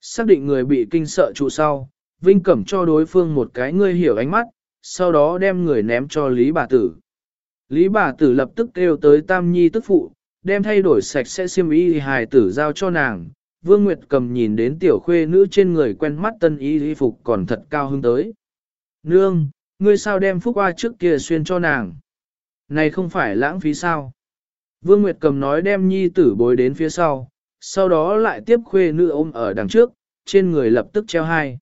Xác định người bị kinh sợ trụ sau, Vinh Cẩm cho đối phương một cái ngươi hiểu ánh mắt, sau đó đem người ném cho Lý bà tử. Lý bà tử lập tức kêu tới Tam Nhi tức phụ, đem thay đổi sạch sẽ xiêm y hài tử giao cho nàng. Vương Nguyệt cầm nhìn đến tiểu khuê nữ trên người quen mắt tân y y phục còn thật cao hứng tới. Nương, ngươi sao đem phúc qua trước kia xuyên cho nàng? Này không phải lãng phí sao? Vương Nguyệt cầm nói đem nhi tử bối đến phía sau, sau đó lại tiếp khuê nữ ôm ở đằng trước, trên người lập tức treo hai.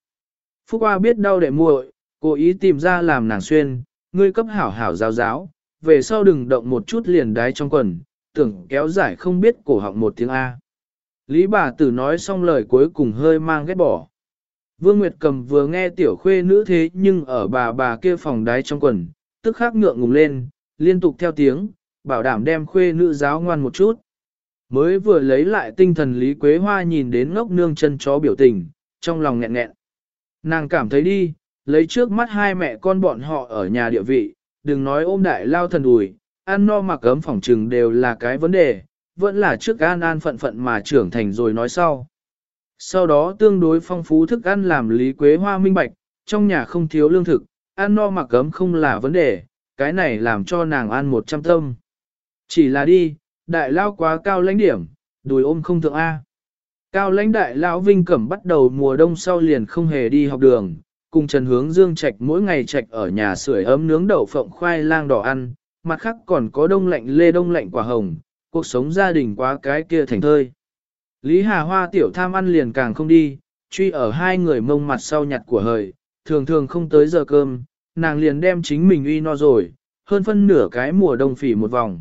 Phúc Hoa biết đau đệ muội, cố ý tìm ra làm nàng xuyên, ngươi cấp hảo hảo giáo giáo, về sau đừng động một chút liền đái trong quần, tưởng kéo dài không biết cổ họng một tiếng A. Lý bà tử nói xong lời cuối cùng hơi mang ghét bỏ. Vương Nguyệt cầm vừa nghe tiểu khuê nữ thế nhưng ở bà bà kia phòng đái trong quần, tức khắc ngượng ngùng lên, liên tục theo tiếng, bảo đảm đem khuê nữ giáo ngoan một chút. Mới vừa lấy lại tinh thần Lý Quế Hoa nhìn đến ngốc nương chân chó biểu tình, trong lòng nghẹn nghẹn. Nàng cảm thấy đi, lấy trước mắt hai mẹ con bọn họ ở nhà địa vị, đừng nói ôm đại lao thần ủi, ăn no mặc ấm phòng trừng đều là cái vấn đề, vẫn là trước an an phận phận mà trưởng thành rồi nói sau. Sau đó tương đối phong phú thức ăn làm Lý Quế Hoa minh bạch, trong nhà không thiếu lương thực, ăn no mặc ấm không là vấn đề, cái này làm cho nàng ăn một trăm tâm. Chỉ là đi, đại lao quá cao lãnh điểm, đùi ôm không thượng A. Cao lãnh đại lão Vinh Cẩm bắt đầu mùa đông sau liền không hề đi học đường, cùng Trần Hướng Dương Trạch mỗi ngày Trạch ở nhà sưởi ấm nướng đậu phộng khoai lang đỏ ăn, mặt khác còn có đông lạnh lê đông lạnh quả hồng, cuộc sống gia đình quá cái kia thành thơi. Lý Hà Hoa tiểu tham ăn liền càng không đi, truy ở hai người mông mặt sau nhặt của hời, thường thường không tới giờ cơm, nàng liền đem chính mình uy no rồi, hơn phân nửa cái mùa đông phỉ một vòng.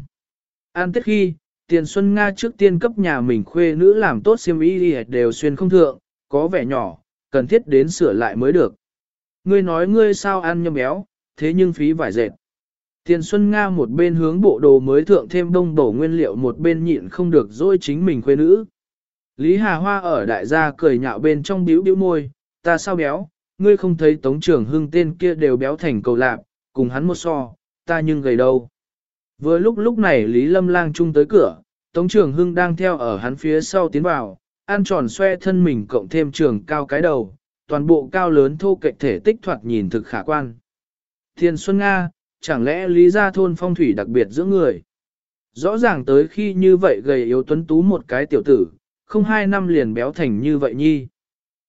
An tiết khi, tiền xuân Nga trước tiên cấp nhà mình khuê nữ làm tốt xiêm y đều xuyên không thượng, có vẻ nhỏ, cần thiết đến sửa lại mới được. Ngươi nói ngươi sao ăn nhâm béo, thế nhưng phí vải dệt. Tiền Xuân Nga một bên hướng bộ đồ mới thượng thêm đông bổ nguyên liệu một bên nhịn không được dối chính mình khuê nữ. Lý Hà Hoa ở đại gia cười nhạo bên trong bĩu bĩu môi, ta sao béo, ngươi không thấy tống trưởng hưng tên kia đều béo thành cầu lạp, cùng hắn một so, ta nhưng gầy đâu. Vừa lúc lúc này Lý Lâm lang chung tới cửa, tống trưởng hưng đang theo ở hắn phía sau tiến vào, ăn tròn xoe thân mình cộng thêm trường cao cái đầu, toàn bộ cao lớn thô kệch thể tích thoạt nhìn thực khả quan. Thiên Xuân Nga, chẳng lẽ Lý Gia Thôn phong thủy đặc biệt giữa người? Rõ ràng tới khi như vậy gầy yếu tuấn tú một cái tiểu tử, không hai năm liền béo thành như vậy nhi.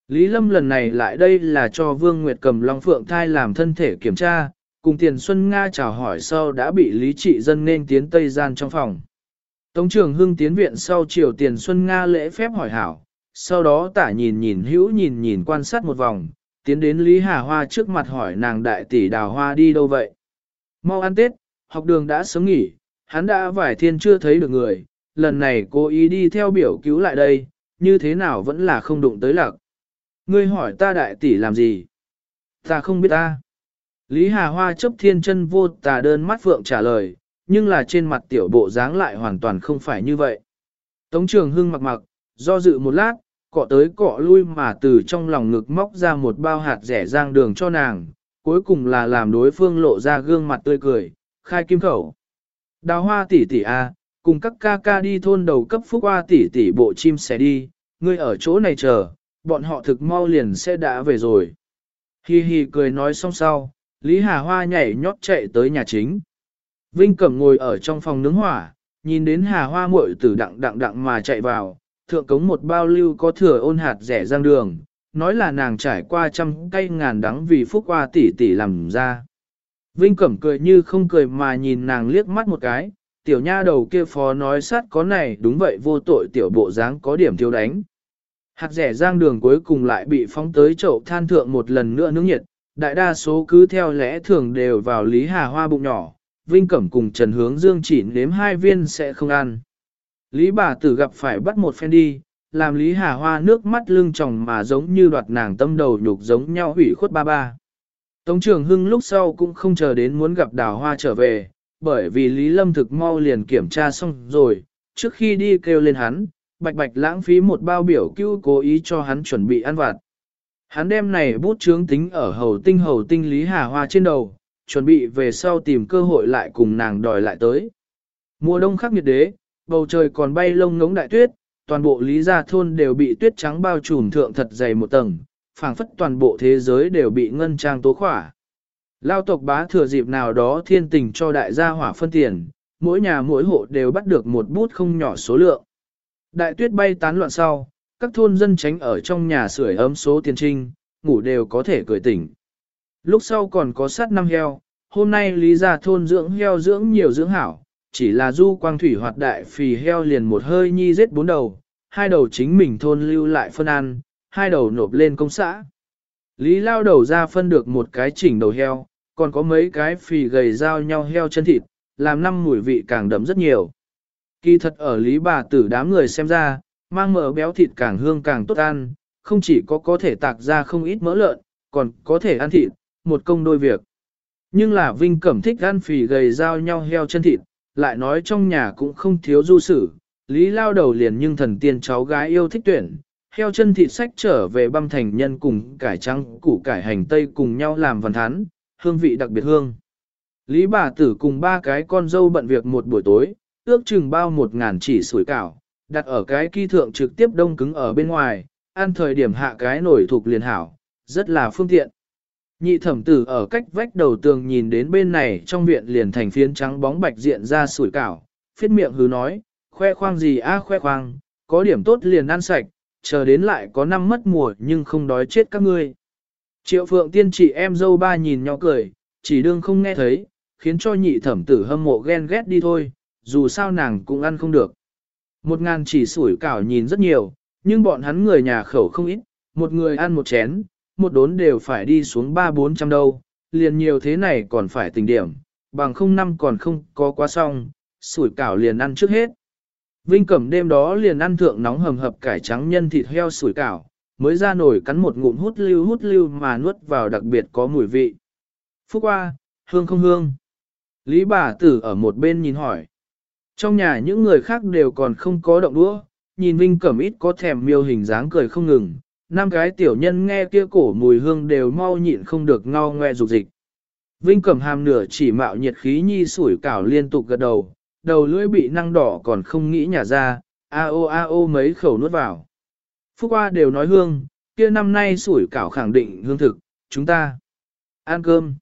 Lý Lâm lần này lại đây là cho Vương Nguyệt cầm Long Phượng thai làm thân thể kiểm tra, cùng Tiền Xuân Nga chào hỏi sau đã bị Lý Trị Dân nên tiến Tây Gian trong phòng. Tống trưởng Hưng tiến viện sau chiều Tiền Xuân Nga lễ phép hỏi hảo, sau đó tả nhìn nhìn hữu nhìn nhìn quan sát một vòng, tiến đến Lý Hà Hoa trước mặt hỏi nàng đại tỷ đào hoa đi đâu vậy. Mau ăn Tết, học đường đã sớm nghỉ, hắn đã vài thiên chưa thấy được người, lần này cố ý đi theo biểu cứu lại đây, như thế nào vẫn là không đụng tới lạc. Ngươi hỏi ta đại tỷ làm gì? Ta không biết ta. Lý Hà Hoa chấp thiên chân vô tà đơn mắt phượng trả lời, nhưng là trên mặt tiểu bộ dáng lại hoàn toàn không phải như vậy. Tống trường hưng mặc mặc, do dự một lát, cọ tới cọ lui mà từ trong lòng ngực móc ra một bao hạt rẻ rang đường cho nàng, cuối cùng là làm đối phương lộ ra gương mặt tươi cười, khai kim khẩu. Đào hoa tỷ tỷ a, cùng các ca ca đi thôn đầu cấp phúc hoa tỷ tỷ bộ chim sẽ đi, ngươi ở chỗ này chờ, bọn họ thực mau liền sẽ đã về rồi. Hi hi cười nói xong sau, Lý Hà Hoa nhảy nhót chạy tới nhà chính. Vinh Cẩm ngồi ở trong phòng nướng hỏa, nhìn đến Hà Hoa muội tử đặng đặng đặng mà chạy vào, thượng cống một bao lưu có thừa ôn hạt rẻ rang đường, nói là nàng trải qua trăm cây ngàn đắng vì phúc hoa tỷ tỷ làm ra. Vinh Cẩm cười như không cười mà nhìn nàng liếc mắt một cái, tiểu nha đầu kia phó nói sát có này đúng vậy vô tội tiểu bộ dáng có điểm thiếu đánh. Hạt rẻ rang đường cuối cùng lại bị phóng tới chậu than thượng một lần nữa nướng nhiệt, đại đa số cứ theo lẽ thường đều vào Lý Hà Hoa bụng nhỏ, Vinh Cẩm cùng Trần Hướng Dương chỉ nếm hai viên sẽ không ăn. Lý bà tử gặp phải bắt một phen đi, làm Lý Hà Hoa nước mắt lưng tròng mà giống như đoạt nàng tâm đầu nhục giống nhau hủy khuất ba ba. Tống trường hưng lúc sau cũng không chờ đến muốn gặp đào hoa trở về, bởi vì Lý Lâm thực mau liền kiểm tra xong rồi, trước khi đi kêu lên hắn, bạch bạch lãng phí một bao biểu cứu cố ý cho hắn chuẩn bị ăn vặt. Hắn đem này bút chướng tính ở hầu tinh hầu tinh Lý Hà Hoa trên đầu, chuẩn bị về sau tìm cơ hội lại cùng nàng đòi lại tới. Mùa đông khắc nghiệt đế, bầu trời còn bay lông ngống đại tuyết, toàn bộ lý gia thôn đều bị tuyết trắng bao trùm thượng thật dày một tầng, phảng phất toàn bộ thế giới đều bị ngân trang tố khỏa. Lao tộc bá thừa dịp nào đó thiên tình cho đại gia hỏa phân tiền, mỗi nhà mỗi hộ đều bắt được một bút không nhỏ số lượng. Đại tuyết bay tán loạn sau, các thôn dân tránh ở trong nhà sưởi ấm số tiền trinh, ngủ đều có thể cười tỉnh. Lúc sau còn có sát năm heo, hôm nay lý gia thôn dưỡng heo dưỡng nhiều dưỡng hảo, chỉ là du quang thủy hoạt đại phì heo liền một hơi nhi giết bốn đầu, hai đầu chính mình thôn lưu lại phân ăn, hai đầu nộp lên công xã. Lý lao đầu ra phân được một cái chỉnh đầu heo, còn có mấy cái phì gầy giao nhau heo chân thịt, làm năm mùi vị càng đậm rất nhiều. Kỳ thật ở lý bà tử đám người xem ra, mang mỡ béo thịt càng hương càng tốt ăn, không chỉ có có thể tạc ra không ít mỡ lợn, còn có thể ăn thịt, một công đôi việc. Nhưng là Vinh Cẩm thích ăn phì gầy giao nhau heo chân thịt, lại nói trong nhà cũng không thiếu du sử, lý lao đầu liền nhưng thần tiên cháu gái yêu thích tuyển, heo chân thịt sách trở về băm thành nhân cùng cải trắng củ cải hành tây cùng nhau làm văn thán, hương vị đặc biệt hương. Lý bà tử cùng ba cái con dâu bận việc một buổi tối, ước chừng bao một ngàn chỉ sủi cảo, đặt ở cái kỳ thượng trực tiếp đông cứng ở bên ngoài, ăn thời điểm hạ cái nổi thuộc liền hảo, rất là phương tiện. Nhị thẩm tử ở cách vách đầu tường nhìn đến bên này trong viện liền thành phiến trắng bóng bạch diện ra sủi cảo, phiết miệng hứ nói, khoe khoang gì a khoe khoang, có điểm tốt liền ăn sạch, chờ đến lại có năm mất mùa nhưng không đói chết các ngươi. Triệu phượng tiên chị em dâu ba nhìn nhau cười, chỉ đương không nghe thấy, khiến cho nhị thẩm tử hâm mộ ghen ghét đi thôi, dù sao nàng cũng ăn không được. Một ngàn chỉ sủi cảo nhìn rất nhiều, nhưng bọn hắn người nhà khẩu không ít, một người ăn một chén, một đốn đều phải đi xuống ba bốn trăm đâu, liền nhiều thế này còn phải tình điểm, bằng không năm còn không có quá xong, sủi cảo liền ăn trước hết. Vinh Cẩm đêm đó liền ăn thượng nóng hầm hập cải trắng nhân thịt heo sủi cảo, mới ra nổi cắn một ngụm hút lưu hút lưu mà nuốt vào đặc biệt có mùi vị. Phúc qua, hương không hương. Lý bà tử ở một bên nhìn hỏi. Trong nhà những người khác đều còn không có động đũa, nhìn Vinh Cẩm ít có thèm miêu hình dáng cười không ngừng. Năm cái tiểu nhân nghe kia cổ mùi hương đều mau nhịn không được ngao ngoe dục dịch. Vinh Cẩm hàm nửa chỉ mạo nhiệt khí nhi sủi cảo liên tục gật đầu, đầu lưỡi bị năng đỏ còn không nghĩ nhả ra, a o a o mấy khẩu nuốt vào. Phúc qua đều nói hương, kia năm nay sủi cảo khẳng định hương thực, chúng ta ăn cơm.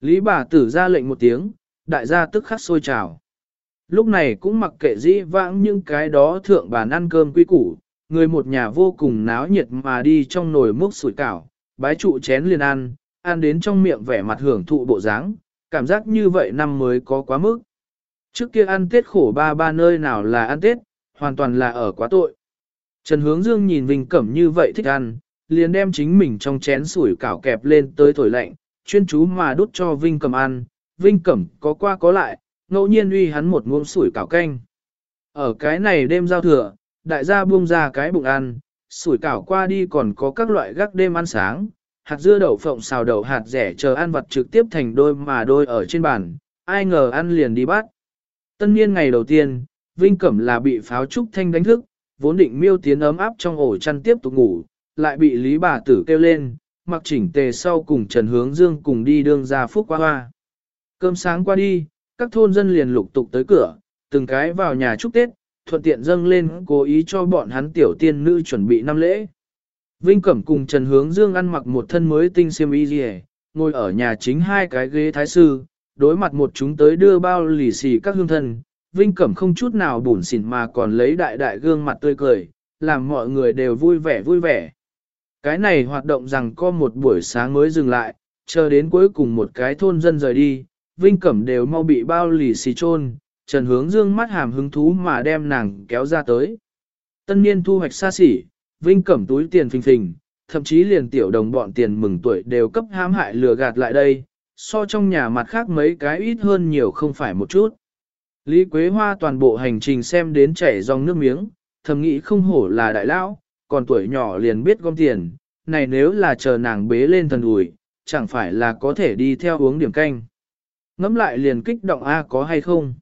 Lý bà tử ra lệnh một tiếng, đại gia tức khắc sôi trào. Lúc này cũng mặc kệ dĩ vãng những cái đó thượng bàn ăn cơm quy củ, người một nhà vô cùng náo nhiệt mà đi trong nồi múc sủi cảo, bái trụ chén liền ăn, ăn đến trong miệng vẻ mặt hưởng thụ bộ dáng, cảm giác như vậy năm mới có quá mức. Trước kia ăn Tết khổ ba ba nơi nào là ăn Tết, hoàn toàn là ở quá tội. Trần Hướng Dương nhìn Vinh Cẩm như vậy thích ăn, liền đem chính mình trong chén sủi cảo kẹp lên tới thổi lạnh, chuyên chú mà đút cho Vinh Cẩm ăn, Vinh Cẩm có qua có lại, ngẫu nhiên uy hắn một muỗng sủi cảo canh. Ở cái này đêm giao thừa, đại gia buông ra cái bụng ăn, sủi cảo qua đi còn có các loại gác đêm ăn sáng, hạt dưa đậu phộng xào đậu hạt rẻ chờ ăn vặt trực tiếp thành đôi mà đôi ở trên bàn, ai ngờ ăn liền đi bắt. Tân niên ngày đầu tiên, Vinh Cẩm là bị pháo trúc thanh đánh thức, vốn định miêu tiến ấm áp trong ổ chăn tiếp tục ngủ, lại bị Lý bà tử kêu lên, mặc chỉnh tề sau cùng Trần Hướng Dương cùng đi đương ra phúc qua hoa. Cơm sáng qua đi, các thôn dân liền lục tục tới cửa, từng cái vào nhà chúc Tết, thuận tiện dâng lên cố ý cho bọn hắn tiểu tiên nữ chuẩn bị năm lễ. Vinh Cẩm cùng Trần Hướng Dương ăn mặc một thân mới tinh xiêm y rìa, ngồi ở nhà chính hai cái ghế thái sư, đối mặt một chúng tới đưa bao lì xì các hương thân. Vinh Cẩm không chút nào bủn xỉn mà còn lấy đại đại gương mặt tươi cười, làm mọi người đều vui vẻ vui vẻ. Cái này hoạt động rằng có một buổi sáng mới dừng lại, chờ đến cuối cùng một cái thôn dân rời đi, Vinh Cẩm đều mau bị bao lì xì trôn, Trần Hướng Dương mắt hàm hứng thú mà đem nàng kéo ra tới. Tân niên thu hoạch xa xỉ, Vinh Cẩm túi tiền phình phình, thậm chí liền tiểu đồng bọn tiền mừng tuổi đều cấp hãm hại lừa gạt lại đây, so trong nhà mặt khác mấy cái ít hơn nhiều không phải một chút. Lý Quế Hoa toàn bộ hành trình xem đến chảy dòng nước miếng, thầm nghĩ không hổ là đại lão, còn tuổi nhỏ liền biết gom tiền, này nếu là chờ nàng bế lên thần ủi, chẳng phải là có thể đi theo uống điểm canh. Ngắm lại liền kích động A có hay không?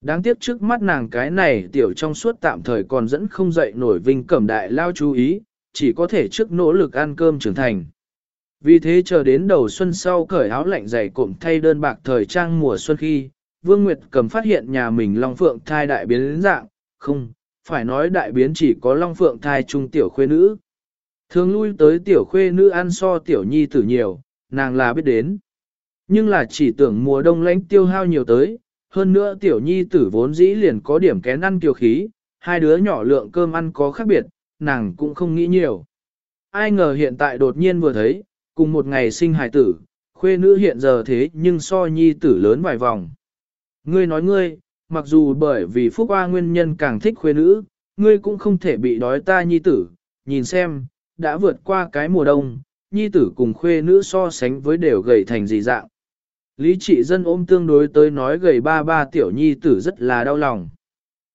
Đáng tiếc trước mắt nàng cái này tiểu trong suốt tạm thời còn dẫn không dậy nổi vinh cẩm đại lao chú ý, chỉ có thể trước nỗ lực ăn cơm trưởng thành. Vì thế chờ đến đầu xuân sau cởi áo lạnh dày cộm thay đơn bạc thời trang mùa xuân khi, Vương Nguyệt cầm phát hiện nhà mình Long Phượng thai đại biến dạng, không, phải nói đại biến chỉ có long phượng thai trung tiểu khuê nữ. Thường lui tới tiểu khuê nữ ăn so tiểu nhi tử nhiều, nàng là biết đến. Nhưng là chỉ tưởng mùa đông lãnh tiêu hao nhiều tới, hơn nữa tiểu nhi tử vốn dĩ liền có điểm kén ăn kiều khí, hai đứa nhỏ lượng cơm ăn có khác biệt, nàng cũng không nghĩ nhiều. Ai ngờ hiện tại đột nhiên vừa thấy, cùng một ngày sinh hài tử, khuê nữ hiện giờ thế nhưng so nhi tử lớn vài vòng. Ngươi nói ngươi, mặc dù bởi vì phúc hoa nguyên nhân càng thích khuê nữ, ngươi cũng không thể bị đói ta nhi tử, nhìn xem, đã vượt qua cái mùa đông, nhi tử cùng khuê nữ so sánh với đều gầy thành gì dạng. Lý trị dân ôm tương đối tới nói gầy ba ba tiểu nhi tử rất là đau lòng.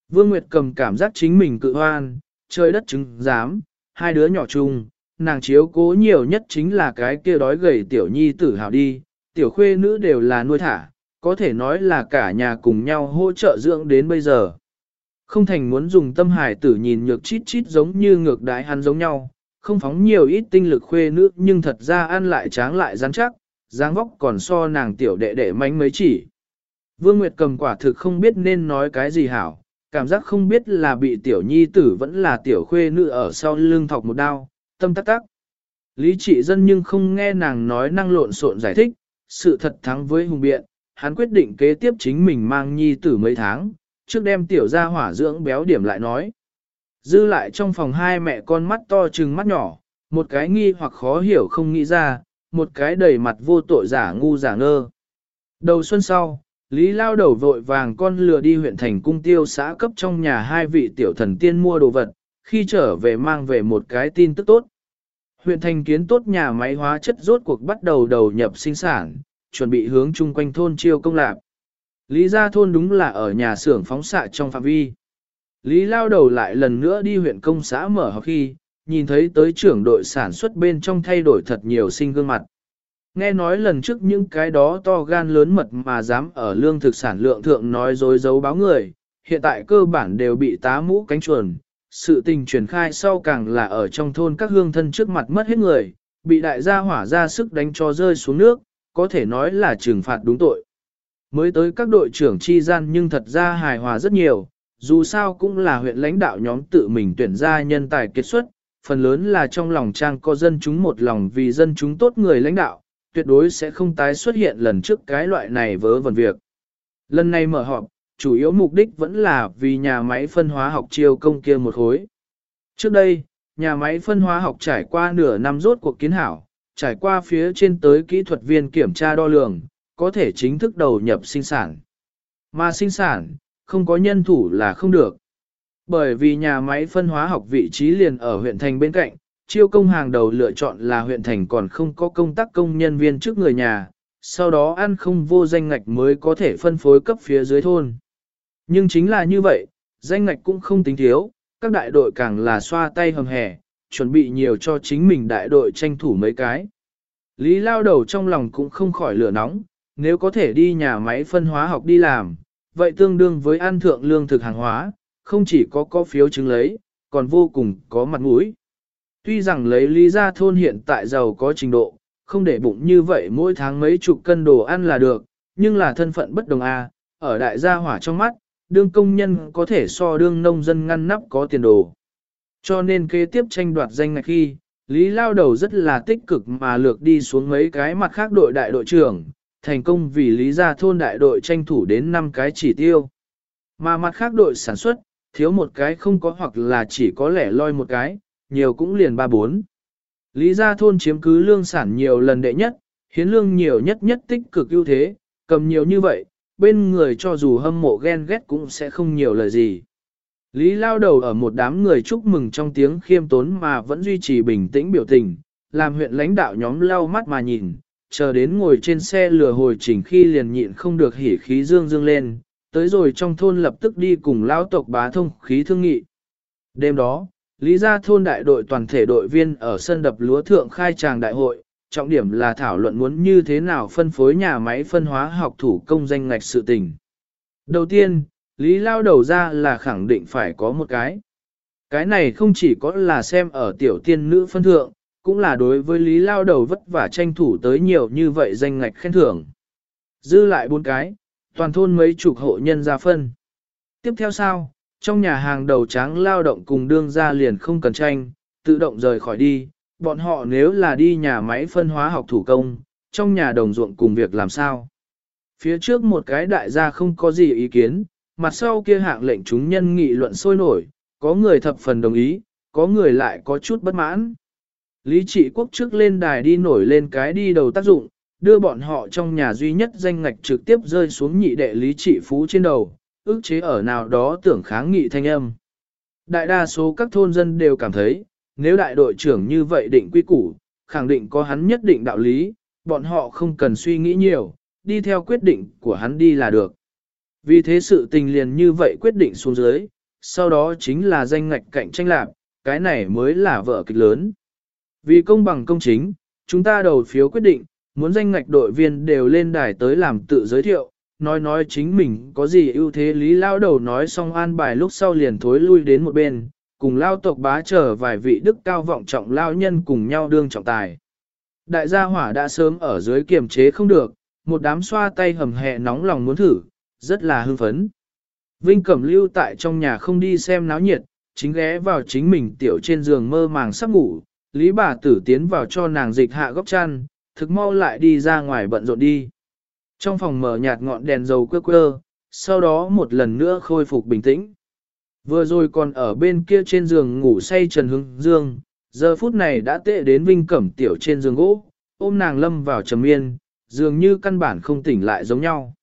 Vương Nguyệt cầm cảm giác chính mình cự hoan, trời đất chứng dám, hai đứa nhỏ chung, nàng chiếu cố nhiều nhất chính là cái kia đói gầy tiểu nhi tử hào đi, tiểu khuê nữ đều là nuôi thả, có thể nói là cả nhà cùng nhau hỗ trợ dưỡng đến bây giờ. Không thành muốn dùng tâm hải tử nhìn nhược chít chít giống như ngược đại hắn giống nhau, không phóng nhiều ít tinh lực khuê nữ nhưng thật ra ăn lại tráng lại rắn chắc, dáng vóc còn so nàng tiểu đệ đệ mánh mấy chỉ. Vương Nguyệt cầm quả thực không biết nên nói cái gì hảo, cảm giác không biết là bị tiểu nhi tử vẫn là tiểu khuê nữ ở sau lưng thọc một đao, tâm tắc tắc. Lý trị dân nhưng không nghe nàng nói năng lộn xộn giải thích, sự thật thắng với hùng biện, hắn quyết định kế tiếp chính mình mang nhi tử mấy tháng, trước đem tiểu ra hỏa dưỡng béo điểm lại nói. Dư lại trong phòng hai mẹ con mắt to trừng mắt nhỏ, một cái nghi hoặc khó hiểu không nghĩ ra, một cái đầy mặt vô tội giả ngu giả ngơ. Đầu xuân sau, Lý lao đầu vội vàng con lừa đi huyện thành cung tiêu xã cấp trong nhà hai vị tiểu thần tiên mua đồ vật, khi trở về mang về một cái tin tức tốt. Huyện thành kiến tốt nhà máy hóa chất rốt cuộc bắt đầu đầu nhập sinh sản, chuẩn bị hướng chung quanh thôn chiêu công lạc. Lý gia thôn đúng là ở nhà xưởng phóng xạ trong phạm vi. Lý lao đầu lại lần nữa đi huyện công xã mở học khi, nhìn thấy tới trưởng đội sản xuất bên trong thay đổi thật nhiều sinh gương mặt. Nghe nói lần trước những cái đó to gan lớn mật mà dám ở lương thực sản lượng thượng nói dối giấu báo người, hiện tại cơ bản đều bị tá mũ cánh chuồn. Sự tình truyền khai sau càng là ở trong thôn các hương thân trước mặt mất hết người, bị đại gia hỏa ra sức đánh cho rơi xuống nước, có thể nói là trừng phạt đúng tội. Mới tới các đội trưởng chi gian nhưng thật ra hài hòa rất nhiều, dù sao cũng là huyện lãnh đạo nhóm tự mình tuyển ra nhân tài kết xuất, phần lớn là trong lòng trang có dân chúng một lòng vì dân chúng tốt người lãnh đạo, tuyệt đối sẽ không tái xuất hiện lần trước cái loại này vớ vẩn việc. Lần này mở họp, chủ yếu mục đích vẫn là vì nhà máy phân hóa học chiêu công kia một khối. Trước đây, nhà máy phân hóa học trải qua nửa năm rốt cuộc kiến hảo, trải qua phía trên tới kỹ thuật viên kiểm tra đo lường, có thể chính thức đầu nhập sinh sản. Mà sinh sản, không có nhân thủ là không được. Bởi vì nhà máy phân hóa học vị trí liền ở huyện thành bên cạnh, chiêu công hàng đầu lựa chọn là huyện thành còn không có công tác công nhân viên trước người nhà, sau đó ăn không vô danh ngạch mới có thể phân phối cấp phía dưới thôn. Nhưng chính là như vậy, danh ngạch cũng không tính thiếu, các đại đội càng là xoa tay hầm hẻ, chuẩn bị nhiều cho chính mình đại đội tranh thủ mấy cái. Lý lao đầu trong lòng cũng không khỏi lửa nóng, nếu có thể đi nhà máy phân hóa học đi làm, vậy tương đương với ăn thượng lương thực hàng hóa, không chỉ có có phiếu chứng lấy, còn vô cùng có mặt mũi. Tuy rằng lấy lý gia thôn hiện tại giàu có trình độ, không để bụng như vậy mỗi tháng mấy chục cân đồ ăn là được, nhưng là thân phận bất đồng a, ở đại gia hỏa trong mắt, đương công nhân có thể so đương nông dân ngăn nắp có tiền đồ. Cho nên kế tiếp tranh đoạt danh ngạch khi, Lý Lao Đầu rất là tích cực mà lược đi xuống mấy cái mặt khác đội đại đội trưởng, thành công vì Lý Gia thôn đại đội tranh thủ đến 5 cái chỉ tiêu. Mà mặt khác đội sản xuất, thiếu một cái không có hoặc là chỉ có lẻ loi một cái, nhiều cũng liền ba bốn. Lý gia thôn chiếm cứ lương sản nhiều lần đệ nhất, hiến lương nhiều nhất nhất tích cực ưu thế, cầm nhiều như vậy, bên người cho dù hâm mộ ghen ghét cũng sẽ không nhiều lời gì. Lý lao đầu ở một đám người chúc mừng trong tiếng khiêm tốn mà vẫn duy trì bình tĩnh biểu tình, làm huyện lãnh đạo nhóm lau mắt mà nhìn, chờ đến ngồi trên xe lừa hồi chỉnh khi liền nhịn không được hỉ khí dương dương lên, tới rồi trong thôn lập tức đi cùng lão tộc bá thông khí thương nghị. Đêm đó, Lý gia thôn đại đội toàn thể đội viên ở sân đập lúa thượng khai tràng đại hội, trọng điểm là thảo luận muốn như thế nào phân phối nhà máy phân hóa học thủ công danh ngạch sự tình. Đầu tiên, Lý lao đầu ra là khẳng định phải có một cái. Cái này không chỉ có là xem ở tiểu tiên nữ phân thượng, cũng là đối với Lý lao đầu vất vả tranh thủ tới nhiều như vậy danh ngạch khen thưởng. Dư lại bốn cái, toàn thôn mấy chục hộ nhân ra phân. Tiếp theo sao, trong nhà hàng đầu tráng lao động cùng đương gia liền không cần tranh, tự động rời khỏi đi, bọn họ nếu là đi nhà máy phân hóa học thủ công, trong nhà đồng ruộng cùng việc làm sao. Phía trước một cái đại gia không có gì ý kiến, mặt sau kia hạng lệnh chúng nhân nghị luận sôi nổi, có người thập phần đồng ý, có người lại có chút bất mãn. Lý trị quốc trước lên đài đi nổi lên cái đi đầu tác dụng, đưa bọn họ trong nhà duy nhất danh ngạch trực tiếp rơi xuống nhị đệ lý trị phú trên đầu, ước chế ở nào đó tưởng kháng nghị thanh âm. Đại đa số các thôn dân đều cảm thấy, nếu đại đội trưởng như vậy định quy củ, khẳng định có hắn nhất định đạo lý, bọn họ không cần suy nghĩ nhiều, đi theo quyết định của hắn đi là được. Vì thế sự tình liền như vậy quyết định xuống dưới, sau đó chính là danh ngạch cạnh tranh lạc, cái này mới là vợ kịch lớn. Vì công bằng công chính, chúng ta đầu phiếu quyết định, muốn danh ngạch đội viên đều lên đài tới làm tự giới thiệu, nói nói chính mình có gì ưu thế lý lao đầu nói xong an bài lúc sau liền thối lui đến một bên, cùng lao tộc bá trở vài vị đức cao vọng trọng lao nhân cùng nhau đương trọng tài. Đại gia hỏa đã sớm ở dưới kiềm chế không được, một đám xoa tay hầm hẹ nóng lòng muốn thử, rất là hưng phấn. Vinh Cẩm lưu tại trong nhà không đi xem náo nhiệt, chính ghé vào chính mình tiểu trên giường mơ màng sắp ngủ, Lý bà tử tiến vào cho nàng dịch hạ góc chăn, thực mau lại đi ra ngoài bận rộn đi. Trong phòng mở nhạt ngọn đèn dầu quơ quơ, sau đó một lần nữa khôi phục bình tĩnh. Vừa rồi còn ở bên kia trên giường ngủ say Trần Hưng Dương, giờ phút này đã tệ đến Vinh Cẩm tiểu trên giường gỗ, ôm nàng lâm vào trầm yên, dường như căn bản không tỉnh lại giống nhau.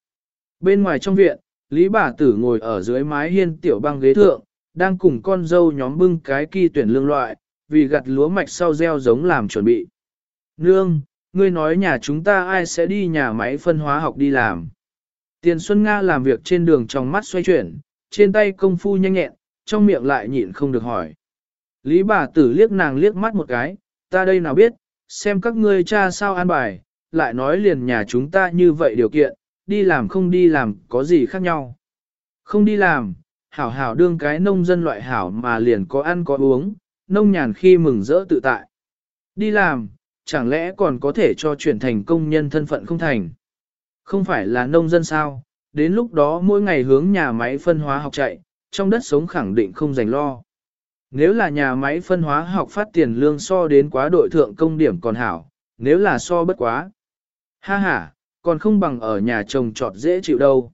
Bên ngoài trong viện, Lý bà tử ngồi ở dưới mái hiên tiểu băng ghế thượng, đang cùng con dâu nhóm bưng cái kỳ tuyển lương loại, vì gặt lúa mạch sau gieo giống làm chuẩn bị. Nương, ngươi nói nhà chúng ta ai sẽ đi nhà máy phân hóa học đi làm. Tiền Xuân Nga làm việc trên đường trong mắt xoay chuyển, trên tay công phu nhanh nhẹn, trong miệng lại nhịn không được hỏi. Lý bà tử liếc nàng liếc mắt một cái, ta đây nào biết, xem các ngươi cha sao an bài, lại nói liền nhà chúng ta như vậy điều kiện, đi làm không đi làm có gì khác nhau. Không đi làm, hảo hảo đương cái nông dân loại hảo mà liền có ăn có uống, nông nhàn khi mừng rỡ tự tại. Đi làm, chẳng lẽ còn có thể cho chuyển thành công nhân thân phận không thành? Không phải là nông dân sao, đến lúc đó mỗi ngày hướng nhà máy phân hóa học chạy, trong đất sống khẳng định không dành lo. Nếu là nhà máy phân hóa học phát tiền lương so đến quá đội thượng công điểm còn hảo, nếu là so bất quá. Ha ha, còn không bằng ở nhà chồng trọt dễ chịu đâu.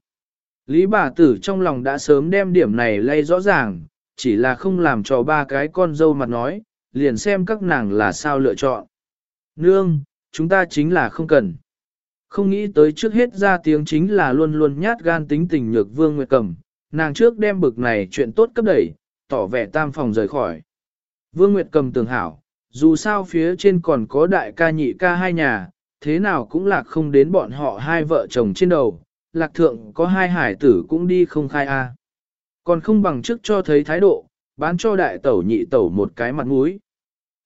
Lý bà tử trong lòng đã sớm đem điểm này lay rõ ràng, chỉ là không làm cho ba cái con dâu mặt nói, liền xem các nàng là sao lựa chọn. Nương, chúng ta chính là không cần. Không nghĩ tới trước hết ra tiếng chính là luôn luôn nhát gan tính tình nhược vương nguyệt cầm, nàng trước đem bực này chuyện tốt cấp đẩy, tỏ vẻ tam phòng rời khỏi. Vương Nguyệt cầm tường hảo, dù sao phía trên còn có đại ca nhị ca hai nhà, thế nào cũng lạc không đến bọn họ hai vợ chồng trên đầu, lạc thượng có hai hải tử cũng đi không khai a. Còn không bằng trước cho thấy thái độ, bán cho đại tẩu nhị tẩu một cái mặt mũi.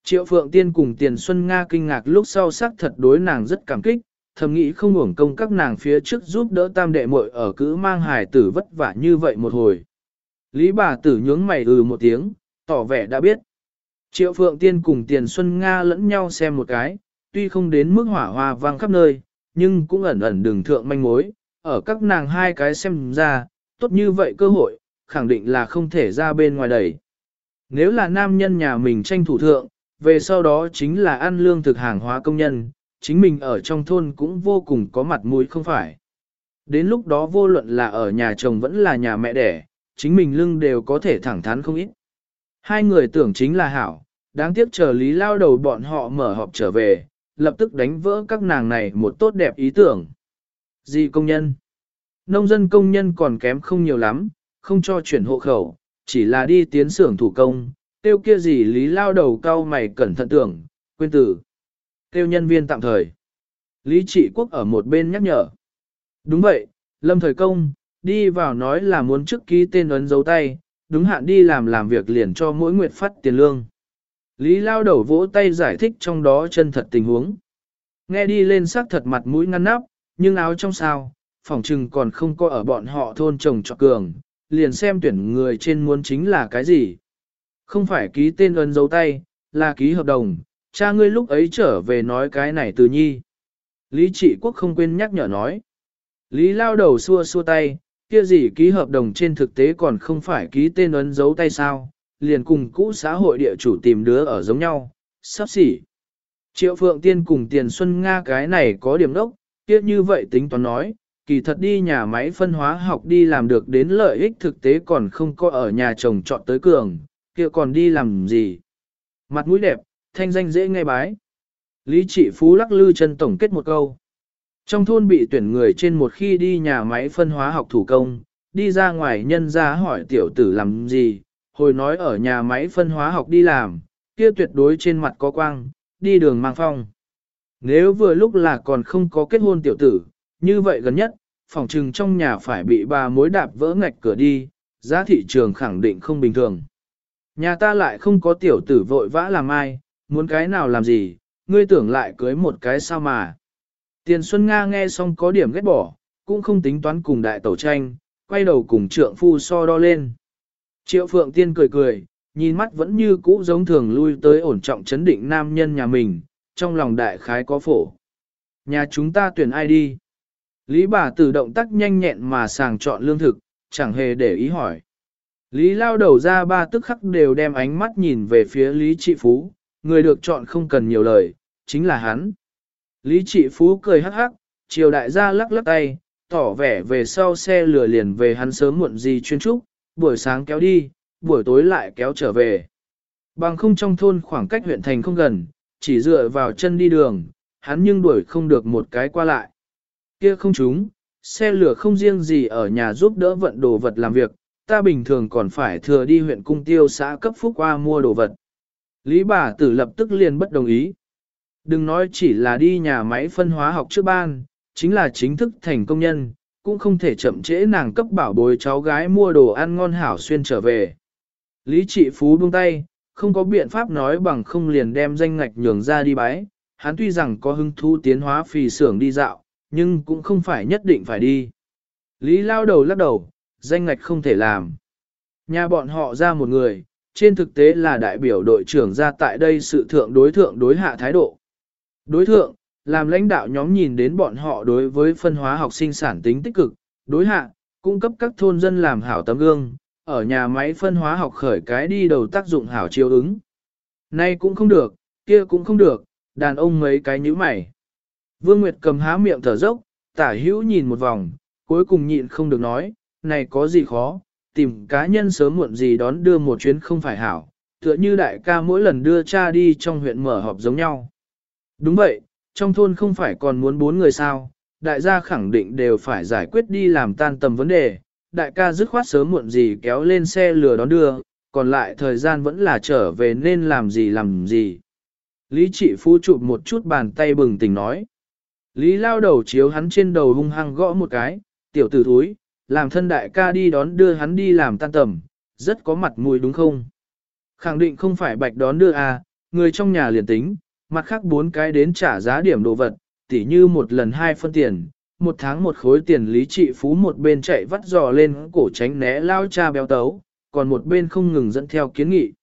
Triệu Phượng Tiên cùng Tiền Xuân Nga kinh ngạc lúc sau sắc thật đối nàng rất cảm kích, thầm nghĩ không uổng công các nàng phía trước giúp đỡ tam đệ muội ở cứ mang hài tử vất vả như vậy một hồi. Lý bà tử nhướng mày ừ một tiếng, tỏ vẻ đã biết. Triệu Phượng Tiên cùng Tiền Xuân Nga lẫn nhau xem một cái, tuy không đến mức hỏa hoa vang khắp nơi, nhưng cũng ẩn ẩn đường thượng manh mối, ở các nàng hai cái xem ra, tốt như vậy cơ hội, khẳng định là không thể ra bên ngoài đẩy. Nếu là nam nhân nhà mình tranh thủ thượng, về sau đó chính là ăn lương thực hàng hóa công nhân, chính mình ở trong thôn cũng vô cùng có mặt mũi không phải. Đến lúc đó vô luận là ở nhà chồng vẫn là nhà mẹ đẻ, chính mình lưng đều có thể thẳng thắn không ít. Hai người tưởng chính là hảo, đáng tiếc chờ lý lao đầu bọn họ mở họp trở về, lập tức đánh vỡ các nàng này một tốt đẹp ý tưởng. Gì công nhân? Nông dân công nhân còn kém không nhiều lắm, không cho chuyển hộ khẩu, chỉ là đi tiến xưởng thủ công, tiêu kia gì lý lao đầu cao mày cẩn thận tưởng, quên tử. Tiêu nhân viên tạm thời. Lý trị quốc ở một bên nhắc nhở. Đúng vậy, lâm thời công, đi vào nói là muốn trước ký tên ấn dấu tay, đúng hạn đi làm làm việc liền cho mỗi nguyệt phát tiền lương. Lý lao đầu vỗ tay giải thích trong đó chân thật tình huống. Nghe đi lên sắc thật mặt mũi ngăn nắp, nhưng áo trong sao, phòng trừng còn không có ở bọn họ thôn trồng trọt cường, liền xem tuyển người trên muốn chính là cái gì. Không phải ký tên ấn dấu tay, là ký hợp đồng, cha ngươi lúc ấy trở về nói cái này từ nhi. Lý trị quốc không quên nhắc nhở nói. Lý lao đầu xua xua tay, kia gì ký hợp đồng trên thực tế còn không phải ký tên ấn dấu tay sao, liền cùng cũ xã hội địa chủ tìm đứa ở giống nhau, sắp xỉ. Triệu Phượng Tiên cùng Tiền Xuân Nga cái này có điểm đốc, kia như vậy tính toán nói, kỳ thật đi nhà máy phân hóa học đi làm được đến lợi ích thực tế còn không có ở nhà chồng chọn tới cường, kia còn đi làm gì. Mặt mũi đẹp, thanh danh dễ nghe bái. Lý trị phú lắc lư chân tổng kết một câu. Trong thôn bị tuyển người trên một khi đi nhà máy phân hóa học thủ công, đi ra ngoài nhân ra hỏi tiểu tử làm gì, hồi nói ở nhà máy phân hóa học đi làm, kia tuyệt đối trên mặt có quang, đi đường mang phong. Nếu vừa lúc là còn không có kết hôn tiểu tử, như vậy gần nhất, phòng trừng trong nhà phải bị bà mối đạp vỡ ngạch cửa đi, giá thị trường khẳng định không bình thường. Nhà ta lại không có tiểu tử vội vã làm ai, muốn cái nào làm gì, ngươi tưởng lại cưới một cái sao mà. Tiền Xuân Nga nghe xong có điểm ghét bỏ, cũng không tính toán cùng đại tẩu tranh, quay đầu cùng trượng phu so đo lên. Triệu Phượng Tiên cười cười, nhìn mắt vẫn như cũ giống thường lui tới ổn trọng chấn định nam nhân nhà mình, trong lòng đại khái có phổ. Nhà chúng ta tuyển ai đi? Lý bà tử động tác nhanh nhẹn mà sàng chọn lương thực, chẳng hề để ý hỏi. Lý lao đầu ra ba tức khắc đều đem ánh mắt nhìn về phía Lý Trị Phú, người được chọn không cần nhiều lời, chính là hắn. Lý Trị Phú cười hắc hắc, triều đại gia lắc lắc tay, tỏ vẻ về sau xe lửa liền về hắn sớm muộn gì chuyên trúc, buổi sáng kéo đi, buổi tối lại kéo trở về. Bằng không trong thôn khoảng cách huyện thành không gần, chỉ dựa vào chân đi đường, hắn nhưng đuổi không được một cái qua lại. Kia không chúng, xe lửa không riêng gì ở nhà giúp đỡ vận đồ vật làm việc, ta bình thường còn phải thừa đi huyện cung tiêu xã cấp phúc qua mua đồ vật. Lý bà tử lập tức liền bất đồng ý. Đừng nói chỉ là đi nhà máy phân hóa học trước ban, chính là chính thức thành công nhân, cũng không thể chậm trễ nàng cấp bảo bối cháu gái mua đồ ăn ngon hảo xuyên trở về. Lý trị phú buông tay, không có biện pháp nói bằng không liền đem danh ngạch nhường ra đi bái, hắn tuy rằng có hứng thú tiến hóa phì xưởng đi dạo, nhưng cũng không phải nhất định phải đi. Lý lao đầu lắc đầu, danh ngạch không thể làm. Nhà bọn họ ra một người, trên thực tế là đại biểu đội trưởng ra tại đây sự thượng đối thượng đối hạ thái độ. Đối thượng, làm lãnh đạo nhóm nhìn đến bọn họ đối với phân hóa học sinh sản tính tích cực, đối hạ, cung cấp các thôn dân làm hảo tấm gương, ở nhà máy phân hóa học khởi cái đi đầu tác dụng hảo chiêu ứng. Nay cũng không được, kia cũng không được, đàn ông mấy cái nhíu mày. Vương Nguyệt cầm há miệng thở dốc, tả hữu nhìn một vòng, cuối cùng nhịn không được nói, này có gì khó, tìm cá nhân sớm muộn gì đón đưa một chuyến không phải hảo, tựa như đại ca mỗi lần đưa cha đi trong huyện mở họp giống nhau. Đúng vậy, trong thôn không phải còn muốn bốn người sao, đại gia khẳng định đều phải giải quyết đi làm tan tầm vấn đề, đại ca dứt khoát sớm muộn gì kéo lên xe lừa đón đưa, còn lại thời gian vẫn là trở về nên làm gì làm gì. Lý trị phu chụp một chút bàn tay bừng tỉnh nói. Lý lao đầu chiếu hắn trên đầu hung hăng gõ một cái, tiểu tử thúi, làm thân đại ca đi đón đưa hắn đi làm tan tầm, rất có mặt mũi đúng không? Khẳng định không phải bạch đón đưa à, người trong nhà liền tính, mặt khác bốn cái đến trả giá điểm đồ vật, tỉ như một lần hai phân tiền, một tháng một khối tiền lý trị phú một bên chạy vắt dò lên cổ tránh né lao cha béo tấu, còn một bên không ngừng dẫn theo kiến nghị.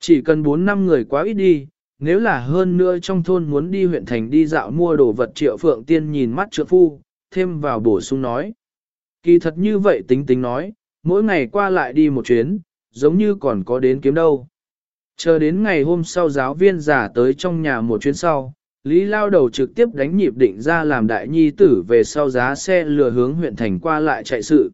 Chỉ cần bốn năm người quá ít đi, nếu là hơn nữa trong thôn muốn đi huyện thành đi dạo mua đồ vật triệu phượng tiên nhìn mắt trượng phu, thêm vào bổ sung nói. Kỳ thật như vậy tính tính nói, mỗi ngày qua lại đi một chuyến, giống như còn có đến kiếm đâu. Chờ đến ngày hôm sau giáo viên giả tới trong nhà một chuyến sau, Lý lao đầu trực tiếp đánh nhịp định ra làm đại nhi tử về sau giá xe lừa hướng huyện thành qua lại chạy sự.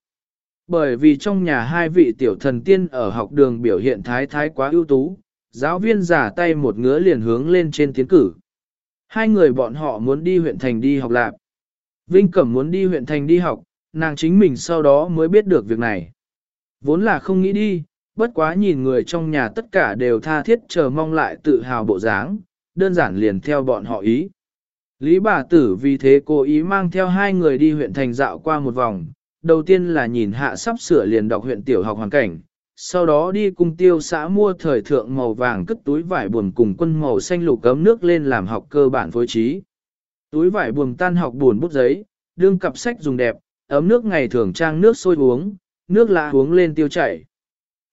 Bởi vì trong nhà hai vị tiểu thần tiên ở học đường biểu hiện thái thái quá ưu tú, giáo viên giả tay một ngứa liền hướng lên trên tiến cử. Hai người bọn họ muốn đi huyện thành đi học lạc. Vinh Cẩm muốn đi huyện thành đi học, nàng chính mình sau đó mới biết được việc này. Vốn là không nghĩ đi, bất quá nhìn người trong nhà tất cả đều tha thiết chờ mong lại tự hào bộ dáng, đơn giản liền theo bọn họ ý. Lý bà tử vì thế cố ý mang theo hai người đi huyện thành dạo qua một vòng, đầu tiên là nhìn hạ sắp sửa liền đọc huyện tiểu học hoàn cảnh, sau đó đi cùng tiêu xã mua thời thượng màu vàng cất túi vải buồm cùng quân màu xanh lục cấm nước lên làm học cơ bản phối trí. Túi vải buồm tan học buồn bút giấy, đương cặp sách dùng đẹp, ấm nước ngày thường trang nước sôi uống, nước lạ uống lên tiêu chảy.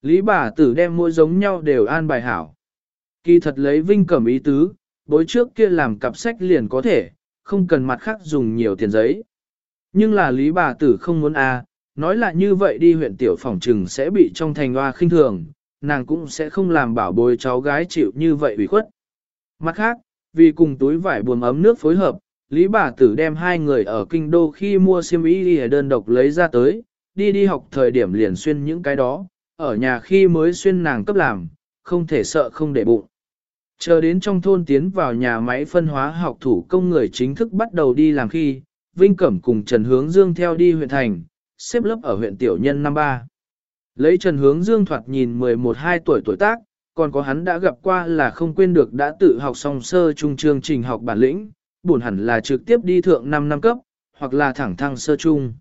Lý bà tử đem mỗi giống nhau đều an bài hảo. Kỳ thật lấy vinh cẩm ý tứ, bối trước kia làm cặp sách liền có thể, không cần mặt khác dùng nhiều tiền giấy. Nhưng là lý bà tử không muốn a, à, nói là như vậy đi huyện tiểu phòng trừng sẽ bị trong thành hoa khinh thường, nàng cũng sẽ không làm bảo bối cháu gái chịu như vậy ủy khuất. Mặt khác, vì cùng túi vải buồm ấm nước phối hợp, Lý bà tử đem hai người ở kinh đô khi mua xiêm y đi đơn độc lấy ra tới, đi đi học thời điểm liền xuyên những cái đó, ở nhà khi mới xuyên nàng cấp làm, không thể sợ không để bụng. Chờ đến trong thôn tiến vào nhà máy phân hóa học thủ công người chính thức bắt đầu đi làm khi, Vinh Cẩm cùng Trần Hướng Dương theo đi huyện thành, xếp lớp ở huyện Tiểu Nhân năm ba. Lấy Trần Hướng Dương thoạt nhìn 11-12 tuổi tuổi tác, còn có hắn đã gặp qua là không quên được đã tự học song sơ trung chương trình học bản lĩnh, buồn hẳn là trực tiếp đi thượng 5 năm cấp, hoặc là thẳng thăng sơ trung.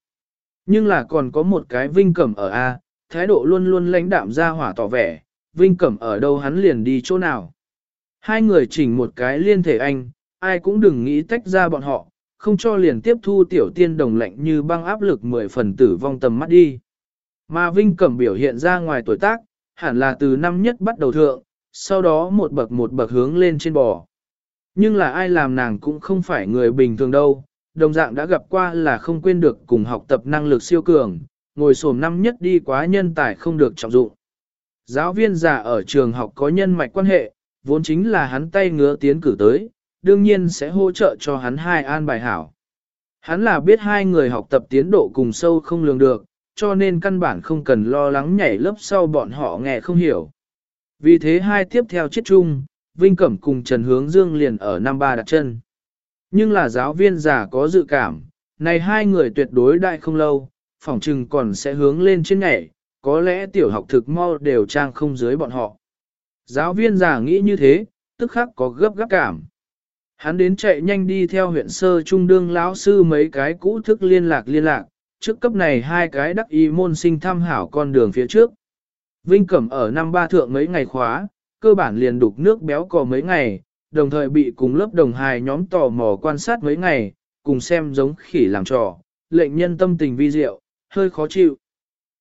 Nhưng là còn có một cái Vinh Cẩm ở A, thái độ luôn luôn lãnh đạm ra hỏa tỏ vẻ, Vinh Cẩm ở đâu hắn liền đi chỗ nào. Hai người chỉnh một cái liên thể anh, ai cũng đừng nghĩ tách ra bọn họ, không cho liền tiếp thu tiểu tiên đồng lạnh như băng áp lực mười phần tử vong tầm mắt đi. Mà Vinh Cẩm biểu hiện ra ngoài tuổi tác, hẳn là từ năm nhất bắt đầu thượng, sau đó một bậc một bậc hướng lên trên bò. Nhưng là ai làm nàng cũng không phải người bình thường đâu, đồng dạng đã gặp qua là không quên được cùng học tập năng lực siêu cường, ngồi sổm năm nhất đi quá nhân tài không được trọng dụng. Giáo viên già ở trường học có nhân mạch quan hệ, vốn chính là hắn tay ngứa tiến cử tới, đương nhiên sẽ hỗ trợ cho hắn hai an bài hảo. Hắn là biết hai người học tập tiến độ cùng sâu không lường được, cho nên căn bản không cần lo lắng nhảy lớp sau bọn họ nghe không hiểu. Vì thế hai tiếp theo chiết chung, Vinh Cẩm cùng Trần Hướng Dương liền ở năm ba đặt chân. Nhưng là giáo viên già có dự cảm, này hai người tuyệt đối đại không lâu, phỏng chừng còn sẽ hướng lên trên nhảy, có lẽ tiểu học thực mau đều trang không dưới bọn họ. Giáo viên già nghĩ như thế, tức khắc có gấp gáp cảm. Hắn đến chạy nhanh đi theo huyện sơ trung đương lão sư mấy cái cũ thức liên lạc liên lạc, trước cấp này hai cái đắc y môn sinh tham hảo con đường phía trước. Vinh Cẩm ở năm ba thượng mấy ngày khóa, cơ bản liền đục nước béo cò mấy ngày, đồng thời bị cùng lớp đồng hài nhóm tò mò quan sát mấy ngày, cùng xem giống khỉ làm trò, lệnh nhân tâm tình vi diệu, hơi khó chịu.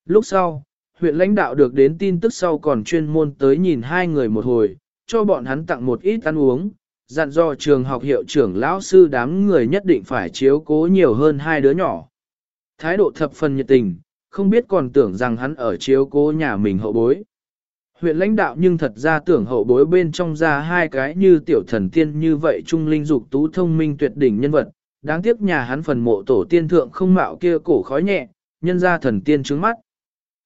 Lúc sau, huyện lãnh đạo được đến tin tức sau còn chuyên môn tới nhìn hai người một hồi, cho bọn hắn tặng một ít ăn uống, dặn dò trường học hiệu trưởng lão sư đám người nhất định phải chiếu cố nhiều hơn hai đứa nhỏ. Thái độ thập phần nhiệt tình, không biết còn tưởng rằng hắn ở chiếu cố nhà mình hậu bối. Huyện lãnh đạo nhưng thật ra tưởng hậu bối bên trong ra hai cái như tiểu thần tiên như vậy trung linh dục tú thông minh tuyệt đỉnh nhân vật, đáng tiếc nhà hắn phần mộ tổ tiên thượng không mạo kia cổ khói nhẹ, nhân ra thần tiên trứng mắt.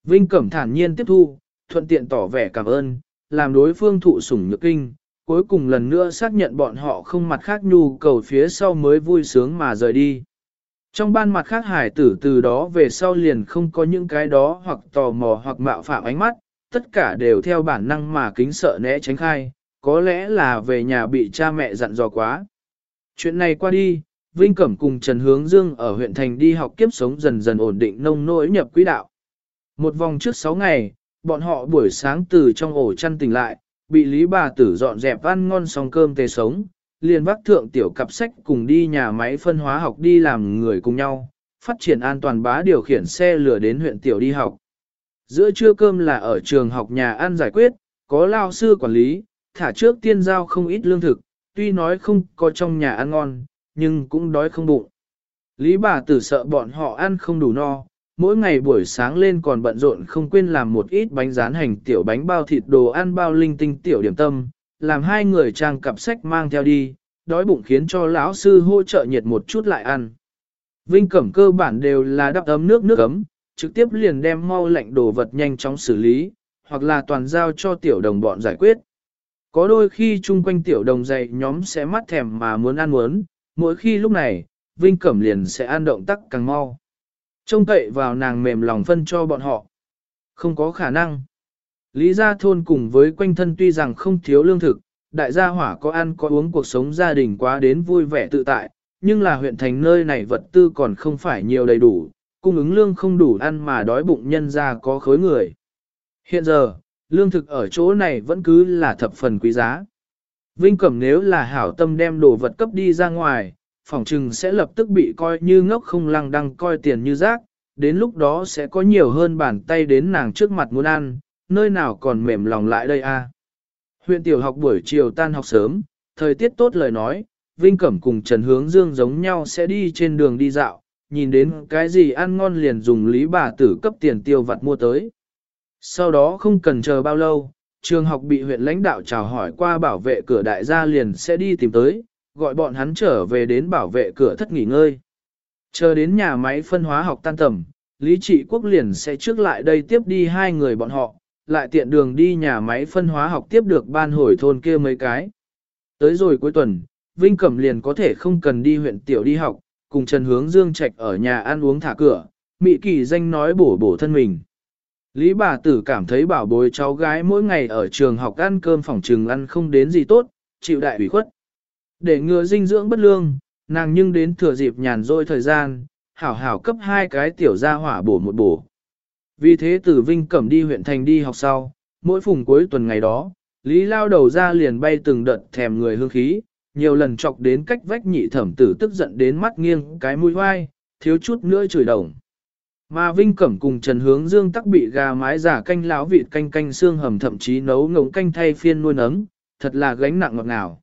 Vinh Cẩm thản nhiên tiếp thu, thuận tiện tỏ vẻ cảm ơn, làm đối phương thụ sủng nhược kinh, cuối cùng lần nữa xác nhận bọn họ không mặt khác nhu cầu phía sau mới vui sướng mà rời đi. Trong ban mặt khác hải tử từ đó về sau liền không có những cái đó hoặc tò mò hoặc mạo phạm ánh mắt, tất cả đều theo bản năng mà kính sợ né tránh khai, có lẽ là về nhà bị cha mẹ dặn dò quá. Chuyện này qua đi, Vinh Cẩm cùng Trần Hướng Dương ở huyện thành đi học kiếp sống dần dần ổn định nông nỗi nhập quỹ đạo. Một vòng trước 6 ngày, bọn họ buổi sáng từ trong ổ chăn tỉnh lại, bị Lý bà tử dọn dẹp ăn ngon xong cơm tê sống, liền vác thượng tiểu cặp sách cùng đi nhà máy phân hóa học đi làm người cùng nhau, phát triển an toàn bá điều khiển xe lửa đến huyện tiểu đi học. Giữa trưa cơm là ở trường học nhà ăn giải quyết, có lao sư quản lý, thả trước tiên giao không ít lương thực, tuy nói không có trong nhà ăn ngon, nhưng cũng đói không bụng. Lý bà tử sợ bọn họ ăn không đủ no, mỗi ngày buổi sáng lên còn bận rộn không quên làm một ít bánh rán hành tiểu bánh bao thịt đồ ăn bao linh tinh tiểu điểm tâm, làm hai người trang cặp sách mang theo đi, đói bụng khiến cho lão sư hỗ trợ nhiệt một chút lại ăn. Vinh cẩm cơ bản đều là đắp ấm nước nước ấm, trực tiếp liền đem mau lạnh đồ vật nhanh chóng xử lý, hoặc là toàn giao cho tiểu đồng bọn giải quyết. Có đôi khi chung quanh tiểu đồng dạy nhóm sẽ mắt thèm mà muốn ăn muốn, mỗi khi lúc này, Vinh Cẩm liền sẽ ăn động tác càng mau. Trông cậy vào nàng mềm lòng phân cho bọn họ. Không có khả năng. Lý gia thôn cùng với quanh thân tuy rằng không thiếu lương thực, đại gia hỏa có ăn có uống cuộc sống gia đình quá đến vui vẻ tự tại, nhưng là huyện thành nơi này vật tư còn không phải nhiều đầy đủ, cung ứng lương không đủ ăn mà đói bụng nhân ra có khối người. Hiện giờ, lương thực ở chỗ này vẫn cứ là thập phần quý giá. Vinh Cẩm nếu là hảo tâm đem đồ vật cấp đi ra ngoài, phỏng trừng sẽ lập tức bị coi như ngốc không lăng đăng coi tiền như rác, đến lúc đó sẽ có nhiều hơn bàn tay đến nàng trước mặt muốn ăn, nơi nào còn mềm lòng lại đây a? Huyện tiểu học buổi chiều tan học sớm, thời tiết tốt lời nói, Vinh Cẩm cùng Trần Hướng Dương giống nhau sẽ đi trên đường đi dạo, nhìn đến cái gì ăn ngon liền dùng lý bà tử cấp tiền tiêu vặt mua tới. Sau đó không cần chờ bao lâu, trường học bị huyện lãnh đạo chào hỏi qua bảo vệ cửa đại gia liền sẽ đi tìm tới, gọi bọn hắn trở về đến bảo vệ cửa thất nghỉ ngơi. Chờ đến nhà máy phân hóa học tan tầm, Lý Trị Quốc liền sẽ trước lại đây tiếp đi hai người bọn họ, lại tiện đường đi nhà máy phân hóa học tiếp được ban hồi thôn kia mấy cái. Tới rồi cuối tuần, Vinh Cẩm liền có thể không cần đi huyện tiểu đi học, cùng Trần Hướng Dương Trạch ở nhà ăn uống thả cửa, Mị Kỳ danh nói bổ bổ thân mình. Lý bà tử cảm thấy bảo bối cháu gái mỗi ngày ở trường học ăn cơm phòng trường ăn không đến gì tốt, chịu đại ủy khuất. Để ngừa dinh dưỡng bất lương, nàng nhưng đến thừa dịp nhàn rỗi thời gian, hảo hảo cấp hai cái tiểu gia hỏa bổ một bổ. Vì thế tử Vinh Cẩm đi huyện thành đi học sau, mỗi phùng cuối tuần ngày đó, Lý lao đầu ra liền bay từng đợt thèm người hương khí, nhiều lần chọc đến cách vách nhị thẩm tử tức giận đến mắt nghiêng cái mũi vai, thiếu chút nữa chửi đồng. Mà Vinh Cẩm cùng Trần Hướng Dương tắc bị gà mái giả canh láo vịt canh canh xương hầm thậm chí nấu ngống canh thay phiên nuôi nấng, thật là gánh nặng ngọt ngào.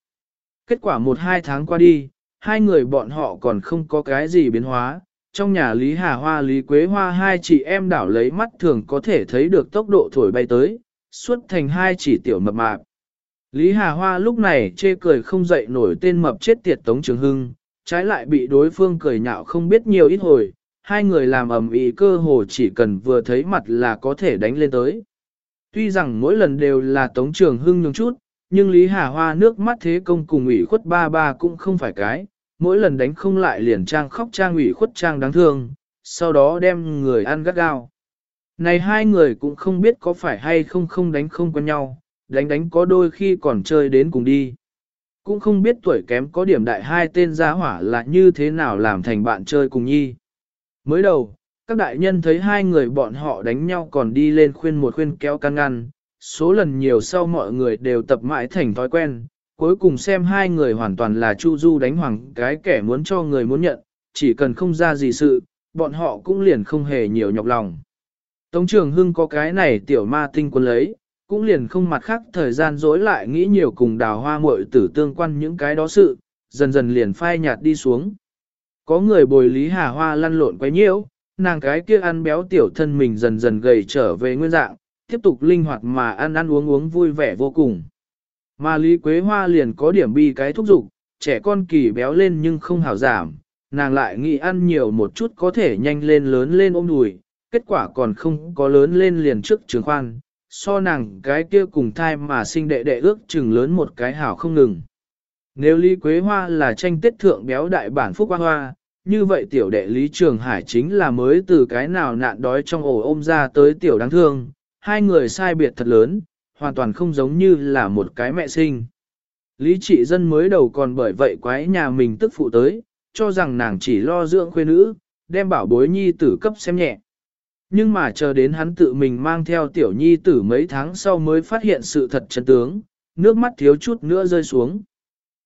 Kết quả một hai tháng qua đi, hai người bọn họ còn không có cái gì biến hóa. Trong nhà Lý Hà Hoa Lý Quế Hoa hai chị em đảo lấy mắt thường có thể thấy được tốc độ thổi bay tới, xuất thành hai chỉ tiểu mập mạp. Lý Hà Hoa lúc này chê cười không dậy nổi tên mập chết tiệt Tống Trường Hưng, trái lại bị đối phương cười nhạo không biết nhiều ít hồi, hai người làm ầm ĩ cơ hồ chỉ cần vừa thấy mặt là có thể đánh lên tới. Tuy rằng mỗi lần đều là Tống Trường Hưng nhường chút, nhưng Lý Hà Hoa nước mắt thế công cùng ủy khuất ba ba cũng không phải cái, mỗi lần đánh không lại liền trang khóc trang ủy khuất trang đáng thương, sau đó đem người ăn gắt gao. Này hai người cũng không biết có phải hay không không đánh không quen nhau, đánh đánh có đôi khi còn chơi đến cùng đi. Cũng không biết tuổi kém có điểm đại hai tên gia hỏa là như thế nào làm thành bạn chơi cùng nhi. Mới đầu, các đại nhân thấy hai người bọn họ đánh nhau còn đi lên khuyên một khuyên kéo can ngăn, số lần nhiều sau mọi người đều tập mãi thành thói quen, cuối cùng xem hai người hoàn toàn là Chu Du đánh hoàng cái kẻ muốn cho người muốn nhận, chỉ cần không ra gì sự, bọn họ cũng liền không hề nhiều nhọc lòng. Tống trường hưng có cái này tiểu ma tinh quân lấy, cũng liền không mặt khác thời gian dối lại nghĩ nhiều cùng đào hoa muội tử tương quan những cái đó sự, dần dần liền phai nhạt đi xuống. Có người bồi Lý Hà Hoa lăn lộn quấy nhiễu, nàng cái kia ăn béo tiểu thân mình dần dần gầy trở về nguyên dạng, tiếp tục linh hoạt mà ăn ăn uống uống vui vẻ vô cùng. Mà Lý Quế Hoa liền có điểm bi cái thúc dục trẻ con kỳ béo lên nhưng không hảo giảm, nàng lại nghĩ ăn nhiều một chút có thể nhanh lên lớn lên ôm đùi, kết quả còn không có lớn lên liền trước trường khoan, so nàng cái kia cùng thai mà sinh đệ đệ ước chừng lớn một cái hảo không ngừng. Nếu Lý Quế Hoa là tranh tiết thượng béo đại bản phúc hoa hoa, như vậy tiểu đệ Lý Trường Hải chính là mới từ cái nào nạn đói trong ổ ôm ra tới tiểu đáng thương, hai người sai biệt thật lớn, hoàn toàn không giống như là một cái mẹ sinh. Lý trị dân mới đầu còn bởi vậy quái nhà mình tức phụ tới, cho rằng nàng chỉ lo dưỡng khuê nữ, đem bảo bối nhi tử cấp xem nhẹ. Nhưng mà chờ đến hắn tự mình mang theo tiểu nhi tử mấy tháng sau mới phát hiện sự thật chân tướng, nước mắt thiếu chút nữa rơi xuống.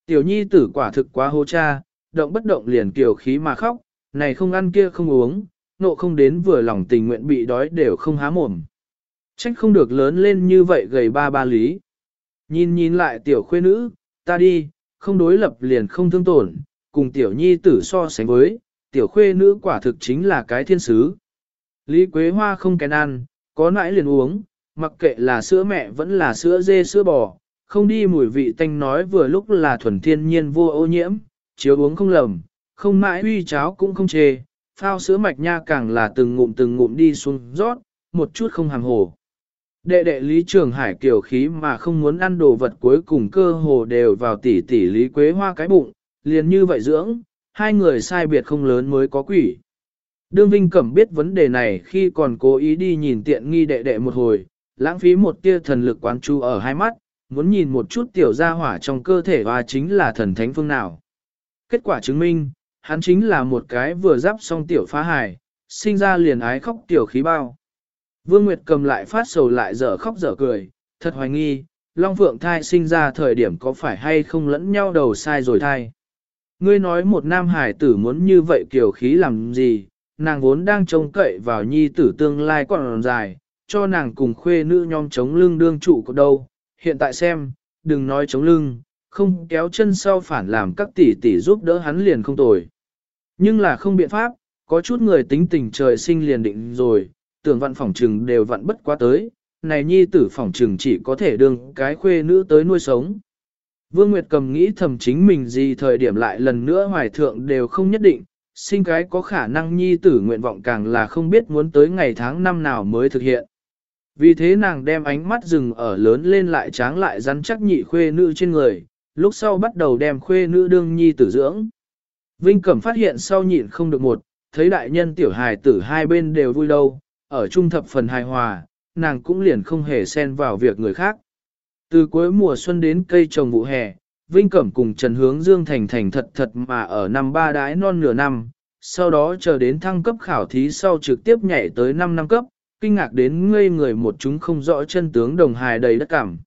Tiểu nhi tử quả thực quá hô cha, động bất động liền kiều khí mà khóc, này không ăn kia không uống, nộ không đến vừa lòng tình nguyện bị đói đều không há mồm. Trách không được lớn lên như vậy gầy ba ba lý. Nhìn nhìn lại tiểu khuê nữ, ta đi, không đối lập liền không thương tổn, cùng tiểu nhi tử so sánh với, tiểu khuê nữ quả thực chính là cái thiên sứ. Lý Quế Hoa không kén ăn, có nãi liền uống, mặc kệ là sữa mẹ vẫn là sữa dê sữa bò, không đi mùi vị tanh nói vừa lúc là thuần thiên nhiên vô ô nhiễm, chiếu uống không lầm, không mãi uy cháo cũng không chê, phao sữa mạch nha càng là từng ngụm từng ngụm đi xuống rót, một chút không hàng hồ. Đệ đệ Lý Trường Hải kiểu khí mà không muốn ăn đồ vật cuối cùng cơ hồ đều vào tỉ tỉ Lý Quế Hoa cái bụng, liền như vậy dưỡng, hai người sai biệt không lớn mới có quỷ. Đương Vinh Cẩm biết vấn đề này khi còn cố ý đi nhìn tiện nghi đệ đệ một hồi, lãng phí một tia thần lực quán chú ở hai mắt, muốn nhìn một chút tiểu gia hỏa trong cơ thể và chính là thần thánh phương nào. Kết quả chứng minh, hắn chính là một cái vừa giáp xong tiểu phá hài, sinh ra liền ái khóc tiểu khí bao. Vương Nguyệt cầm lại phát sầu lại dở khóc dở cười, thật hoài nghi, Long Phượng thai sinh ra thời điểm có phải hay không lẫn nhau đầu sai rồi thai. Ngươi nói một nam hải tử muốn như vậy kiểu khí làm gì, nàng vốn đang trông cậy vào nhi tử tương lai còn dài, cho nàng cùng khuê nữ nhóm chống lưng đương trụ có đâu. Hiện tại xem, đừng nói chống lưng, không kéo chân sau phản làm các tỷ tỷ giúp đỡ hắn liền không tồi. Nhưng là không biện pháp, Có chút người tính tình trời sinh liền định rồi, tưởng vặn phỏng trừng đều vặn bất quá tới, này nhi tử phỏng trừng chỉ có thể đương cái khuê nữ tới nuôi sống. Vương Nguyệt cầm nghĩ thầm chính mình gì thời điểm lại lần nữa hoài thượng đều không nhất định, sinh cái có khả năng nhi tử nguyện vọng càng là không biết muốn tới ngày tháng năm nào mới thực hiện. Vì thế nàng đem ánh mắt rừng ở lớn lên lại tráng lại rắn chắc nhị khuê nữ trên người, lúc sau bắt đầu đem khuê nữ đương nhi tử dưỡng. Vinh Cẩm phát hiện sau nhịn không được một, thấy đại nhân tiểu hài tử hai bên đều vui đâu, ở trung thập phần hài hòa, nàng cũng liền không hề xen vào việc người khác. Từ cuối mùa xuân đến cây trồng vụ hè, Vinh Cẩm cùng Trần Hướng Dương thành thành thật thật mà ở năm ba đái non nửa năm, sau đó chờ đến thăng cấp khảo thí sau trực tiếp nhảy tới 5 năm cấp, kinh ngạc đến ngây người một chúng không rõ chân tướng đồng hài đầy đất cảm.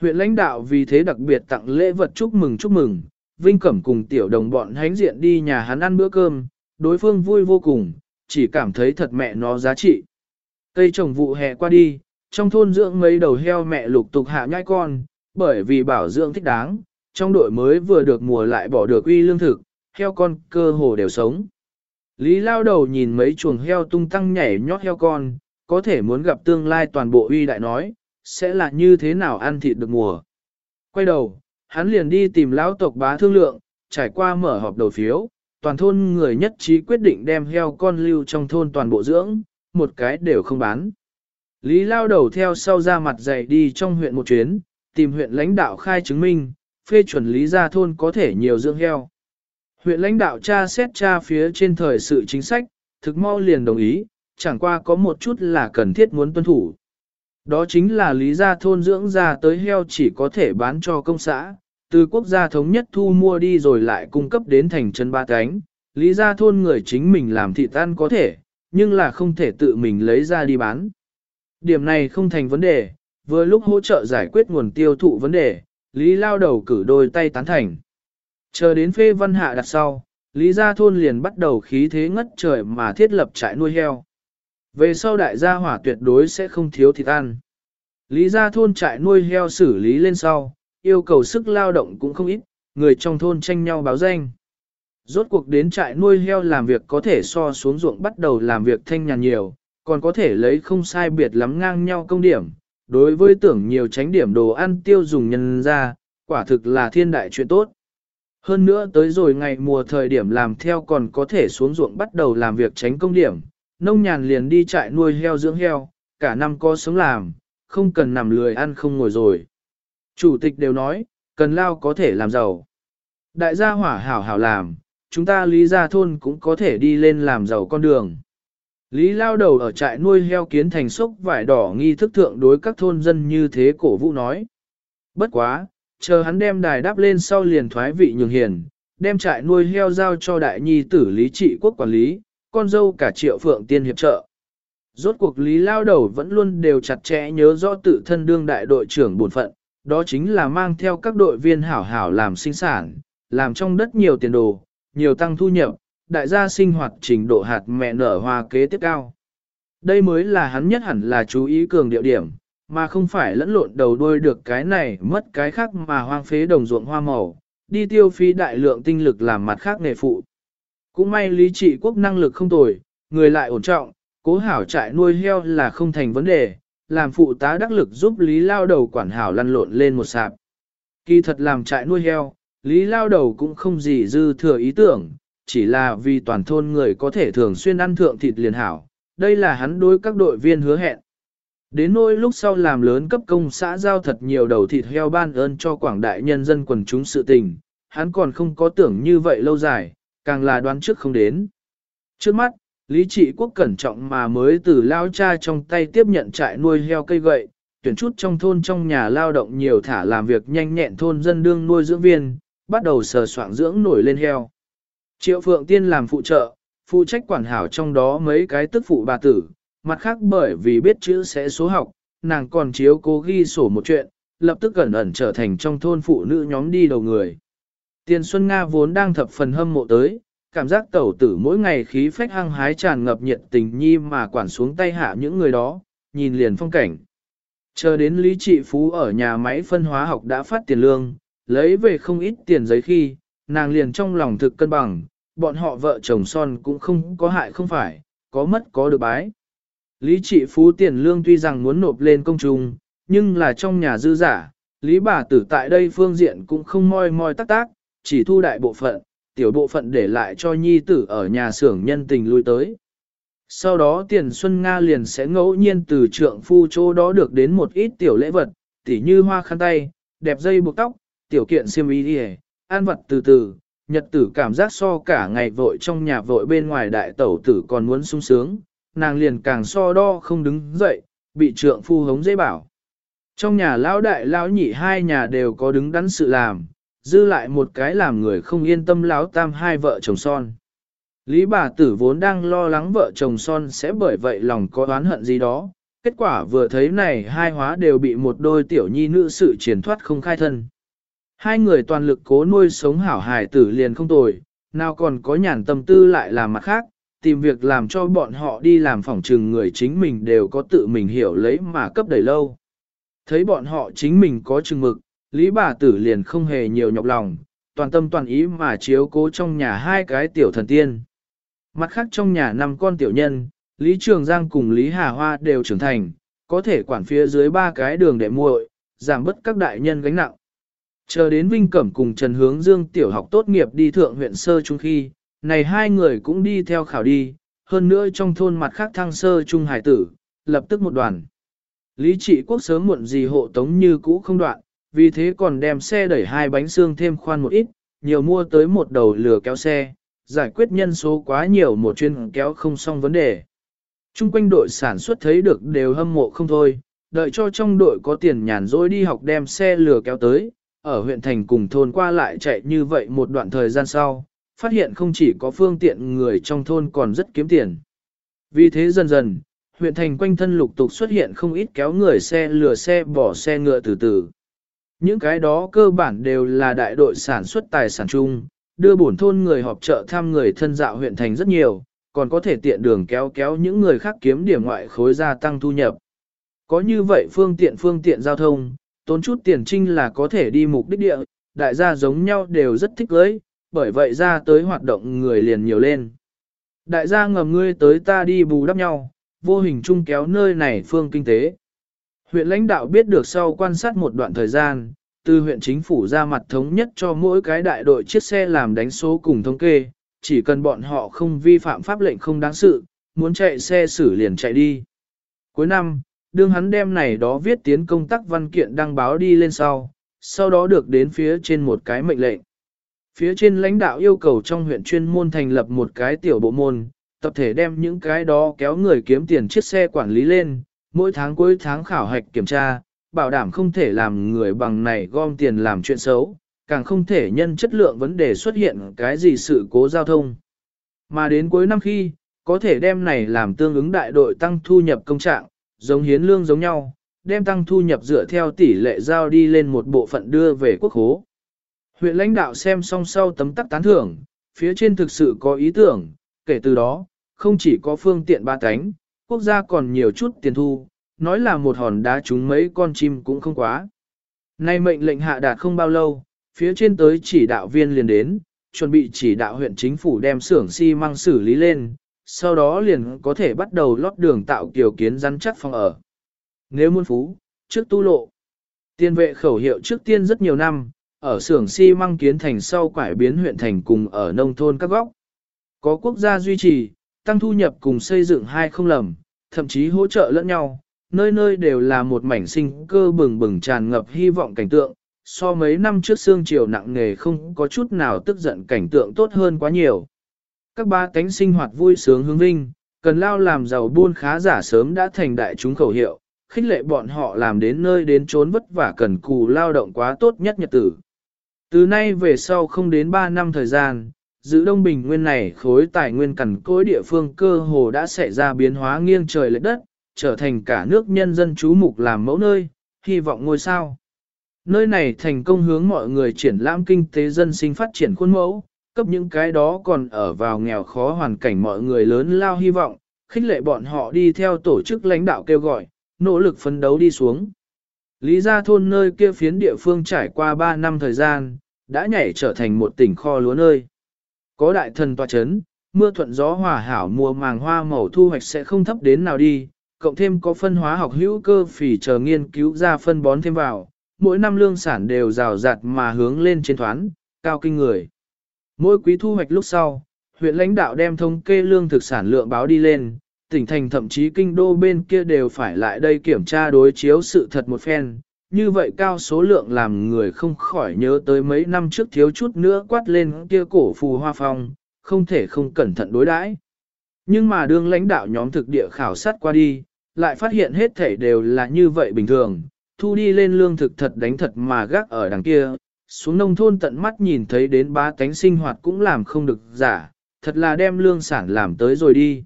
Huyện lãnh đạo vì thế đặc biệt tặng lễ vật chúc mừng chúc mừng, Vinh Cẩm cùng tiểu đồng bọn hánh diện đi nhà hắn ăn bữa cơm, đối phương vui vô cùng, chỉ cảm thấy thật mẹ nó giá trị. Cây trồng vụ hè qua đi, trong thôn dưỡng mấy đầu heo mẹ lục tục hạ nhai con, bởi vì bảo dưỡng thích đáng, trong đội mới vừa được mùa lại bỏ được uy lương thực, heo con cơ hồ đều sống. Lý lao đầu nhìn mấy chuồng heo tung tăng nhảy nhót heo con, có thể muốn gặp tương lai toàn bộ uy đại nói, sẽ là như thế nào ăn thịt được mùa. Quay đầu, hắn liền đi tìm lão tộc bá thương lượng, trải qua mở họp đầu phiếu, toàn thôn người nhất trí quyết định đem heo con lưu trong thôn toàn bộ dưỡng, một cái đều không bán. Lý lao đầu theo sau ra mặt dày đi trong huyện một chuyến, tìm huyện lãnh đạo khai chứng minh, phê chuẩn lý gia thôn có thể nhiều dưỡng heo. Huyện lãnh đạo tra xét tra phía trên thời sự chính sách, thực mau liền đồng ý, chẳng qua có một chút là cần thiết muốn tuân thủ. Đó chính là lý gia thôn dưỡng ra tới heo chỉ có thể bán cho công xã, từ quốc gia thống nhất thu mua đi rồi lại cung cấp đến thành chân ba cánh. Lý gia thôn người chính mình làm thị tan có thể, nhưng là không thể tự mình lấy ra đi bán. Điểm này không thành vấn đề, vừa lúc hỗ trợ giải quyết nguồn tiêu thụ vấn đề, Lý lao đầu cử đôi tay tán thành. Chờ đến phê văn hạ đặt sau, Lý gia thôn liền bắt đầu khí thế ngất trời mà thiết lập trại nuôi heo. Về sau đại gia hỏa tuyệt đối sẽ không thiếu thịt ăn. Lý gia thôn trại nuôi heo xử lý lên sau, yêu cầu sức lao động cũng không ít, người trong thôn tranh nhau báo danh. Rốt cuộc đến trại nuôi heo làm việc có thể so xuống ruộng bắt đầu làm việc thanh nhàn nhiều, còn có thể lấy không sai biệt lắm ngang nhau công điểm. Đối với tưởng nhiều tránh điểm đồ ăn tiêu dùng nhân ra, quả thực là thiên đại chuyện tốt. Hơn nữa tới rồi ngày mùa thời điểm làm theo còn có thể xuống ruộng bắt đầu làm việc tránh công điểm, nông nhàn liền đi trại nuôi heo dưỡng heo, cả năm có sống làm, không cần nằm lười ăn không ngồi rồi. Chủ tịch đều nói, cần lao có thể làm giàu. Đại gia hỏa hảo hảo làm, chúng ta lý gia thôn cũng có thể đi lên làm giàu con đường. Lý lao đầu ở trại nuôi heo kiến thành sốc vải đỏ nghi thức thượng đối các thôn dân như thế cổ vũ nói. Bất quá, chờ hắn đem đài đáp lên sau liền thoái vị nhường hiền, đem trại nuôi heo giao cho đại nhi tử lý trị quốc quản lý, con dâu cả triệu phượng tiên hiệp trợ. Rốt cuộc lý lao đầu vẫn luôn đều chặt chẽ nhớ rõ tự thân đương đại đội trưởng bổn phận, đó chính là mang theo các đội viên hảo hảo làm sinh sản, làm trong đất nhiều tiền đồ, nhiều tăng thu nhập, đại gia sinh hoạt trình độ hạt mẹ nở hoa kế tiếp cao. Đây mới là hắn nhất hẳn là chú ý cường điệu điểm, mà không phải lẫn lộn đầu đuôi được cái này mất cái khác mà hoang phế đồng ruộng hoa màu, đi tiêu phí đại lượng tinh lực làm mặt khác nghề phụ. Cũng may lý trị quốc năng lực không tồi, người lại ổn trọng, cố hảo trại nuôi heo là không thành vấn đề, làm phụ tá đắc lực giúp lý lao đầu quản hảo lăn lộn lên một sạp. Kỳ thật làm trại nuôi heo, lý lao đầu cũng không gì dư thừa ý tưởng, chỉ là vì toàn thôn người có thể thường xuyên ăn thượng thịt liền hảo, đây là hắn đối các đội viên hứa hẹn. Đến nỗi lúc sau làm lớn cấp công xã giao thật nhiều đầu thịt heo ban ơn cho quảng đại nhân dân quần chúng sự tình, hắn còn không có tưởng như vậy lâu dài, càng là đoán trước không đến. Trước mắt, Lý trị quốc cẩn trọng mà mới từ lao cha trong tay tiếp nhận trại nuôi heo cây gậy, tuyển chút trong thôn trong nhà lao động nhiều thả làm việc nhanh nhẹn thôn dân đương nuôi dưỡng viên, bắt đầu sờ soạn dưỡng nổi lên heo. Triệu Phượng Tiên làm phụ trợ, phụ trách quản hảo trong đó mấy cái tức phụ bà tử, mặt khác bởi vì biết chữ sẽ số học, nàng còn chiếu cố ghi sổ một chuyện, lập tức gần ẩn trở thành trong thôn phụ nữ nhóm đi đầu người. Tiền Xuân Nga vốn đang thập phần hâm mộ tới, cảm giác tẩu tử mỗi ngày khí phách hăng hái tràn ngập nhiệt tình nhi mà quản xuống tay hạ những người đó, nhìn liền phong cảnh. Chờ đến Lý Trị Phú ở nhà máy phân hóa học đã phát tiền lương, lấy về không ít tiền giấy khi, nàng liền trong lòng thực cân bằng, bọn họ vợ chồng son cũng không có hại không phải, có mất có được bái. Lý trị phú tiền lương tuy rằng muốn nộp lên công trung, nhưng là trong nhà dư giả, Lý bà tử tại đây phương diện cũng không moi moi tắc tác, chỉ thu đại bộ phận, tiểu bộ phận để lại cho nhi tử ở nhà xưởng nhân tình lui tới. Sau đó tiền Xuân Nga liền sẽ ngẫu nhiên từ trượng phu chỗ đó được đến một ít tiểu lễ vật, tỉ như hoa khăn tay, đẹp dây buộc tóc, tiểu kiện xiêm y đi an vật từ từ, nhật tử cảm giác so cả ngày vội trong nhà vội bên ngoài đại tẩu tử còn muốn sung sướng, nàng liền càng so đo không đứng dậy, bị trượng phu hống dễ bảo. Trong nhà lão đại lão nhị hai nhà đều có đứng đắn sự làm, dư lại một cái làm người không yên tâm lão tam hai vợ chồng son. Lý bà tử vốn đang lo lắng vợ chồng son sẽ bởi vậy lòng có oán hận gì đó, kết quả vừa thấy này hai hóa đều bị một đôi tiểu nhi nữ sự triển thoát không khai thân. Hai người toàn lực cố nuôi sống hảo hài tử liền không tồi, nào còn có nhàn tâm tư lại làm mặt khác, tìm việc làm cho bọn họ đi làm phỏng trừng người chính mình đều có tự mình hiểu lấy mà cấp đầy lâu. Thấy bọn họ chính mình có chừng mực, Lý bà tử liền không hề nhiều nhọc lòng, toàn tâm toàn ý mà chiếu cố trong nhà hai cái tiểu thần tiên. Mặt khác trong nhà năm con tiểu nhân, Lý Trường Giang cùng Lý Hà Hoa đều trưởng thành, có thể quản phía dưới ba cái đường để muội, giảm bớt các đại nhân gánh nặng. Chờ đến Vinh Cẩm cùng Trần Hướng Dương tiểu học tốt nghiệp đi thượng huyện sơ trung khi, này hai người cũng đi theo khảo đi, hơn nữa trong thôn mặt khác thăng sơ trung hải tử, lập tức một đoàn. Lý trị quốc sớm muộn gì hộ tống như cũ không đoạn, vì thế còn đem xe đẩy hai bánh xương thêm khoan một ít, nhiều mua tới một đầu lừa kéo xe, giải quyết nhân số quá nhiều một chuyên kéo không xong vấn đề. Trung quanh đội sản xuất thấy được đều hâm mộ không thôi, đợi cho trong đội có tiền nhàn rỗi đi học đem xe lừa kéo tới, ở huyện thành cùng thôn qua lại chạy như vậy một đoạn thời gian sau, phát hiện không chỉ có phương tiện người trong thôn còn rất kiếm tiền. Vì thế dần dần, huyện thành quanh thân lục tục xuất hiện không ít kéo người xe lừa xe bỏ xe ngựa từ từ. Những cái đó cơ bản đều là đại đội sản xuất tài sản chung, đưa bổn thôn người họp chợ thăm người thân dạo huyện thành rất nhiều, còn có thể tiện đường kéo kéo những người khác kiếm điểm ngoại khối gia tăng thu nhập. Có như vậy phương tiện phương tiện giao thông, tốn chút tiền trinh là có thể đi mục đích địa, đại gia giống nhau đều rất thích cưới, bởi vậy ra tới hoạt động người liền nhiều lên. Đại gia ngầm ngươi tới ta đi bù đắp nhau, vô hình chung kéo nơi này phương kinh tế. Huyện lãnh đạo biết được sau quan sát một đoạn thời gian, từ huyện chính phủ ra mặt thống nhất cho mỗi cái đại đội chiếc xe làm đánh số cùng thống kê, chỉ cần bọn họ không vi phạm pháp lệnh không đáng sự, muốn chạy xe xử liền chạy đi. Cuối năm, đương hắn đem này đó viết tiến công tác văn kiện đăng báo đi lên sau, sau đó được đến phía trên một cái mệnh lệnh. Phía trên lãnh đạo yêu cầu trong huyện chuyên môn thành lập một cái tiểu bộ môn, tập thể đem những cái đó kéo người kiếm tiền chiếc xe quản lý lên, mỗi tháng cuối tháng khảo hạch kiểm tra, bảo đảm không thể làm người bằng này gom tiền làm chuyện xấu, càng không thể nhân chất lượng vấn đề xuất hiện cái gì sự cố giao thông. Mà đến cuối năm khi, có thể đem này làm tương ứng đại đội tăng thu nhập công trạng, giống hiến lương giống nhau, đem tăng thu nhập dựa theo tỷ lệ giao đi lên một bộ phận đưa về quốc hố. Huyện lãnh đạo xem xong sau tấm tắc tán thưởng, phía trên thực sự có ý tưởng, kể từ đó, không chỉ có phương tiện ba cánh, quốc gia còn nhiều chút tiền thu, nói là một hòn đá trúng mấy con chim cũng không quá. Nay mệnh lệnh hạ đạt không bao lâu, phía trên tới chỉ đạo viên liền đến, chuẩn bị chỉ đạo huyện chính phủ đem xưởng xi măng xử lý lên, sau đó liền có thể bắt đầu lót đường tạo kiểu kiến rắn chắc phòng ở. Nếu muốn phú, trước tu lộ. Tiên vệ khẩu hiệu trước tiên rất nhiều năm, ở xưởng xi măng kiến thành sau quải biến huyện thành cùng ở nông thôn các góc. Có quốc gia duy trì, tăng thu nhập cùng xây dựng hai không lầm, thậm chí hỗ trợ lẫn nhau, nơi nơi đều là một mảnh sinh cơ bừng bừng tràn ngập hy vọng cảnh tượng, so mấy năm trước xương chiều nặng nề không có chút nào tức giận cảnh tượng tốt hơn quá nhiều. Các ba tánh sinh hoạt vui sướng hướng vinh, cần lao làm giàu buôn khá giả sớm đã thành đại chúng khẩu hiệu, khích lệ bọn họ làm đến nơi đến trốn vất vả cần cù lao động quá tốt nhất nhật tử. Từ nay về sau không đến 3 năm thời gian, giữ đông bình nguyên này khối tài nguyên cằn cối địa phương cơ hồ đã xảy ra biến hóa nghiêng trời lệch đất, trở thành cả nước nhân dân chú mục làm mẫu nơi, hy vọng ngôi sao. Nơi này thành công hướng mọi người triển lãm kinh tế dân sinh phát triển khuôn mẫu, cấp những cái đó còn ở vào nghèo khó hoàn cảnh mọi người lớn lao hy vọng, khích lệ bọn họ đi theo tổ chức lãnh đạo kêu gọi, nỗ lực phấn đấu đi xuống. Lý gia thôn nơi kia phiến địa phương trải qua 3 năm thời gian, đã nhảy trở thành một tỉnh kho lúa nơi. có đại thần tòa chấn, mưa thuận gió hòa hảo mùa màng hoa màu thu hoạch sẽ không thấp đến nào đi, cộng thêm có phân hóa học hữu cơ phỉ chờ nghiên cứu ra phân bón thêm vào, mỗi năm lương sản đều rào rạt mà hướng lên trên thoán, cao kinh người. Mỗi quý thu hoạch lúc sau, huyện lãnh đạo đem thống kê lương thực sản lượng báo đi lên, tỉnh thành thậm chí kinh đô bên kia đều phải lại đây kiểm tra đối chiếu sự thật một phen. Như vậy cao số lượng làm người không khỏi nhớ tới mấy năm trước thiếu chút nữa quát lên kia cổ phù hoa phong, không thể không cẩn thận đối đãi. Nhưng mà đương lãnh đạo nhóm thực địa khảo sát qua đi, lại phát hiện hết thể đều là như vậy bình thường, thu đi lên lương thực thật đánh thật mà gác ở đằng kia, xuống nông thôn tận mắt nhìn thấy đến ba cánh sinh hoạt cũng làm không được giả, thật là đem lương sản làm tới rồi đi.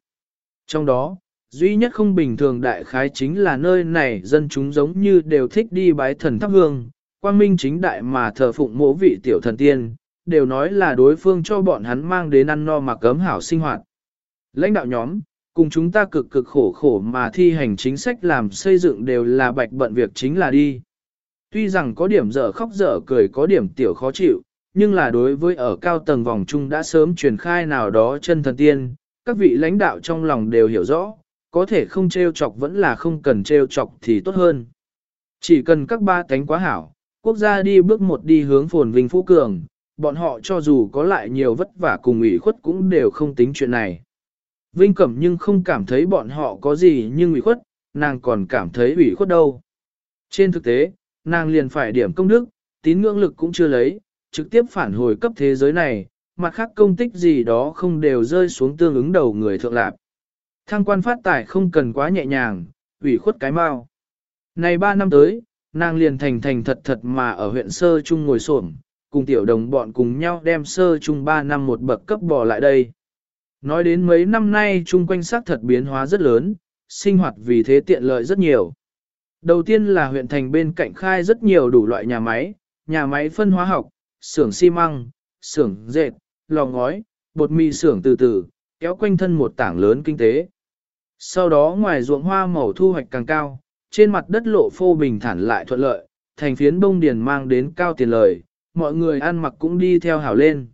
Trong đó, duy nhất không bình thường đại khái chính là nơi này dân chúng giống như đều thích đi bái thần thắp hương, quang minh chính đại mà thờ phụng mỗ vị tiểu thần tiên, đều nói là đối phương cho bọn hắn mang đến ăn no mà cấm hảo sinh hoạt. Lãnh đạo nhóm, cùng chúng ta cực cực khổ khổ mà thi hành chính sách làm xây dựng đều là bạch bận việc chính là đi. Tuy rằng có điểm dở khóc dở cười có điểm tiểu khó chịu, nhưng là đối với ở cao tầng vòng trung đã sớm truyền khai nào đó chân thần tiên, các vị lãnh đạo trong lòng đều hiểu rõ, có thể không trêu chọc vẫn là không cần trêu chọc thì tốt hơn. Chỉ cần các ba cánh quá hảo, quốc gia đi bước một đi hướng phồn vinh phú cường, bọn họ cho dù có lại nhiều vất vả cùng ủy khuất cũng đều không tính chuyện này. Vinh Cẩm nhưng không cảm thấy bọn họ có gì nhưng ủy khuất, nàng còn cảm thấy ủy khuất đâu. Trên thực tế, nàng liền phải điểm công đức, tín ngưỡng lực cũng chưa lấy, trực tiếp phản hồi cấp thế giới này, mặt khác công tích gì đó không đều rơi xuống tương ứng đầu người thượng lạp. Thăng quan phát tài không cần quá nhẹ nhàng, ủy khuất cái mau. Này ba năm tới, nàng liền thành thành thật thật mà ở huyện Sơ Trung ngồi xổm cùng tiểu đồng bọn cùng nhau đem Sơ Trung ba năm một bậc cấp bỏ lại đây. Nói đến mấy năm nay chung quanh sắc thật biến hóa rất lớn, sinh hoạt vì thế tiện lợi rất nhiều. Đầu tiên là huyện thành bên cạnh khai rất nhiều đủ loại nhà máy, nhà máy phân hóa học, xưởng xi măng, xưởng dệt, lò ngói, bột mì xưởng từ từ, kéo quanh thân một tảng lớn kinh tế. Sau đó ngoài ruộng hoa màu thu hoạch càng cao, trên mặt đất lộ phô bình thản lại thuận lợi, thành phiến bông điền mang đến cao tiền lời, mọi người ăn mặc cũng đi theo hảo lên.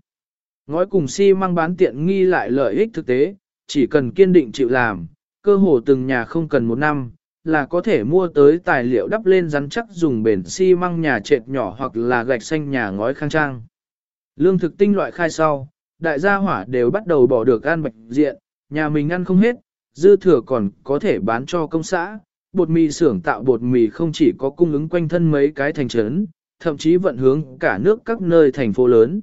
Ngói cùng xi măng bán tiện nghi lại lợi ích thực tế, chỉ cần kiên định chịu làm, cơ hồ từng nhà không cần một năm, là có thể mua tới tài liệu đắp lên rắn chắc dùng bền xi măng nhà trệt nhỏ hoặc là gạch xanh nhà ngói khang trang. Lương thực tinh loại khai sau, đại gia hỏa đều bắt đầu bỏ được ăn bạch diện, nhà mình ăn không hết, dư thừa còn có thể bán cho công xã. Bột mì xưởng tạo bột mì không chỉ có cung ứng quanh thân mấy cái thành trấn, thậm chí vận hướng cả nước các nơi thành phố lớn.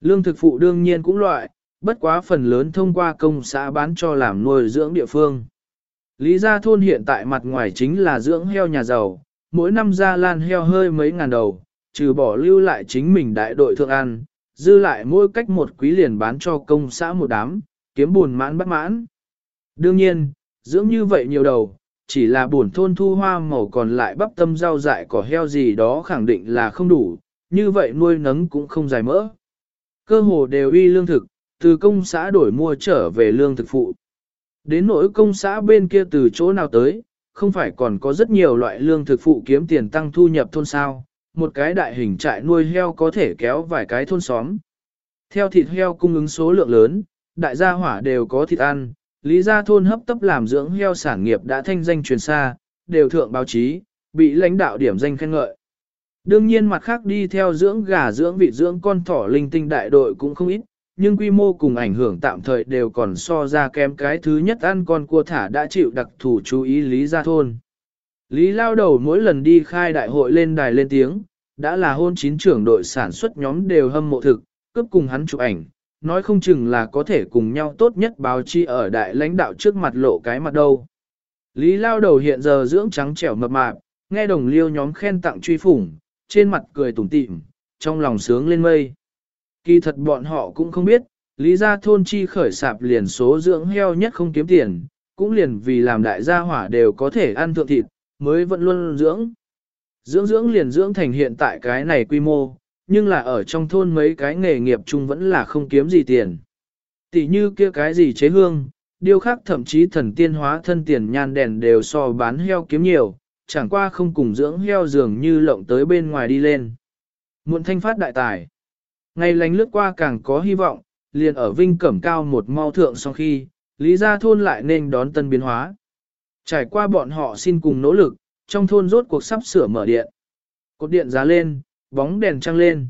Lương thực phụ đương nhiên cũng loại, bất quá phần lớn thông qua công xã bán cho làm nuôi dưỡng địa phương. Lý gia thôn hiện tại mặt ngoài chính là dưỡng heo nhà giàu, mỗi năm ra lan heo hơi mấy ngàn đầu, trừ bỏ lưu lại chính mình đại đội thượng ăn, dư lại mỗi cách một quý liền bán cho công xã một đám, kiếm buồn mãn bất mãn. Đương nhiên, dưỡng như vậy nhiều đầu, chỉ là buồn thôn thu hoa màu còn lại bắp tâm rau dại cỏ heo gì đó khẳng định là không đủ, như vậy nuôi nấng cũng không dài mỡ. Cơ hồ đều uy lương thực, từ công xã đổi mua trở về lương thực phụ. Đến nỗi công xã bên kia từ chỗ nào tới, không phải còn có rất nhiều loại lương thực phụ kiếm tiền tăng thu nhập thôn sao, một cái đại hình trại nuôi heo có thể kéo vài cái thôn xóm. Theo thịt heo cung ứng số lượng lớn, đại gia hỏa đều có thịt ăn, lý gia thôn hấp tấp làm dưỡng heo sản nghiệp đã thanh danh truyền xa, đều thượng báo chí, bị lãnh đạo điểm danh khen ngợi. Đương nhiên mặt khác đi theo dưỡng gà dưỡng vị dưỡng con thỏ linh tinh đại đội cũng không ít, nhưng quy mô cùng ảnh hưởng tạm thời đều còn so ra kém cái thứ nhất ăn con cua thả đã chịu đặc thủ chú ý Lý Gia Thôn. Lý lao đầu mỗi lần đi khai đại hội lên đài lên tiếng, đã là hôn chín trưởng đội sản xuất nhóm đều hâm mộ thực, cướp cùng hắn chụp ảnh, nói không chừng là có thể cùng nhau tốt nhất báo chi ở đại lãnh đạo trước mặt lộ cái mặt đâu. Lý lao đầu hiện giờ dưỡng trắng trẻo mập mạp, nghe đồng liêu nhóm khen tặng truy phủng, trên mặt cười tủm tỉm, trong lòng sướng lên mây. Kỳ thật bọn họ cũng không biết, lý gia thôn chi khởi sạp liền số dưỡng heo nhất không kiếm tiền, cũng liền vì làm đại gia hỏa đều có thể ăn thượng thịt, mới vẫn luôn dưỡng. Dưỡng dưỡng liền dưỡng thành hiện tại cái này quy mô, nhưng là ở trong thôn mấy cái nghề nghiệp chung vẫn là không kiếm gì tiền. Tỷ như kia cái gì chế hương, điêu khắc thậm chí thần tiên hóa thân tiền nhan đèn đều so bán heo kiếm nhiều, chẳng qua không cùng dưỡng heo dường như lộng tới bên ngoài đi lên. Muộn thanh phát đại tài. Ngày lành lướt qua càng có hy vọng, liền ở Vinh Cẩm cao một mau thượng sau khi, Lý Gia Thôn lại nên đón tân biến hóa. Trải qua bọn họ xin cùng nỗ lực, trong thôn rốt cuộc sắp sửa mở điện. Cột điện giá lên, bóng đèn trăng lên.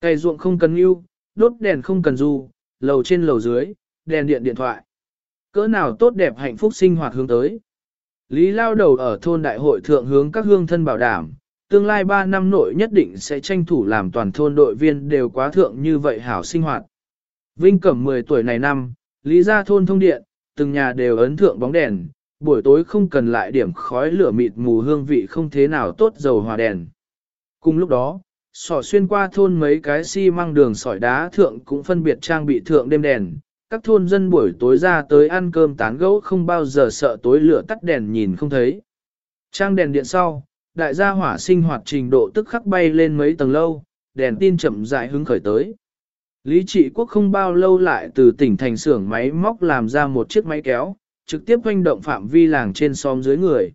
Cây ruộng không cần yêu, đốt đèn không cần du, lầu trên lầu dưới, đèn điện điện thoại. Cỡ nào tốt đẹp hạnh phúc sinh hoạt hướng tới. Lý lao đầu ở thôn đại hội thượng hướng các hương thân bảo đảm, tương lai 3 năm nội nhất định sẽ tranh thủ làm toàn thôn đội viên đều quá thượng như vậy hảo sinh hoạt. Vinh Cẩm 10 tuổi này năm, Lý ra thôn thông điện, từng nhà đều ấn thượng bóng đèn, buổi tối không cần lại điểm khói lửa mịt mù hương vị không thế nào tốt dầu hòa đèn. Cùng lúc đó, sỏ xuyên qua thôn mấy cái xi măng đường sỏi đá thượng cũng phân biệt trang bị thượng đêm đèn, các thôn dân buổi tối ra tới ăn cơm tán gẫu không bao giờ sợ tối lửa tắt đèn nhìn không thấy. Trang đèn điện sau, đại gia hỏa sinh hoạt trình độ tức khắc bay lên mấy tầng lâu, đèn tin chậm rãi hứng khởi tới. Lý trị quốc không bao lâu lại từ tỉnh thành xưởng máy móc làm ra một chiếc máy kéo, trực tiếp hoành động phạm vi làng trên xóm dưới người.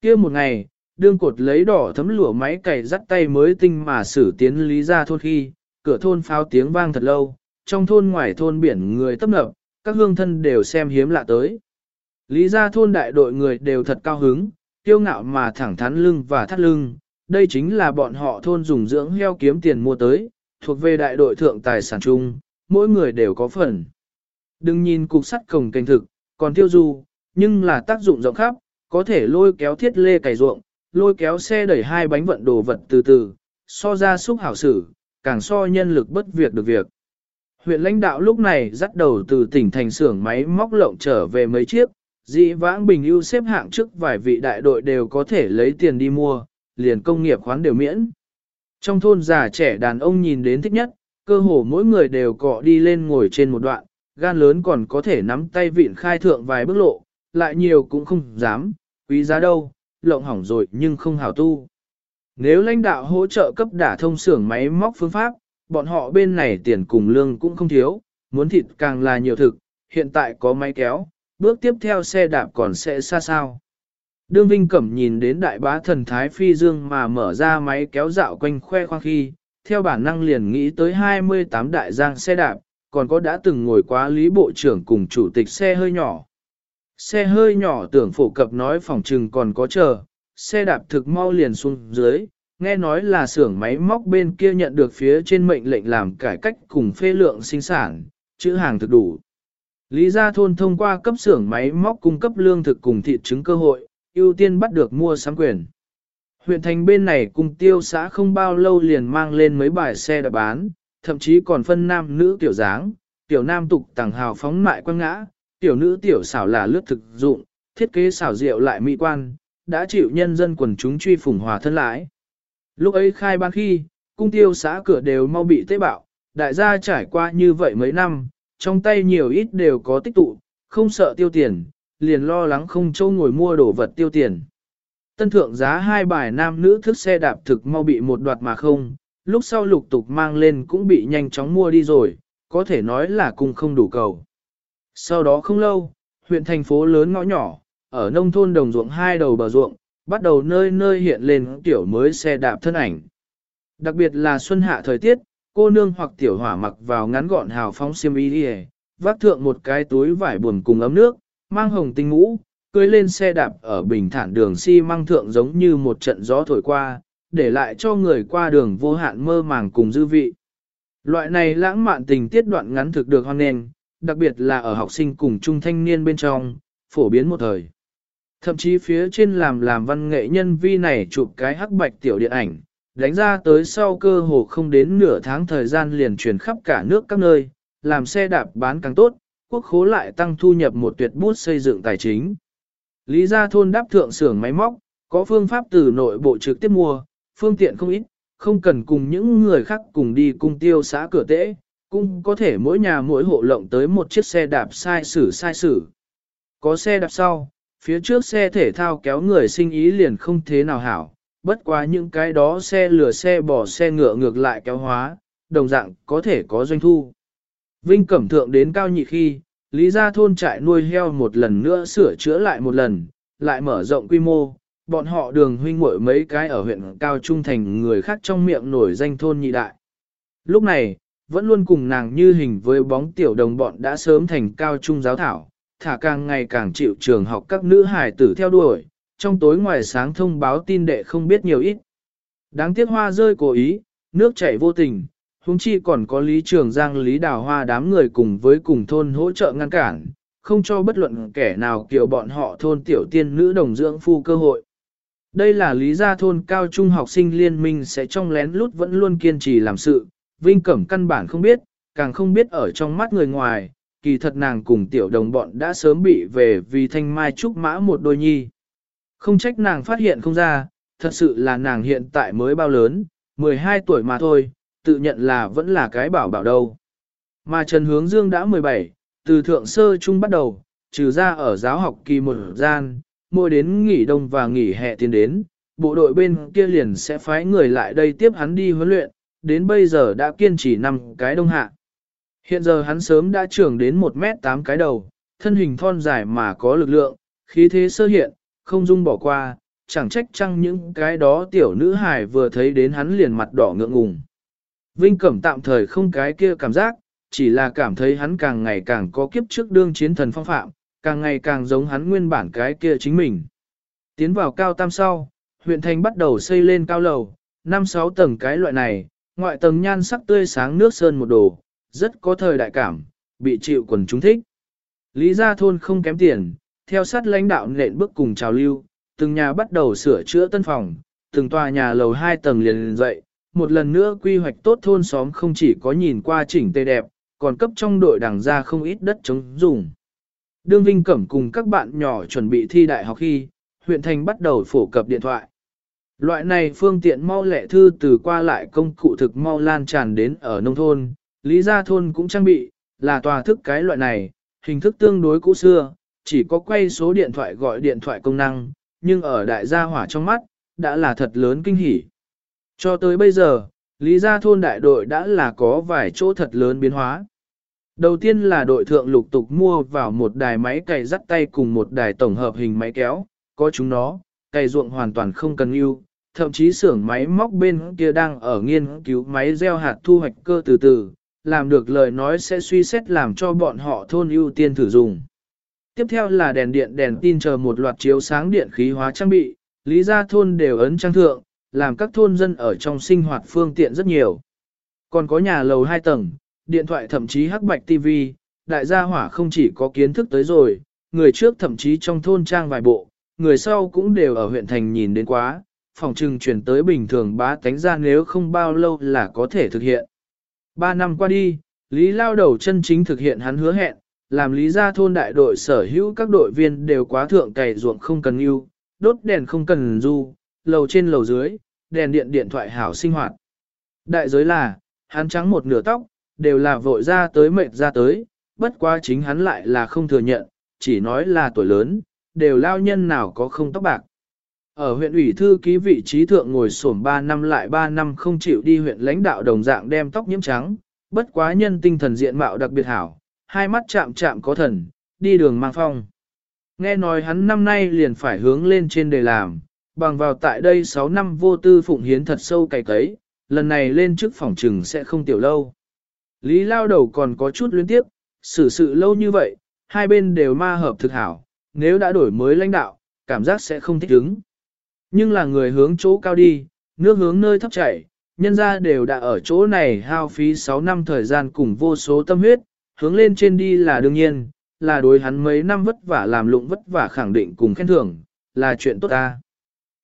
kia một ngày, đương cột lấy đỏ thấm lụa máy cày dắt tay mới tinh mà xử tiến lý ra thôn khi, cửa thôn pháo tiếng vang thật lâu, trong thôn ngoài thôn biển người tấp nập, các hương thân đều xem hiếm lạ tới. Lý ra thôn đại đội người đều thật cao hứng, tiêu ngạo mà thẳng thắn lưng và thắt lưng, đây chính là bọn họ thôn dùng dưỡng heo kiếm tiền mua tới, thuộc về đại đội thượng tài sản chung, mỗi người đều có phần. Đừng nhìn cục sắt cổng canh thực, còn tiêu du, nhưng là tác dụng rộng khắp, có thể lôi kéo thiết lê cày ruộng, lôi kéo xe đẩy hai bánh vận đồ vật từ từ, so ra xúc hảo sử, càng so nhân lực bất việc được việc. Huyện lãnh đạo lúc này dắt đầu từ tỉnh thành xưởng máy móc lộng trở về mấy chiếc, dĩ vãng bình ưu xếp hạng trước vài vị đại đội đều có thể lấy tiền đi mua, liền công nghiệp khoán đều miễn. Trong thôn già trẻ đàn ông nhìn đến thích nhất, cơ hồ mỗi người đều cọ đi lên ngồi trên một đoạn, gan lớn còn có thể nắm tay vịn khai thượng vài bước lộ, lại nhiều cũng không dám, quý giá đâu, lộng hỏng rồi nhưng không hảo tu. Nếu lãnh đạo hỗ trợ cấp đả thông xưởng máy móc phương pháp, bọn họ bên này tiền cùng lương cũng không thiếu, muốn thịt càng là nhiều thực, hiện tại có máy kéo, bước tiếp theo xe đạp còn sẽ xa sao. Đương Vinh Cẩm nhìn đến đại bá thần Thái Phi Dương mà mở ra máy kéo dạo quanh khoe khoang khi, theo bản năng liền nghĩ tới 28 đại giang xe đạp, còn có đã từng ngồi quá lý bộ trưởng cùng chủ tịch xe hơi nhỏ. Xe hơi nhỏ tưởng phổ cập nói phòng trừng còn có chờ, xe đạp thực mau liền xuống dưới, nghe nói là xưởng máy móc bên kia nhận được phía trên mệnh lệnh làm cải cách cùng phê lượng sinh sản, chữ hàng thực đủ. Lý gia thôn thông qua cấp xưởng máy móc cung cấp lương thực cùng thịt trứng cơ hội, ưu tiên bắt được mua sắm quyền. Huyện thành bên này cùng tiêu xã không bao lâu liền mang lên mấy bài xe đạp bán, thậm chí còn phân nam nữ tiểu dáng, tiểu nam tục tàng hào phóng mại quăng ngã, tiểu nữ tiểu xảo là lướt thực dụng, thiết kế xảo diệu lại mỹ quan, đã chịu nhân dân quần chúng truy phủng hòa thân lãi. Lúc ấy khai ban khi, cung tiêu xã cửa đều mau bị tế bạo, đại gia trải qua như vậy mấy năm, trong tay nhiều ít đều có tích tụ, không sợ tiêu tiền, liền lo lắng không châu ngồi mua đồ vật tiêu tiền. Tân thượng giá hai bài nam nữ thức xe đạp thực mau bị một đoạt mà không, lúc sau lục tục mang lên cũng bị nhanh chóng mua đi rồi, có thể nói là cung không đủ cầu. Sau đó không lâu, huyện thành phố lớn ngõ nhỏ, ở nông thôn đồng ruộng hai đầu bờ ruộng, bắt đầu nơi nơi hiện lên tiểu mới xe đạp thân ảnh. Đặc biệt là xuân hạ thời tiết, cô nương hoặc tiểu hỏa mặc vào ngắn gọn hào phóng xiêm y đi vác thượng một cái túi vải buồn cùng ấm nước, mang hồng tinh mũ, cưới lên xe đạp ở bình thản đường xi si măng thượng giống như một trận gió thổi qua, để lại cho người qua đường vô hạn mơ màng cùng dư vị. Loại này lãng mạn tình tiết đoạn ngắn thực được hoan nghênh, đặc biệt là ở học sinh cùng trung thanh niên bên trong, phổ biến một thời. Thậm chí phía trên làm làm văn nghệ nhân vi này chụp cái hắc bạch tiểu điện ảnh, đánh ra tới sau cơ hồ không đến nửa tháng thời gian liền truyền khắp cả nước các nơi, làm xe đạp bán càng tốt, quốc khố lại tăng thu nhập một tuyệt bút xây dựng tài chính. Lý gia thôn đáp thượng xưởng máy móc, có phương pháp từ nội bộ trực tiếp mua, phương tiện không ít, không cần cùng những người khác cùng đi cung tiêu xã cửa tễ, cũng có thể mỗi nhà mỗi hộ lộng tới một chiếc xe đạp sai sử sai sử. Có xe đạp sau, phía trước xe thể thao kéo người sinh ý liền không thế nào hảo, bất quá những cái đó xe lửa xe bò xe ngựa ngược lại kéo hóa, đồng dạng có thể có doanh thu. Vinh Cẩm Thượng đến cao nhị khi, Lý Gia thôn trại nuôi heo một lần nữa sửa chữa lại một lần, lại mở rộng quy mô, bọn họ đường huynh muội mấy cái ở huyện Cao Trung thành người khác trong miệng nổi danh thôn nhị đại. Lúc này, vẫn luôn cùng nàng như hình với bóng tiểu đồng bọn đã sớm thành cao trung giáo thảo, thả càng ngày càng chịu trường học các nữ hài tử theo đuổi, trong tối ngoài sáng thông báo tin đệ không biết nhiều ít. Đáng tiếc hoa rơi cố ý, nước chảy vô tình, huống chi còn có Lý Trường Giang Lý Đào Hoa đám người cùng với cùng thôn hỗ trợ ngăn cản, không cho bất luận kẻ nào kiểu bọn họ thôn tiểu tiên nữ đồng dưỡng phu cơ hội. Đây là lý gia thôn cao trung học sinh liên minh sẽ trong lén lút vẫn luôn kiên trì làm sự, Vinh Cẩm căn bản không biết, càng không biết ở trong mắt người ngoài, kỳ thật nàng cùng tiểu đồng bọn đã sớm bị về vì thanh mai trúc mã một đôi nhi. Không trách nàng phát hiện không ra, thật sự là nàng hiện tại mới bao lớn, 12 tuổi mà thôi, tự nhận là vẫn là cái bảo bảo đâu. Mà Trần Hướng Dương đã 17, từ thượng sơ trung bắt đầu, trừ ra ở giáo học kỳ một gian, mỗi đến nghỉ đông và nghỉ hè tiến đến, bộ đội bên kia liền sẽ phái người lại đây tiếp hắn đi huấn luyện, đến bây giờ đã kiên trì năm cái đông hạ. Hiện giờ hắn sớm đã trưởng đến 1 mét 8 cái đầu, thân hình thon dài mà có lực lượng, khí thế sơ hiện, không dung bỏ qua, chẳng trách chăng những cái đó tiểu nữ hài vừa thấy đến hắn liền mặt đỏ ngượng ngùng. Vinh Cẩm tạm thời không cái kia cảm giác, chỉ là cảm thấy hắn càng ngày càng có kiếp trước đương chiến thần phong phạm, càng ngày càng giống hắn nguyên bản cái kia chính mình. Tiến vào cao tam sau, huyện thành bắt đầu xây lên cao lầu, 5-6 tầng cái loại này, ngoại tầng nhan sắc tươi sáng nước sơn một đồ, rất có thời đại cảm, bị chịu quần chúng thích. Lý gia thôn không kém tiền, theo sát lãnh đạo nện bước cùng trào lưu, từng nhà bắt đầu sửa chữa tân phòng, từng tòa nhà lầu 2 tầng liền liền dậy, một lần nữa quy hoạch tốt thôn xóm không chỉ có nhìn qua chỉnh tề đẹp, còn cấp trong đội đảng ra không ít đất chống dùng. Đương Vinh Cẩm cùng các bạn nhỏ chuẩn bị thi đại học khi, huyện thành bắt đầu phổ cập điện thoại. Loại này phương tiện mau lẹ thư từ qua lại công cụ thực mau lan tràn đến ở nông thôn, lý gia thôn cũng trang bị, là tòa thức cái loại này, hình thức tương đối cũ xưa, chỉ có quay số điện thoại gọi điện thoại công năng, nhưng ở đại gia hỏa trong mắt, đã là thật lớn kinh hỉ. Cho tới bây giờ, lý gia thôn đại đội đã là có vài chỗ thật lớn biến hóa. Đầu tiên là đội thượng lục tục mua vào một đài máy cày dắt tay cùng một đài tổng hợp hình máy kéo, có chúng nó, cày ruộng hoàn toàn không cần yêu, thậm chí xưởng máy móc bên kia đang ở nghiên cứu máy gieo hạt thu hoạch cơ từ từ, làm được lời nói sẽ suy xét làm cho bọn họ thôn ưu tiên thử dùng. Tiếp theo là đèn điện đèn tin chờ một loạt chiếu sáng điện khí hóa trang bị, lý gia thôn đều ấn trang thượng, làm các thôn dân ở trong sinh hoạt phương tiện rất nhiều. Còn có nhà lầu 2 tầng, điện thoại thậm chí hắc bạch TV, đại gia hỏa không chỉ có kiến thức tới rồi, người trước thậm chí trong thôn trang vài bộ, người sau cũng đều ở huyện thành nhìn đến quá, phòng trừng chuyển tới bình thường bá tánh ra nếu không bao lâu là có thể thực hiện. Ba năm qua đi, Lý lao đầu chân chính thực hiện hắn hứa hẹn, làm Lý gia thôn đại đội sở hữu các đội viên đều quá thượng cày ruộng không cần yêu, đốt đèn không cần du, lầu trên lầu dưới, đèn điện điện thoại hảo sinh hoạt. Đại giới là, hắn trắng một nửa tóc, đều là vội ra tới mệt ra tới, bất quá chính hắn lại là không thừa nhận, chỉ nói là tuổi lớn, đều lao nhân nào có không tóc bạc. Ở huyện ủy thư ký vị trí thượng ngồi sổm 3 năm lại 3 năm không chịu đi huyện lãnh đạo đồng dạng đem tóc nhiễm trắng, bất quá nhân tinh thần diện mạo đặc biệt hảo, hai mắt chạm chạm có thần, đi đường mang phong. Nghe nói hắn năm nay liền phải hướng lên trên đề làm, bằng vào tại đây 6 năm vô tư phụng hiến thật sâu cày cấy, lần này lên trước phòng trừng sẽ không tiểu lâu. Lý lao đầu còn có chút luyến tiếp, xử sự lâu như vậy, hai bên đều ma hợp thực hảo, nếu đã đổi mới lãnh đạo, cảm giác sẽ không thích ứng. Nhưng là người hướng chỗ cao đi, nước hướng nơi thấp chảy, nhân ra đều đã ở chỗ này hao phí 6 năm thời gian cùng vô số tâm huyết, hướng lên trên đi là đương nhiên, là đối hắn mấy năm vất vả làm lụng vất vả khẳng định cùng khen thưởng, là chuyện tốt ta.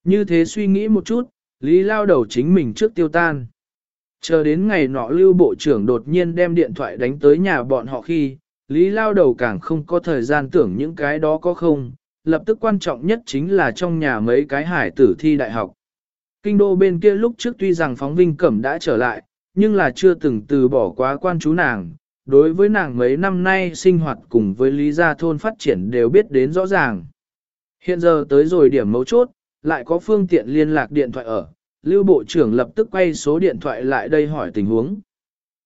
Như thế suy nghĩ một chút, Lý lao đầu chính mình trước tiêu tan. Chờ đến ngày nọ lưu bộ trưởng đột nhiên đem điện thoại đánh tới nhà bọn họ khi, Lý lao đầu càng không có thời gian tưởng những cái đó có không, lập tức quan trọng nhất chính là trong nhà mấy cái hải tử thi đại học. Kinh đô bên kia lúc trước tuy rằng phóng vinh cẩm đã trở lại, nhưng là chưa từng từ bỏ quá quan chú nàng. Đối với nàng mấy năm nay sinh hoạt cùng với lý gia thôn phát triển đều biết đến rõ ràng. Hiện giờ tới rồi điểm mấu chốt, lại có phương tiện liên lạc điện thoại ở, Lưu Bộ trưởng lập tức quay số điện thoại lại đây hỏi tình huống.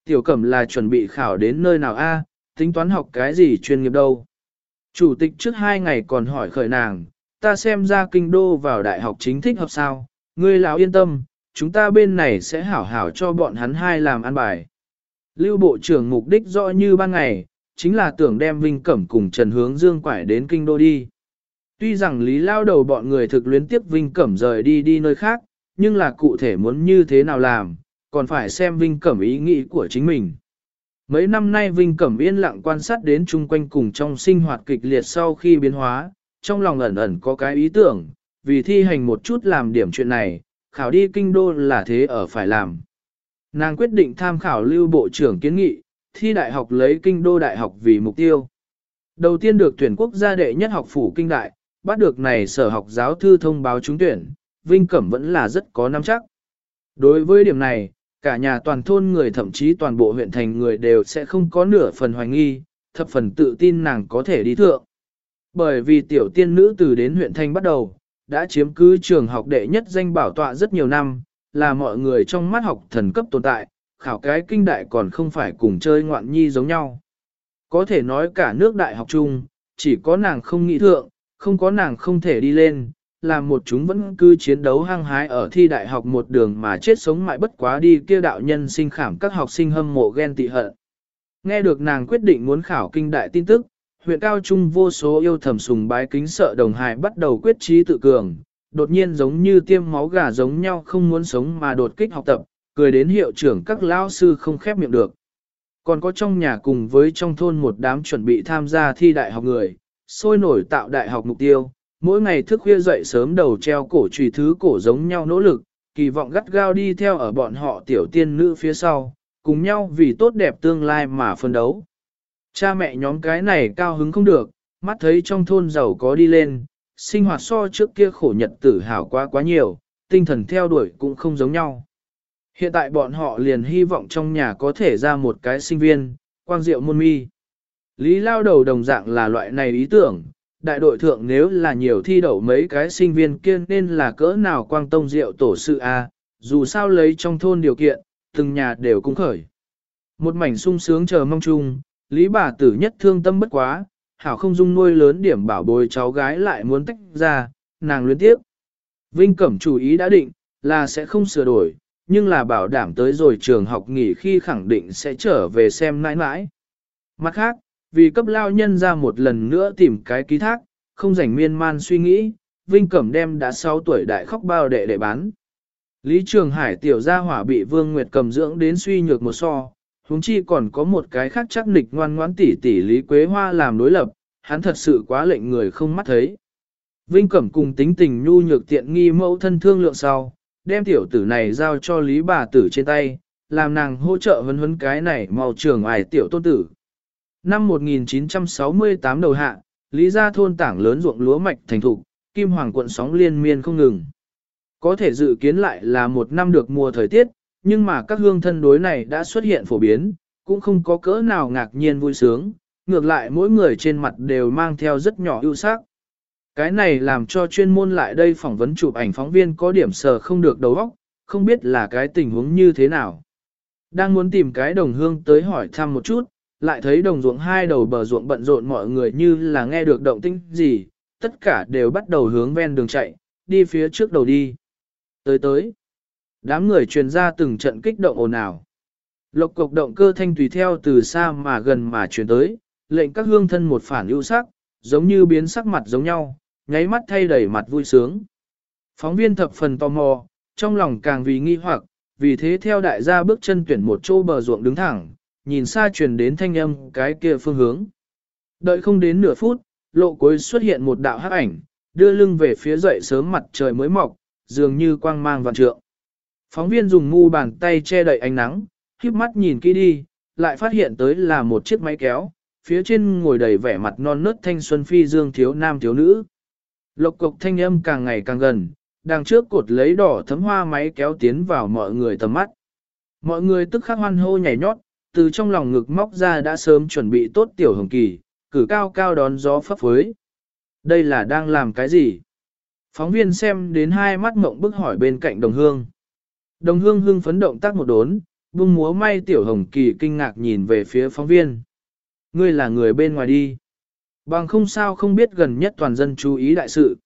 Tiểu Cẩm là chuẩn bị khảo đến nơi nào a? tính toán học cái gì chuyên nghiệp đâu. Chủ tịch trước hai ngày còn hỏi khởi nàng, ta xem ra kinh đô vào đại học chính thích hợp sao, ngươi lão yên tâm, chúng ta bên này sẽ hảo hảo cho bọn hắn hai làm ăn bài. Lưu Bộ trưởng mục đích rõ như ban ngày, chính là tưởng đem Vinh Cẩm cùng Trần Hướng Dương quải đến kinh đô đi. Tuy rằng lý lao đầu bọn người thực luyến tiếp Vinh Cẩm rời đi đi nơi khác, nhưng là cụ thể muốn như thế nào làm, còn phải xem Vinh Cẩm ý nghĩ của chính mình. Mấy năm nay Vinh Cẩm yên lặng quan sát đến chung quanh cùng trong sinh hoạt kịch liệt sau khi biến hóa, trong lòng ẩn ẩn có cái ý tưởng, vì thi hành một chút làm điểm chuyện này, khảo đi kinh đô là thế ở phải làm. Nàng quyết định tham khảo lưu bộ trưởng kiến nghị, thi đại học lấy kinh đô đại học vì mục tiêu. Đầu tiên được tuyển quốc gia đệ nhất học phủ kinh đại, bắt được này sở học giáo thư thông báo trúng tuyển, Vinh Cẩm vẫn là rất có nắm chắc. Đối với điểm này, cả nhà toàn thôn người thậm chí toàn bộ huyện thành người đều sẽ không có nửa phần hoài nghi, thập phần tự tin nàng có thể đi thượng. Bởi vì tiểu tiên nữ từ đến huyện thành bắt đầu, đã chiếm cứ trường học đệ nhất danh bảo tọa rất nhiều năm, là mọi người trong mắt học thần cấp tồn tại, khảo cái kinh đại còn không phải cùng chơi ngoạn nhi giống nhau. Có thể nói cả nước đại học chung, chỉ có nàng không nghĩ thượng, không có nàng không thể đi lên, làm một chúng vẫn cứ chiến đấu hăng hái ở thi đại học một đường mà chết sống mãi bất quá đi kia đạo nhân sinh khảm các học sinh hâm mộ ghen tị hận. Nghe được nàng quyết định muốn khảo kinh đại tin tức, huyện cao trung vô số yêu thầm sùng bái kính sợ đồng hài bắt đầu quyết trí tự cường, đột nhiên giống như tiêm máu gà giống nhau không muốn sống mà đột kích học tập, cười đến hiệu trưởng các lao sư không khép miệng được. Còn có trong nhà cùng với trong thôn một đám chuẩn bị tham gia thi đại học người, sôi nổi tạo đại học mục tiêu, mỗi ngày thức khuya dậy sớm đầu treo cổ trùy thứ cổ giống nhau nỗ lực, kỳ vọng gắt gao đi theo ở bọn họ tiểu tiên nữ phía sau, cùng nhau vì tốt đẹp tương lai mà phân đấu. Cha mẹ nhóm cái này cao hứng không được, mắt thấy trong thôn giàu có đi lên, sinh hoạt so trước kia khổ nhật tử hào quá quá nhiều, tinh thần theo đuổi cũng không giống nhau. Hiện tại bọn họ liền hy vọng trong nhà có thể ra một cái sinh viên, quang diệu môn mi. Lý lao đầu đồng dạng là loại này ý tưởng, đại đội thượng nếu là nhiều thi đậu mấy cái sinh viên kia nên là cỡ nào quang tông diệu tổ sự A, dù sao lấy trong thôn điều kiện, từng nhà đều cũng khởi. Một mảnh sung sướng chờ mong chung, Lý bà tử nhất thương tâm bất quá, hảo không dung nuôi lớn điểm bảo bồi cháu gái lại muốn tách ra, nàng luyến tiếp. Vinh Cẩm chủ ý đã định, là sẽ không sửa đổi, nhưng là bảo đảm tới rồi trường học nghỉ khi khẳng định sẽ trở về xem nãi nãi. Mặt khác, vì cấp lao nhân ra một lần nữa tìm cái ký thác, không rảnh miên man suy nghĩ, Vinh Cẩm đem đã 6 tuổi đại khóc bao đệ để bán. Lý Trường Hải tiểu gia hỏa bị Vương Nguyệt cầm dưỡng đến suy nhược một so, huống chi còn có một cái khác chắc nịch ngoan ngoãn tỉ tỉ Lý Quế Hoa làm đối lập, hắn thật sự quá lệnh người không mắt thấy. Vinh Cẩm cùng tính tình nhu nhược tiện nghi mẫu thân thương lượng sau, đem tiểu tử này giao cho Lý bà tử trên tay, làm nàng hỗ trợ vấn huấn cái này mau trường ải tiểu tôn tử. Năm 1968 đầu hạ, Lý gia thôn tảng lớn ruộng lúa mạch thành thục, kim hoàng quận sóng liên miên không ngừng. Có thể dự kiến lại là một năm được mùa thời tiết, nhưng mà các hương thân đối này đã xuất hiện phổ biến, cũng không có cỡ nào ngạc nhiên vui sướng, ngược lại mỗi người trên mặt đều mang theo rất nhỏ ưu sắc. Cái này làm cho chuyên môn lại đây phỏng vấn chụp ảnh phóng viên có điểm sờ không được đầu óc, không biết là cái tình huống như thế nào. Đang muốn tìm cái đồng hương tới hỏi thăm một chút, lại thấy đồng ruộng hai đầu bờ ruộng bận rộn mọi người như là nghe được động tĩnh gì, tất cả đều bắt đầu hướng ven đường chạy, đi phía trước đầu đi. Tới tới, đám người truyền ra từng trận kích động ồn ào. Lộc cục động cơ thanh tùy theo từ xa mà gần mà truyền tới, lệnh các hương thân một phản ưu sắc, giống như biến sắc mặt giống nhau, nháy mắt thay đầy mặt vui sướng. Phóng viên thập phần tò mò, trong lòng càng vì nghi hoặc, vì thế theo đại gia bước chân tuyển một chỗ bờ ruộng đứng thẳng, nhìn xa truyền đến thanh âm cái kia phương hướng. Đợi không đến nửa phút, lộ cuối xuất hiện một đạo hắc ảnh, đưa lưng về phía dậy sớm mặt trời mới mọc, dường như quang mang vạn trượng. Phóng viên dùng mu bàn tay che đậy ánh nắng, híp mắt nhìn kỹ đi, lại phát hiện tới là một chiếc máy kéo, phía trên ngồi đầy vẻ mặt non nớt thanh xuân phi dương thiếu nam thiếu nữ. Lộc cục thanh âm càng ngày càng gần, đằng trước cột lấy đỏ thấm hoa máy kéo tiến vào mọi người tầm mắt. Mọi người tức khắc hoan hô nhảy nhót, từ trong lòng ngực móc ra đã sớm chuẩn bị tốt tiểu hồng kỳ, cử cao cao đón gió phấp phới. Đây là đang làm cái gì? Phóng viên xem đến hai mắt mộng bức hỏi bên cạnh đồng hương. Đồng hương hưng phấn động tác một đốn, buông múa may tiểu hồng kỳ kinh ngạc nhìn về phía phóng viên. Ngươi là người bên ngoài đi. Bằng không sao không biết gần nhất toàn dân chú ý đại sự.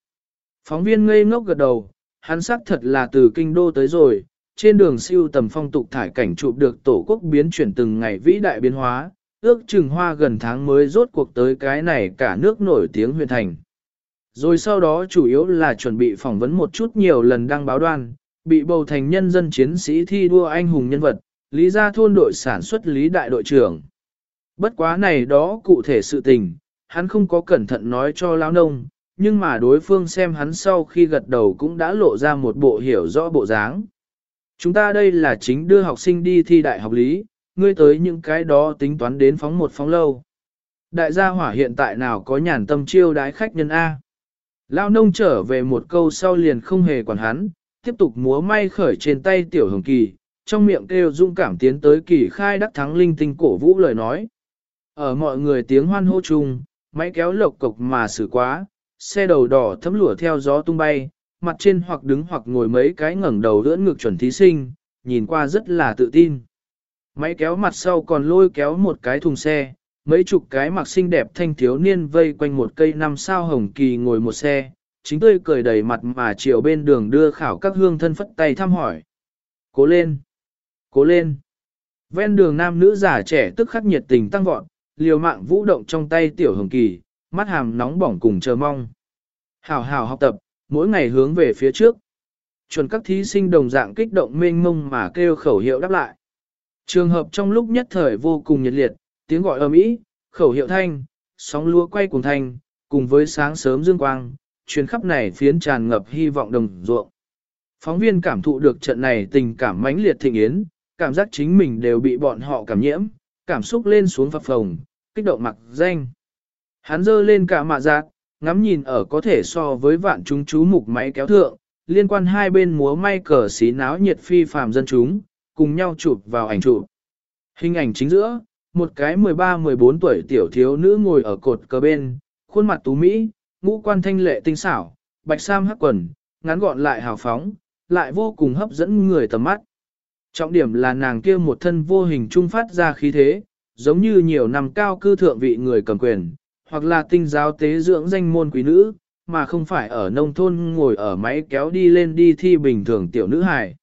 Phóng viên ngây ngốc gật đầu, hắn xác thật là từ kinh đô tới rồi, trên đường siêu tầm phong tục thải cảnh chụp được tổ quốc biến chuyển từng ngày vĩ đại biến hóa, ước chừng hoa gần tháng mới rốt cuộc tới cái này cả nước nổi tiếng huyện thành. Rồi sau đó chủ yếu là chuẩn bị phỏng vấn một chút nhiều lần đăng báo đoan, bị bầu thành nhân dân chiến sĩ thi đua anh hùng nhân vật, lý gia thôn đội sản xuất lý đại đội trưởng. Bất quá này đó cụ thể sự tình, hắn không có cẩn thận nói cho lão nông, nhưng mà đối phương xem hắn sau khi gật đầu cũng đã lộ ra một bộ hiểu rõ bộ dáng. Chúng ta đây là chính đưa học sinh đi thi đại học lý, ngươi tới những cái đó tính toán đến phóng một phóng lâu. Đại gia hỏa hiện tại nào có nhàn tâm chiêu đái khách nhân A. Lao nông trở về một câu sau liền không hề quản hắn, tiếp tục múa may khởi trên tay tiểu hồng kỳ, trong miệng kêu dung cảm tiến tới kỳ khai đắc thắng linh tinh cổ vũ lời nói. Ở mọi người tiếng hoan hô chung, máy kéo lộc cộc mà xử quá, xe đầu đỏ thấm lửa theo gió tung bay, mặt trên hoặc đứng hoặc ngồi mấy cái ngẩng đầu đỡ ngực chuẩn thí sinh, nhìn qua rất là tự tin. Máy kéo mặt sau còn lôi kéo một cái thùng xe, mấy chục cái mặc xinh đẹp thanh thiếu niên vây quanh một cây năm sao hồng kỳ ngồi một xe, chính tươi cười đầy mặt mà chiều bên đường đưa khảo các hương thân phất tay thăm hỏi. Cố lên! Cố lên! Ven đường nam nữ già trẻ tức khắc nhiệt tình tăng vọt, liều mạng vũ động trong tay tiểu hồng kỳ, mắt hàm nóng bỏng cùng chờ mong. Hào hào học tập, mỗi ngày hướng về phía trước. Chuẩn các thí sinh đồng dạng kích động mênh mông mà kêu khẩu hiệu đáp lại. Trường hợp trong lúc nhất thời vô cùng nhiệt liệt, tiếng gọi ầm ĩ, khẩu hiệu thanh, sóng lúa quay cùng thanh, cùng với sáng sớm dương quang, truyền khắp này phiến tràn ngập hy vọng đồng ruộng. Phóng viên cảm thụ được trận này tình cảm mãnh liệt thịnh yến, cảm giác chính mình đều bị bọn họ cảm nhiễm, cảm xúc lên xuống phập phồng, kích động mặc danh. Hắn dơ lên cả mạ giác, ngắm nhìn ở có thể so với vạn chúng chú mục máy kéo thượng, liên quan hai bên múa may cờ xí náo nhiệt phi phàm dân chúng, cùng nhau chụp vào ảnh chụp. Hình ảnh chính giữa, một cái 13-14 tuổi tiểu thiếu nữ ngồi ở cột cờ bên, khuôn mặt tú mỹ, ngũ quan thanh lệ tinh xảo, bạch sam hắc quần, ngắn gọn lại hào phóng, lại vô cùng hấp dẫn người tầm mắt. Trọng điểm là nàng kia một thân vô hình trung phát ra khí thế, giống như nhiều năm cao cư thượng vị người cầm quyền, hoặc là tinh giáo tế dưỡng danh môn quý nữ, mà không phải ở nông thôn ngồi ở máy kéo đi lên đi thi bình thường tiểu nữ hài.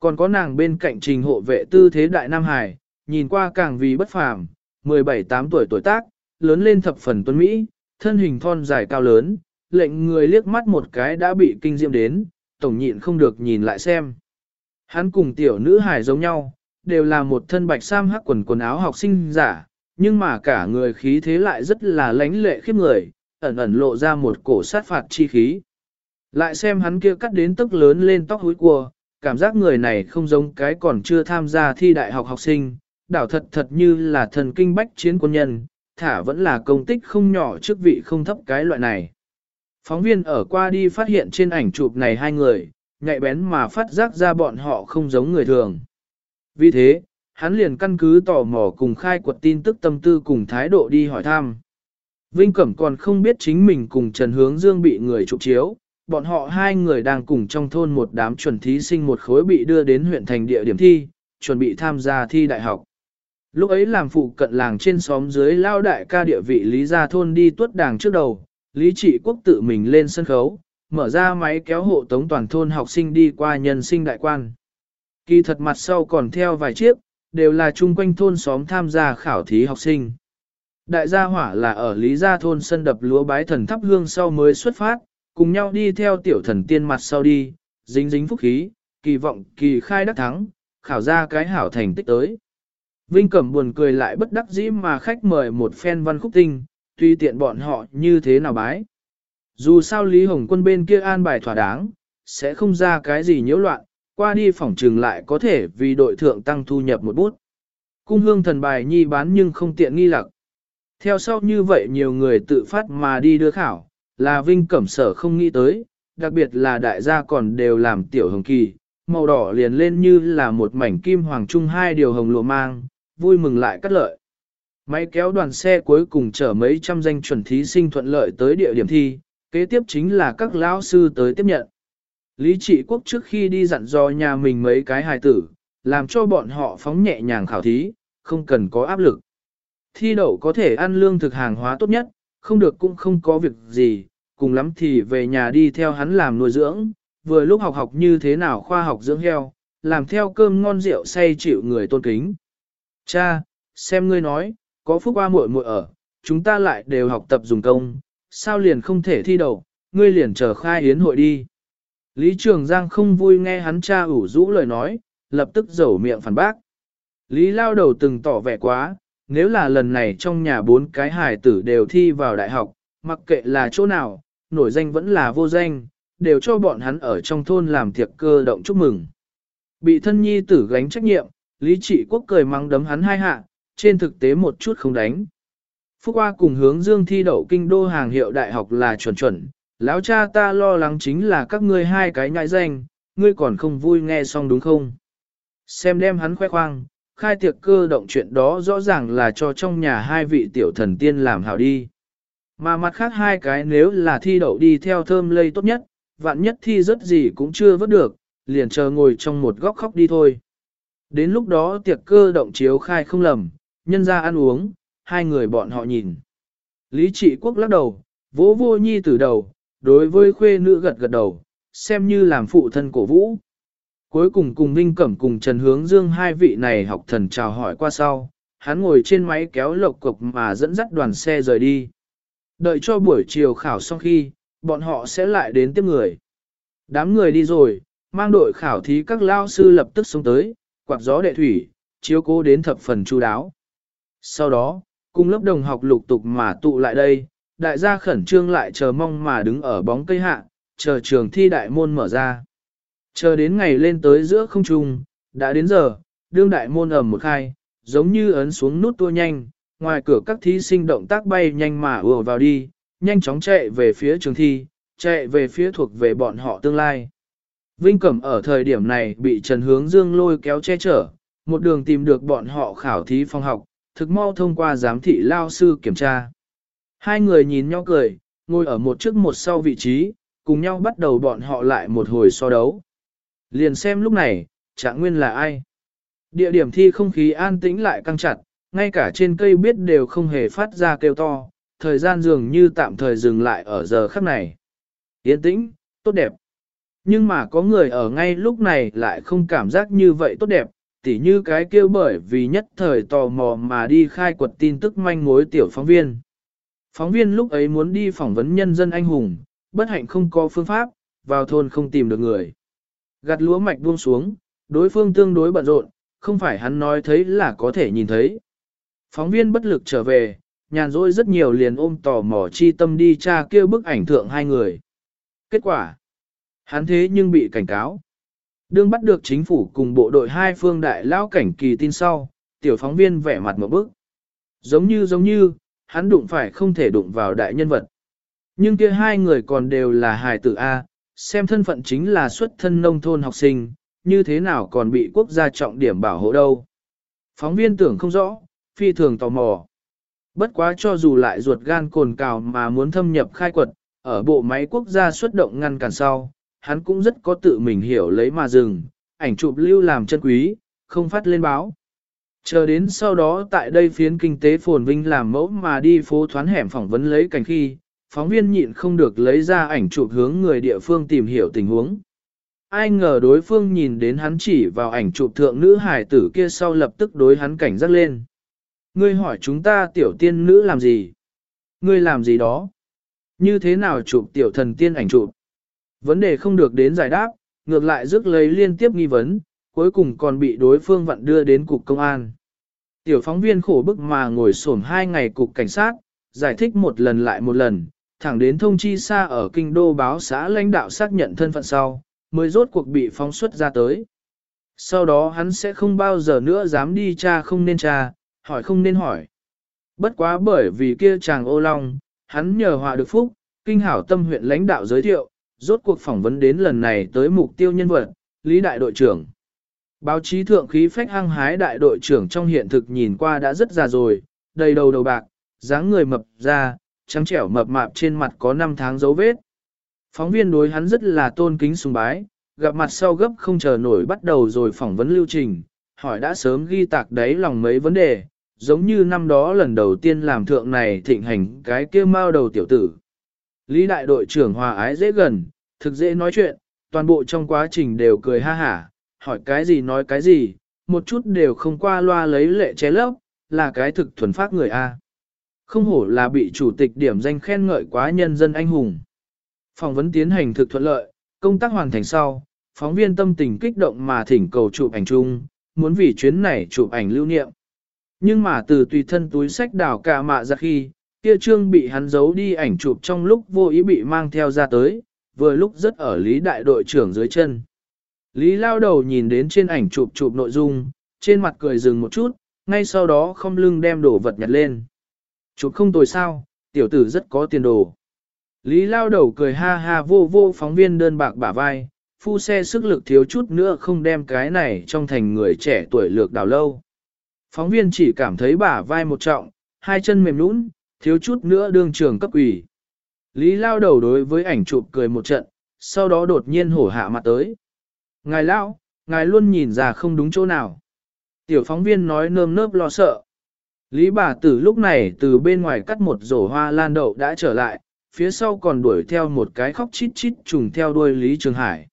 Còn có nàng bên cạnh trình hộ vệ tư thế đại nam hài, nhìn qua càng vì bất phàm, 17-8 tuổi tuổi tác, lớn lên thập phần tuấn Mỹ, thân hình thon dài cao lớn, lệnh người liếc mắt một cái đã bị kinh diệm đến, tổng nhịn không được nhìn lại xem. Hắn cùng tiểu nữ hài giống nhau, đều là một thân bạch sam hắc quần quần áo học sinh giả, nhưng mà cả người khí thế lại rất là lãnh lệ khiếp người, ẩn ẩn lộ ra một cổ sát phạt chi khí. Lại xem hắn kia cắt đến tức lớn lên tóc húi cua, cảm giác người này không giống cái còn chưa tham gia thi đại học học sinh, đảo thật thật như là thần kinh bách chiến quân nhân, thả vẫn là công tích không nhỏ chức vị không thấp cái loại này. Phóng viên ở qua đi phát hiện trên ảnh chụp này hai người, nhạy bén mà phát giác ra bọn họ không giống người thường. Vì thế, hắn liền căn cứ tò mò cùng khai quật tin tức tâm tư cùng thái độ đi hỏi thăm. Vinh Cẩm còn không biết chính mình cùng Trần Hướng Dương bị người chụp chiếu, bọn họ hai người đang cùng trong thôn một đám chuẩn thí sinh một khối bị đưa đến huyện thành địa điểm thi, chuẩn bị tham gia thi đại học. Lúc ấy làm phụ cận làng trên xóm dưới lao đại ca địa vị Lý Gia Thôn đi tuất đàng trước đầu, Lý Trị Quốc tự mình lên sân khấu, mở ra máy kéo hộ tống toàn thôn học sinh đi qua nhân sinh đại quan. Kỳ thật mặt sau còn theo vài chiếc, đều là chung quanh thôn xóm tham gia khảo thí học sinh. Đại gia hỏa là ở Lý Gia Thôn sân đập lúa bái thần thắp hương sau mới xuất phát, cùng nhau đi theo tiểu thần tiên mặt sau đi, dính dính phúc khí, kỳ vọng kỳ khai đắc thắng, khảo ra cái hảo thành tích tới. Vinh Cẩm buồn cười lại bất đắc dĩ mà khách mời một phen văn khúc tinh, tuy tiện bọn họ như thế nào bái. Dù sao Lý Hồng quân bên kia an bài thỏa đáng, sẽ không ra cái gì nhiễu loạn, qua đi phòng trường lại có thể vì đội thượng tăng thu nhập một bút. Cung hương thần bài nhi bán nhưng không tiện nghi lặc. Theo sau như vậy nhiều người tự phát mà đi đưa khảo, là Vinh Cẩm Sở không nghĩ tới, đặc biệt là đại gia còn đều làm tiểu hồng kỳ, màu đỏ liền lên như là một mảnh kim hoàng trung hai điều hồng lụa mang, vui mừng lại cắt lợi. Máy kéo đoàn xe cuối cùng chở mấy trăm danh chuẩn thí sinh thuận lợi tới địa điểm thi, kế tiếp chính là các lão sư tới tiếp nhận. Lý trị quốc trước khi đi dặn dò nhà mình mấy cái hài tử, làm cho bọn họ phóng nhẹ nhàng khảo thí, không cần có áp lực. Thi đậu có thể ăn lương thực hàng hóa tốt nhất, không được cũng không có việc gì, cùng lắm thì về nhà đi theo hắn làm nuôi dưỡng, vừa lúc học học như thế nào khoa học dưỡng heo, làm theo cơm ngon rượu say chịu người tôn kính. Cha, xem ngươi nói, có phúc qua muội muội ở, chúng ta lại đều học tập dùng công, sao liền không thể thi đầu, ngươi liền chờ khai yến hội đi. Lý Trường Giang không vui nghe hắn cha ủ rũ lời nói, lập tức dẩu miệng phản bác. Lý lao đầu từng tỏ vẻ quá, nếu là lần này trong nhà bốn cái hài tử đều thi vào đại học, mặc kệ là chỗ nào, nổi danh vẫn là vô danh, đều cho bọn hắn ở trong thôn làm tiệc cơ động chúc mừng. Bị thân nhi tử gánh trách nhiệm, Lý Trị Quốc cười mắng đấm hắn hai hạ, trên thực tế một chút không đánh. Phúc Hoa cùng hướng dương thi đậu kinh đô hàng hiệu đại học là chuẩn chuẩn, lão cha ta lo lắng chính là các ngươi hai cái nhãi danh, ngươi còn không vui nghe xong đúng không? Xem đem hắn khoe khoang, khai tiệc cơ động chuyện đó rõ ràng là cho trong nhà hai vị tiểu thần tiên làm hảo đi. Mà mặt khác hai cái nếu là thi đậu đi theo thơm lây tốt nhất, vạn nhất thi rất gì cũng chưa vớt được, liền chờ ngồi trong một góc khóc đi thôi. Đến lúc đó tiệc cơ động chiếu khai không lầm, nhân ra ăn uống, hai người bọn họ nhìn. Lý trị quốc lắc đầu, vỗ vô nhi từ đầu, đối với khuê nữ gật gật đầu, xem như làm phụ thân cổ vũ. Cuối cùng cùng Vinh Cẩm cùng Trần Hướng Dương hai vị này học thần chào hỏi qua sau, hắn ngồi trên máy kéo lộc cục mà dẫn dắt đoàn xe rời đi. Đợi cho buổi chiều khảo xong khi, bọn họ sẽ lại đến tiếp người. Đám người đi rồi, mang đội khảo thí các lao sư lập tức xuống tới, quạt gió đệ thủy, chiếu cố đến thập phần chu đáo. Sau đó, cùng lớp đồng học lục tục mà tụ lại đây, đại gia khẩn trương lại chờ mong mà đứng ở bóng cây hạ, chờ trường thi đại môn mở ra. Chờ đến ngày lên tới giữa không trung, đã đến giờ, đương đại môn ẩm một khai, giống như ấn xuống nút tua nhanh, ngoài cửa các thí sinh động tác bay nhanh mà ùa vào đi, nhanh chóng chạy về phía trường thi, chạy về phía thuộc về bọn họ tương lai. Vinh Cẩm ở thời điểm này bị Trần Hướng Dương lôi kéo che chở, một đường tìm được bọn họ khảo thí phòng học, thực mau thông qua giám thị lao sư kiểm tra. Hai người nhìn nhau cười, ngồi ở một trước một sau vị trí, cùng nhau bắt đầu bọn họ lại một hồi so đấu. Liền xem lúc này, trạng nguyên là ai. Địa điểm thi không khí an tĩnh lại căng chặt, ngay cả trên cây biết đều không hề phát ra kêu to, thời gian dường như tạm thời dừng lại ở giờ khắc này. Yên tĩnh, tốt đẹp. Nhưng mà có người ở ngay lúc này lại không cảm giác như vậy tốt đẹp, tỉ như cái kêu bởi vì nhất thời tò mò mà đi khai quật tin tức manh mối tiểu phóng viên. Phóng viên lúc ấy muốn đi phỏng vấn nhân dân anh hùng, bất hạnh không có phương pháp, vào thôn không tìm được người. Gặt lúa mạch buông xuống, đối phương tương đối bận rộn, không phải hắn nói thấy là có thể nhìn thấy. Phóng viên bất lực trở về, nhàn rỗi rất nhiều liền ôm tò mò chi tâm đi tra kêu bức ảnh thượng hai người. Kết quả, hắn thế nhưng bị cảnh cáo. Đương bắt được chính phủ cùng bộ đội hai phương đại lao cảnh kỳ tin sau, tiểu phóng viên vẻ mặt một bức. Giống như giống như, hắn đụng phải không thể đụng vào đại nhân vật. Nhưng kia hai người còn đều là hài tử A, xem thân phận chính là xuất thân nông thôn học sinh, như thế nào còn bị quốc gia trọng điểm bảo hộ đâu. Phóng viên tưởng không rõ, phi thường tò mò. Bất quá cho dù lại ruột gan cồn cào mà muốn thâm nhập khai quật, ở bộ máy quốc gia xuất động ngăn cản sau, hắn cũng rất có tự mình hiểu lấy mà dừng, ảnh chụp lưu làm chân quý, không phát lên báo. Chờ đến sau đó tại đây phiến kinh tế phồn vinh làm mẫu mà đi phố thoán hẻm phỏng vấn lấy cảnh khi, phóng viên nhịn không được lấy ra ảnh chụp hướng người địa phương tìm hiểu tình huống. Ai ngờ đối phương nhìn đến hắn chỉ vào ảnh chụp thượng nữ hải tử kia sau lập tức đối hắn cảnh giác lên. Ngươi hỏi chúng ta tiểu tiên nữ làm gì? Ngươi làm gì đó? Như thế nào chụp tiểu thần tiên ảnh chụp? Vấn đề không được đến giải đáp, ngược lại rước lấy liên tiếp nghi vấn, cuối cùng còn bị đối phương vặn đưa đến cục công an. Tiểu phóng viên khổ bức mà ngồi xổm hai ngày cục cảnh sát, giải thích một lần lại một lần, thẳng đến thông chi xa ở kinh đô báo xã lãnh đạo xác nhận thân phận sau, mới rốt cuộc bị phóng xuất ra tới. Sau đó hắn sẽ không bao giờ nữa dám đi cha không nên cha, hỏi không nên hỏi. Bất quá bởi vì kia chàng ô long, hắn nhờ họa được phúc, kinh hảo tâm huyện lãnh đạo giới thiệu, rốt cuộc phỏng vấn đến lần này tới mục tiêu nhân vật, Lý Đại đội trưởng. Báo chí thượng khí phách hăng hái đại đội trưởng trong hiện thực nhìn qua đã rất già rồi, đầy đầu đầu bạc, dáng người mập ra, trắng trẻo mập mạp trên mặt có 5 tháng dấu vết. Phóng viên đối hắn rất là tôn kính sùng bái, gặp mặt sau gấp không chờ nổi bắt đầu rồi phỏng vấn lưu trình, hỏi đã sớm ghi tạc đáy lòng mấy vấn đề, giống như năm đó lần đầu tiên làm thượng này thịnh hành cái kia mao đầu tiểu tử. Lý đại đội trưởng hòa ái dễ gần, thực dễ nói chuyện, toàn bộ trong quá trình đều cười ha hả, hỏi cái gì nói cái gì, một chút đều không qua loa lấy lệ chế lấp, là cái thực thuần phát người A. Không hổ là bị chủ tịch điểm danh khen ngợi quá nhân dân anh hùng. Phỏng vấn tiến hành thực thuận lợi, công tác hoàn thành sau, phóng viên tâm tình kích động mà thỉnh cầu chụp ảnh chung, muốn vì chuyến này chụp ảnh lưu niệm. Nhưng mà từ tùy thân túi sách đảo cả mạ ra khi, kia trương bị hắn giấu đi ảnh chụp trong lúc vô ý bị mang theo ra tới, vừa lúc rất ở lý đại đội trưởng dưới chân. Lý lao đầu nhìn đến trên ảnh chụp chụp nội dung, trên mặt cười dừng một chút, ngay sau đó không lưng đem đồ vật nhặt lên. Chụp không tồi sao, tiểu tử rất có tiền đồ. Lý lao đầu cười ha ha vô vô phóng viên đơn bạc bả vai, phu xe sức lực thiếu chút nữa không đem cái này trong thành người trẻ tuổi lược đào lâu. Phóng viên chỉ cảm thấy bả vai một trọng, hai chân mềm nũng, thiếu chút nữa đương trường cấp ủy. Lý lao đầu đối với ảnh chụp cười một trận, sau đó đột nhiên hổ hạ mặt tới. Ngài lao, ngài luôn nhìn ra không đúng chỗ nào. Tiểu phóng viên nói nơm nớp lo sợ. Lý bà tử lúc này từ bên ngoài cắt một rổ hoa lan đậu đã trở lại, phía sau còn đuổi theo một cái khóc chít chít trùng theo đuôi Lý Trường Hải.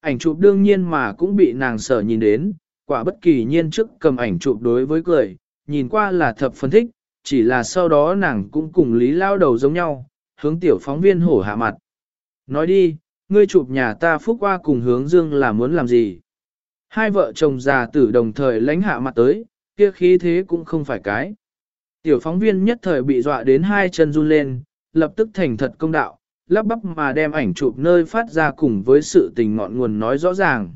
Ảnh chụp đương nhiên mà cũng bị nàng sở nhìn đến, quả bất kỳ nhiên trước cầm ảnh chụp đối với cười, nhìn qua là thập phân thích, chỉ là sau đó nàng cũng cùng Lý lao đầu giống nhau, hướng tiểu phóng viên hổ hạ mặt. Nói đi, ngươi chụp nhà ta phúc qua cùng hướng dương là muốn làm gì? Hai vợ chồng già tử đồng thời lánh hạ mặt tới, kia khí thế cũng không phải cái. Tiểu phóng viên nhất thời bị dọa đến hai chân run lên, lập tức thành thật công đạo, lắp bắp mà đem ảnh chụp nơi phát ra cùng với sự tình ngọn nguồn nói rõ ràng.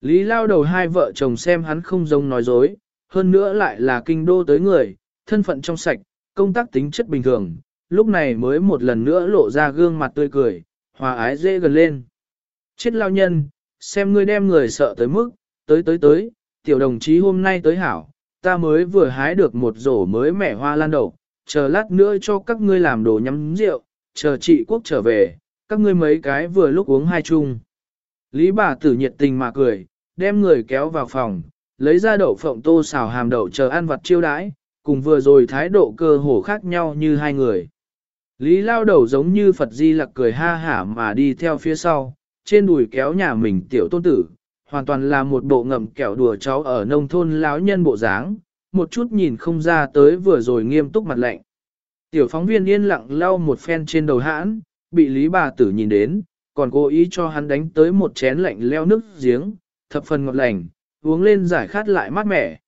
Lý lao đầu hai vợ chồng xem hắn không giống nói dối, hơn nữa lại là kinh đô tới người, thân phận trong sạch, công tác tính chất bình thường, lúc này mới một lần nữa lộ ra gương mặt tươi cười, hòa ái dễ gần lên. Chết lao nhân, xem ngươi đem người sợ tới mức, tới tới tới, tiểu đồng chí hôm nay tới hảo, ta mới vừa hái được một rổ mới mẻ hoa lan đậu, chờ lát nữa cho các ngươi làm đồ nhắm rượu, chờ chị quốc trở về, các ngươi mấy cái vừa lúc uống hai chung. Lý bà tử nhiệt tình mà cười, đem người kéo vào phòng, lấy ra đậu phộng tô xào hàm đậu chờ ăn vặt chiêu đãi, cùng vừa rồi thái độ cơ hồ khác nhau như hai người. Lý lao đầu giống như Phật Di Lặc cười ha hả mà đi theo phía sau, trên đùi kéo nhà mình tiểu tôn tử, hoàn toàn là một bộ ngậm kẹo đùa cháu ở nông thôn lão nhân bộ dáng, một chút nhìn không ra tới vừa rồi nghiêm túc mặt lạnh. Tiểu phóng viên yên lặng lau một phen trên đầu hãn, bị Lý bà tử nhìn đến, còn cố ý cho hắn đánh tới một chén lạnh leo nước giếng, thập phần ngọt lành, uống lên giải khát lại mát mẻ.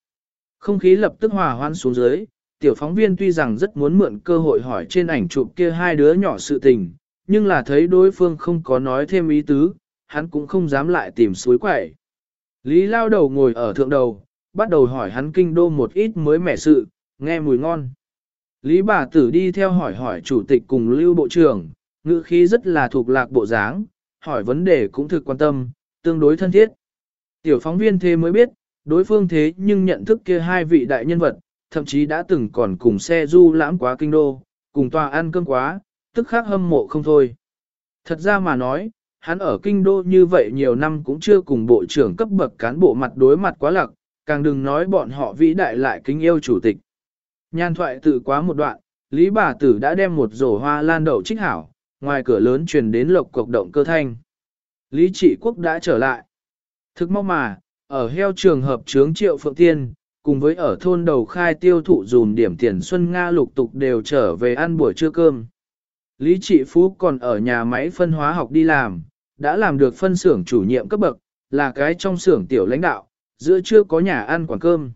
Không khí lập tức hòa hoan xuống dưới, tiểu phóng viên tuy rằng rất muốn mượn cơ hội hỏi trên ảnh chụp kia hai đứa nhỏ sự tình, nhưng là thấy đối phương không có nói thêm ý tứ, hắn cũng không dám lại tìm suối quẩy. Lý lao đầu ngồi ở thượng đầu, bắt đầu hỏi hắn kinh đô một ít mới mẻ sự, nghe mùi ngon. Lý bà tử đi theo hỏi hỏi chủ tịch cùng lưu bộ trưởng, ngữ khí rất là thuộc lạc bộ dáng, hỏi vấn đề cũng thực quan tâm, tương đối thân thiết. Tiểu phóng viên thế mới biết, đối phương thế nhưng nhận thức kia hai vị đại nhân vật, thậm chí đã từng còn cùng xe du lãm quá kinh đô, cùng tòa ăn cơm quá, tức khác hâm mộ không thôi. Thật ra mà nói, hắn ở kinh đô như vậy nhiều năm cũng chưa cùng bộ trưởng cấp bậc cán bộ mặt đối mặt quá lặc, càng đừng nói bọn họ vĩ đại lại kính yêu chủ tịch. Nhan thoại tự quá một đoạn, Lý bà tử đã đem một rổ hoa lan đậu trích hảo, ngoài cửa lớn truyền đến lộc cộc động cơ thanh. Lý trị quốc đã trở lại. Thực mong mà, ở heo trường hợp trướng triệu phượng tiên, cùng với ở thôn đầu khai tiêu thụ dùm điểm tiền Xuân Nga lục tục đều trở về ăn buổi trưa cơm. Lý trị phú còn ở nhà máy phân hóa học đi làm, đã làm được phân xưởng chủ nhiệm cấp bậc, là cái trong xưởng tiểu lãnh đạo, giữa trưa có nhà ăn quán cơm.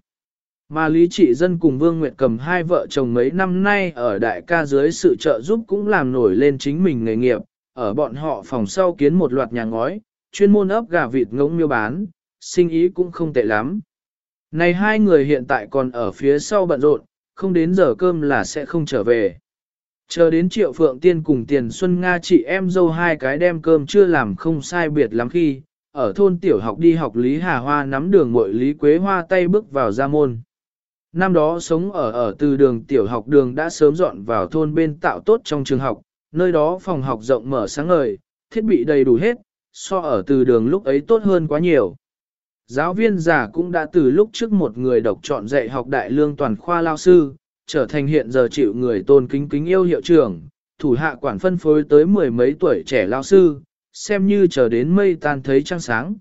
Mà Lý Trị Dân cùng Vương Nguyệt cầm hai vợ chồng mấy năm nay ở đại ca dưới sự trợ giúp cũng làm nổi lên chính mình nghề nghiệp, ở bọn họ phòng sau kiến một loạt nhà ngói, chuyên môn ấp gà vịt ngỗng miêu bán, sinh ý cũng không tệ lắm. Này hai người hiện tại còn ở phía sau bận rộn, không đến giờ cơm là sẽ không trở về. Chờ đến triệu phượng tiên cùng tiền xuân Nga chị em dâu hai cái đem cơm chưa làm không sai biệt lắm khi, ở thôn tiểu học đi học Lý Hà Hoa nắm đường mội Lý Quế Hoa tay bước vào ra môn. Năm đó sống ở ở từ đường tiểu học đường đã sớm dọn vào thôn bên tạo tốt trong trường học, nơi đó phòng học rộng mở sáng ngời, thiết bị đầy đủ hết, so ở từ đường lúc ấy tốt hơn quá nhiều. Giáo viên già cũng đã từ lúc trước một người độc chọn dạy học đại lương toàn khoa lao sư, trở thành hiện giờ chịu người tôn kính kính yêu hiệu trưởng, thủ hạ quản phân phối tới mười mấy tuổi trẻ lao sư, xem như chờ đến mây tan thấy trăng sáng.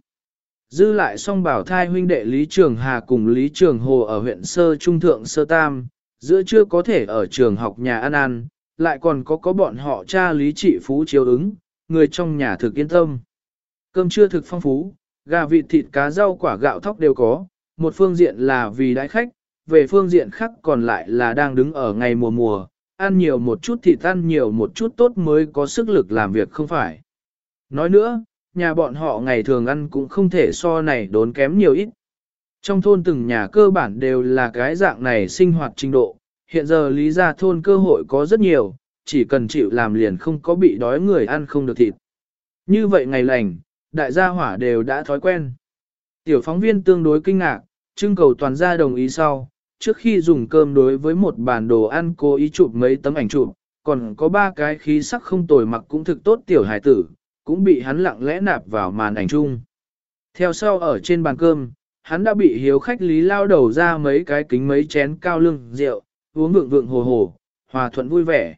Dư lại song bảo thai huynh đệ Lý Trường Hà cùng Lý Trường Hồ ở huyện Sơ Trung Thượng Sơ Tam, giữa chưa có thể ở trường học nhà ăn ăn, lại còn có có bọn họ cha Lý Trị Phú chiếu ứng, người trong nhà thực yên tâm. Cơm trưa thực phong phú, gà vịt thịt cá rau quả gạo thóc đều có, một phương diện là vì đãi khách, về phương diện khác còn lại là đang đứng ở ngày mùa mùa, ăn nhiều một chút thịt ăn nhiều một chút tốt mới có sức lực làm việc không phải. Nói nữa, nhà bọn họ ngày thường ăn cũng không thể so này đốn kém nhiều ít. Trong thôn từng nhà cơ bản đều là cái dạng này sinh hoạt trình độ, hiện giờ lý ra thôn cơ hội có rất nhiều, chỉ cần chịu làm liền không có bị đói người ăn không được thịt. Như vậy ngày lành, đại gia hỏa đều đã thói quen. Tiểu phóng viên tương đối kinh ngạc, trưng cầu toàn gia đồng ý sau, trước khi dùng cơm đối với một bản đồ ăn cố ý chụp mấy tấm ảnh chụp, còn có ba cái khí sắc không tồi mặc cũng thực tốt tiểu hải tử, cũng bị hắn lặng lẽ nạp vào màn ảnh chung. Theo sau ở trên bàn cơm, hắn đã bị hiếu khách lý lao đầu ra mấy cái kính mấy chén cao lưng rượu, uống vượng vượng hồ hồ, hòa thuận vui vẻ.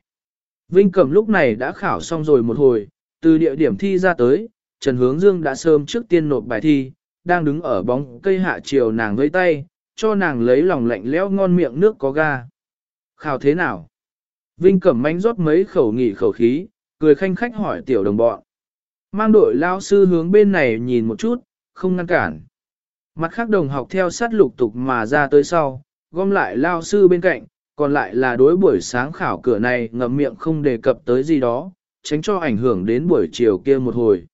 Vinh Cẩm lúc này đã khảo xong rồi một hồi, từ địa điểm thi ra tới, Trần Hướng Dương đã sớm trước tiên nộp bài thi, đang đứng ở bóng cây hạ chiều nàng với tay, cho nàng lấy lòng lạnh lẽo ngon miệng nước có ga. Khảo thế nào? Vinh Cẩm mánh rót mấy khẩu nghỉ khẩu khí, cười khanh khách hỏi tiểu đồng bọn. Mang đội lao sư hướng bên này nhìn một chút, không ngăn cản. Mặt khác đồng học theo sát lục tục mà ra tới sau, gom lại lao sư bên cạnh, còn lại là đối buổi sáng khảo cửa này ngậm miệng không đề cập tới gì đó, tránh cho ảnh hưởng đến buổi chiều kia một hồi.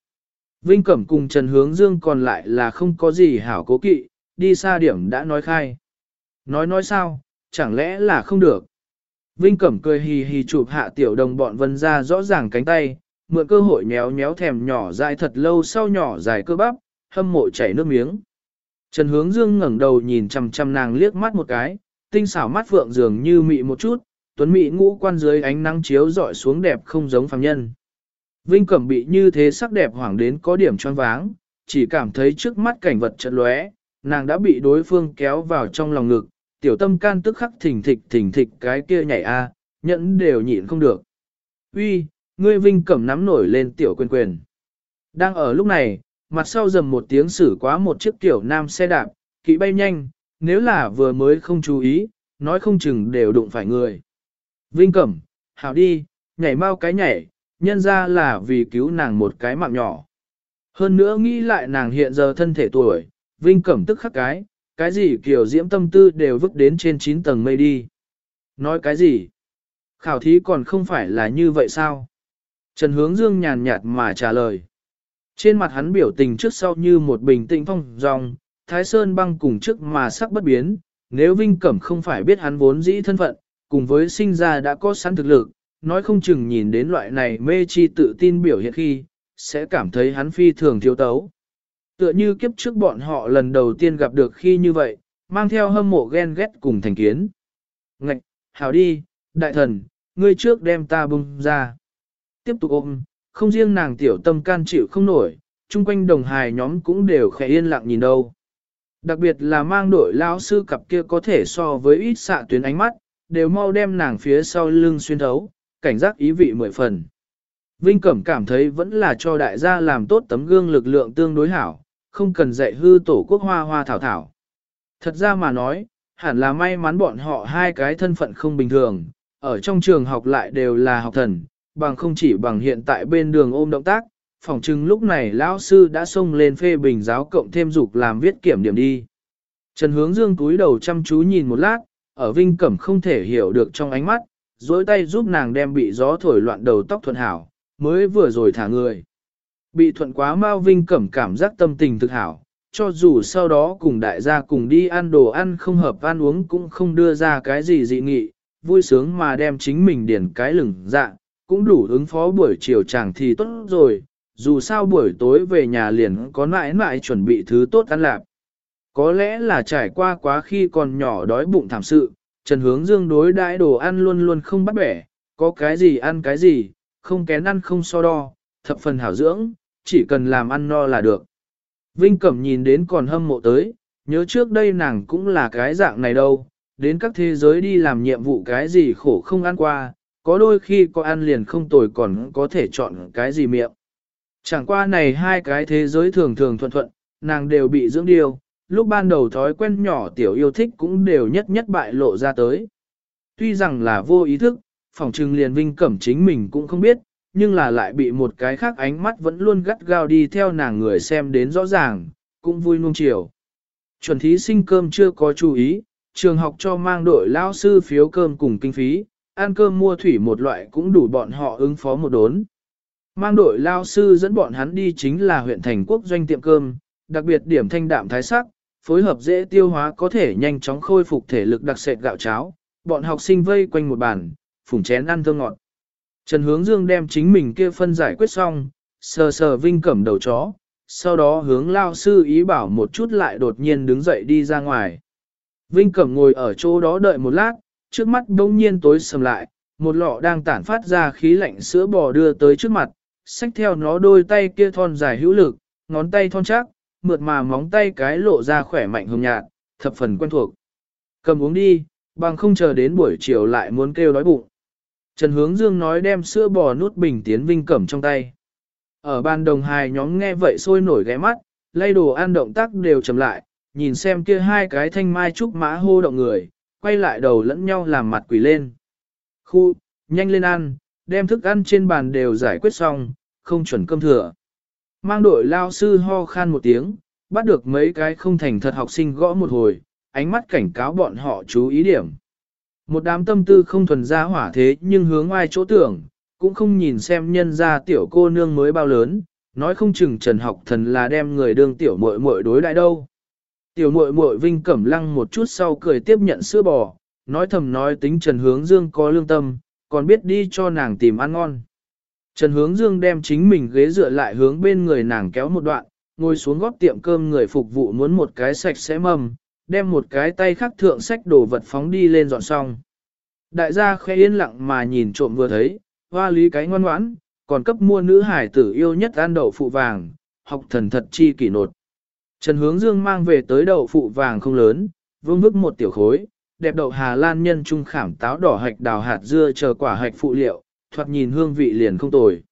Vinh Cẩm cùng Trần Hướng Dương còn lại là không có gì hảo cố kỵ, đi xa điểm đã nói khai. Nói nói sao, chẳng lẽ là không được. Vinh Cẩm cười hì hì chụp hạ tiểu đồng bọn vân ra rõ ràng cánh tay, mượn cơ hội nhéo nhéo thèm nhỏ dài thật lâu sau nhỏ dài cơ bắp, hâm mộ chảy nước miếng. Trần Hướng Dương ngẩng đầu nhìn chằm chằm nàng liếc mắt một cái, tinh xảo mắt phượng dường như mị một chút, tuấn mị ngũ quan dưới ánh nắng chiếu dọi xuống đẹp không giống phàm nhân. Vinh Cẩm bị như thế sắc đẹp hoảng đến có điểm choáng váng, chỉ cảm thấy trước mắt cảnh vật chợt lóe, nàng đã bị đối phương kéo vào trong lòng ngực, tiểu tâm can tức khắc thỉnh thịch thỉnh thịch cái kia nhảy a, nhẫn đều nhịn không được. Uy, ngươi Vinh Cẩm nắm nổi lên tiểu quyền quyền. Đang ở lúc này, mặt sau dầm một tiếng xử quá một chiếc tiểu nam xe đạp, kỵ bay nhanh, nếu là vừa mới không chú ý, nói không chừng đều đụng phải người. Vinh Cẩm, hảo đi, nhảy mau cái nhảy, nhân ra là vì cứu nàng một cái mạng nhỏ. Hơn nữa nghĩ lại nàng hiện giờ thân thể tuổi, Vinh Cẩm tức khắc cái, cái gì kiểu diễm tâm tư đều vứt đến trên 9 tầng mây đi. Nói cái gì? Khảo thí còn không phải là như vậy sao? Trần Hướng Dương nhàn nhạt mà trả lời. Trên mặt hắn biểu tình trước sau như một bình tĩnh phong dòng, Thái Sơn băng cùng trước mà sắc bất biến, nếu Vinh Cẩm không phải biết hắn vốn dĩ thân phận, cùng với sinh ra đã có sẵn thực lực, nói không chừng nhìn đến loại này mê chi tự tin biểu hiện khi, sẽ cảm thấy hắn phi thường thiếu tấu. Tựa như kiếp trước bọn họ lần đầu tiên gặp được khi như vậy, mang theo hâm mộ ghen ghét cùng thành kiến. Ngạch, hảo đi, đại thần, ngươi trước đem ta bung ra. Tiếp tục ôm, không riêng nàng tiểu tâm can chịu không nổi, chung quanh đồng hài nhóm cũng đều khẽ yên lặng nhìn đâu. Đặc biệt là mang đội lão sư cặp kia có thể so với ít xạ tuyến ánh mắt, đều mau đem nàng phía sau lưng xuyên thấu, cảnh giác ý vị mười phần. Vinh Cẩm cảm thấy vẫn là cho đại gia làm tốt tấm gương lực lượng tương đối hảo, không cần dạy hư tổ quốc hoa hoa thảo thảo. Thật ra mà nói, hẳn là may mắn bọn họ hai cái thân phận không bình thường, ở trong trường học lại đều là học thần, bằng không chỉ bằng hiện tại bên đường ôm động tác, phòng chừng lúc này lão sư đã xông lên phê bình giáo cộng thêm dục làm viết kiểm điểm đi. Trần hướng dương túi đầu chăm chú nhìn một lát, ở Vinh Cẩm không thể hiểu được trong ánh mắt, dối tay giúp nàng đem bị gió thổi loạn đầu tóc thuận hảo, mới vừa rồi thả người. Bị thuận quá mau Vinh Cẩm cảm giác tâm tình thực hảo, cho dù sau đó cùng đại gia cùng đi ăn đồ ăn không hợp ăn uống cũng không đưa ra cái gì dị nghị, vui sướng mà đem chính mình điển cái lửng dạ, cũng đủ ứng phó buổi chiều chàng thì tốt rồi, dù sao buổi tối về nhà liền có mãi mãi chuẩn bị thứ tốt ăn lạp. Có lẽ là trải qua quá khi còn nhỏ đói bụng thảm sự, Trần Hướng Dương đối đãi đồ ăn luôn luôn không bắt bẻ, có cái gì ăn cái gì, không kén ăn không so đo, thập phần hảo dưỡng, chỉ cần làm ăn no là được. Vinh Cẩm nhìn đến còn hâm mộ tới, nhớ trước đây nàng cũng là cái dạng này đâu, đến các thế giới đi làm nhiệm vụ cái gì khổ không ăn qua, có đôi khi có ăn liền không tồi còn có thể chọn cái gì miệng. Chẳng qua này hai cái thế giới thường thường thuận thuận, nàng đều bị dưỡng điều, lúc ban đầu thói quen nhỏ tiểu yêu thích cũng đều nhất nhất bại lộ ra tới. Tuy rằng là vô ý thức, phòng trừng liền vinh cẩm chính mình cũng không biết, nhưng là lại bị một cái khác ánh mắt vẫn luôn gắt gao đi theo nàng người xem đến rõ ràng, cũng vui nuông chiều. Chuẩn thí sinh cơm chưa có chú ý, trường học cho mang đội lao sư phiếu cơm cùng kinh phí, ăn cơm mua thủy một loại cũng đủ bọn họ ứng phó một đốn. Mang đội lao sư dẫn bọn hắn đi chính là huyện thành quốc doanh tiệm cơm, đặc biệt điểm thanh đạm thái sắc, phối hợp dễ tiêu hóa có thể nhanh chóng khôi phục thể lực đặc sệt gạo cháo, bọn học sinh vây quanh một bàn, phủng chén ăn thơm ngọt. Trần Hướng Dương đem chính mình kia phân giải quyết xong, sờ sờ vinh cẩm đầu chó, sau đó hướng lao sư ý bảo một chút lại đột nhiên đứng dậy đi ra ngoài. Vinh cẩm ngồi ở chỗ đó đợi một lát, trước mắt đông nhiên tối sầm lại, một lọ đang tản phát ra khí lạnh sữa bò đưa tới trước mặt, xách theo nó đôi tay kia thon dài hữu lực, ngón tay thon chắc, mượt mà móng tay cái lộ ra khỏe mạnh hồng nhạt, thập phần quen thuộc. Cầm uống đi, bằng không chờ đến buổi chiều lại muốn kêu đói bụng. Trần Hướng Dương nói đem sữa bò nút bình tiến Vinh Cẩm trong tay. Ở ban đồng hài nhóm nghe vậy sôi nổi ghé mắt, lay đồ ăn động tác đều chậm lại, nhìn xem kia hai cái thanh mai trúc mã hô động người, quay lại đầu lẫn nhau làm mặt quỷ lên. Khu, nhanh lên ăn, đem thức ăn trên bàn đều giải quyết xong, không chuẩn cơm thừa. Mang đội lao sư ho khan một tiếng, bắt được mấy cái không thành thật học sinh gõ một hồi, ánh mắt cảnh cáo bọn họ chú ý điểm. Một đám tâm tư không thuần ra hỏa thế nhưng hướng ai chỗ tưởng, cũng không nhìn xem nhân ra tiểu cô nương mới bao lớn, nói không chừng trần học thần là đem người đương tiểu muội muội đối đại đâu. Tiểu muội muội vinh cẩm lăng một chút sau cười tiếp nhận sữa bò, nói thầm nói tính trần hướng dương có lương tâm, còn biết đi cho nàng tìm ăn ngon. Trần hướng dương đem chính mình ghế dựa lại hướng bên người nàng kéo một đoạn, ngồi xuống góp tiệm cơm người phục vụ muốn một cái sạch sẽ mầm, đem một cái tay khắc thượng sách đồ vật phóng đi lên dọn xong. Đại gia khẽ yên lặng mà nhìn trộm vừa thấy, hoa lý cái ngoan ngoãn, còn cấp mua nữ hải tử yêu nhất ăn đậu phụ vàng, học thần thật chi kỷ nột. Trần Hướng Dương mang về tới đậu phụ vàng không lớn, vương vức một tiểu khối, đẹp đậu Hà Lan nhân trung khảm táo đỏ hạch đào hạt dưa chờ quả hạch phụ liệu, thoạt nhìn hương vị liền không tồi.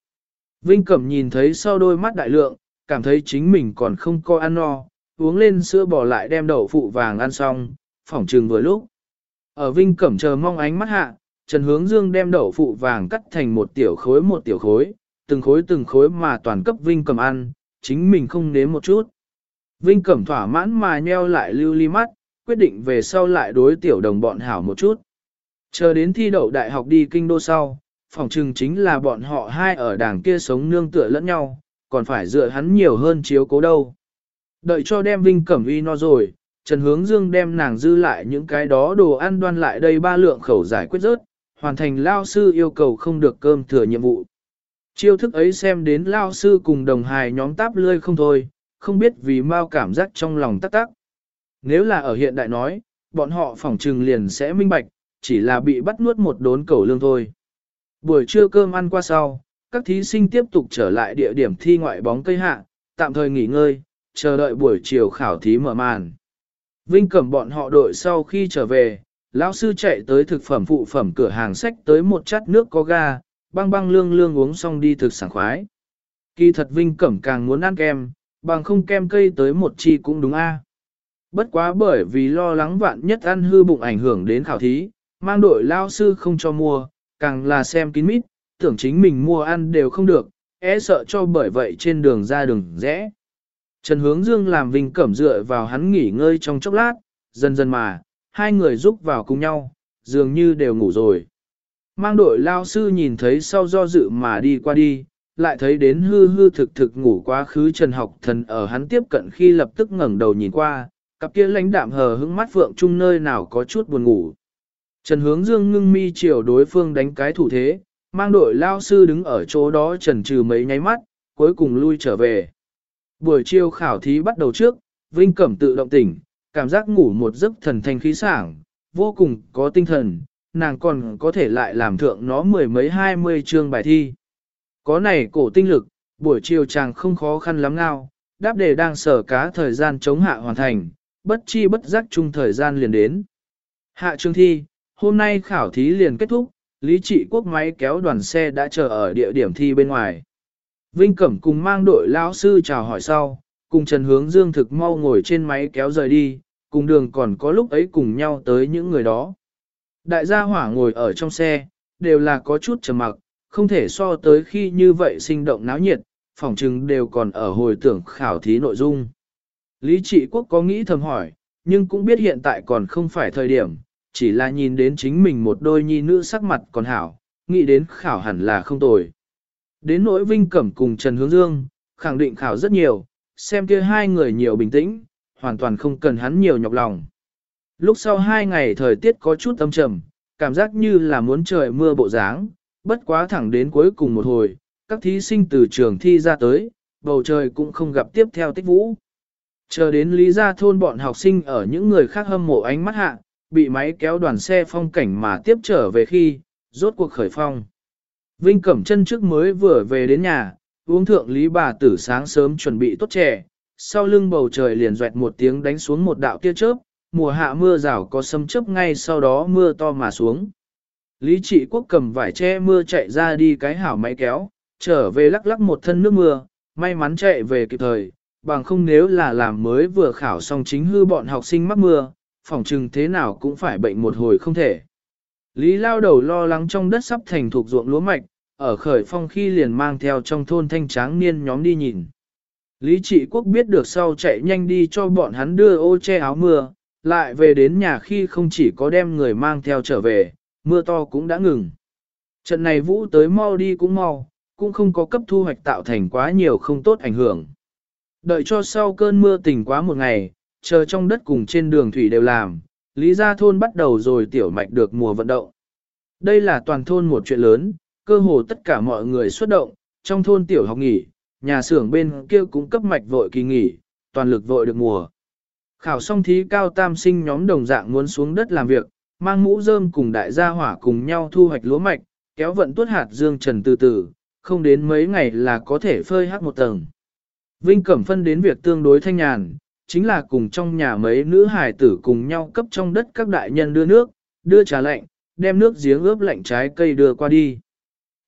Vinh Cẩm nhìn thấy sau đôi mắt đại lượng, cảm thấy chính mình còn không có ăn no, uống lên sữa bỏ lại đem đậu phụ vàng ăn xong, phỏng trừng vừa lúc. Ở Vinh Cẩm chờ mong ánh mắt hạ, Trần Hướng Dương đem đậu phụ vàng cắt thành một tiểu khối một tiểu khối, từng khối từng khối mà toàn cấp Vinh Cẩm ăn, chính mình không nếm một chút. Vinh Cẩm thỏa mãn mà nheo lại lưu ly mắt, quyết định về sau lại đối tiểu đồng bọn hảo một chút. Chờ đến thi đậu đại học đi kinh đô sau, phòng trừng chính là bọn họ hai ở đảng kia sống nương tựa lẫn nhau, còn phải dựa hắn nhiều hơn chiếu cố đâu. Đợi cho đem Vinh Cẩm uy no rồi, Trần Hướng Dương đem nàng dư lại những cái đó đồ ăn đoan lại đây ba lượng khẩu giải quyết rớt, hoàn thành lao sư yêu cầu không được cơm thừa nhiệm vụ. Chiêu thức ấy xem đến lao sư cùng đồng hài nhóm táp lươi không thôi, không biết vì mau cảm giác trong lòng tắc tắc. Nếu là ở hiện đại nói, bọn họ phỏng trừng liền sẽ minh bạch, chỉ là bị bắt nuốt một đốn cầu lương thôi. Buổi trưa cơm ăn qua sau, các thí sinh tiếp tục trở lại địa điểm thi ngoại bóng cây hạ, tạm thời nghỉ ngơi, chờ đợi buổi chiều khảo thí mở màn. Vinh cầm bọn họ đội sau khi trở về, lão sư chạy tới thực phẩm phụ phẩm cửa hàng sách tới một chát nước có ga, băng băng lương lương uống xong đi thực sảng khoái. Kỳ thật Vinh Cẩm càng muốn ăn kem, bằng không kem cây tới một chi cũng đúng a. Bất quá bởi vì lo lắng vạn nhất ăn hư bụng ảnh hưởng đến khảo thí, mang đội lao sư không cho mua, càng là xem kín mít, tưởng chính mình mua ăn đều không được, e sợ cho bởi vậy trên đường ra đường rẽ. Trần Hướng Dương làm Vinh Cẩm dựa vào hắn nghỉ ngơi trong chốc lát, dần dần mà, hai người giúp vào cùng nhau, dường như đều ngủ rồi. Mang đội lao sư nhìn thấy sau do dự mà đi qua đi, lại thấy đến hư hư thực thực ngủ quá khứ Trần Học Thần ở hắn tiếp cận khi lập tức ngẩng đầu nhìn qua, cặp kia lãnh đạm hờ hững mắt phượng chung nơi nào có chút buồn ngủ. Trần Hướng Dương ngưng mi chiều đối phương đánh cái thủ thế, mang đội lao sư đứng ở chỗ đó trần trừ mấy nháy mắt, cuối cùng lui trở về. Buổi chiều khảo thí bắt đầu trước, Vinh Cẩm tự động tỉnh, cảm giác ngủ một giấc thần thanh khí sảng, vô cùng có tinh thần, nàng còn có thể lại làm thượng nó mười mấy hai mươi chương bài thi. Có này cổ tinh lực, buổi chiều chàng không khó khăn lắm ngao, đáp đề đang sở cá thời gian chống hạ hoàn thành, bất chi bất giác chung thời gian liền đến. Hạ chương thi, hôm nay khảo thí liền kết thúc, Lý trị quốc máy kéo đoàn xe đã chờ ở địa điểm thi bên ngoài. Vinh Cẩm cùng mang đội lão sư chào hỏi sau, cùng Trần Hướng Dương thực mau ngồi trên máy kéo rời đi, cùng đường còn có lúc ấy cùng nhau tới những người đó. Đại gia hỏa ngồi ở trong xe, đều là có chút trầm mặc, không thể so tới khi như vậy sinh động náo nhiệt, phỏng chừng đều còn ở hồi tưởng khảo thí nội dung. Lý trị quốc có nghĩ thầm hỏi, nhưng cũng biết hiện tại còn không phải thời điểm, chỉ là nhìn đến chính mình một đôi nhi nữ sắc mặt còn hảo, nghĩ đến khảo hẳn là không tồi. Đến nỗi Vinh Cẩm cùng Trần Hướng Dương, khẳng định khảo rất nhiều, xem kia hai người nhiều bình tĩnh, hoàn toàn không cần hắn nhiều nhọc lòng. Lúc sau hai ngày thời tiết có chút âm trầm, cảm giác như là muốn trời mưa bộ dáng, bất quá thẳng đến cuối cùng một hồi, các thí sinh từ trường thi ra tới, bầu trời cũng không gặp tiếp theo tích vũ. Chờ đến lý gia thôn bọn học sinh ở những người khác hâm mộ ánh mắt hạ, bị máy kéo đoàn xe phong cảnh mà tiếp trở về khi, rốt cuộc khởi phong. Vinh Cẩm chân trước mới vừa về đến nhà, uống thượng lý bà tử sáng sớm chuẩn bị tốt trẻ, sau lưng bầu trời liền doẹt một tiếng đánh xuống một đạo tia chớp, mùa hạ mưa rào có sấm chớp ngay sau đó mưa to mà xuống. Lý trị quốc cầm vải che mưa chạy ra đi cái hảo máy kéo, trở về lắc lắc một thân nước mưa, may mắn chạy về kịp thời, bằng không nếu là làm mới vừa khảo xong chính hư bọn học sinh mắc mưa, phòng trừng thế nào cũng phải bệnh một hồi không thể. Lý lao đầu lo lắng trong đất sắp thành thuộc ruộng lúa mạch, ở khởi phong khi liền mang theo trong thôn thanh tráng niên nhóm đi nhìn. Lý trị quốc biết được sau chạy nhanh đi cho bọn hắn đưa ô che áo mưa, lại về đến nhà khi không chỉ có đem người mang theo trở về, mưa to cũng đã ngừng. Trận này vũ tới mau đi cũng mau, cũng không có cấp thu hoạch tạo thành quá nhiều không tốt ảnh hưởng. Đợi cho sau cơn mưa tỉnh quá một ngày, chờ trong đất cùng trên đường thủy đều làm, Lý Gia Thôn bắt đầu rồi tiểu mạch được mùa vận động. Đây là toàn thôn một chuyện lớn, cơ hồ tất cả mọi người xuất động, trong thôn tiểu học nghỉ, nhà xưởng bên kia cũng cấp mạch vội kỳ nghỉ, toàn lực vội được mùa. Khảo xong thí cao tam sinh nhóm đồng dạng muốn xuống đất làm việc, mang mũ rơm cùng đại gia hỏa cùng nhau thu hoạch lúa mạch, kéo vận tuốt hạt dương trần từ từ, không đến mấy ngày là có thể phơi hát một tầng. Vinh Cẩm phân đến việc tương đối thanh nhàn, chính là cùng trong nhà mấy nữ hài tử cùng nhau cấp trong đất các đại nhân đưa nước, đưa trà lạnh, đem nước giếng ướp lạnh trái cây đưa qua đi.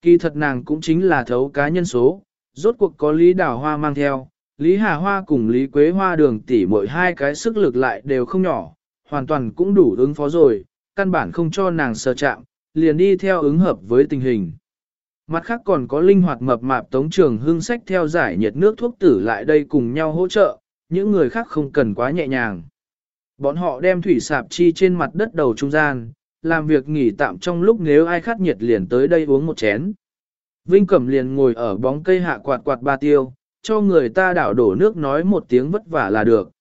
Kỳ thật nàng cũng chính là thấu cá nhân số, rốt cuộc có Lý Đào Hoa mang theo, Lý Hà Hoa cùng Lý Quế Hoa đường tỷ mỗi hai cái sức lực lại đều không nhỏ, hoàn toàn cũng đủ ứng phó rồi, căn bản không cho nàng sơ chạm, liền đi theo ứng hợp với tình hình. Mặt khác còn có linh hoạt mập mạp tống trường hương sách theo giải nhiệt nước thuốc tử lại đây cùng nhau hỗ trợ, những người khác không cần quá nhẹ nhàng. Bọn họ đem thủy sạp chi trên mặt đất đầu trung gian, làm việc nghỉ tạm trong lúc nếu ai khát nhiệt liền tới đây uống một chén. Vinh Cẩm liền ngồi ở bóng cây hạ quạt quạt ba tiêu, cho người ta đảo đổ nước nói một tiếng vất vả là được.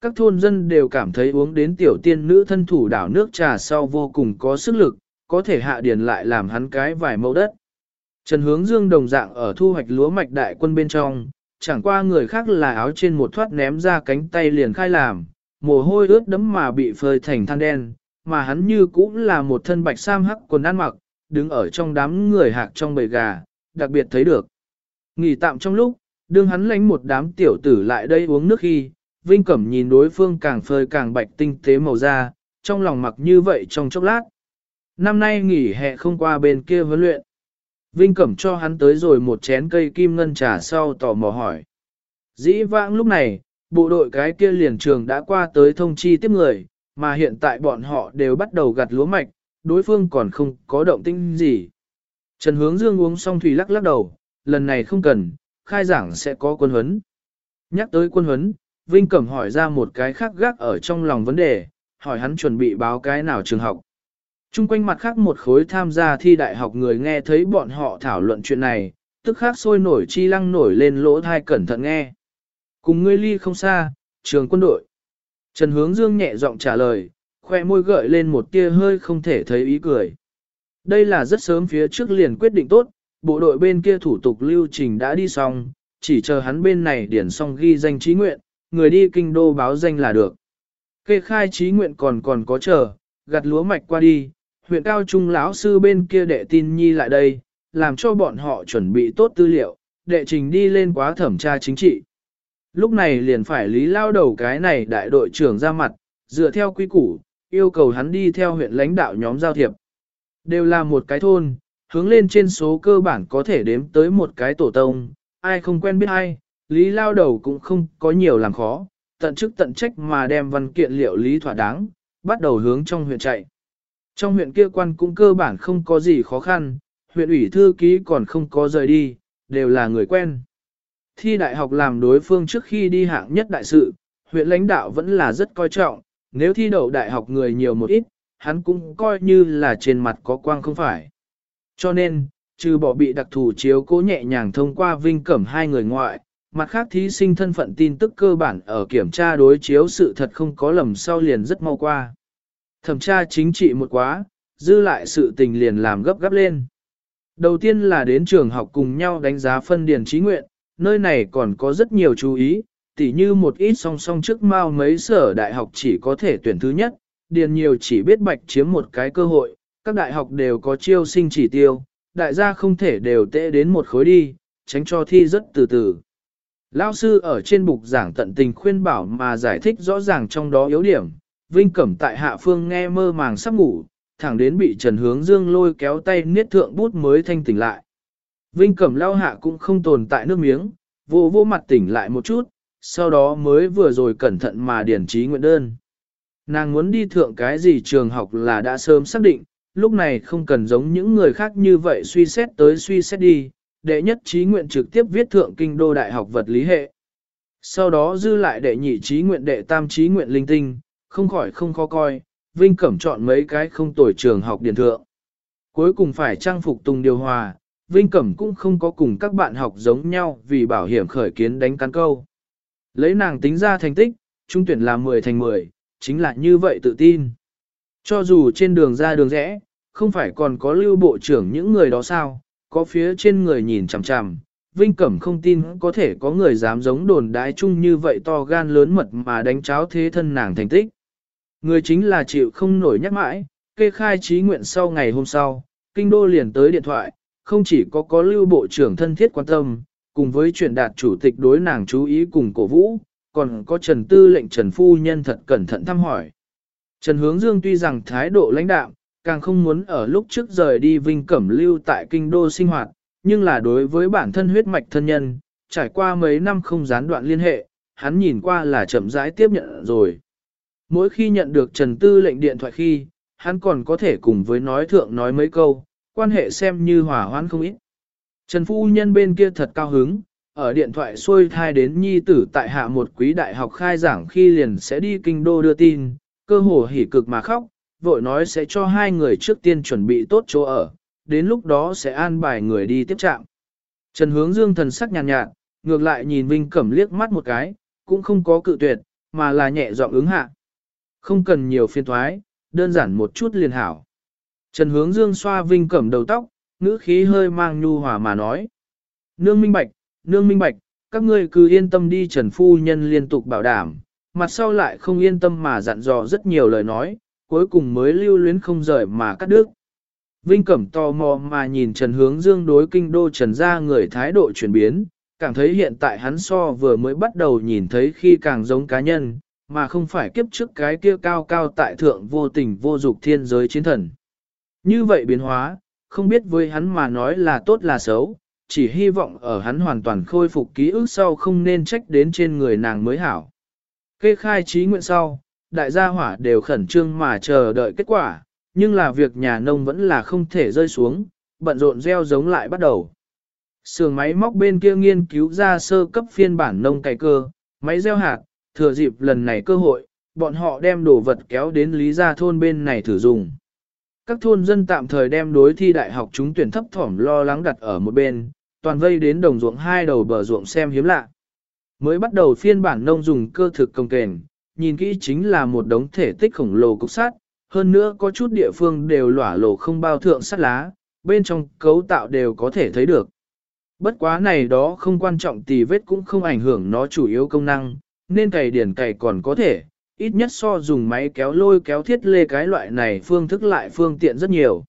Các thôn dân đều cảm thấy uống đến tiểu tiên nữ thân thủ đảo nước trà sau vô cùng có sức lực, có thể hạ điền lại làm hắn cái vài mẫu đất. Trần hướng dương đồng dạng ở thu hoạch lúa mạch đại quân bên trong, chẳng qua người khác là áo trên một thoát ném ra cánh tay liền khai làm, mồ hôi ướt đấm mà bị phơi thành than đen, mà hắn như cũng là một thân bạch sam hắc quần ăn mặc, đứng ở trong đám người hạc trong bầy gà, đặc biệt thấy được. Nghỉ tạm trong lúc, đương hắn lánh một đám tiểu tử lại đây uống nước khi, Vinh Cẩm nhìn đối phương càng phơi càng bạch tinh tế màu da, trong lòng mặc như vậy trong chốc lát. Năm nay nghỉ hè không qua bên kia huấn luyện. Vinh Cẩm cho hắn tới rồi một chén cây kim ngân trà sau tò mò hỏi. Dĩ vãng lúc này, bộ đội cái kia liền trường đã qua tới thông chi tiếp người, mà hiện tại bọn họ đều bắt đầu gặt lúa mạch, đối phương còn không có động tĩnh gì. Trần Hướng Dương uống xong thủy lắc lắc đầu, lần này không cần, khai giảng sẽ có quân huấn. Nhắc tới quân huấn, Vinh Cẩm hỏi ra một cái khác gác ở trong lòng vấn đề, hỏi hắn chuẩn bị báo cái nào trường học. Trung quanh mặt khác một khối tham gia thi đại học người nghe thấy bọn họ thảo luận chuyện này, tức khác sôi nổi chi lăng nổi lên lỗ thai cẩn thận nghe. Cùng ngươi ly không xa, trường quân đội. Trần Hướng Dương nhẹ giọng trả lời, khoe môi gợi lên một tia hơi không thể thấy ý cười. Đây là rất sớm phía trước liền quyết định tốt, bộ đội bên kia thủ tục lưu trình đã đi xong, chỉ chờ hắn bên này điển xong ghi danh trí nguyện, người đi kinh đô báo danh là được. Kê khai trí nguyện còn còn có chờ, gặt lúa mạch qua đi, huyện cao trung lão sư bên kia đệ tin nhi lại đây, làm cho bọn họ chuẩn bị tốt tư liệu, đệ trình đi lên quá thẩm tra chính trị. Lúc này liền phải lý lao đầu cái này đại đội trưởng ra mặt, dựa theo quy củ, yêu cầu hắn đi theo huyện lãnh đạo nhóm giao thiệp. Đều là một cái thôn, hướng lên trên số cơ bản có thể đếm tới một cái tổ tông, ai không quen biết ai, Lý lao đầu cũng không có nhiều làm khó, tận chức tận trách mà đem văn kiện liệu lý thỏa đáng, bắt đầu hướng trong huyện chạy. Trong huyện kia quan cũng cơ bản không có gì khó khăn, huyện ủy thư ký còn không có rời đi, đều là người quen. Thi đại học làm đối phương trước khi đi hạng nhất đại sự, huyện lãnh đạo vẫn là rất coi trọng, nếu thi đậu đại học người nhiều một ít, hắn cũng coi như là trên mặt có quang không phải. Cho nên, trừ bỏ bị đặc thù chiếu cố nhẹ nhàng thông qua vinh cẩm hai người ngoại, mặt khác thí sinh thân phận tin tức cơ bản ở kiểm tra đối chiếu sự thật không có lầm sau liền rất mau qua. Thẩm tra chính trị một quá, dư lại sự tình liền làm gấp gáp lên. Đầu tiên là đến trường học cùng nhau đánh giá phân điền trí nguyện, nơi này còn có rất nhiều chú ý, tỉ như một ít song song trước mau mấy sở đại học chỉ có thể tuyển thứ nhất, điền nhiều chỉ biết bạch chiếm một cái cơ hội, các đại học đều có chiêu sinh chỉ tiêu, đại gia không thể đều tệ đến một khối đi, tránh cho thi rất từ từ. Lao sư ở trên bục giảng tận tình khuyên bảo mà giải thích rõ ràng trong đó yếu điểm, Vinh Cẩm tại hạ phương nghe mơ màng sắp ngủ, thẳng đến bị Trần Hướng Dương lôi kéo tay niết thượng bút mới thanh tỉnh lại. Vinh Cẩm lao hạ cũng không tồn tại nước miếng, vô vô mặt tỉnh lại một chút, sau đó mới vừa rồi cẩn thận mà điển trí nguyện đơn. Nàng muốn đi thượng cái gì trường học là đã sớm xác định, lúc này không cần giống những người khác như vậy suy xét tới suy xét đi, đệ nhất trí nguyện trực tiếp viết thượng kinh đô đại học vật lý hệ. Sau đó dư lại đệ nhị trí nguyện đệ tam trí nguyện linh tinh, không khỏi không khó coi, Vinh Cẩm chọn mấy cái không tồi trường học điển thượng. Cuối cùng phải trang phục tùng điều hòa, Vinh Cẩm cũng không có cùng các bạn học giống nhau vì bảo hiểm khởi kiến đánh cắn câu. Lấy nàng tính ra thành tích, trung tuyển là 10 thành 10, chính là như vậy tự tin. Cho dù trên đường ra đường rẽ, không phải còn có lưu bộ trưởng những người đó sao, có phía trên người nhìn chằm chằm, Vinh Cẩm không tin có thể có người dám giống đồn đái chung như vậy to gan lớn mật mà đánh cháo thế thân nàng thành tích. Người chính là chịu không nổi nhắc mãi, kê khai trí nguyện sau ngày hôm sau, kinh đô liền tới điện thoại, không chỉ có có lưu bộ trưởng thân thiết quan tâm, cùng với truyền đạt chủ tịch đối nàng chú ý cùng cổ vũ, còn có Trần Tư lệnh Trần Phu Nhân thật cẩn thận thăm hỏi. Trần Hướng Dương tuy rằng thái độ lãnh đạm, càng không muốn ở lúc trước rời đi Vinh Cẩm lưu tại kinh đô sinh hoạt, nhưng là đối với bản thân huyết mạch thân nhân, trải qua mấy năm không gián đoạn liên hệ, hắn nhìn qua là chậm rãi tiếp nhận rồi. Mỗi khi nhận được Trần Tư lệnh điện thoại khi, hắn còn có thể cùng với nói thượng nói mấy câu, quan hệ xem như hỏa hoãn không ít. Trần Phu Nhân bên kia thật cao hứng, ở điện thoại xuôi thai đến nhi tử tại hạ một quý đại học khai giảng khi liền sẽ đi kinh đô đưa tin, cơ hồ hỉ cực mà khóc, vội nói sẽ cho hai người trước tiên chuẩn bị tốt chỗ ở, đến lúc đó sẽ an bài người đi tiếp trạm. Trần Hướng Dương thần sắc nhàn nhạt, nhạt, ngược lại nhìn Vinh Cẩm liếc mắt một cái, cũng không có cự tuyệt, mà là nhẹ giọng ứng hạ. Không cần nhiều phiên thoái, đơn giản một chút liền hảo. Trần Hướng Dương xoa Vinh Cẩm đầu tóc, ngữ khí hơi mang nhu hòa mà nói. Nương minh bạch, nương minh bạch, các ngươi cứ yên tâm đi Trần Phu Nhân liên tục bảo đảm, mặt sau lại không yên tâm mà dặn dò rất nhiều lời nói, cuối cùng mới lưu luyến không rời mà cắt đứt. Vinh Cẩm tò mò mà nhìn Trần Hướng Dương đối kinh đô Trần ra người thái độ chuyển biến, cảm thấy hiện tại hắn so vừa mới bắt đầu nhìn thấy khi càng giống cá nhân, mà không phải kiếp trước cái kia cao cao tại thượng vô tình vô dục thiên giới chiến thần. Như vậy biến hóa, không biết với hắn mà nói là tốt là xấu, chỉ hy vọng ở hắn hoàn toàn khôi phục ký ức sau không nên trách đến trên người nàng mới hảo. Kê khai trí nguyện sau, đại gia hỏa đều khẩn trương mà chờ đợi kết quả, nhưng là việc nhà nông vẫn là không thể rơi xuống, bận rộn gieo giống lại bắt đầu. Sườn máy móc bên kia nghiên cứu ra sơ cấp phiên bản nông cày cơ, máy gieo hạt, thừa dịp lần này cơ hội, bọn họ đem đồ vật kéo đến lý gia thôn bên này thử dùng. Các thôn dân tạm thời đem đối thi đại học chúng tuyển thấp thỏm lo lắng đặt ở một bên, toàn vây đến đồng ruộng hai đầu bờ ruộng xem hiếm lạ. Mới bắt đầu phiên bản nông dùng cơ thực công kền, nhìn kỹ chính là một đống thể tích khổng lồ cục sắt, hơn nữa có chút địa phương đều lỏa lổ không bao thượng sắt lá, bên trong cấu tạo đều có thể thấy được. Bất quá này đó không quan trọng tì vết cũng không ảnh hưởng nó chủ yếu công năng, nên cày điển cày còn có thể, ít nhất so dùng máy kéo lôi kéo thiết lê cái loại này phương thức lại phương tiện rất nhiều.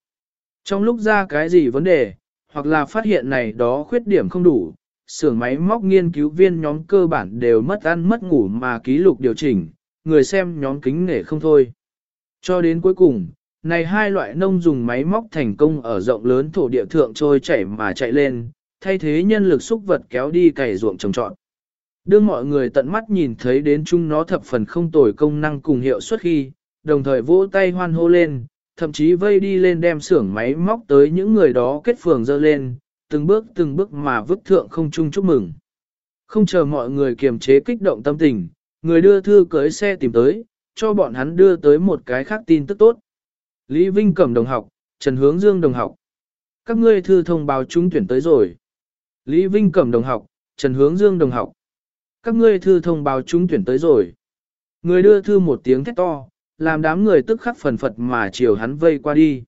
Trong lúc ra cái gì vấn đề, hoặc là phát hiện này đó khuyết điểm không đủ, xưởng máy móc nghiên cứu viên nhóm cơ bản đều mất ăn mất ngủ mà ký lục điều chỉnh, người xem nhóm kính nể không thôi. Cho đến cuối cùng, này hai loại nông dùng máy móc thành công ở rộng lớn thổ địa thượng trôi chảy mà chạy lên, thay thế nhân lực xúc vật kéo đi cày ruộng trồng trọt. Đương mọi người tận mắt nhìn thấy đến chúng nó thập phần không tồi công năng cùng hiệu suất khi, đồng thời vỗ tay hoan hô lên, thậm chí vây đi lên đem xưởng máy móc tới những người đó kết phường dơ lên, từng bước từng bước mà vứt thượng không chung chúc mừng. Không chờ mọi người kiềm chế kích động tâm tình, người đưa thư cưới xe tìm tới, cho bọn hắn đưa tới một cái khác tin tức tốt. Lý Vinh Cẩm đồng học, Trần Hướng Dương đồng học. Các ngươi thư thông báo trúng tuyển tới rồi. Lý Vinh Cẩm đồng học, Trần Hướng Dương đồng học. Các ngươi thư thông báo trúng tuyển tới rồi. Người đưa thư một tiếng thét to, làm đám người tức khắc phần phật mà chiều hắn vây qua đi.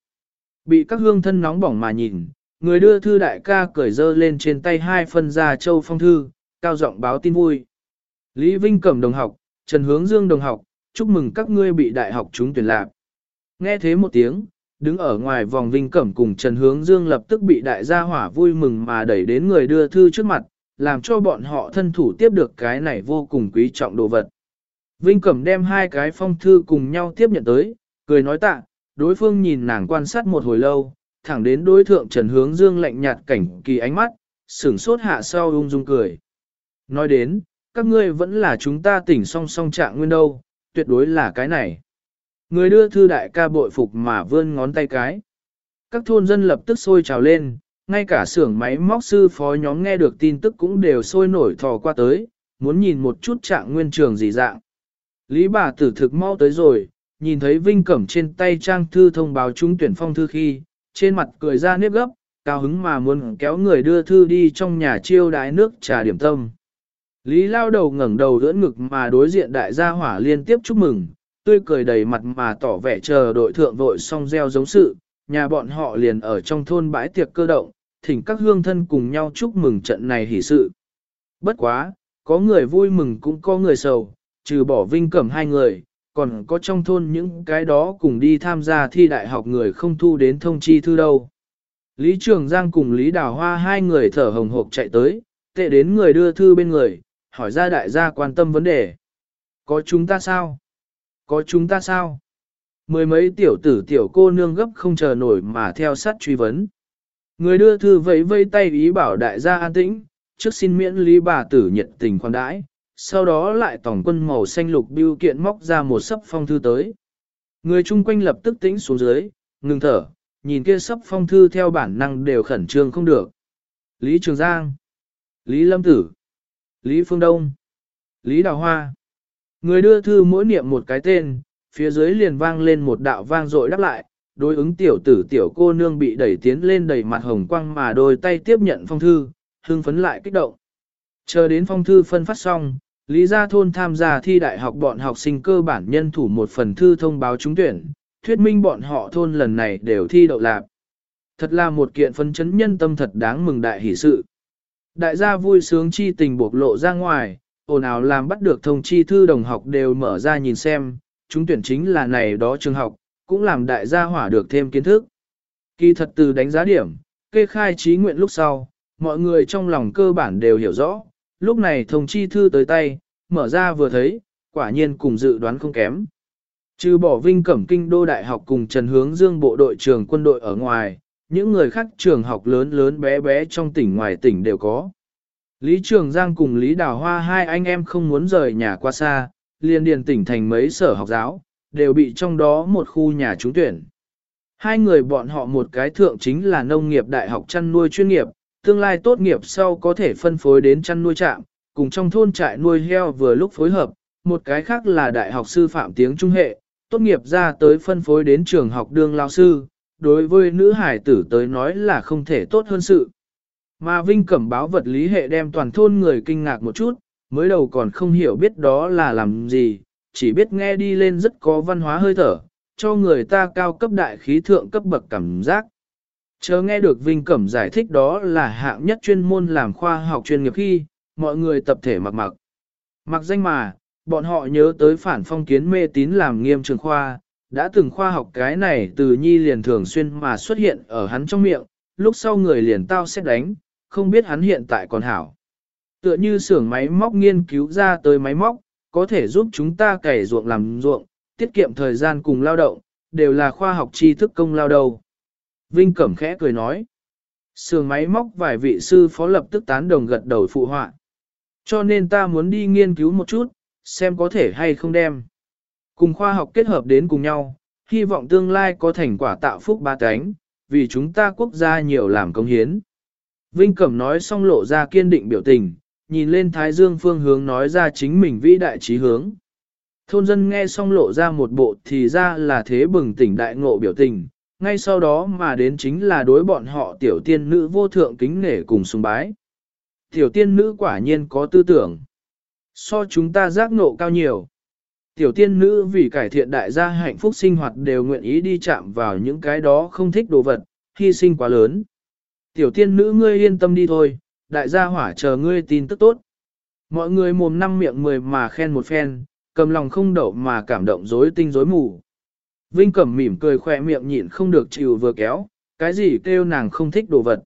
Bị các hương thân nóng bỏng mà nhìn, người đưa thư đại ca cởi dơ lên trên tay hai phân ra châu phong thư, cao giọng báo tin vui. Lý Vinh Cẩm đồng học, Trần Hướng Dương đồng học, chúc mừng các ngươi bị đại học trúng tuyển lạc. Nghe thế một tiếng, đứng ở ngoài vòng Vinh Cẩm cùng Trần Hướng Dương lập tức bị đại gia hỏa vui mừng mà đẩy đến người đưa thư trước mặt, làm cho bọn họ thân thủ tiếp được cái này vô cùng quý trọng đồ vật. Vinh Cẩm đem hai cái phong thư cùng nhau tiếp nhận tới, cười nói tạ, đối phương nhìn nàng quan sát một hồi lâu, thẳng đến đối thượng Trần Hướng Dương lạnh nhạt cảnh kỳ ánh mắt, sửng sốt hạ sau ung dung cười. Nói đến, các ngươi vẫn là chúng ta tỉnh song song trạng nguyên đâu, tuyệt đối là cái này. Người đưa thư đại ca bội phục mà vươn ngón tay cái. Các thôn dân lập tức sôi trào lên, ngay cả xưởng máy móc sư phó nhóm nghe được tin tức cũng đều sôi nổi thò qua tới, muốn nhìn một chút trạng nguyên trường gì dạng. Lý bà tử thực mau tới rồi, nhìn thấy Vinh Cẩm trên tay trang thư thông báo trúng tuyển phong thư khi, trên mặt cười ra nếp gấp, cao hứng mà muốn kéo người đưa thư đi trong nhà chiêu đái nước trà điểm tâm. Lý lao đầu ngẩng đầu đỡ ngực mà đối diện đại gia hỏa liên tiếp chúc mừng, tươi cười đầy mặt mà tỏ vẻ chờ đội thượng vội xong gieo giống sự, nhà bọn họ liền ở trong thôn bãi tiệc cơ động, thỉnh các hương thân cùng nhau chúc mừng trận này hỷ sự. Bất quá, có người vui mừng cũng có người sầu, trừ bỏ vinh cẩm hai người, còn có trong thôn những cái đó cùng đi tham gia thi đại học người không thu đến thông chi thư đâu. Lý Trường Giang cùng Lý Đào Hoa hai người thở hồng hộc chạy tới, tệ đến người đưa thư bên người, hỏi ra đại gia quan tâm vấn đề. Có chúng ta sao? Có chúng ta sao? Mười mấy tiểu tử tiểu cô nương gấp không chờ nổi mà theo sát truy vấn. Người đưa thư vẫy vây tay ý bảo đại gia an tĩnh, trước xin miễn lý bà tử nhiệt tình khoan đãi, sau đó lại tổng quân màu xanh lục biêu kiện móc ra một sấp phong thư tới. Người chung quanh lập tức tĩnh xuống dưới, ngừng thở, nhìn kia sấp phong thư theo bản năng đều khẩn trương không được. Lý Trường Giang, Lý Lâm Tử, Lý Phương Đông, Lý Đào Hoa. Người đưa thư mỗi niệm một cái tên, phía dưới liền vang lên một đạo vang dội đáp lại, đối ứng tiểu tử tiểu cô nương bị đẩy tiến lên đầy mặt hồng quang mà đôi tay tiếp nhận phong thư, hưng phấn lại kích động. Chờ đến phong thư phân phát xong, Lý Gia Thôn tham gia thi đại học bọn học sinh cơ bản nhân thủ một phần thư thông báo trúng tuyển, thuyết minh bọn họ thôn lần này đều thi đậu lạc. Thật là một kiện phấn chấn nhân tâm thật đáng mừng đại hỷ sự. Đại gia vui sướng chi tình buộc lộ ra ngoài, ồn ào làm bắt được thông chi thư đồng học đều mở ra nhìn xem, chúng tuyển chính là này đó trường học, cũng làm đại gia hỏa được thêm kiến thức. Kỳ thật từ đánh giá điểm, kê khai trí nguyện lúc sau, mọi người trong lòng cơ bản đều hiểu rõ, lúc này thông chi thư tới tay, mở ra vừa thấy, quả nhiên cùng dự đoán không kém. Trừ bỏ Vinh Cẩm Kinh Đô Đại học cùng Trần Hướng Dương bộ đội trường quân đội ở ngoài, những người khác trường học lớn lớn bé bé trong tỉnh ngoài tỉnh đều có. Lý Trường Giang cùng Lý Đào Hoa hai anh em không muốn rời nhà qua xa, liền điền tỉnh thành mấy sở học giáo, đều bị trong đó một khu nhà trúng tuyển. Hai người bọn họ một cái thượng chính là nông nghiệp đại học chăn nuôi chuyên nghiệp, tương lai tốt nghiệp sau có thể phân phối đến chăn nuôi trạm, cùng trong thôn trại nuôi heo vừa lúc phối hợp, một cái khác là đại học sư phạm tiếng trung hệ, tốt nghiệp ra tới phân phối đến trường học đương lao sư, đối với nữ hải tử tới nói là không thể tốt hơn sự. Mà Vinh Cẩm báo vật lý hệ đem toàn thôn người kinh ngạc một chút, mới đầu còn không hiểu biết đó là làm gì, chỉ biết nghe đi lên rất có văn hóa hơi thở, cho người ta cao cấp đại khí thượng cấp bậc cảm giác. Chờ nghe được Vinh Cẩm giải thích đó là hạng nhất chuyên môn làm khoa học chuyên nghiệp khi, mọi người tập thể mặc mặc. Mặc danh mà, bọn họ nhớ tới phản phong kiến mê tín làm nghiêm trường khoa, đã từng khoa học cái này từ nhi liền thường xuyên mà xuất hiện ở hắn trong miệng, lúc sau người liền tao xét đánh, không biết hắn hiện tại còn hảo. Tựa như xưởng máy móc nghiên cứu ra tới máy móc, có thể giúp chúng ta cày ruộng làm ruộng, tiết kiệm thời gian cùng lao động, đều là khoa học tri thức công lao đầu. Vinh Cẩm khẽ cười nói. Sườn máy móc vài vị sư phó lập tức tán đồng gật đầu phụ họa. Cho nên ta muốn đi nghiên cứu một chút, xem có thể hay không đem. Cùng khoa học kết hợp đến cùng nhau, hy vọng tương lai có thành quả tạo phúc ba cánh, vì chúng ta quốc gia nhiều làm công hiến. Vinh Cẩm nói xong lộ ra kiên định biểu tình, nhìn lên Thái Dương phương hướng nói ra chính mình vĩ đại trí hướng. Thôn dân nghe xong lộ ra một bộ thì ra là thế bừng tỉnh đại ngộ biểu tình, ngay sau đó mà đến chính là đối bọn họ tiểu tiên nữ vô thượng kính nể cùng sùng bái. Tiểu tiên nữ quả nhiên có tư tưởng. So chúng ta giác ngộ cao nhiều. Tiểu tiên nữ vì cải thiện đại gia hạnh phúc sinh hoạt đều nguyện ý đi chạm vào những cái đó không thích đồ vật, hy sinh quá lớn. Tiểu tiên nữ ngươi yên tâm đi thôi, đại gia hỏa chờ ngươi tin tức tốt. Mọi người mồm năm miệng mười mà khen một phen, cầm lòng không đậu mà cảm động rối tinh rối mù. Vinh Cẩm mỉm cười khỏe miệng nhịn không được chịu vừa kéo, cái gì kêu nàng không thích đồ vật.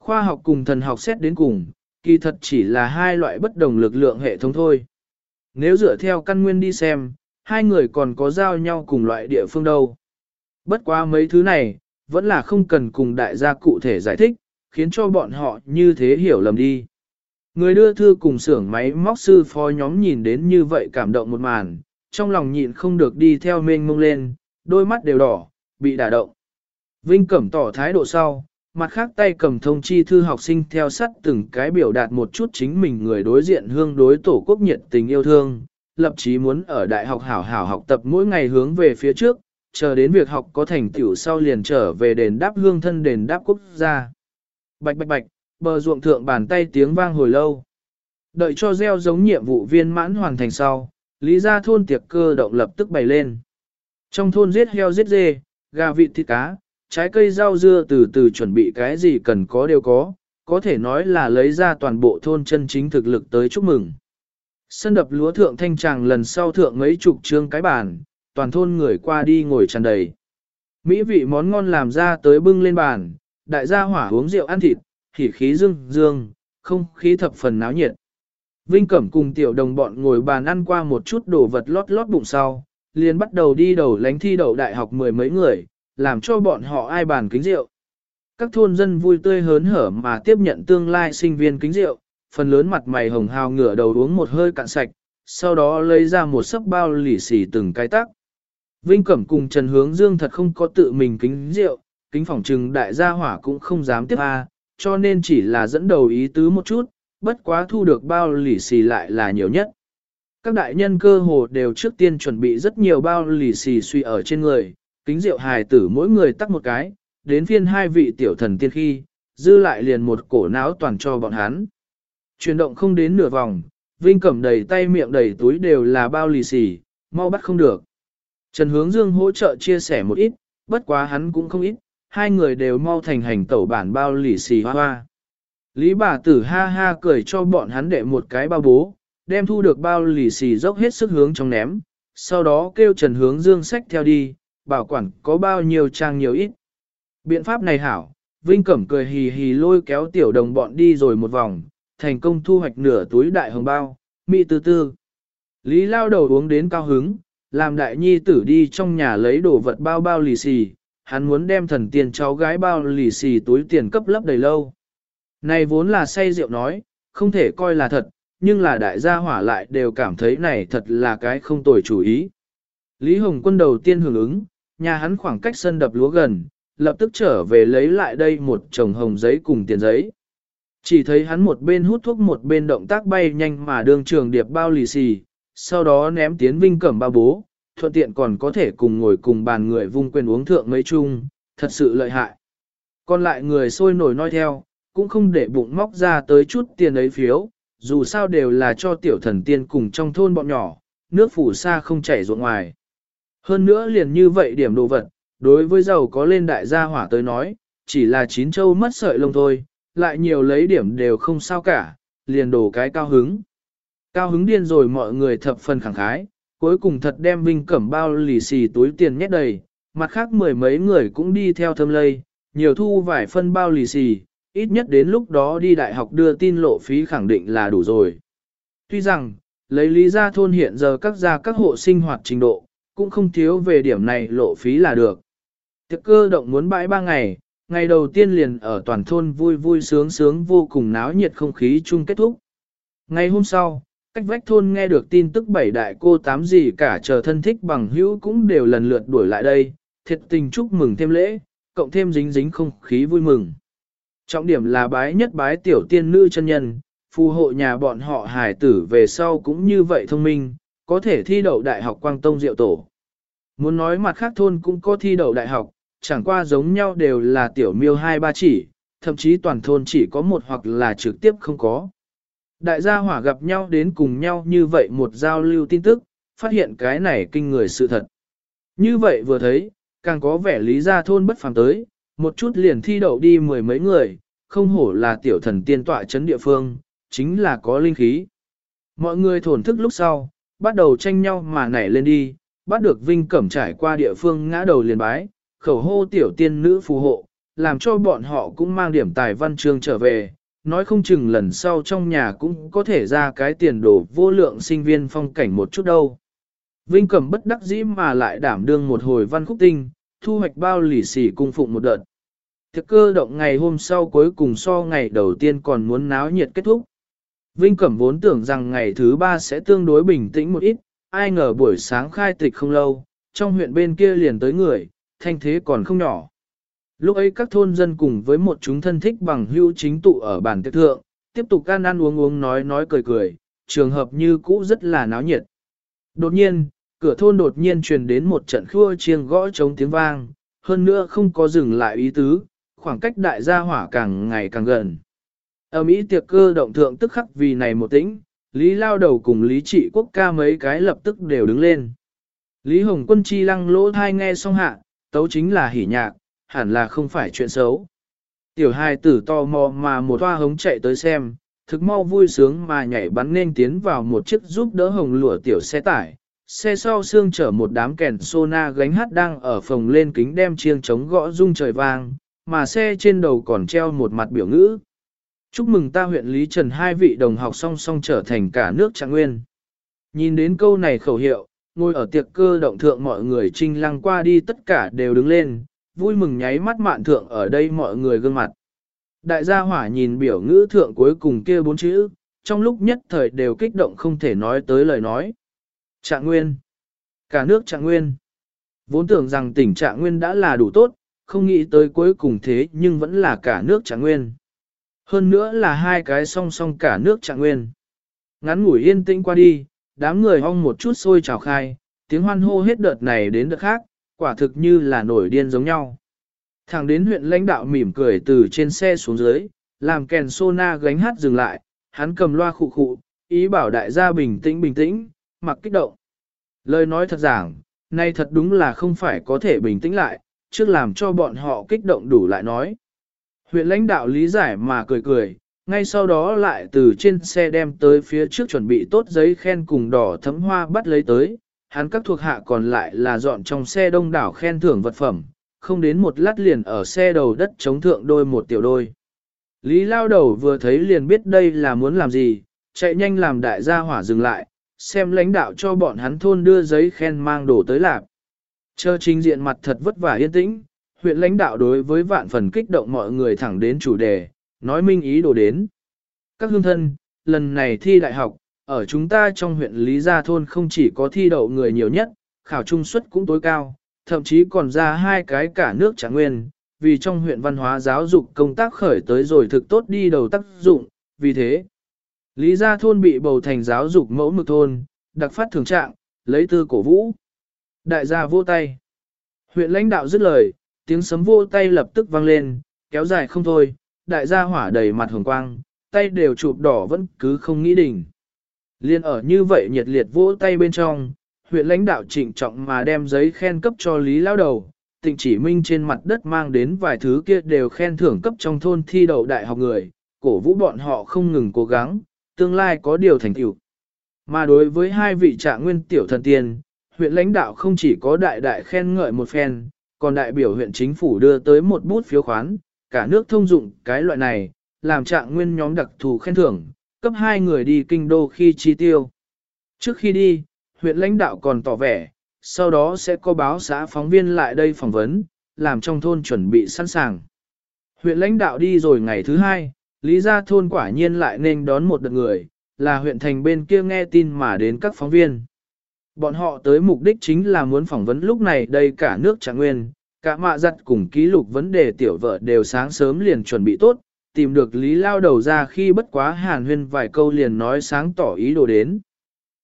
Khoa học cùng thần học xét đến cùng, kỳ thật chỉ là hai loại bất đồng lực lượng hệ thống thôi. Nếu dựa theo căn nguyên đi xem, hai người còn có giao nhau cùng loại địa phương đâu. Bất quá mấy thứ này, vẫn là không cần cùng đại gia cụ thể giải thích, khiến cho bọn họ như thế hiểu lầm đi. Người đưa thư cùng xưởng máy móc sư phó nhóm nhìn đến như vậy cảm động một màn, trong lòng nhịn không được đi theo mênh mông lên, đôi mắt đều đỏ, bị đả động. Vinh Cẩm tỏ thái độ sau, mặt khác tay cầm thông chi thư học sinh theo sắt từng cái biểu đạt một chút chính mình người đối diện hương đối tổ quốc nhiệt tình yêu thương, lập chí muốn ở đại học hảo hảo học tập mỗi ngày hướng về phía trước, chờ đến việc học có thành tựu sau liền trở về đền đáp hương thân đền đáp quốc gia. Bạch bạch bạch, bờ ruộng thượng bàn tay tiếng vang hồi lâu. Đợi cho gieo giống nhiệm vụ viên mãn hoàn thành sau, lý gia thôn tiệc cơ động lập tức bày lên. Trong thôn giết heo giết dê, gà vịt thịt cá, trái cây rau dưa từ từ chuẩn bị cái gì cần có đều có, có thể nói là lấy ra toàn bộ thôn chân chính thực lực tới chúc mừng. Sân đập lúa thượng thanh tràng lần sau thượng mấy chục trương cái bàn, toàn thôn người qua đi ngồi tràn đầy. Mỹ vị món ngon làm ra tới bưng lên bàn, đại gia hỏa uống rượu ăn thịt, hỉ khí dương dương, không khí thập phần náo nhiệt. Vinh Cẩm cùng tiểu đồng bọn ngồi bàn ăn qua một chút đồ vật lót lót bụng sau, liền bắt đầu đi đầu lánh thi đậu đại học mười mấy người, làm cho bọn họ ai bàn kính rượu. Các thôn dân vui tươi hớn hở mà tiếp nhận tương lai sinh viên kính rượu, phần lớn mặt mày hồng hào ngửa đầu uống một hơi cạn sạch, sau đó lấy ra một sấp bao lì xì từng cái tắc. Vinh Cẩm cùng Trần Hướng Dương thật không có tự mình kính rượu, kính phòng trừng đại gia hỏa cũng không dám tiếp A, cho nên chỉ là dẫn đầu ý tứ một chút, bất quá thu được bao lì xì lại là nhiều nhất. Các đại nhân cơ hồ đều trước tiên chuẩn bị rất nhiều bao lì xì suy ở trên người, kính rượu hài tử mỗi người tắt một cái, đến phiên hai vị tiểu thần tiên khi, dư lại liền một cổ não toàn cho bọn hắn. Chuyển động không đến nửa vòng, Vinh Cẩm đầy tay miệng đầy túi đều là bao lì xì, mau bắt không được. Trần Hướng Dương hỗ trợ chia sẻ một ít, bất quá hắn cũng không ít, hai người đều mau thành hành tẩu bản bao lì xì hoa hoa. Lý bà tử ha ha cười cho bọn hắn đệ một cái bao bố, đem thu được bao lì xì dốc hết sức hướng trong ném, sau đó kêu Trần Hướng Dương sách theo đi, bảo quản có bao nhiêu trang nhiều ít. Biện pháp này hảo, Vinh Cẩm cười hì hì lôi kéo tiểu đồng bọn đi rồi một vòng, thành công thu hoạch nửa túi đại hồng bao, mị tư tư. Lý lao đầu uống đến cao hứng, làm đại nhi tử đi trong nhà lấy đồ vật bao bao lì xì, hắn muốn đem thần tiền cháu gái bao lì xì túi tiền cấp lấp đầy lâu. Này vốn là say rượu nói, không thể coi là thật, nhưng là đại gia hỏa lại đều cảm thấy này thật là cái không tồi chủ ý. Lý Hồng quân đầu tiên hưởng ứng, nhà hắn khoảng cách sân đập lúa gần, lập tức trở về lấy lại đây một chồng hồng giấy cùng tiền giấy. Chỉ thấy hắn một bên hút thuốc một bên động tác bay nhanh mà đường trường điệp bao lì xì, sau đó ném tiến vinh cẩm ba bố, thuận tiện còn có thể cùng ngồi cùng bàn người vung quyền uống thượng mấy chung, thật sự lợi hại. Còn lại người sôi nổi nói theo, cũng không để bụng móc ra tới chút tiền ấy phiếu, dù sao đều là cho tiểu thần tiên cùng trong thôn bọn nhỏ, nước phủ xa không chảy ruộng ngoài. Hơn nữa liền như vậy điểm đồ vật, đối với giàu có lên đại gia hỏa tới nói, chỉ là chín châu mất sợi lông thôi, lại nhiều lấy điểm đều không sao cả, liền đổ cái cao hứng. Cao hứng điên rồi mọi người thập phần khẳng khái, cuối cùng thật đem Vinh Cẩm bao lì xì túi tiền nhét đầy, mặt khác mười mấy người cũng đi theo thâm lây, nhiều thu vài phân bao lì xì, ít nhất đến lúc đó đi đại học đưa tin lộ phí khẳng định là đủ rồi. Tuy rằng, lấy lý ra thôn hiện giờ các gia các hộ sinh hoạt trình độ, cũng không thiếu về điểm này lộ phí là được. Tiệc cơ động muốn bãi ba ngày, ngày đầu tiên liền ở toàn thôn vui vui sướng sướng vô cùng náo nhiệt không khí chung kết thúc. Ngày hôm sau, cách vách thôn nghe được tin tức bảy đại cô tám gì cả chờ thân thích bằng hữu cũng đều lần lượt đuổi lại đây, thiệt tình chúc mừng thêm lễ, cộng thêm dính dính không khí vui mừng. Trọng điểm là bái nhất bái tiểu tiên nữ chân nhân, phù hộ nhà bọn họ hài tử về sau cũng như vậy thông minh, có thể thi đậu đại học quang tông diệu tổ. Muốn nói mặt khác thôn cũng có thi đậu đại học, chẳng qua giống nhau đều là tiểu miêu hai ba chỉ, thậm chí toàn thôn chỉ có một hoặc là trực tiếp không có. Đại gia hỏa gặp nhau đến cùng nhau như vậy một giao lưu tin tức, phát hiện cái này kinh người sự thật. Như vậy vừa thấy, càng có vẻ lý gia thôn bất phàm tới, một chút liền thi đậu đi mười mấy người, không hổ là tiểu thần tiên tọa chấn địa phương, chính là có linh khí. Mọi người thổn thức lúc sau, bắt đầu tranh nhau mà nảy lên đi, bắt được Vinh Cẩm trải qua địa phương ngã đầu liền bái, khẩu hô tiểu tiên nữ phù hộ, làm cho bọn họ cũng mang điểm tài văn chương trở về, nói không chừng lần sau trong nhà cũng có thể ra cái tiền đồ vô lượng sinh viên phong cảnh một chút đâu. Vinh Cẩm bất đắc dĩ mà lại đảm đương một hồi văn khúc tinh, thu hoạch bao lì xì cung phụng một đợt. Thực cơ động ngày hôm sau cuối cùng so ngày đầu tiên còn muốn náo nhiệt kết thúc. Vinh Cẩm vốn tưởng rằng ngày thứ ba sẽ tương đối bình tĩnh một ít, ai ngờ buổi sáng khai tịch không lâu, trong huyện bên kia liền tới người, thanh thế còn không nhỏ. Lúc ấy các thôn dân cùng với một chúng thân thích bằng hữu chính tụ ở bàn tiệc thượng, tiếp tục ăn ăn uống uống nói nói cười cười, trường hợp như cũ rất là náo nhiệt. Đột nhiên, cửa thôn đột nhiên truyền đến một trận khua chiêng gõ trống tiếng vang, hơn nữa không có dừng lại ý tứ, khoảng cách đại gia hỏa càng ngày càng gần. Ở Mỹ tiệc cơ động thượng tức khắc vì này một tĩnh, Lý lao đầu cùng Lý trị quốc ca mấy cái lập tức đều đứng lên. Lý Hồng quân chi lăng lỗ thai nghe xong hạ, tấu chính là hỉ nhạc, hẳn là không phải chuyện xấu. Tiểu hai tử to mò mà một hoa hống chạy tới xem, thực mau vui sướng mà nhảy bắn nên tiến vào một chiếc giúp đỡ hồng lụa tiểu xe tải. Xe sau xương chở một đám kèn sona gánh hát đang ở phòng lên kính đem chiêng chống gõ rung trời vang, mà xe trên đầu còn treo một mặt biểu ngữ. Chúc mừng ta huyện Lý Trần hai vị đồng học song song trở thành cả nước trạng nguyên. Nhìn đến câu này khẩu hiệu, ngồi ở tiệc cơ động thượng mọi người trinh lăng qua đi tất cả đều đứng lên, vui mừng nháy mắt mạn thượng ở đây mọi người gương mặt. Đại gia hỏa nhìn biểu ngữ thượng cuối cùng kia bốn chữ, trong lúc nhất thời đều kích động không thể nói tới lời nói. Trạng nguyên. Cả nước trạng nguyên. Vốn tưởng rằng tỉnh trạng nguyên đã là đủ tốt, không nghĩ tới cuối cùng thế nhưng vẫn là cả nước trạng nguyên. Hơn nữa là hai cái song song cả nước trạng nguyên. Ngắn ngủi yên tĩnh qua đi, đám người hong một chút sôi trào khai, tiếng hoan hô hết đợt này đến đợt khác, quả thực như là nổi điên giống nhau. Thẳng đến huyện lãnh đạo mỉm cười từ trên xe xuống dưới, làm kèn sona gánh hát dừng lại, hắn cầm loa khụ khụ, ý bảo đại gia bình tĩnh bình tĩnh, mặc kích động. Lời nói thật giảng, nay thật đúng là không phải có thể bình tĩnh lại, trước làm cho bọn họ kích động đủ lại nói. Huyện lãnh đạo lý giải mà cười cười, ngay sau đó lại từ trên xe đem tới phía trước chuẩn bị tốt giấy khen cùng đỏ thấm hoa bắt lấy tới, hắn các thuộc hạ còn lại là dọn trong xe đông đảo khen thưởng vật phẩm, không đến một lát liền ở xe đầu đất chống thượng đôi một tiểu đôi. Lý lao đầu vừa thấy liền biết đây là muốn làm gì, chạy nhanh làm đại gia hỏa dừng lại, xem lãnh đạo cho bọn hắn thôn đưa giấy khen mang đồ tới lạp. Chờ trình diện mặt thật vất vả yên tĩnh, huyện lãnh đạo đối với vạn phần kích động mọi người thẳng đến chủ đề, nói minh ý đồ đến. Các hương thân, lần này thi đại học, ở chúng ta trong huyện Lý Gia Thôn không chỉ có thi đậu người nhiều nhất, khảo trung suất cũng tối cao, thậm chí còn ra hai cái cả nước trả nguyên, vì trong huyện văn hóa giáo dục công tác khởi tới rồi thực tốt đi đầu tác dụng, vì thế. Lý Gia Thôn bị bầu thành giáo dục mẫu mực thôn, đặc phát thường trạng, lấy tư cổ vũ. Đại gia vô tay. Huyện lãnh đạo dứt lời, tiếng sấm vô tay lập tức vang lên, kéo dài không thôi, đại gia hỏa đầy mặt hồng quang, tay đều chụp đỏ vẫn cứ không nghĩ đỉnh. Liên ở như vậy nhiệt liệt vỗ tay bên trong, huyện lãnh đạo trịnh trọng mà đem giấy khen cấp cho Lý Lao Đầu, tịnh chỉ minh trên mặt đất mang đến vài thứ kia đều khen thưởng cấp trong thôn thi đậu đại học người, cổ vũ bọn họ không ngừng cố gắng, tương lai có điều thành tựu. Mà đối với hai vị trạng nguyên tiểu thần tiên, huyện lãnh đạo không chỉ có đại đại khen ngợi một phen, còn đại biểu huyện chính phủ đưa tới một bút phiếu khoán, cả nước thông dụng cái loại này, làm trạng nguyên nhóm đặc thù khen thưởng, cấp hai người đi kinh đô khi chi tiêu. Trước khi đi, huyện lãnh đạo còn tỏ vẻ, sau đó sẽ có báo xã phóng viên lại đây phỏng vấn, làm trong thôn chuẩn bị sẵn sàng. Huyện lãnh đạo đi rồi ngày thứ hai, Lý Gia Thôn quả nhiên lại nên đón một đợt người, là huyện thành bên kia nghe tin mà đến các phóng viên. Bọn họ tới mục đích chính là muốn phỏng vấn lúc này đây cả nước trạng nguyên, cả mạ giặt cùng ký lục vấn đề tiểu vợ đều sáng sớm liền chuẩn bị tốt, tìm được Lý Lao đầu ra khi bất quá hàn huyên vài câu liền nói sáng tỏ ý đồ đến.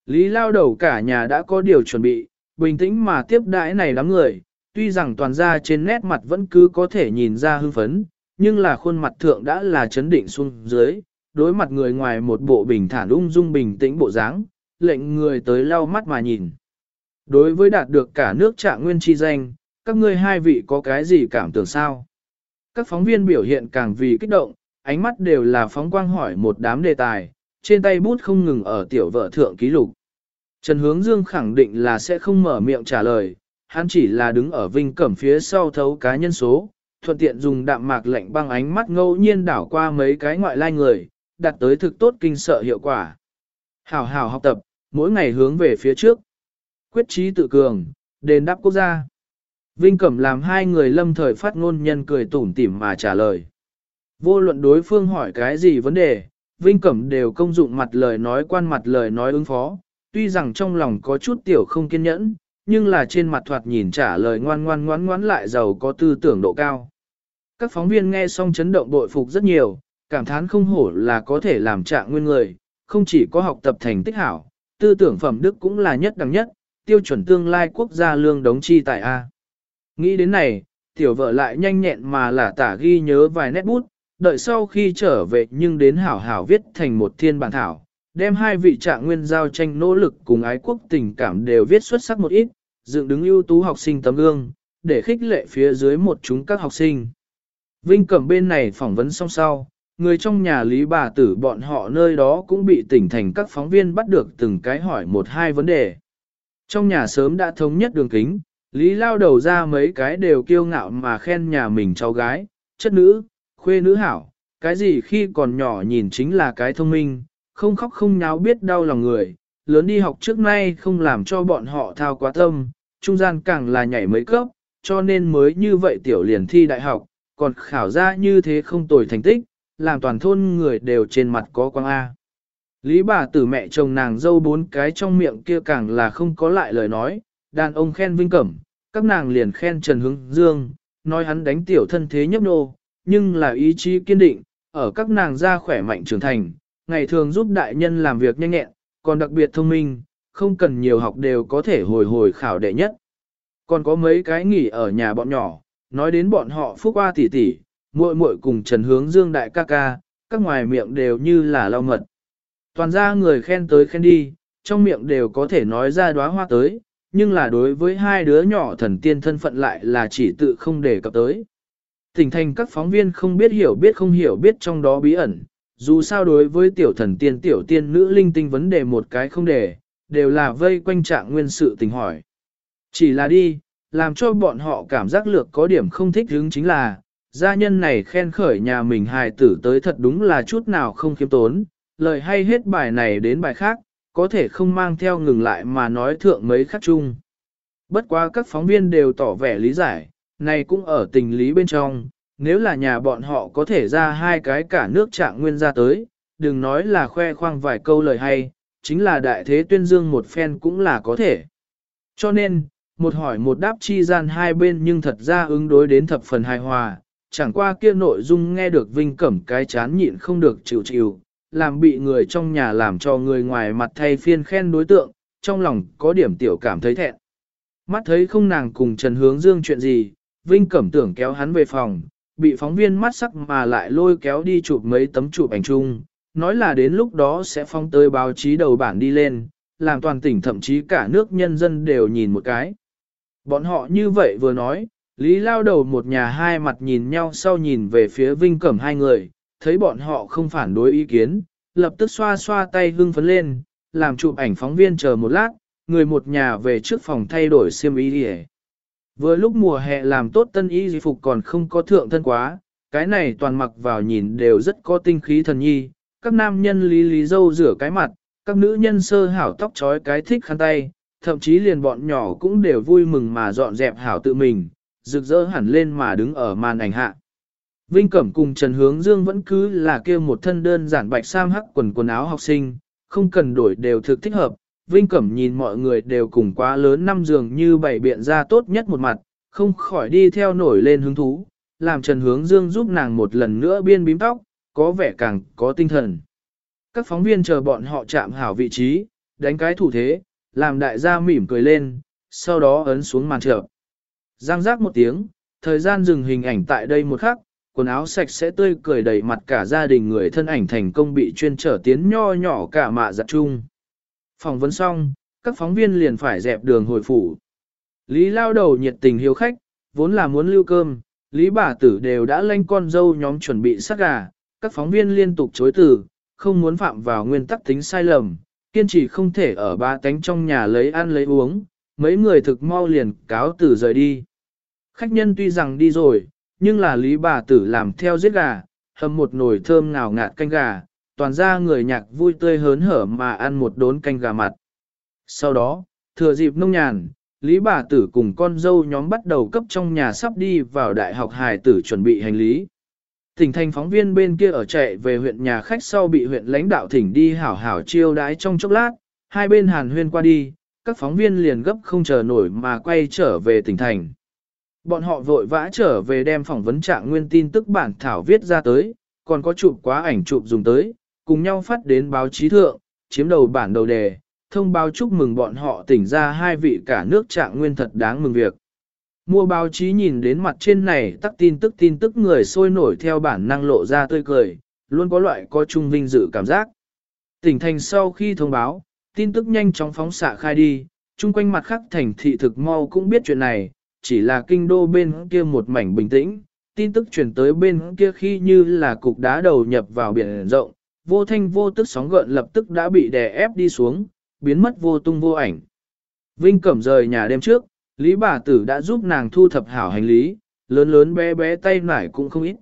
Lý Lao đầu cả nhà đã có điều chuẩn bị, bình tĩnh mà tiếp đãi này lắm người, tuy rằng toàn ra trên nét mặt vẫn cứ có thể nhìn ra hưng phấn, nhưng là khuôn mặt thượng đã là chấn định xuống dưới, đối mặt người ngoài một bộ bình thản ung dung bình tĩnh bộ dáng, lệnh người tới lau mắt mà nhìn. Đối với đạt được cả nước trạng nguyên chi danh, các ngươi hai vị có cái gì cảm tưởng sao? Các phóng viên biểu hiện càng vì kích động, ánh mắt đều là phóng quang hỏi một đám đề tài, trên tay bút không ngừng ở tiểu vợ thượng ký lục. Trần Hướng Dương khẳng định là sẽ không mở miệng trả lời, hắn chỉ là đứng ở vinh cẩm phía sau thấu cá nhân số, thuận tiện dùng đạm mạc lạnh băng ánh mắt ngẫu nhiên đảo qua mấy cái ngoại lai người, đạt tới thực tốt kinh sợ hiệu quả. Hảo hảo học tập, mỗi ngày hướng về phía trước. Quyết trí tự cường, đền đáp quốc gia. Vinh Cẩm làm hai người lâm thời phát ngôn nhân cười tủm tỉm mà trả lời. Vô luận đối phương hỏi cái gì vấn đề, Vinh Cẩm đều công dụng mặt lời nói quan mặt lời nói ứng phó, tuy rằng trong lòng có chút tiểu không kiên nhẫn, nhưng là trên mặt thoạt nhìn trả lời ngoan ngoan ngoan ngoãn lại giàu có tư tưởng độ cao. Các phóng viên nghe xong chấn động bội phục rất nhiều, cảm thán không hổ là có thể làm trạng nguyên người, không chỉ có học tập thành tích hảo, tư tưởng phẩm đức cũng là nhất đẳng nhất, tiêu chuẩn tương lai quốc gia lương đống chi tại A. Nghĩ đến này, tiểu vợ lại nhanh nhẹn mà là tả ghi nhớ vài nét bút, đợi sau khi trở về nhưng đến hảo hảo viết thành một thiên bản thảo, đem hai vị trạng nguyên giao tranh nỗ lực cùng ái quốc tình cảm đều viết xuất sắc một ít, dựng đứng ưu tú học sinh tấm gương, để khích lệ phía dưới một chúng các học sinh. Vinh Cẩm bên này phỏng vấn xong sau, người trong nhà Lý bà tử bọn họ nơi đó cũng bị tỉnh thành các phóng viên bắt được từng cái hỏi một hai vấn đề. Trong nhà sớm đã thống nhất đường kính, Lý lao đầu ra mấy cái đều kiêu ngạo mà khen nhà mình cháu gái, chất nữ, khuê nữ hảo, cái gì khi còn nhỏ nhìn chính là cái thông minh, không khóc không nháo biết đau lòng người, lớn đi học trước nay không làm cho bọn họ thao quá tâm, trung gian càng là nhảy mấy cấp, cho nên mới như vậy tiểu liền thi đại học, còn khảo ra như thế không tồi thành tích, làm toàn thôn người đều trên mặt có quang A. Lý bà tử mẹ chồng nàng dâu bốn cái trong miệng kia càng là không có lại lời nói, đàn ông khen Vinh Cẩm, các nàng liền khen Trần Hướng Dương, nói hắn đánh tiểu thân thế nhấp nô, nhưng là ý chí kiên định, ở các nàng ra khỏe mạnh trưởng thành, ngày thường giúp đại nhân làm việc nhanh nhẹn, còn đặc biệt thông minh, không cần nhiều học đều có thể hồi hồi khảo đệ nhất. Còn có mấy cái nghỉ ở nhà bọn nhỏ, nói đến bọn họ phúc qua tỉ tỉ, muội muội cùng Trần Hướng Dương đại ca ca, các ngoài miệng đều như là lau mật. Toàn ra người khen tới khen đi, trong miệng đều có thể nói ra đóa hoa tới, nhưng là đối với hai đứa nhỏ thần tiên thân phận lại là chỉ tự không để cập tới. Tỉnh thành các phóng viên không biết hiểu biết không hiểu biết trong đó bí ẩn, dù sao đối với tiểu thần tiên tiểu tiên nữ linh tinh vấn đề một cái không để, đều là vây quanh trạng nguyên sự tình hỏi. Chỉ là đi, làm cho bọn họ cảm giác lược có điểm không thích hứng chính là, gia nhân này khen khởi nhà mình hài tử tới thật đúng là chút nào không khiêm tốn, lời hay hết bài này đến bài khác, có thể không mang theo ngừng lại mà nói thượng mấy khắc chung. Bất quá các phóng viên đều tỏ vẻ lý giải, này cũng ở tình lý bên trong, nếu là nhà bọn họ có thể ra hai cái cả nước trạng nguyên ra tới, đừng nói là khoe khoang vài câu lời hay, chính là đại thế tuyên dương một phen cũng là có thể. Cho nên, một hỏi một đáp chi gian hai bên nhưng thật ra ứng đối đến thập phần hài hòa, chẳng qua kia nội dung nghe được Vinh Cẩm cái chán nhịn không được chịu chịu, làm bị người trong nhà làm cho người ngoài mặt thay phiên khen đối tượng, trong lòng có điểm tiểu cảm thấy thẹn. Mắt thấy không nàng cùng Trần Hướng Dương chuyện gì, Vinh Cẩm tưởng kéo hắn về phòng, bị phóng viên mắt sắc mà lại lôi kéo đi chụp mấy tấm chụp ảnh chung, nói là đến lúc đó sẽ phong tới báo chí đầu bản đi lên, làm toàn tỉnh thậm chí cả nước nhân dân đều nhìn một cái. Bọn họ như vậy vừa nói, Lý lao đầu một nhà hai mặt nhìn nhau sau nhìn về phía Vinh Cẩm hai người, thấy bọn họ không phản đối ý kiến, lập tức xoa xoa tay hưng phấn lên, làm chụp ảnh phóng viên chờ một lát, người một nhà về trước phòng thay đổi xiêm y đi Vừa lúc mùa hè làm tốt tân y di phục còn không có thượng thân quá, cái này toàn mặc vào nhìn đều rất có tinh khí thần nhi, các nam nhân lý lý dâu rửa cái mặt, các nữ nhân sơ hảo tóc trói cái thích khăn tay, thậm chí liền bọn nhỏ cũng đều vui mừng mà dọn dẹp hảo tự mình, rực rỡ hẳn lên mà đứng ở màn ảnh hạ. Vinh Cẩm cùng Trần Hướng Dương vẫn cứ là kia một thân đơn giản bạch sam hắc quần quần áo học sinh, không cần đổi đều thực thích hợp. Vinh Cẩm nhìn mọi người đều cùng quá lớn năm giường như bảy biện ra tốt nhất một mặt, không khỏi đi theo nổi lên hứng thú, làm Trần Hướng Dương giúp nàng một lần nữa biên bím tóc, có vẻ càng có tinh thần. Các phóng viên chờ bọn họ chạm hảo vị trí, đánh cái thủ thế, làm đại gia mỉm cười lên, sau đó ấn xuống màn trợ. Giang giác một tiếng, thời gian dừng hình ảnh tại đây một khắc, quần áo sạch sẽ tươi cười đầy mặt cả gia đình người thân ảnh thành công bị chuyên trở tiến nho nhỏ cả mạ giặt chung. Phỏng vấn xong, các phóng viên liền phải dẹp đường hồi phủ. Lý lao đầu nhiệt tình hiếu khách, vốn là muốn lưu cơm, Lý bà tử đều đã lanh con dâu nhóm chuẩn bị sát gà, các phóng viên liên tục chối từ, không muốn phạm vào nguyên tắc tính sai lầm, kiên trì không thể ở ba tánh trong nhà lấy ăn lấy uống, mấy người thực mau liền cáo tử rời đi. Khách nhân tuy rằng đi rồi, nhưng là lý bà tử làm theo giết gà, hầm một nồi thơm ngào ngạt canh gà, toàn ra người nhạc vui tươi hớn hở mà ăn một đốn canh gà mặt. Sau đó, thừa dịp nông nhàn, Lý bà tử cùng con dâu nhóm bắt đầu cấp trong nhà sắp đi vào đại học hài tử chuẩn bị hành lý. Tỉnh thành phóng viên bên kia ở chạy về huyện nhà khách sau bị huyện lãnh đạo thỉnh đi hảo hảo chiêu đái trong chốc lát, hai bên hàn huyên qua đi, các phóng viên liền gấp không chờ nổi mà quay trở về tỉnh thành. Bọn họ vội vã trở về đem phỏng vấn trạng nguyên tin tức bản thảo viết ra tới, còn có chụp quá ảnh chụp dùng tới, cùng nhau phát đến báo chí thượng, chiếm đầu bản đầu đề, thông báo chúc mừng bọn họ tỉnh ra hai vị cả nước trạng nguyên thật đáng mừng việc. Mua báo chí nhìn đến mặt trên này tắc tin tức tin tức người sôi nổi theo bản năng lộ ra tươi cười, luôn có loại có trung vinh dự cảm giác. Tỉnh thành sau khi thông báo, tin tức nhanh chóng phóng xạ khai đi, chung quanh mặt khác thành thị thực mau cũng biết chuyện này, chỉ là kinh đô bên kia một mảnh bình tĩnh, tin tức truyền tới bên kia khi như là cục đá đầu nhập vào biển rộng, vô thanh vô tức sóng gợn lập tức đã bị đè ép đi xuống, biến mất vô tung vô ảnh. Vinh Cẩm rời nhà đêm trước, Lý bà tử đã giúp nàng thu thập hảo hành lý, lớn lớn bé bé tay nải cũng không ít.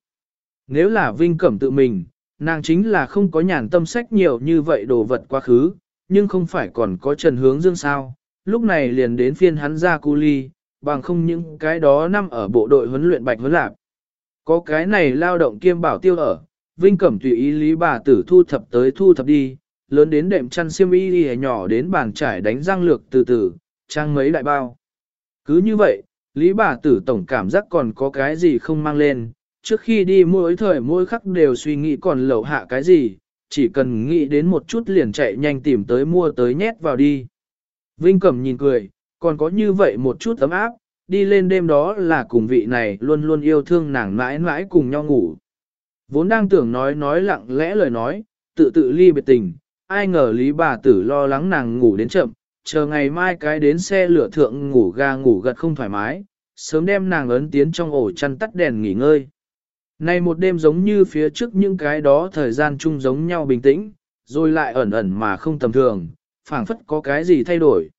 Nếu là Vinh Cẩm tự mình, nàng chính là không có nhàn tâm sách nhiều như vậy đồ vật quá khứ, nhưng không phải còn có Trần Hướng Dương sao, lúc này liền đến phiên hắn ra cu ly, bằng không những cái đó nằm ở bộ đội huấn luyện bạch huấn lạc. Có cái này lao động kiêm bảo tiêu ở, Vinh Cẩm tùy ý Lý bà tử thu thập tới thu thập đi, lớn đến đệm chăn xiêm y đi nhỏ đến bàn trải đánh răng lược từ từ, trang mấy đại bao. Cứ như vậy, Lý bà tử tổng cảm giác còn có cái gì không mang lên, trước khi đi mỗi thời mỗi khắc đều suy nghĩ còn lẩu hạ cái gì, chỉ cần nghĩ đến một chút liền chạy nhanh tìm tới mua tới nhét vào đi. Vinh Cẩm nhìn cười, còn có như vậy một chút ấm áp, đi lên đêm đó là cùng vị này luôn luôn yêu thương nàng mãi mãi cùng nhau ngủ. Vốn đang tưởng nói nói lặng lẽ lời nói, tự tự ly biệt tình, ai ngờ lý bà tử lo lắng nàng ngủ đến chậm, chờ ngày mai cái đến xe lửa thượng ngủ ga ngủ gật không thoải mái, sớm đem nàng ấn tiến trong ổ chăn tắt đèn nghỉ ngơi. Nay một đêm giống như phía trước những cái đó thời gian chung giống nhau bình tĩnh, rồi lại ẩn ẩn mà không tầm thường, phảng phất có cái gì thay đổi.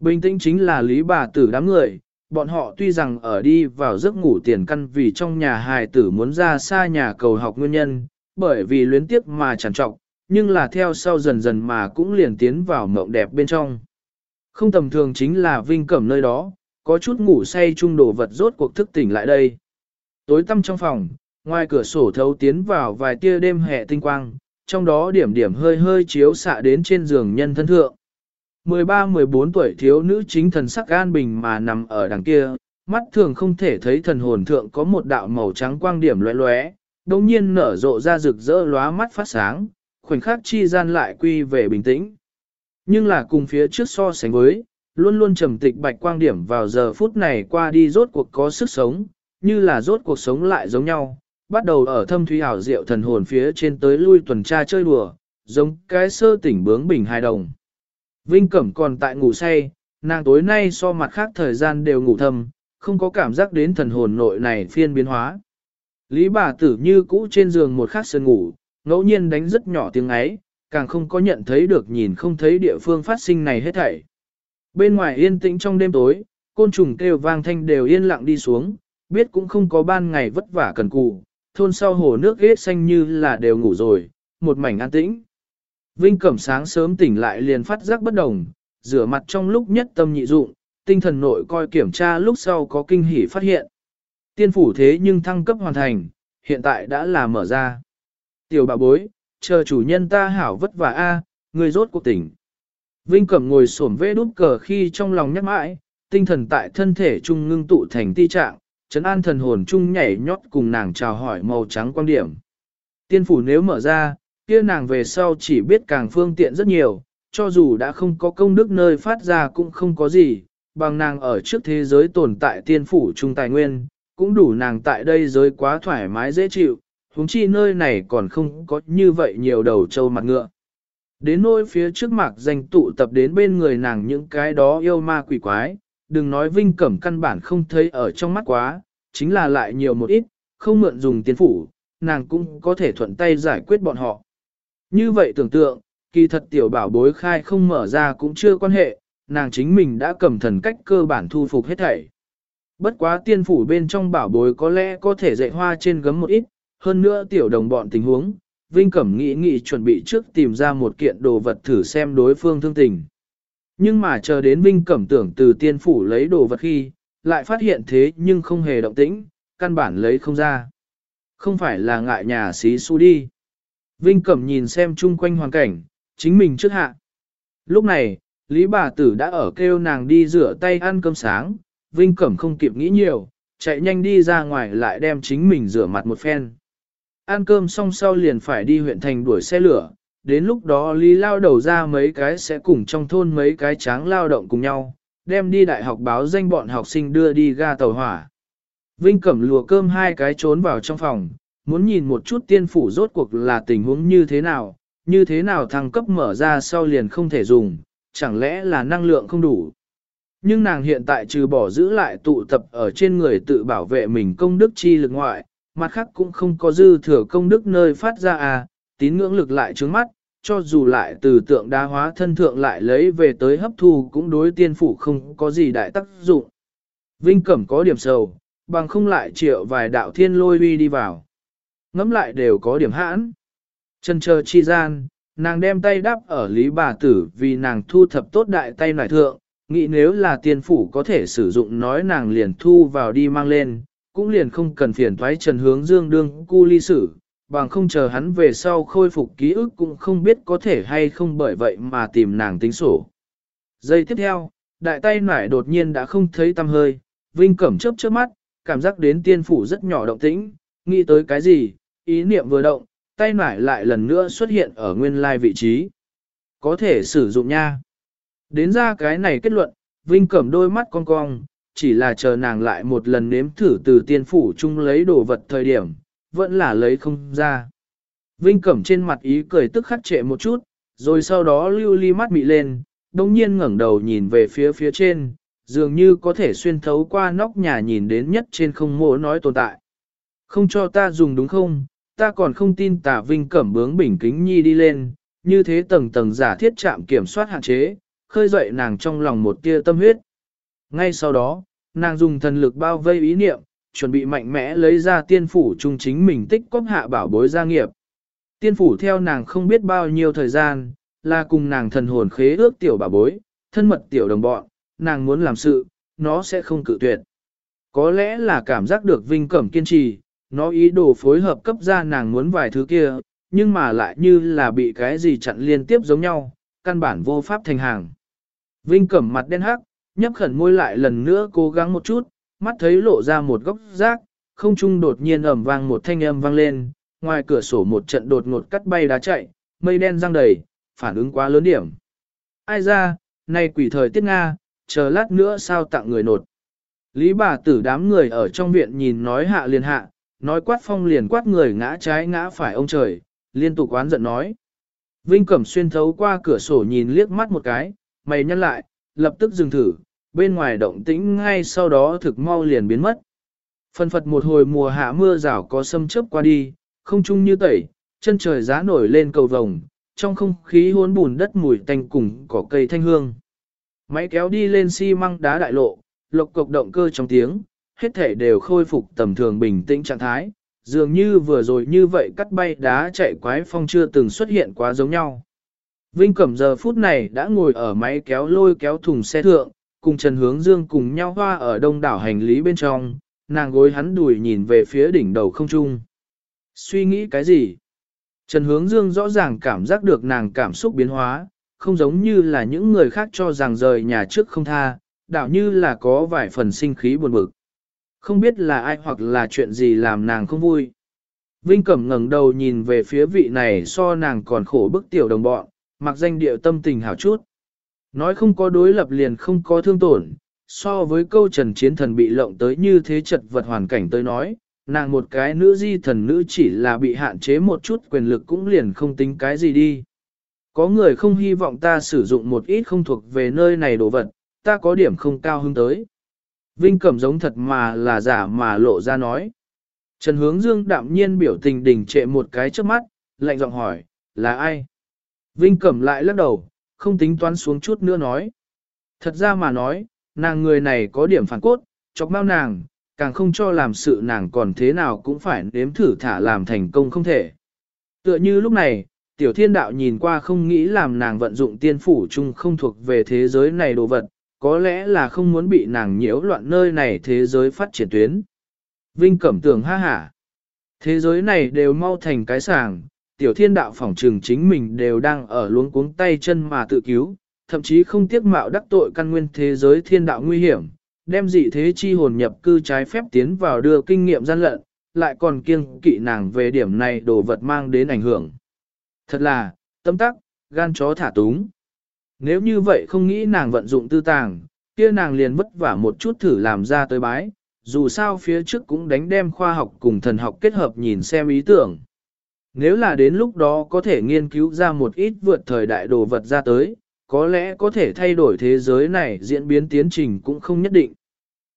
Bình tĩnh chính là lý bà tử đám người, bọn họ tuy rằng ở đi vào giấc ngủ tiền căn vì trong nhà hài tử muốn ra xa nhà cầu học nguyên nhân, bởi vì luyến tiếc mà chẳng trọng, nhưng là theo sau dần dần mà cũng liền tiến vào mộng đẹp bên trong. Không tầm thường chính là vinh cẩm nơi đó, có chút ngủ say chung đồ vật rốt cuộc thức tỉnh lại đây. Tối tăm trong phòng, ngoài cửa sổ thấu tiến vào vài tia đêm hè tinh quang, trong đó điểm điểm hơi hơi chiếu xạ đến trên giường nhân thân thượng. 13-14 tuổi thiếu nữ chính thần sắc an bình mà nằm ở đằng kia, mắt thường không thể thấy thần hồn thượng có một đạo màu trắng quang điểm lóe lóe, đồng nhiên nở rộ ra rực rỡ lóa mắt phát sáng, khoảnh khắc chi gian lại quy về bình tĩnh. Nhưng là cùng phía trước so sánh với, luôn luôn trầm tịch bạch quang điểm vào giờ phút này qua đi rốt cuộc có sức sống, như là rốt cuộc sống lại giống nhau, bắt đầu ở thâm thúy ảo diệu thần hồn phía trên tới lui tuần tra chơi đùa, giống cái sơ tỉnh bướng bình hài đồng. Vinh Cẩm còn tại ngủ say, nàng tối nay so mặt khác thời gian đều ngủ thầm, không có cảm giác đến thần hồn nội này phiên biến hóa. Lý bà tử như cũ trên giường một khắc sơn ngủ, ngẫu nhiên đánh rất nhỏ tiếng ấy, càng không có nhận thấy được nhìn không thấy địa phương phát sinh này hết thảy. Bên ngoài yên tĩnh trong đêm tối, côn trùng kêu vang thanh đều yên lặng đi xuống, biết cũng không có ban ngày vất vả cần cù, thôn sau hồ nước ghét xanh như là đều ngủ rồi, một mảnh an tĩnh. Vinh Cẩm sáng sớm tỉnh lại liền phát giác bất đồng, rửa mặt trong lúc nhất tâm nhị dụng, tinh thần nội coi kiểm tra lúc sau có kinh hỉ phát hiện. Tiên phủ thế nhưng thăng cấp hoàn thành, hiện tại đã là mở ra. Tiểu bà bối, chờ chủ nhân ta hảo vất vả a, người rốt cuộc tỉnh. Vinh Cẩm ngồi xổm vê đút cờ khi trong lòng nhắc mãi, tinh thần tại thân thể trung ngưng tụ thành ti trạng, trấn an thần hồn trung nhảy nhót cùng nàng chào hỏi màu trắng quan điểm. Tiên phủ nếu mở ra, kia nàng về sau chỉ biết càng phương tiện rất nhiều, cho dù đã không có công đức nơi phát ra cũng không có gì, bằng nàng ở trước thế giới tồn tại tiên phủ trung tài nguyên, cũng đủ nàng tại đây giới quá thoải mái dễ chịu, huống chi nơi này còn không có như vậy nhiều đầu trâu mặt ngựa. Đến nỗi phía trước mặt danh tụ tập đến bên người nàng những cái đó yêu ma quỷ quái, đừng nói vinh cẩm căn bản không thấy ở trong mắt quá, chính là lại nhiều một ít, không mượn dùng tiên phủ, nàng cũng có thể thuận tay giải quyết bọn họ. Như vậy tưởng tượng, kỳ thật tiểu bảo bối khai không mở ra cũng chưa quan hệ, nàng chính mình đã cầm thần cách cơ bản thu phục hết thảy. Bất quá tiên phủ bên trong bảo bối có lẽ có thể dạy hoa trên gấm một ít, hơn nữa tiểu đồng bọn tình huống, Vinh Cẩm nghĩ nghĩ chuẩn bị trước tìm ra một kiện đồ vật thử xem đối phương thương tình. Nhưng mà chờ đến Vinh Cẩm tưởng từ tiên phủ lấy đồ vật khi, lại phát hiện thế nhưng không hề động tĩnh, căn bản lấy không ra. Không phải là ngại nhà xí su đi. Vinh Cẩm nhìn xem chung quanh hoàn cảnh, chính mình trước hạ. Lúc này, Lý bà tử đã ở kêu nàng đi rửa tay ăn cơm sáng, Vinh Cẩm không kịp nghĩ nhiều, chạy nhanh đi ra ngoài lại đem chính mình rửa mặt một phen. Ăn cơm xong sau liền phải đi huyện thành đuổi xe lửa, đến lúc đó Lý lao đầu ra mấy cái sẽ cùng trong thôn mấy cái tráng lao động cùng nhau, đem đi đại học báo danh bọn học sinh đưa đi ga tàu hỏa. Vinh Cẩm lùa cơm hai cái trốn vào trong phòng, muốn nhìn một chút tiên phủ rốt cuộc là tình huống như thế nào, như thế nào thăng cấp mở ra sau liền không thể dùng, chẳng lẽ là năng lượng không đủ. Nhưng nàng hiện tại trừ bỏ giữ lại tụ tập ở trên người tự bảo vệ mình công đức chi lực ngoại, mặt khác cũng không có dư thừa công đức nơi phát ra à, tín ngưỡng lực lại trướng mắt, cho dù lại từ tượng đa hóa thân thượng lại lấy về tới hấp thu cũng đối tiên phủ không có gì đại tác dụng. Vinh Cẩm có điểm sầu, bằng không lại triệu vài đạo thiên lôi uy đi vào. Ngắm lại đều có điểm hãn. Chân chờ chi gian, nàng đem tay đắp ở lý bà tử vì nàng thu thập tốt đại tay nải thượng, nghĩ nếu là tiên phủ có thể sử dụng nói nàng liền thu vào đi mang lên, cũng liền không cần phiền thoái trần hướng dương đương cu ly sử, bằng không chờ hắn về sau khôi phục ký ức cũng không biết có thể hay không bởi vậy mà tìm nàng tính sổ. Giây tiếp theo, đại tay nải đột nhiên đã không thấy tăm hơi, Vinh Cẩm chớp chớp mắt, cảm giác đến tiên phủ rất nhỏ động tĩnh, nghĩ tới cái gì, ý niệm vừa động, tay nải lại lần nữa xuất hiện ở nguyên lai vị trí. Có thể sử dụng nha. Đến ra cái này kết luận, Vinh Cẩm đôi mắt cong cong, chỉ là chờ nàng lại một lần nếm thử từ tiên phủ chung lấy đồ vật thời điểm, vẫn là lấy không ra. Vinh Cẩm trên mặt ý cười tức khắc trệ một chút, rồi sau đó lưu ly mắt mị lên, đồng nhiên ngẩng đầu nhìn về phía phía trên, dường như có thể xuyên thấu qua nóc nhà nhìn đến nhất trên không mô nói tồn tại. Không cho ta dùng đúng không, ta còn không tin tà Vinh Cẩm bướng bình kính nhi đi lên, như thế tầng tầng giả thiết chạm kiểm soát hạn chế, khơi dậy nàng trong lòng một tia tâm huyết. Ngay sau đó, nàng dùng thần lực bao vây ý niệm, chuẩn bị mạnh mẽ lấy ra tiên phủ trung chính mình tích cóp hạ bảo bối gia nghiệp. Tiên phủ theo nàng không biết bao nhiêu thời gian, là cùng nàng thần hồn khế ước tiểu bảo bối, thân mật tiểu đồng bọn, nàng muốn làm sự, nó sẽ không cự tuyệt. Có lẽ là cảm giác được vinh cẩm kiên trì, nó ý đồ phối hợp cấp ra nàng muốn vài thứ kia, nhưng mà lại như là bị cái gì chặn liên tiếp giống nhau, căn bản vô pháp thành hàng. Vinh cẩm mặt đen hắc, nhấp khẩn môi lại lần nữa cố gắng một chút, mắt thấy lộ ra một góc rác, không trung đột nhiên ầm vang một thanh âm vang lên, ngoài cửa sổ một trận đột ngột cắt bay đá chạy, mây đen răng đầy, phản ứng quá lớn điểm. Ai ra, nay quỷ thời tiết Nga, chờ lát nữa sao tặng người nột. Lý bà tử đám người ở trong viện nhìn nói hạ liền hạ, nói quát phong liền quát người ngã trái ngã phải ông trời, liên tục oán giận nói. Vinh Cẩm xuyên thấu qua cửa sổ nhìn liếc mắt một cái, mày nhăn lại, lập tức dừng thử, bên ngoài động tĩnh ngay sau đó thực mau liền biến mất. Phần phật một hồi mùa hạ mưa rào có sâm chớp qua đi, không trung như tẩy, chân trời giá nổi lên cầu vồng, trong không khí hỗn bùn đất mùi tanh cùng cỏ cây thanh hương. Máy kéo đi lên xi măng đá đại lộ, lộc cộc động cơ trong tiếng, hết thể đều khôi phục tầm thường bình tĩnh trạng thái, dường như vừa rồi như vậy cắt bay đá chạy quái phong chưa từng xuất hiện quá giống nhau. Vinh Cẩm giờ phút này đã ngồi ở máy kéo lôi kéo thùng xe thượng, cùng Trần Hướng Dương cùng nhau hoa ở đông đảo hành lý bên trong, nàng gối hắn đùi nhìn về phía đỉnh đầu không trung. Suy nghĩ cái gì? Trần Hướng Dương rõ ràng cảm giác được nàng cảm xúc biến hóa, không giống như là những người khác cho rằng rời nhà trước không tha, đạo như là có vài phần sinh khí buồn bực. Không biết là ai hoặc là chuyện gì làm nàng không vui. Vinh Cẩm ngẩng đầu nhìn về phía vị này so nàng còn khổ bức tiểu đồng bọn, mặc danh điệu tâm tình hảo chút. Nói không có đối lập liền không có thương tổn, so với câu trần chiến thần bị lộng tới như thế chật vật hoàn cảnh tới nói, nàng một cái nữ di thần nữ chỉ là bị hạn chế một chút quyền lực cũng liền không tính cái gì đi. Có người không hy vọng ta sử dụng một ít không thuộc về nơi này đồ vật, ta có điểm không cao hứng tới. Vinh Cẩm giống thật mà là giả mà lộ ra nói. Trần Hướng Dương đạm nhiên biểu tình đình trệ một cái trước mắt, lạnh giọng hỏi, là ai? Vinh Cẩm lại lắc đầu, không tính toán xuống chút nữa nói. Thật ra mà nói, nàng người này có điểm phản cốt, chọc bao nàng, càng không cho làm sự nàng còn thế nào cũng phải nếm thử thả làm thành công không thể. Tựa như lúc này, tiểu thiên đạo nhìn qua không nghĩ làm nàng vận dụng tiên phủ chung không thuộc về thế giới này đồ vật, có lẽ là không muốn bị nàng nhiễu loạn nơi này thế giới phát triển tuyến. Vinh Cẩm tưởng ha hả. Thế giới này đều mau thành cái sàng, tiểu thiên đạo phỏng trừng chính mình đều đang ở luống cuống tay chân mà tự cứu, thậm chí không tiếc mạo đắc tội căn nguyên thế giới thiên đạo nguy hiểm, đem dị thế chi hồn nhập cư trái phép tiến vào đưa kinh nghiệm gian lận, lại còn kiêng kỵ nàng về điểm này đồ vật mang đến ảnh hưởng. Thật là, tâm tắc, gan chó thả túng. Nếu như vậy không nghĩ nàng vận dụng tư tàng, kia nàng liền vất vả một chút thử làm ra tới bái, dù sao phía trước cũng đánh đem khoa học cùng thần học kết hợp nhìn xem ý tưởng. Nếu là đến lúc đó có thể nghiên cứu ra một ít vượt thời đại đồ vật ra tới, có lẽ có thể thay đổi thế giới này diễn biến tiến trình cũng không nhất định.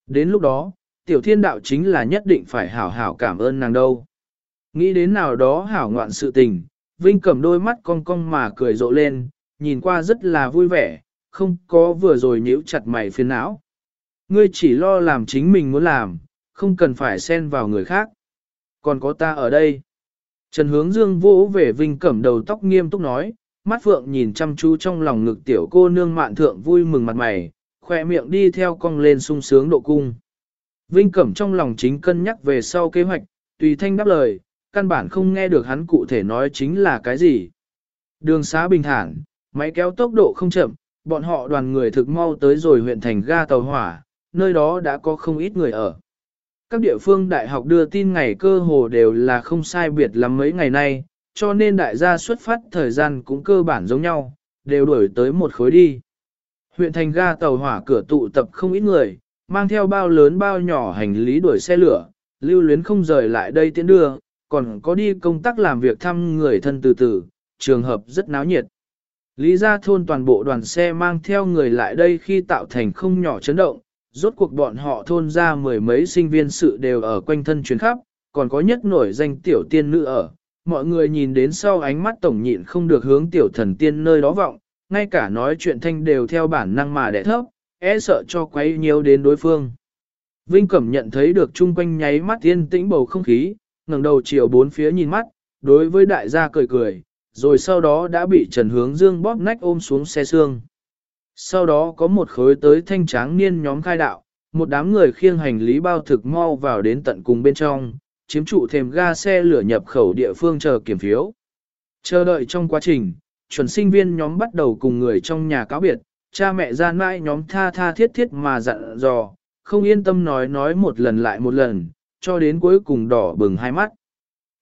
Đến lúc đó, tiểu thiên đạo chính là nhất định phải hảo hảo cảm ơn nàng đâu. Nghĩ đến nào đó hảo ngoạn sự tình, Vinh cầm đôi mắt cong cong mà cười rộ lên, nhìn qua rất là vui vẻ, không có vừa rồi nhíu chặt mày phiền não. Ngươi chỉ lo làm chính mình muốn làm, không cần phải xen vào người khác. Còn có ta ở đây. Trần hướng dương vỗ về Vinh cẩm đầu tóc nghiêm túc nói, mắt phượng nhìn chăm chú trong lòng ngực tiểu cô nương mạn thượng vui mừng mặt mày, khỏe miệng đi theo cong lên sung sướng độ cung. Vinh Cẩm trong lòng chính cân nhắc về sau kế hoạch, tùy thanh đáp lời, căn bản không nghe được hắn cụ thể nói chính là cái gì. Đường xá bình thản, máy kéo tốc độ không chậm, bọn họ đoàn người thực mau tới rồi huyện thành ga tàu hỏa, nơi đó đã có không ít người ở. Các địa phương đại học đưa tin ngày cơ hồ đều là không sai biệt lắm mấy ngày nay, cho nên đại gia xuất phát thời gian cũng cơ bản giống nhau, đều đuổi tới một khối đi. Huyện thành ga tàu hỏa cửa tụ tập không ít người, mang theo bao lớn bao nhỏ hành lý đuổi xe lửa, lưu luyến không rời lại đây tiễn đưa, còn có đi công tác làm việc thăm người thân từ từ, trường hợp rất náo nhiệt. Lý ra thôn toàn bộ đoàn xe mang theo người lại đây khi tạo thành không nhỏ chấn động, rốt cuộc bọn họ thôn ra mười mấy sinh viên sự đều ở quanh thân chuyến khắp, còn có nhất nổi danh tiểu tiên nữ ở. Mọi người nhìn đến sau ánh mắt tổng nhịn không được hướng tiểu thần tiên nơi đó vọng, ngay cả nói chuyện thanh đều theo bản năng mà đẻ thấp, e sợ cho quấy nhiều đến đối phương. Vinh Cẩm nhận thấy được chung quanh nháy mắt yên tĩnh bầu không khí, ngẩng đầu chiều bốn phía nhìn mắt, đối với đại gia cười cười, rồi sau đó đã bị Trần Hướng Dương bóp nách ôm xuống xe xương. Sau đó có một khối tới thanh tráng niên nhóm khai đạo, một đám người khiêng hành lý bao thực mau vào đến tận cùng bên trong, chiếm trụ thềm ga xe lửa nhập khẩu địa phương chờ kiểm phiếu. Chờ đợi trong quá trình, chuẩn sinh viên nhóm bắt đầu cùng người trong nhà cáo biệt, cha mẹ gian mãi nhóm tha tha thiết thiết mà dặn dò, không yên tâm nói nói một lần lại một lần, cho đến cuối cùng đỏ bừng hai mắt.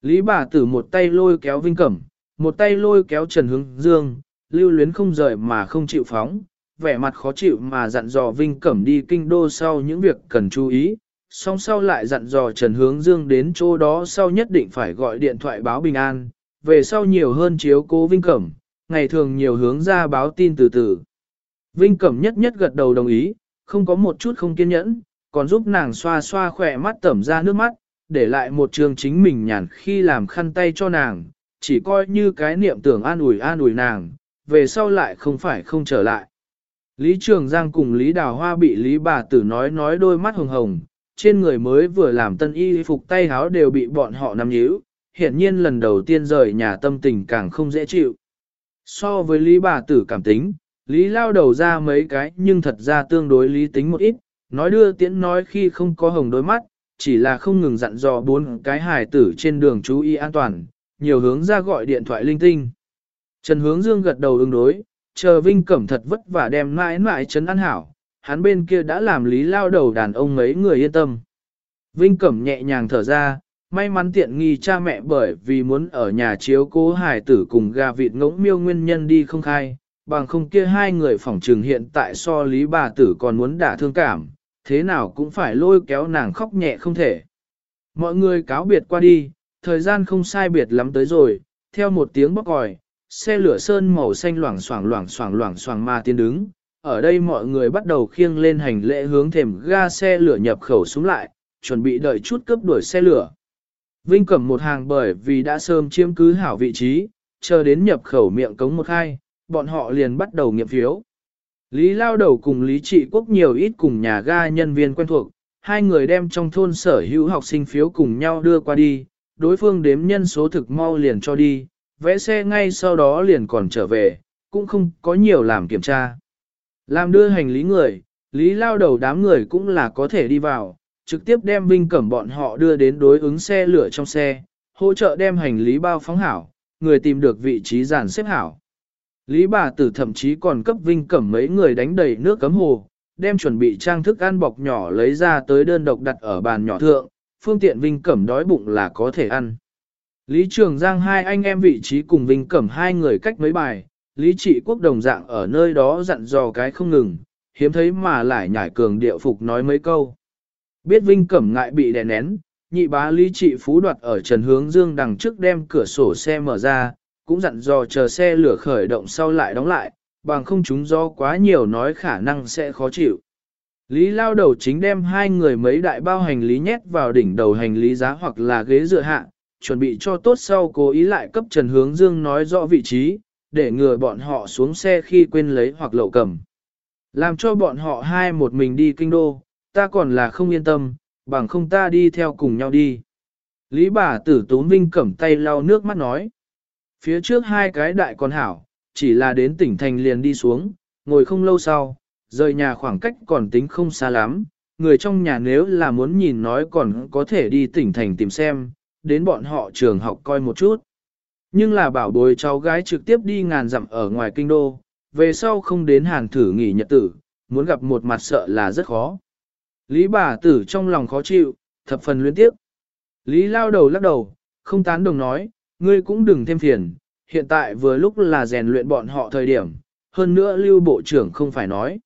Lý bà tử một tay lôi kéo Vinh Cẩm, một tay lôi kéo Trần Hướng Dương, lưu luyến không rời mà không chịu phóng, vẻ mặt khó chịu mà dặn dò Vinh Cẩm đi kinh đô sau những việc cần chú ý, song sau lại dặn dò Trần Hướng Dương đến chỗ đó sau nhất định phải gọi điện thoại báo bình an, về sau nhiều hơn chiếu cố Vinh Cẩm, ngày thường nhiều hướng ra báo tin từ từ. Vinh Cẩm nhất nhất gật đầu đồng ý, không có một chút không kiên nhẫn, còn giúp nàng xoa xoa khỏe mắt tẩm ra nước mắt, để lại một trường chính mình nhàn khi làm khăn tay cho nàng, chỉ coi như cái niệm tưởng an ủi an ủi nàng, về sau lại không phải không trở lại. Lý Trường Giang cùng Lý Đào Hoa bị Lý bà tử nói nói đôi mắt hồng hồng, trên người mới vừa làm tân y phục tay háo đều bị bọn họ nắm nhíu, hiển nhiên lần đầu tiên rời nhà tâm tình càng không dễ chịu. So với Lý bà tử cảm tính, Lý lao đầu ra mấy cái nhưng thật ra tương đối lý tính một ít, nói đưa tiễn nói khi không có hồng đôi mắt, chỉ là không ngừng dặn dò bốn cái hài tử trên đường chú ý an toàn, nhiều hướng ra gọi điện thoại linh tinh. Trần Hướng Dương gật đầu ứng đối, chờ Vinh Cẩm thật vất vả đem mãi mãi chấn an hảo, hắn bên kia đã làm lý lao đầu đàn ông mấy người yên tâm. Vinh Cẩm nhẹ nhàng thở ra, may mắn tiện nghi cha mẹ bởi vì muốn ở nhà chiếu cố hải tử cùng gà vịt ngỗng miêu nguyên nhân đi không khai, bằng không kia hai người phỏng trừng hiện tại so lý bà tử còn muốn đả thương cảm, thế nào cũng phải lôi kéo nàng khóc nhẹ không thể. Mọi người cáo biệt qua đi, thời gian không sai biệt lắm tới rồi, theo một tiếng bóc còi, xe lửa sơn màu xanh loảng xoảng loảng xoảng loảng xoảng mà tiến đứng. Ở đây mọi người bắt đầu khiêng lên hành lễ hướng thềm ga xe lửa nhập khẩu xuống lại, chuẩn bị đợi chút cướp đuổi xe lửa. Vinh cầm một hàng bởi vì đã sớm chiếm cứ hảo vị trí, chờ đến nhập khẩu miệng cống một hai, bọn họ liền bắt đầu nghiệm phiếu. Lý lao đầu cùng Lý trị quốc nhiều ít cùng nhà ga nhân viên quen thuộc, hai người đem trong thôn sở hữu học sinh phiếu cùng nhau đưa qua đi, đối phương đếm nhân số thực mau liền cho đi, vẽ xe ngay sau đó liền còn trở về, cũng không có nhiều làm kiểm tra. Làm đưa hành lý người, lý lao đầu đám người cũng là có thể đi vào, trực tiếp đem vinh cẩm bọn họ đưa đến đối ứng xe lửa trong xe, hỗ trợ đem hành lý bao phóng hảo, người tìm được vị trí giàn xếp hảo. Lý bà tử thậm chí còn cấp vinh cẩm mấy người đánh đầy nước cấm hồ, đem chuẩn bị trang thức ăn bọc nhỏ lấy ra tới đơn độc đặt ở bàn nhỏ thượng, phương tiện vinh cẩm đói bụng là có thể ăn. Lý Trường Giang hai anh em vị trí cùng Vinh Cẩm hai người cách mấy bài, Lý Trị Quốc đồng dạng ở nơi đó dặn dò cái không ngừng, hiếm thấy mà lại nhảy cường điệu phục nói mấy câu. Biết Vinh Cẩm ngại bị đè nén, nhị bá Lý Trị Phú đoạt ở Trần Hướng Dương đằng trước đem cửa sổ xe mở ra, cũng dặn dò chờ xe lửa khởi động sau lại đóng lại, bằng không chúng do quá nhiều nói khả năng sẽ khó chịu. Lý lao đầu chính đem hai người mấy đại bao hành lý nhét vào đỉnh đầu hành lý giá hoặc là ghế dựa hạ, chuẩn bị cho tốt sau cố ý lại cấp Trần Hướng Dương nói rõ vị trí, để ngừa bọn họ xuống xe khi quên lấy hoặc lậu cầm. Làm cho bọn họ hai một mình đi kinh đô, ta còn là không yên tâm, bằng không ta đi theo cùng nhau đi. Lý bà tử tốn vinh cẩm tay lau nước mắt nói. Phía trước hai cái đại con hảo, chỉ là đến tỉnh thành liền đi xuống, ngồi không lâu sau, rời nhà khoảng cách còn tính không xa lắm. Người trong nhà nếu là muốn nhìn nói còn có thể đi tỉnh thành tìm xem, đến bọn họ trường học coi một chút. Nhưng là bảo bối cháu gái trực tiếp đi ngàn dặm ở ngoài kinh đô, về sau không đến hàn thử nghỉ nhật tử, muốn gặp một mặt sợ là rất khó. Lý bà tử trong lòng khó chịu, thập phần luyến tiếp. Lý lao đầu lắc đầu, không tán đồng nói, ngươi cũng đừng thêm phiền, hiện tại vừa lúc là rèn luyện bọn họ thời điểm, hơn nữa lưu bộ trưởng không phải nói.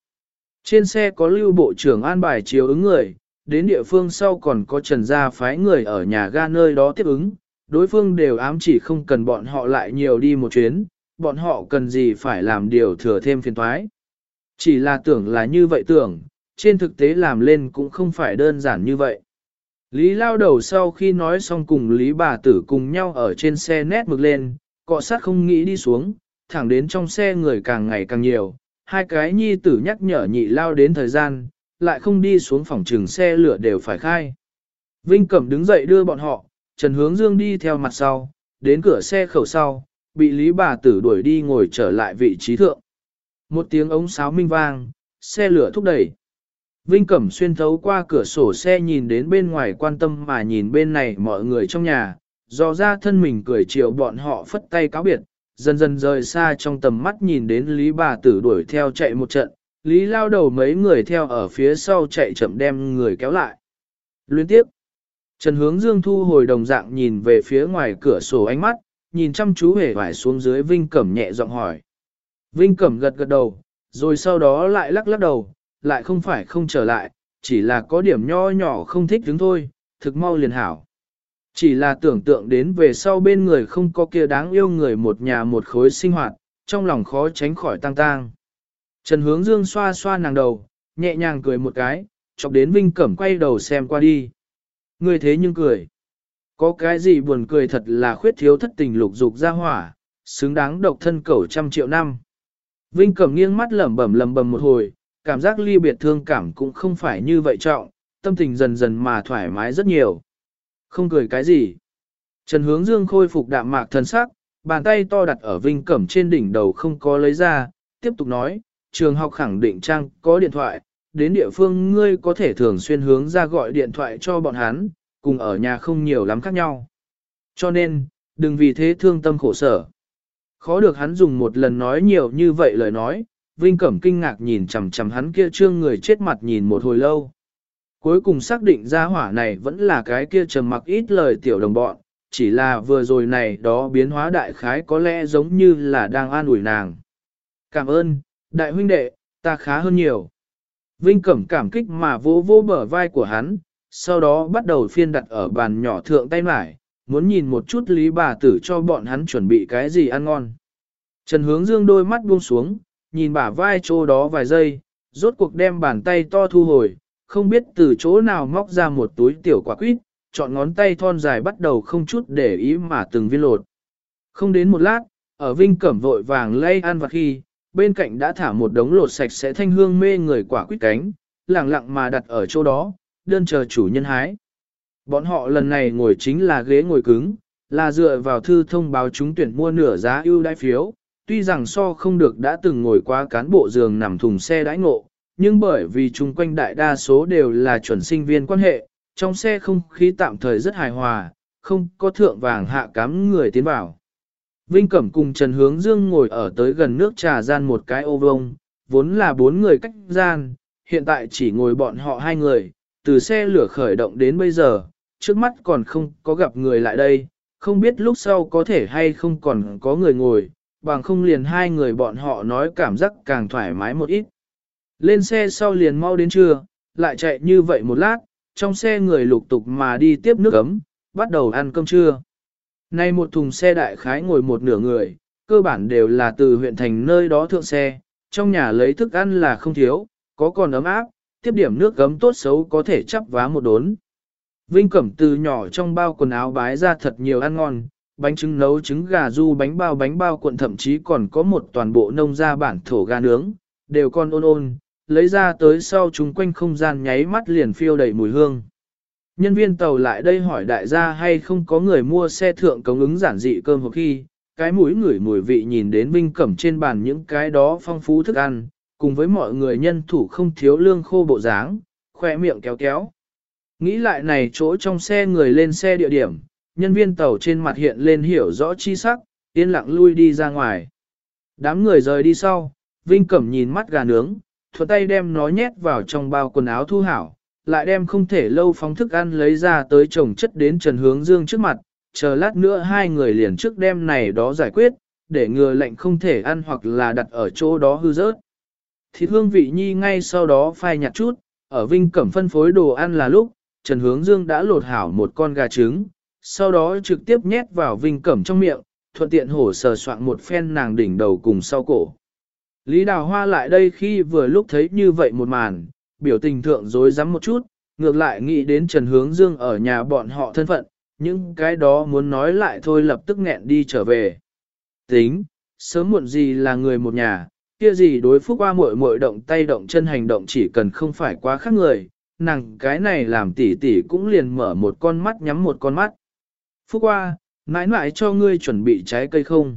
Trên xe có lưu bộ trưởng an bài chiếu ứng người, đến địa phương sau còn có trần gia phái người ở nhà ga nơi đó tiếp ứng, đối phương đều ám chỉ không cần bọn họ lại nhiều đi một chuyến, bọn họ cần gì phải làm điều thừa thêm phiền thoái. Chỉ là tưởng là như vậy tưởng, trên thực tế làm lên cũng không phải đơn giản như vậy. Lý lao đầu sau khi nói xong cùng Lý bà tử cùng nhau ở trên xe nét mực lên, cọ sát không nghĩ đi xuống, thẳng đến trong xe người càng ngày càng nhiều, hai cái nhi tử nhắc nhở nhị lao đến thời gian, lại không đi xuống phòng trường xe lửa đều phải khai. Vinh Cẩm đứng dậy đưa bọn họ, Trần Hướng Dương đi theo mặt sau, đến cửa xe khẩu sau, bị Lý bà tử đuổi đi ngồi trở lại vị trí thượng. Một tiếng ống sáo minh vang, xe lửa thúc đẩy. Vinh Cẩm xuyên thấu qua cửa sổ xe nhìn đến bên ngoài quan tâm mà nhìn bên này mọi người trong nhà, do ra thân mình cười chiều bọn họ phất tay cáo biệt, dần dần rời xa trong tầm mắt nhìn đến Lý bà tử đuổi theo chạy một trận, Lý lao đầu mấy người theo ở phía sau chạy chậm đem người kéo lại. Liên tiếp, Trần Hướng Dương thu hồi đồng dạng nhìn về phía ngoài cửa sổ ánh mắt, nhìn chăm chú hề vải xuống dưới Vinh Cẩm nhẹ giọng hỏi. Vinh Cẩm gật gật đầu, rồi sau đó lại lắc lắc đầu, lại không phải không trở lại, chỉ là có điểm nho nhỏ không thích đứng thôi, thực mau liền hảo. Chỉ là tưởng tượng đến về sau bên người không có kia đáng yêu người một nhà một khối sinh hoạt, trong lòng khó tránh khỏi tang tang. Trần hướng dương xoa xoa nàng đầu, nhẹ nhàng cười một cái, chọc đến Vinh Cẩm quay đầu xem qua đi. Người thế nhưng cười. Có cái gì buồn cười thật là khuyết thiếu thất tình lục dục ra hỏa, xứng đáng độc thân cẩu trăm triệu năm. Vinh Cẩm nghiêng mắt lẩm bẩm lẩm bẩm một hồi, cảm giác ly biệt thương cảm cũng không phải như vậy trọng, tâm tình dần dần mà thoải mái rất nhiều. Không cười cái gì. Trần hướng dương khôi phục đạm mạc thần sắc, bàn tay to đặt ở Vinh Cẩm trên đỉnh đầu không có lấy ra, tiếp tục nói, trường học khẳng định trang có điện thoại, đến địa phương ngươi có thể thường xuyên hướng ra gọi điện thoại cho bọn hắn, cùng ở nhà không nhiều lắm khác nhau. Cho nên, đừng vì thế thương tâm khổ sở. Khó được hắn dùng một lần nói nhiều như vậy lời nói, Vinh Cẩm kinh ngạc nhìn chằm chằm hắn kia trương người chết mặt nhìn một hồi lâu. Cuối cùng xác định ra hỏa này vẫn là cái kia trầm mặc ít lời tiểu đồng bọn, chỉ là vừa rồi này đó biến hóa đại khái có lẽ giống như là đang an ủi nàng. Cảm ơn, đại huynh đệ, ta khá hơn nhiều. Vinh Cẩm cảm kích mà vỗ vỗ bờ vai của hắn, sau đó bắt đầu phiên đặt ở bàn nhỏ thượng tay mải, muốn nhìn một chút lý bà tử cho bọn hắn chuẩn bị cái gì ăn ngon. Trần hướng dương đôi mắt buông xuống, nhìn bả vai chỗ đó vài giây, rốt cuộc đem bàn tay to thu hồi, không biết từ chỗ nào móc ra một túi tiểu quả quýt, chọn ngón tay thon dài bắt đầu không chút để ý mà từng viên lột. Không đến một lát, ở Vinh Cẩm vội vàng lay ăn vặt khi, bên cạnh đã thả một đống lột sạch sẽ thanh hương mê người quả quýt cánh, lặng lặng mà đặt ở chỗ đó, đơn chờ chủ nhân hái. Bọn họ lần này ngồi chính là ghế ngồi cứng, là dựa vào thư thông báo chúng tuyển mua nửa giá ưu đãi phiếu, tuy rằng so không được đã từng ngồi qua cán bộ giường nằm thùng xe đãi ngộ, nhưng bởi vì chung quanh đại đa số đều là chuẩn sinh viên quan hệ, trong xe không khí tạm thời rất hài hòa, không có thượng vàng hạ cám người tiến vào. Vinh Cẩm cùng Trần Hướng Dương ngồi ở tới gần nước trà gian một cái ô vông, vốn là bốn người cách gian, hiện tại chỉ ngồi bọn họ hai người, từ xe lửa khởi động đến bây giờ, trước mắt còn không có gặp người lại đây, không biết lúc sau có thể hay không còn có người ngồi, bằng không liền hai người bọn họ nói cảm giác càng thoải mái một ít. Lên xe sau liền mau đến trưa, lại chạy như vậy một lát, trong xe người lục tục mà đi tiếp nước ấm, bắt đầu ăn cơm trưa. Nay một thùng xe đại khái ngồi một nửa người, cơ bản đều là từ huyện thành nơi đó thượng xe, trong nhà lấy thức ăn là không thiếu, có còn ấm áp, tiếp điểm nước gấm tốt xấu có thể chắp vá một đốn. Vinh Cẩm từ nhỏ trong bao quần áo bái ra thật nhiều ăn ngon, bánh trứng nấu trứng gà du bánh bao bánh bao cuộn thậm chí còn có một toàn bộ nông gia bản thổ gà nướng, đều con ôn ôn, lấy ra tới sau chúng quanh không gian nháy mắt liền phiêu đầy mùi hương. Nhân viên tàu lại đây hỏi đại gia hay không có người mua xe thượng cống ứng giản dị cơm hộp khi, cái mũi ngửi mùi vị nhìn đến Vinh Cẩm trên bàn những cái đó phong phú thức ăn, cùng với mọi người nhân thủ không thiếu lương khô bộ dáng, khoe miệng kéo kéo. Nghĩ lại này chỗ trong xe người lên xe địa điểm, nhân viên tàu trên mặt hiện lên hiểu rõ chi sắc, yên lặng lui đi ra ngoài. Đám người rời đi sau, Vinh Cẩm nhìn mắt gà nướng, thuận tay đem nó nhét vào trong bao quần áo thu hảo, lại đem không thể lâu phóng thức ăn lấy ra tới chồng chất đến Trần Hướng Dương trước mặt, chờ lát nữa hai người liền trước đem này đó giải quyết, để ngừa lệnh không thể ăn hoặc là đặt ở chỗ đó hư rớt. Thịt hương vị nhi ngay sau đó phai nhạt chút, ở Vinh Cẩm phân phối đồ ăn là lúc, Trần Hướng Dương đã lột hảo một con gà trứng, sau đó trực tiếp nhét vào Vinh Cẩm trong miệng, thuận tiện hổ sờ soạn một phen nàng đỉnh đầu cùng sau cổ. Lý Đào Hoa lại đây khi vừa lúc thấy như vậy một màn, biểu tình thượng dối rắm một chút, ngược lại nghĩ đến Trần Hướng Dương ở nhà bọn họ thân phận, những cái đó muốn nói lại thôi lập tức nghẹn đi trở về. Tính, sớm muộn gì là người một nhà, kia gì đối phúc qua muội muội động tay động chân hành động chỉ cần không phải quá khác người, nàng cái này làm tỉ tỉ cũng liền mở một con mắt nhắm một con mắt. Phúc qua, mãi mãi cho ngươi chuẩn bị trái cây không?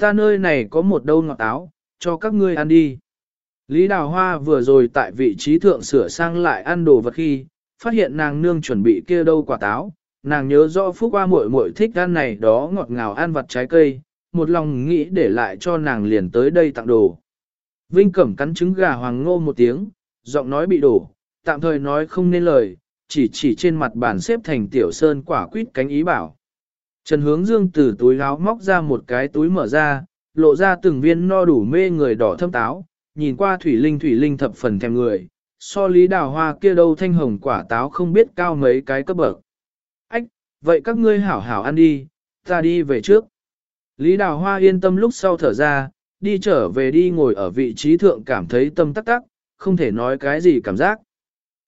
Ta nơi này có một đâu ngọt táo, cho các ngươi ăn đi. Lý Đào Hoa vừa rồi tại vị trí thượng sửa sang lại ăn đồ vật khi, phát hiện nàng nương chuẩn bị kia đâu quả táo, nàng nhớ rõ phúc qua muội muội thích ăn này đó ngọt ngào ăn vặt trái cây, một lòng nghĩ để lại cho nàng liền tới đây tặng đồ. Vinh Cẩm cắn trứng gà hoàng ngô một tiếng, giọng nói bị đổ, tạm thời nói không nên lời, chỉ chỉ trên mặt bàn xếp thành tiểu sơn quả quýt cánh ý bảo. Trần Hướng Dương từ túi áo móc ra một cái túi mở ra, lộ ra từng viên no đủ mê người đỏ thâm táo, nhìn qua thủy linh thủy linh thập phần thèm người, so lý đào hoa kia đâu thanh hồng quả táo không biết cao mấy cái cấp bậc. Ách, vậy các ngươi hảo hảo ăn đi, ta đi về trước. Lý đào hoa yên tâm lúc sau thở ra, đi trở về đi ngồi ở vị trí thượng cảm thấy tâm tắc tắc, không thể nói cái gì cảm giác.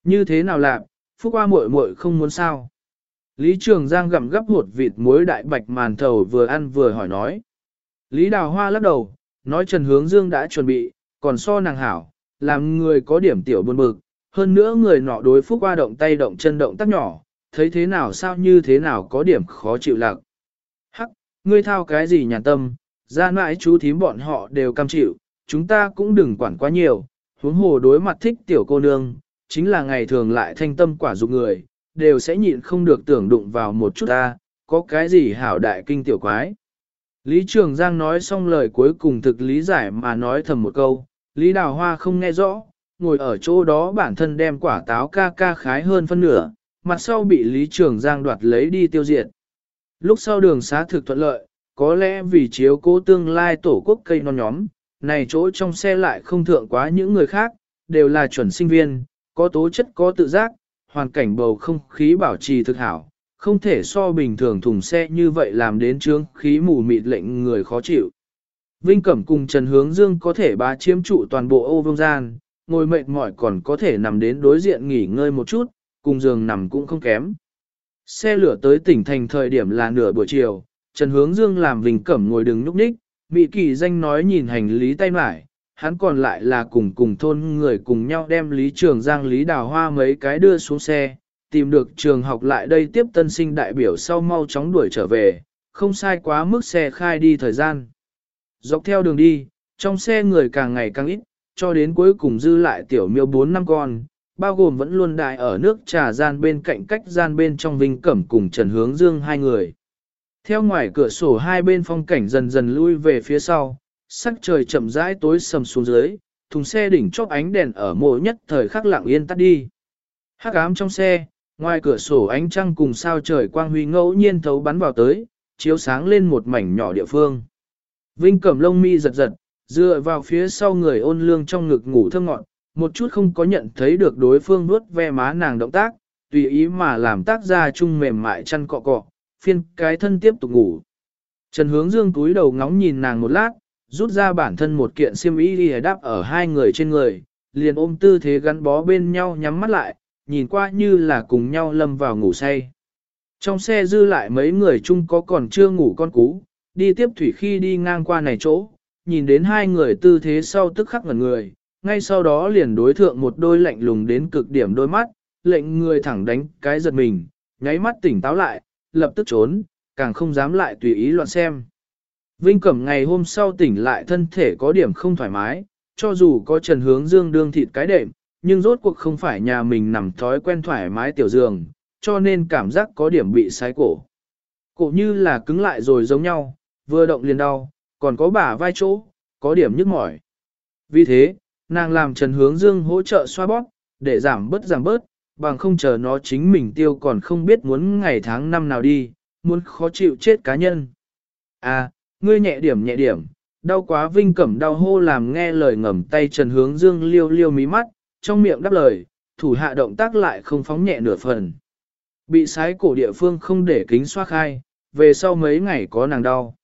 Như thế nào lạc, phúc qua muội muội không muốn sao. Lý Trường Giang gặm gấp hột vịt muối đại bạch màn thầu vừa ăn vừa hỏi nói. Lý Đào Hoa lắc đầu, nói Trần Hướng Dương đã chuẩn bị, còn so nàng hảo, làm người có điểm tiểu buồn bực, hơn nữa người nọ đối phúc qua động tay động chân động tác nhỏ, thấy thế nào sao như thế nào có điểm khó chịu lạc. Hắc, ngươi thao cái gì nhà tâm, ra mãi chú thím bọn họ đều cam chịu, chúng ta cũng đừng quản quá nhiều, huống hồ đối mặt thích tiểu cô nương, chính là ngày thường lại thanh tâm quả dục người, đều sẽ nhịn không được tưởng đụng vào một chút ta, có cái gì hảo đại kinh tiểu quái. Lý Trường Giang nói xong lời cuối cùng thực lý giải mà nói thầm một câu, Lý Đào Hoa không nghe rõ, ngồi ở chỗ đó bản thân đem quả táo ca ca khái hơn phân nửa, mặt sau bị Lý Trường Giang đoạt lấy đi tiêu diệt. Lúc sau đường xá thực thuận lợi, có lẽ vì chiếu cố tương lai tổ quốc cây non nhóm, này chỗ trong xe lại không thượng quá những người khác, đều là chuẩn sinh viên, có tố chất có tự giác, hoàn cảnh bầu không khí bảo trì thực hảo, không thể so bình thường thùng xe như vậy làm đến trướng khí mù mịt lệnh người khó chịu. Vinh Cẩm cùng Trần Hướng Dương có thể bá chiếm trụ toàn bộ ô vương gian, ngồi mệt mỏi còn có thể nằm đến đối diện nghỉ ngơi một chút, cùng giường nằm cũng không kém. Xe lửa tới tỉnh thành thời điểm là nửa buổi chiều, Trần Hướng Dương làm Vinh Cẩm ngồi đứng núp ních, Mỹ Kỳ danh nói nhìn hành lý tay mải, hắn còn lại là cùng cùng thôn người cùng nhau đem Lý Trường Giang Lý Đào Hoa mấy cái đưa xuống xe, tìm được trường học lại đây tiếp tân sinh đại biểu sau mau chóng đuổi trở về, không sai quá mức xe khai đi thời gian. Dọc theo đường đi, trong xe người càng ngày càng ít, cho đến cuối cùng dư lại tiểu miêu 4 năm con, bao gồm vẫn luôn đại ở nước trà gian bên cạnh cách gian bên trong Vinh Cẩm cùng Trần Hướng Dương hai người. Theo ngoài cửa sổ hai bên phong cảnh dần dần lui về phía sau, sắc trời chậm rãi tối sầm xuống dưới, thùng xe đỉnh chóp ánh đèn ở mộ nhất thời khắc lặng yên tắt đi. Hắc ám trong xe, ngoài cửa sổ ánh trăng cùng sao trời quang huy ngẫu nhiên thấu bắn vào tới, chiếu sáng lên một mảnh nhỏ địa phương. Vinh cẩm lông mi giật giật, dựa vào phía sau người ôn lương trong ngực ngủ thơm ngọn, một chút không có nhận thấy được đối phương nuốt ve má nàng động tác, tùy ý mà làm tác ra chung mềm mại chăn cọ cọ, phiên cái thân tiếp tục ngủ. Trần hướng dương túi đầu ngóng nhìn nàng một lát, rút ra bản thân một kiện xiêm y đi đáp ở hai người trên người, liền ôm tư thế gắn bó bên nhau nhắm mắt lại, nhìn qua như là cùng nhau lâm vào ngủ say. Trong xe dư lại mấy người chung có còn chưa ngủ con cú, đi tiếp thủy khi đi ngang qua này chỗ, nhìn đến hai người tư thế sau tức khắc ngẩn người, ngay sau đó liền đối thượng một đôi lạnh lùng đến cực điểm đôi mắt, lệnh người thẳng đánh cái giật mình, nháy mắt tỉnh táo lại, lập tức trốn, càng không dám lại tùy ý loạn xem. Vinh Cẩm ngày hôm sau tỉnh lại thân thể có điểm không thoải mái, cho dù có trần hướng dương đương thịt cái đệm, nhưng rốt cuộc không phải nhà mình nằm thói quen thoải mái tiểu giường, cho nên cảm giác có điểm bị sái cổ. Cổ như là cứng lại rồi giống nhau, vừa động liền đau, còn có bả vai chỗ, có điểm nhức mỏi. Vì thế, nàng làm Trần Hướng Dương hỗ trợ xoa bóp, để giảm bớt giảm bớt, bằng không chờ nó chính mình tiêu còn không biết muốn ngày tháng năm nào đi, muốn khó chịu chết cá nhân. À, ngươi nhẹ điểm nhẹ điểm, đau quá vinh cẩm đau hô làm nghe lời ngầm tay Trần Hướng Dương liêu liêu mí mắt, trong miệng đáp lời, thủ hạ động tác lại không phóng nhẹ nửa phần. Bị sái cổ địa phương không để kính xoa khai, về sau mấy ngày có nàng đau.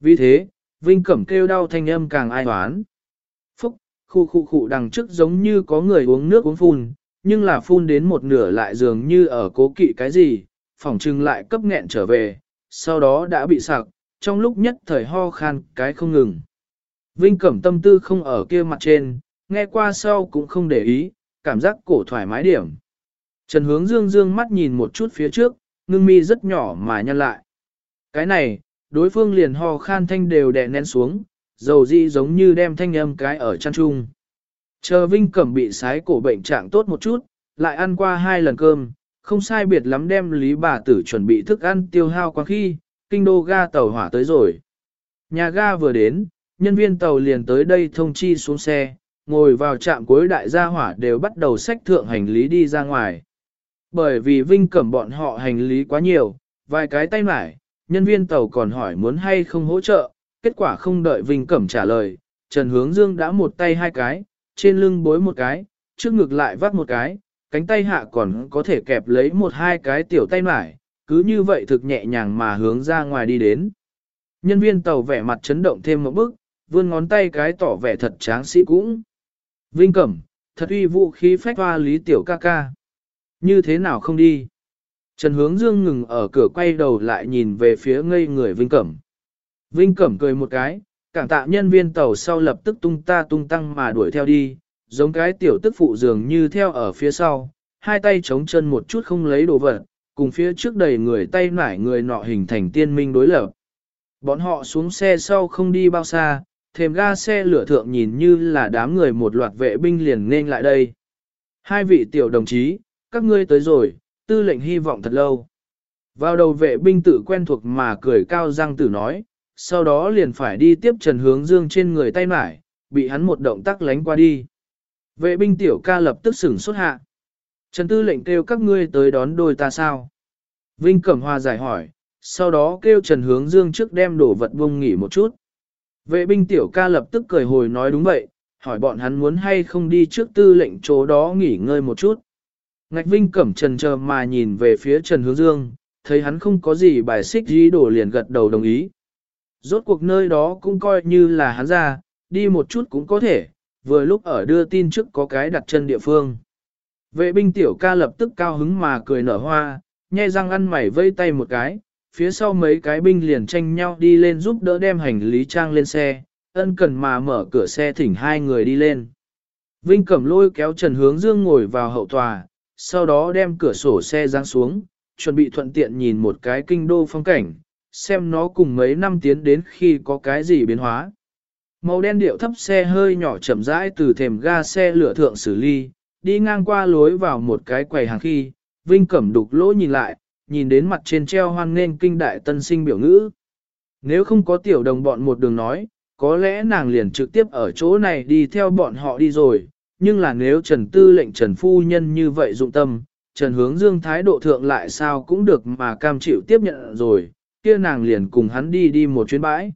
Vì thế, Vinh Cẩm kêu đau thanh âm càng ai hoán. Phúc, khu khu khu đằng trước giống như có người uống nước uống phun, nhưng là phun đến một nửa lại dường như ở cố kỵ cái gì, phỏng trưng lại cấp nghẹn trở về, sau đó đã bị sặc, trong lúc nhất thời ho khan cái không ngừng. Vinh Cẩm tâm tư không ở kia mặt trên, nghe qua sau cũng không để ý, cảm giác cổ thoải mái điểm. Trần hướng dương dương mắt nhìn một chút phía trước, ngưng mi rất nhỏ mà nhăn lại. Cái này, đối phương liền ho khan thanh đều đè nén xuống, dầu dị giống như đem thanh âm cái ở chăn trung. Chờ Vinh Cẩm bị sái cổ bệnh trạng tốt một chút, lại ăn qua hai lần cơm, không sai biệt lắm đem lý bà tử chuẩn bị thức ăn tiêu hao quá khi, kinh đô ga tàu hỏa tới rồi. Nhà ga vừa đến, nhân viên tàu liền tới đây thông chi xuống xe, ngồi vào trạm cuối đại gia hỏa đều bắt đầu xách thượng hành lý đi ra ngoài. Bởi vì Vinh Cẩm bọn họ hành lý quá nhiều, vài cái tay mải, nhân viên tàu còn hỏi muốn hay không hỗ trợ, kết quả không đợi Vinh Cẩm trả lời, Trần Hướng Dương đã một tay hai cái, trên lưng bối một cái, trước ngực lại vác một cái, cánh tay hạ còn có thể kẹp lấy một hai cái tiểu tay mải, cứ như vậy thực nhẹ nhàng mà hướng ra ngoài đi đến. Nhân viên tàu vẻ mặt chấn động thêm một bước, vươn ngón tay cái tỏ vẻ thật tráng sĩ cũng. Vinh Cẩm, thật uy vũ khí phách hoa lý tiểu ca ca. Như thế nào không đi? Trần Hướng Dương ngừng ở cửa quay đầu lại nhìn về phía ngây người Vinh Cẩm. Vinh Cẩm cười một cái, cảm tạ nhân viên tàu sau lập tức tung ta tung tăng mà đuổi theo đi, giống cái tiểu tức phụ dường như theo ở phía sau, hai tay chống chân một chút không lấy đồ vật, cùng phía trước đầy người tay nải người nọ hình thành tiên minh đối lập. Bọn họ xuống xe sau không đi bao xa, thềm ga xe lửa thượng nhìn như là đám người một loạt vệ binh liền nên lại đây. Hai vị tiểu đồng chí, các ngươi tới rồi, tư lệnh hy vọng thật lâu. Vào đầu vệ binh tử quen thuộc mà cười cao răng tử nói, sau đó liền phải đi tiếp Trần Hướng Dương trên người tay mải, bị hắn một động tác lánh qua đi. Vệ binh tiểu ca lập tức sửng xuất hạ. Trần Tư lệnh kêu các ngươi tới đón đôi ta sao? Vinh Cẩm Hoa giải hỏi, sau đó kêu Trần Hướng Dương trước đem đổ vật bông nghỉ một chút. Vệ binh tiểu ca lập tức cười hồi nói đúng vậy, hỏi bọn hắn muốn hay không đi trước tư lệnh chỗ đó nghỉ ngơi một chút. Ngạch Vinh Cẩm trần chờ mà nhìn về phía Trần Hướng Dương, thấy hắn không có gì bài xích gì đổ liền gật đầu đồng ý. Rốt cuộc nơi đó cũng coi như là hắn ra, đi một chút cũng có thể, vừa lúc ở đưa tin trước có cái đặt chân địa phương. Vệ binh tiểu ca lập tức cao hứng mà cười nở hoa, nhe răng ăn mày vây tay một cái, phía sau mấy cái binh liền tranh nhau đi lên giúp đỡ đem hành lý trang lên xe, ân cần mà mở cửa xe thỉnh hai người đi lên. Vinh Cẩm lôi kéo Trần Hướng Dương ngồi vào hậu tòa, sau đó đem cửa sổ xe giáng xuống, chuẩn bị thuận tiện nhìn một cái kinh đô phong cảnh, xem nó cùng mấy năm tiến đến khi có cái gì biến hóa. Màu đen điệu thấp xe hơi nhỏ chậm rãi từ thềm ga xe lửa thượng xử ly, đi ngang qua lối vào một cái quầy hàng khi, Vinh Cẩm đục lỗ nhìn lại, nhìn đến mặt trên treo hoan nên kinh đại tân sinh biểu ngữ. Nếu không có tiểu đồng bọn một đường nói, có lẽ nàng liền trực tiếp ở chỗ này đi theo bọn họ đi rồi, nhưng là nếu Trần Tư lệnh Trần Phu Nhân như vậy dụng tâm, Trần Hướng Dương thái độ thượng lại sao cũng được mà cam chịu tiếp nhận rồi, kia nàng liền cùng hắn đi đi một chuyến bãi.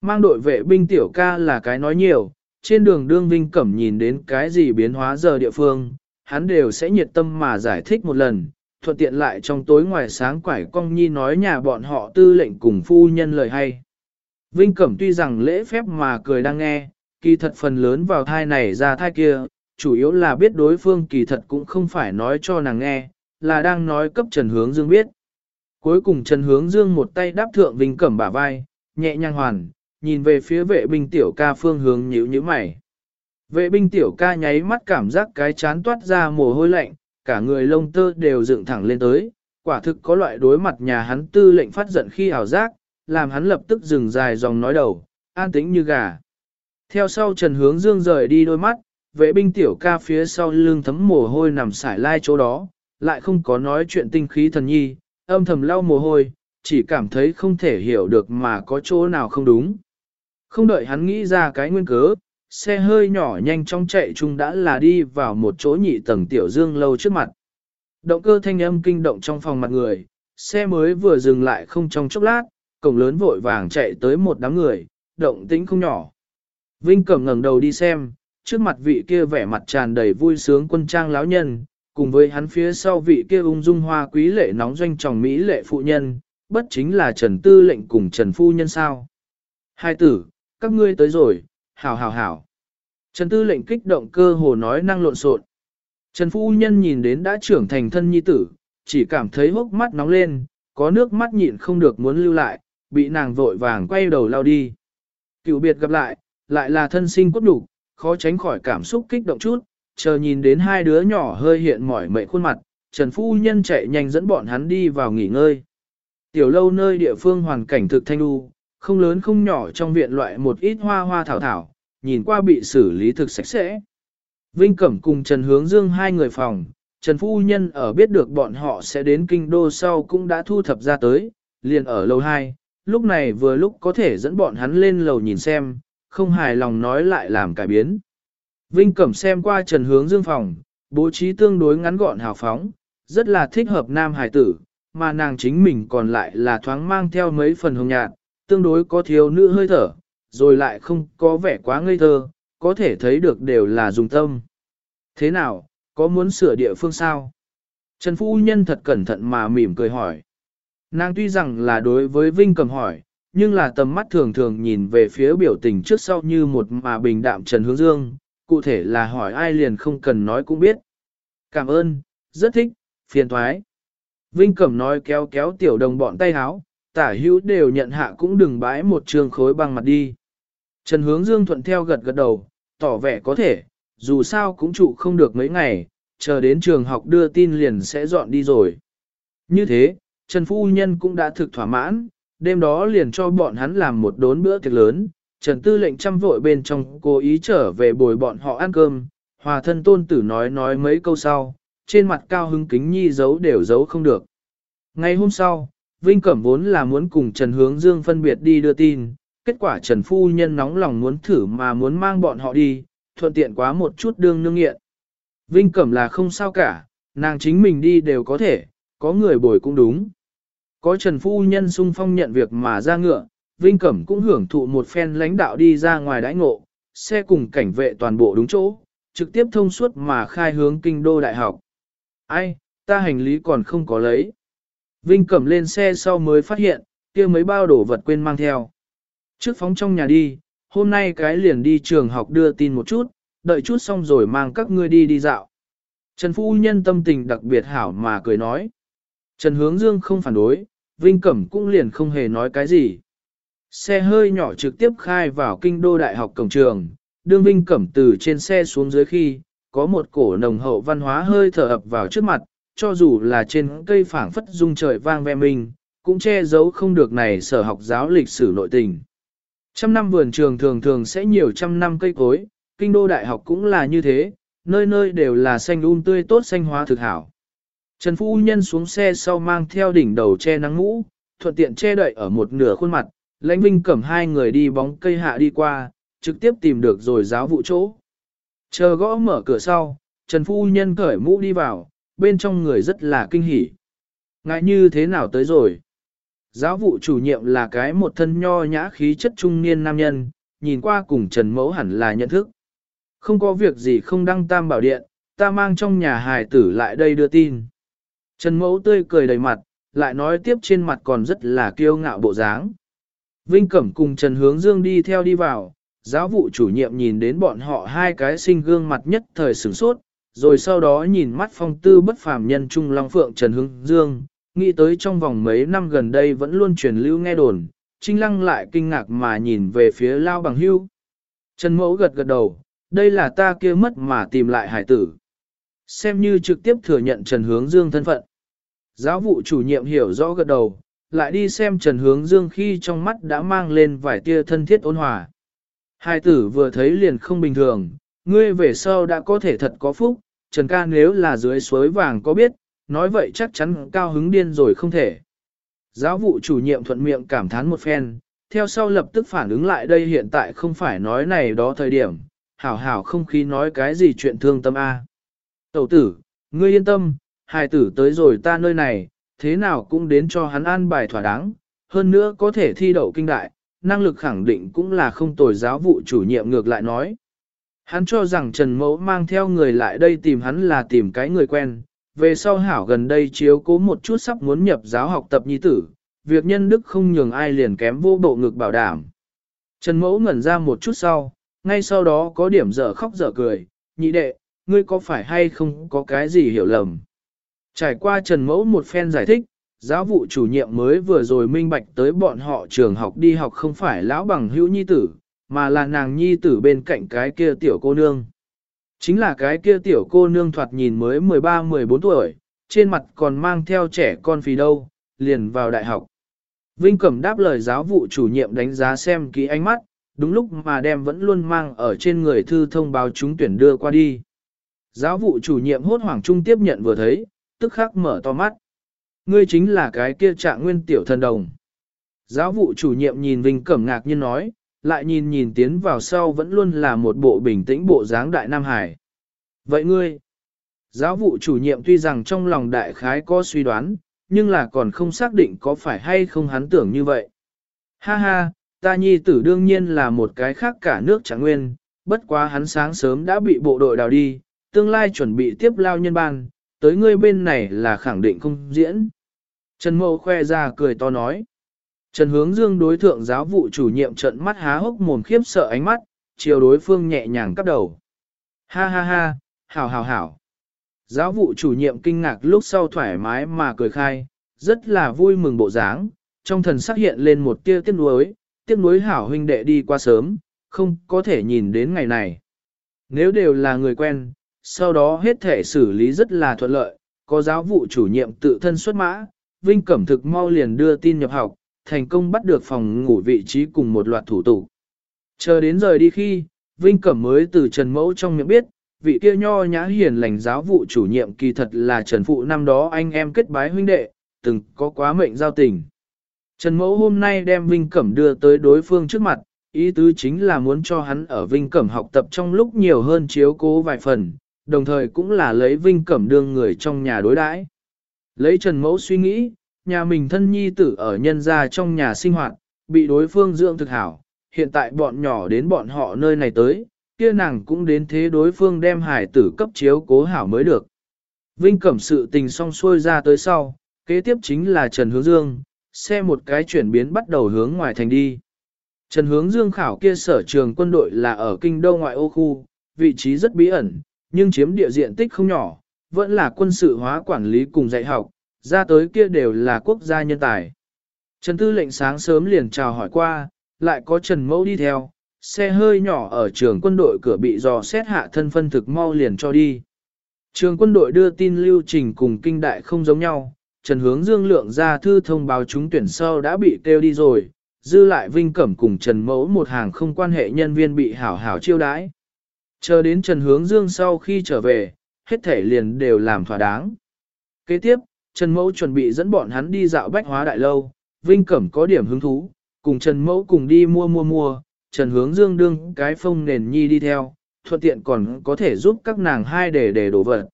Mang đội vệ binh tiểu ca là cái nói nhiều, trên đường đương vinh cẩm nhìn đến cái gì biến hóa giờ địa phương, hắn đều sẽ nhiệt tâm mà giải thích một lần, thuận tiện lại trong tối ngoài sáng quải cong nhi nói nhà bọn họ tư lệnh cùng phu nhân lời hay. Vinh Cẩm tuy rằng lễ phép mà cười đang nghe, kỳ thật phần lớn vào thai này ra thai kia, chủ yếu là biết đối phương kỳ thật cũng không phải nói cho nàng nghe, là đang nói cấp Trần Hướng Dương biết. Cuối cùng Trần Hướng Dương một tay đáp thượng Vinh Cẩm bả vai, nhẹ nhàng hoàn, nhìn về phía vệ binh tiểu ca phương hướng nhíu như mày. Vệ binh tiểu ca nháy mắt cảm giác cái chán toát ra mồ hôi lạnh, cả người lông tơ đều dựng thẳng lên tới, quả thực có loại đối mặt nhà hắn tư lệnh phát giận khi ảo giác, làm hắn lập tức dừng dài dòng nói đầu, an tĩnh như gà. Theo sau Trần Hướng Dương rời đi đôi mắt, vệ binh tiểu ca phía sau lưng thấm mồ hôi nằm sải lai chỗ đó, lại không có nói chuyện tinh khí thần nhi, âm thầm lau mồ hôi, chỉ cảm thấy không thể hiểu được mà có chỗ nào không đúng. Không đợi hắn nghĩ ra cái nguyên cớ, xe hơi nhỏ nhanh chóng chạy chung đã là đi vào một chỗ nhị tầng tiểu dương lâu trước mặt. Động cơ thanh âm kinh động trong phòng mặt người, xe mới vừa dừng lại không trong chốc lát, cổng lớn vội vàng chạy tới một đám người, động tĩnh không nhỏ. Vinh Cẩm ngẩng đầu đi xem, trước mặt vị kia vẻ mặt tràn đầy vui sướng quân trang lão nhân, cùng với hắn phía sau vị kia ung dung hoa quý lệ nóng doanh chồng Mỹ lệ phụ nhân, bất chính là Trần Tư lệnh cùng Trần Phu Nhân sao. Hai tử, các ngươi tới rồi, hảo hảo hảo. Trần Tư lệnh kích động cơ hồ nói năng lộn xộn. Trần Phu Nhân nhìn đến đã trưởng thành thân nhi tử, chỉ cảm thấy hốc mắt nóng lên, có nước mắt nhịn không được muốn lưu lại, bị nàng vội vàng quay đầu lao đi. Cựu biệt gặp lại, lại là thân sinh cốt đủ, khó tránh khỏi cảm xúc kích động chút, chờ nhìn đến hai đứa nhỏ hơi hiện mỏi mệt khuôn mặt, Trần Phu Nhân chạy nhanh dẫn bọn hắn đi vào nghỉ ngơi. Tiểu lâu nơi địa phương hoàn cảnh thực thanh đu, không lớn không nhỏ trong viện loại một ít hoa hoa thảo thảo, nhìn qua bị xử lý thực sạch sẽ. Vinh Cẩm cùng Trần Hướng Dương hai người phòng, Trần Phu Nhân ở biết được bọn họ sẽ đến kinh đô sau cũng đã thu thập ra tới, liền ở lầu 2, lúc này vừa lúc có thể dẫn bọn hắn lên lầu nhìn xem, không hài lòng nói lại làm cải biến. Vinh Cẩm xem qua Trần Hướng Dương phòng, bố trí tương đối ngắn gọn hào phóng, rất là thích hợp nam hài tử, mà nàng chính mình còn lại là thoáng mang theo mấy phần hồng nhạt, tương đối có thiếu nữ hơi thở, rồi lại không có vẻ quá ngây thơ, có thể thấy được đều là dùng tâm. Thế nào, có muốn sửa địa phương sao? Trần Phu Nhân thật cẩn thận mà mỉm cười hỏi. Nàng tuy rằng là đối với Vinh cầm hỏi, nhưng là tầm mắt thường thường nhìn về phía biểu tình trước sau như một mà bình đạm Trần Hướng Dương, cụ thể là hỏi ai liền không cần nói cũng biết. Cảm ơn, rất thích, phiền thoái. Vinh Cẩm nói kéo kéo tiểu đồng bọn tay háo, tả hữu đều nhận hạ cũng đừng bãi một trường khối băng mặt đi. Trần Hướng Dương thuận theo gật gật đầu, tỏ vẻ có thể, dù sao cũng trụ không được mấy ngày, chờ đến trường học đưa tin liền sẽ dọn đi rồi. Như thế, Trần Phu Nhân cũng đã thực thỏa mãn, đêm đó liền cho bọn hắn làm một đốn bữa tiệc lớn, Trần Tư lệnh chăm vội bên trong cố ý trở về bồi bọn họ ăn cơm, hòa thân tôn tử nói nói mấy câu sau, trên mặt cao hứng kính nhi giấu đều giấu không được. Ngày hôm sau, Vinh Cẩm vốn là muốn cùng Trần Hướng Dương phân biệt đi đưa tin, kết quả Trần Phu Nhân nóng lòng muốn thử mà muốn mang bọn họ đi, thuận tiện quá một chút đương nương nghiện. Vinh Cẩm là không sao cả, nàng chính mình đi đều có thể, có người bồi cũng đúng. Có Trần Phu Nhân sung phong nhận việc mà ra ngựa, Vinh Cẩm cũng hưởng thụ một phen lãnh đạo đi ra ngoài đãi ngộ, xe cùng cảnh vệ toàn bộ đúng chỗ, trực tiếp thông suốt mà khai hướng kinh đô đại học. Ai, ta hành lý còn không có lấy. Vinh Cẩm lên xe sau mới phát hiện, kia mấy bao đồ vật quên mang theo. Trước phóng trong nhà đi, hôm nay cái liền đi trường học đưa tin một chút, đợi chút xong rồi mang các ngươi đi đi dạo. Trần Phu Nhân tâm tình đặc biệt hảo mà cười nói. Trần Hướng Dương không phản đối, Vinh Cẩm cũng liền không hề nói cái gì. Xe hơi nhỏ trực tiếp khai vào kinh đô đại học cổng trường, đương Vinh Cẩm từ trên xe xuống dưới khi, có một cổ nồng hậu văn hóa hơi thở ập vào trước mặt, cho dù là trên cây phảng phất dung trời vang ve mình, cũng che giấu không được này sở học giáo lịch sử nội tình. Trăm năm vườn trường thường thường sẽ nhiều trăm năm cây cối, kinh đô đại học cũng là như thế, nơi nơi đều là xanh um tươi tốt xanh hóa thực hảo. Trần Phu Nhân xuống xe sau mang theo đỉnh đầu che nắng mũ, thuận tiện che đậy ở một nửa khuôn mặt, lãnh vinh cầm hai người đi bóng cây hạ đi qua, trực tiếp tìm được rồi giáo vụ chỗ. Chờ gõ mở cửa sau, Trần Phu Nhân cởi mũ đi vào, bên trong người rất là kinh hỉ. Ngại như thế nào tới rồi? Giáo vụ chủ nhiệm là cái một thân nho nhã khí chất trung niên nam nhân, nhìn qua cùng Trần Mẫu hẳn là nhận thức. Không có việc gì không đăng tam bảo điện, ta mang trong nhà hài tử lại đây đưa tin. Trần Mẫu tươi cười đầy mặt, lại nói tiếp trên mặt còn rất là kiêu ngạo bộ dáng. Vinh Cẩm cùng Trần Hướng Dương đi theo đi vào, giáo vụ chủ nhiệm nhìn đến bọn họ hai cái sinh gương mặt nhất thời sửng sốt, rồi sau đó nhìn mắt phong tư bất phàm nhân Trung Long Phượng Trần Hướng Dương, nghĩ tới trong vòng mấy năm gần đây vẫn luôn truyền lưu nghe đồn, Trinh Lăng lại kinh ngạc mà nhìn về phía Lao Bằng Hưu. Trần Mẫu gật gật đầu, đây là ta kia mất mà tìm lại hải tử. Xem như trực tiếp thừa nhận Trần Hướng Dương thân phận. Giáo vụ chủ nhiệm hiểu rõ gật đầu, lại đi xem Trần Hướng Dương khi trong mắt đã mang lên vài tia thân thiết ôn hòa. Hai tử vừa thấy liền không bình thường, ngươi về sau đã có thể thật có phúc, Trần ca nếu là dưới suối vàng có biết, nói vậy chắc chắn cao hứng điên rồi không thể. Giáo vụ chủ nhiệm thuận miệng cảm thán một phen, theo sau lập tức phản ứng lại đây hiện tại không phải nói này đó thời điểm, hảo hảo không khí nói cái gì chuyện thương tâm A. Tẩu tử, ngươi yên tâm, hài tử tới rồi ta nơi này, thế nào cũng đến cho hắn an bài thỏa đáng, hơn nữa có thể thi đậu kinh đại, năng lực khẳng định cũng là không tồi giáo vụ chủ nhiệm ngược lại nói. Hắn cho rằng Trần Mẫu mang theo người lại đây tìm hắn là tìm cái người quen, về sau hảo gần đây chiếu cố một chút sắp muốn nhập giáo học tập nhi tử, việc nhân đức không nhường ai liền kém vô bộ ngực bảo đảm. Trần Mẫu ngẩn ra một chút sau, ngay sau đó có điểm dở khóc dở cười, nhị đệ, ngươi có phải hay không có cái gì hiểu lầm. Trải qua Trần Mẫu một phen giải thích, giáo vụ chủ nhiệm mới vừa rồi minh bạch tới bọn họ trường học đi học không phải lão bằng hữu nhi tử, mà là nàng nhi tử bên cạnh cái kia tiểu cô nương. Chính là cái kia tiểu cô nương thoạt nhìn mới 13-14 tuổi, trên mặt còn mang theo trẻ con phì đâu, liền vào đại học. Vinh Cẩm đáp lời giáo vụ chủ nhiệm đánh giá xem kỹ ánh mắt, đúng lúc mà đem vẫn luôn mang ở trên người thư thông báo chúng tuyển đưa qua đi. Giáo vụ chủ nhiệm hốt hoảng trung tiếp nhận vừa thấy, tức khắc mở to mắt. Ngươi chính là cái kia trạng nguyên tiểu thần đồng. Giáo vụ chủ nhiệm nhìn Vinh Cẩm ngạc nhiên nói, lại nhìn nhìn tiến vào sau vẫn luôn là một bộ bình tĩnh bộ dáng đại Nam Hải. Vậy ngươi, giáo vụ chủ nhiệm tuy rằng trong lòng đại khái có suy đoán, nhưng là còn không xác định có phải hay không hắn tưởng như vậy. Ha ha, ta nhi tử đương nhiên là một cái khác cả nước chẳng nguyên, bất quá hắn sáng sớm đã bị bộ đội đào đi, tương lai chuẩn bị tiếp lao nhân ban, tới ngươi bên này là khẳng định không diễn. Trần Mậu khoe ra cười to nói. Trần Hướng Dương đối thượng giáo vụ chủ nhiệm trận mắt há hốc mồm khiếp sợ ánh mắt, chiều đối phương nhẹ nhàng cắp đầu. Ha ha ha, hảo hảo hảo. Giáo vụ chủ nhiệm kinh ngạc lúc sau thoải mái mà cười khai, rất là vui mừng bộ dáng, trong thần sắc hiện lên một tia tiếc nuối, tiếc nuối hảo huynh đệ đi qua sớm, không có thể nhìn đến ngày này. Nếu đều là người quen, sau đó hết thể xử lý rất là thuận lợi, có giáo vụ chủ nhiệm tự thân xuất mã, Vinh Cẩm thực mau liền đưa tin nhập học, thành công bắt được phòng ngủ vị trí cùng một loạt thủ tục. Chờ đến rời đi khi, Vinh Cẩm mới từ Trần Mẫu trong miệng biết, vị kia nho nhã hiền lành giáo vụ chủ nhiệm kỳ thật là Trần Phụ năm đó anh em kết bái huynh đệ, từng có quá mệnh giao tình. Trần Mẫu hôm nay đem Vinh Cẩm đưa tới đối phương trước mặt, ý tứ chính là muốn cho hắn ở Vinh Cẩm học tập trong lúc nhiều hơn chiếu cố vài phần, đồng thời cũng là lấy Vinh Cẩm đương người trong nhà đối đãi. Lấy Trần Mẫu suy nghĩ, nhà mình thân nhi tử ở nhân gia trong nhà sinh hoạt, bị đối phương dưỡng thực hảo, hiện tại bọn nhỏ đến bọn họ nơi này tới, kia nàng cũng đến thế đối phương đem hải tử cấp chiếu cố hảo mới được. Vinh Cẩm sự tình xong xuôi ra tới sau, kế tiếp chính là Trần Hướng Dương, xe một cái chuyển biến bắt đầu hướng ngoài thành đi. Trần Hướng Dương khảo kia sở trường quân đội là ở kinh đô ngoại ô khu, vị trí rất bí ẩn, nhưng chiếm địa diện tích không nhỏ, vẫn là quân sự hóa quản lý cùng dạy học, ra tới kia đều là quốc gia nhân tài. Trần Tư lệnh sáng sớm liền chào hỏi qua, lại có Trần Mẫu đi theo, xe hơi nhỏ ở trường quân đội cửa bị dò xét hạ thân phân thực mau liền cho đi. Trường quân đội đưa tin lưu trình cùng kinh đại không giống nhau, Trần Hướng Dương lượng ra thư thông báo chúng tuyển sau đã bị kêu đi rồi, dư lại Vinh Cẩm cùng Trần Mẫu một hàng không quan hệ nhân viên bị hảo hảo chiêu đãi. Chờ đến Trần Hướng Dương sau khi trở về, hết thể liền đều làm thỏa đáng. Kế tiếp, Trần Mẫu chuẩn bị dẫn bọn hắn đi dạo bách hóa đại lâu, Vinh Cẩm có điểm hứng thú, cùng Trần Mẫu cùng đi mua mua mua, Trần Hướng Dương đương cái phông nền nhi đi theo, thuận tiện còn có thể giúp các nàng hai để để đổ vật.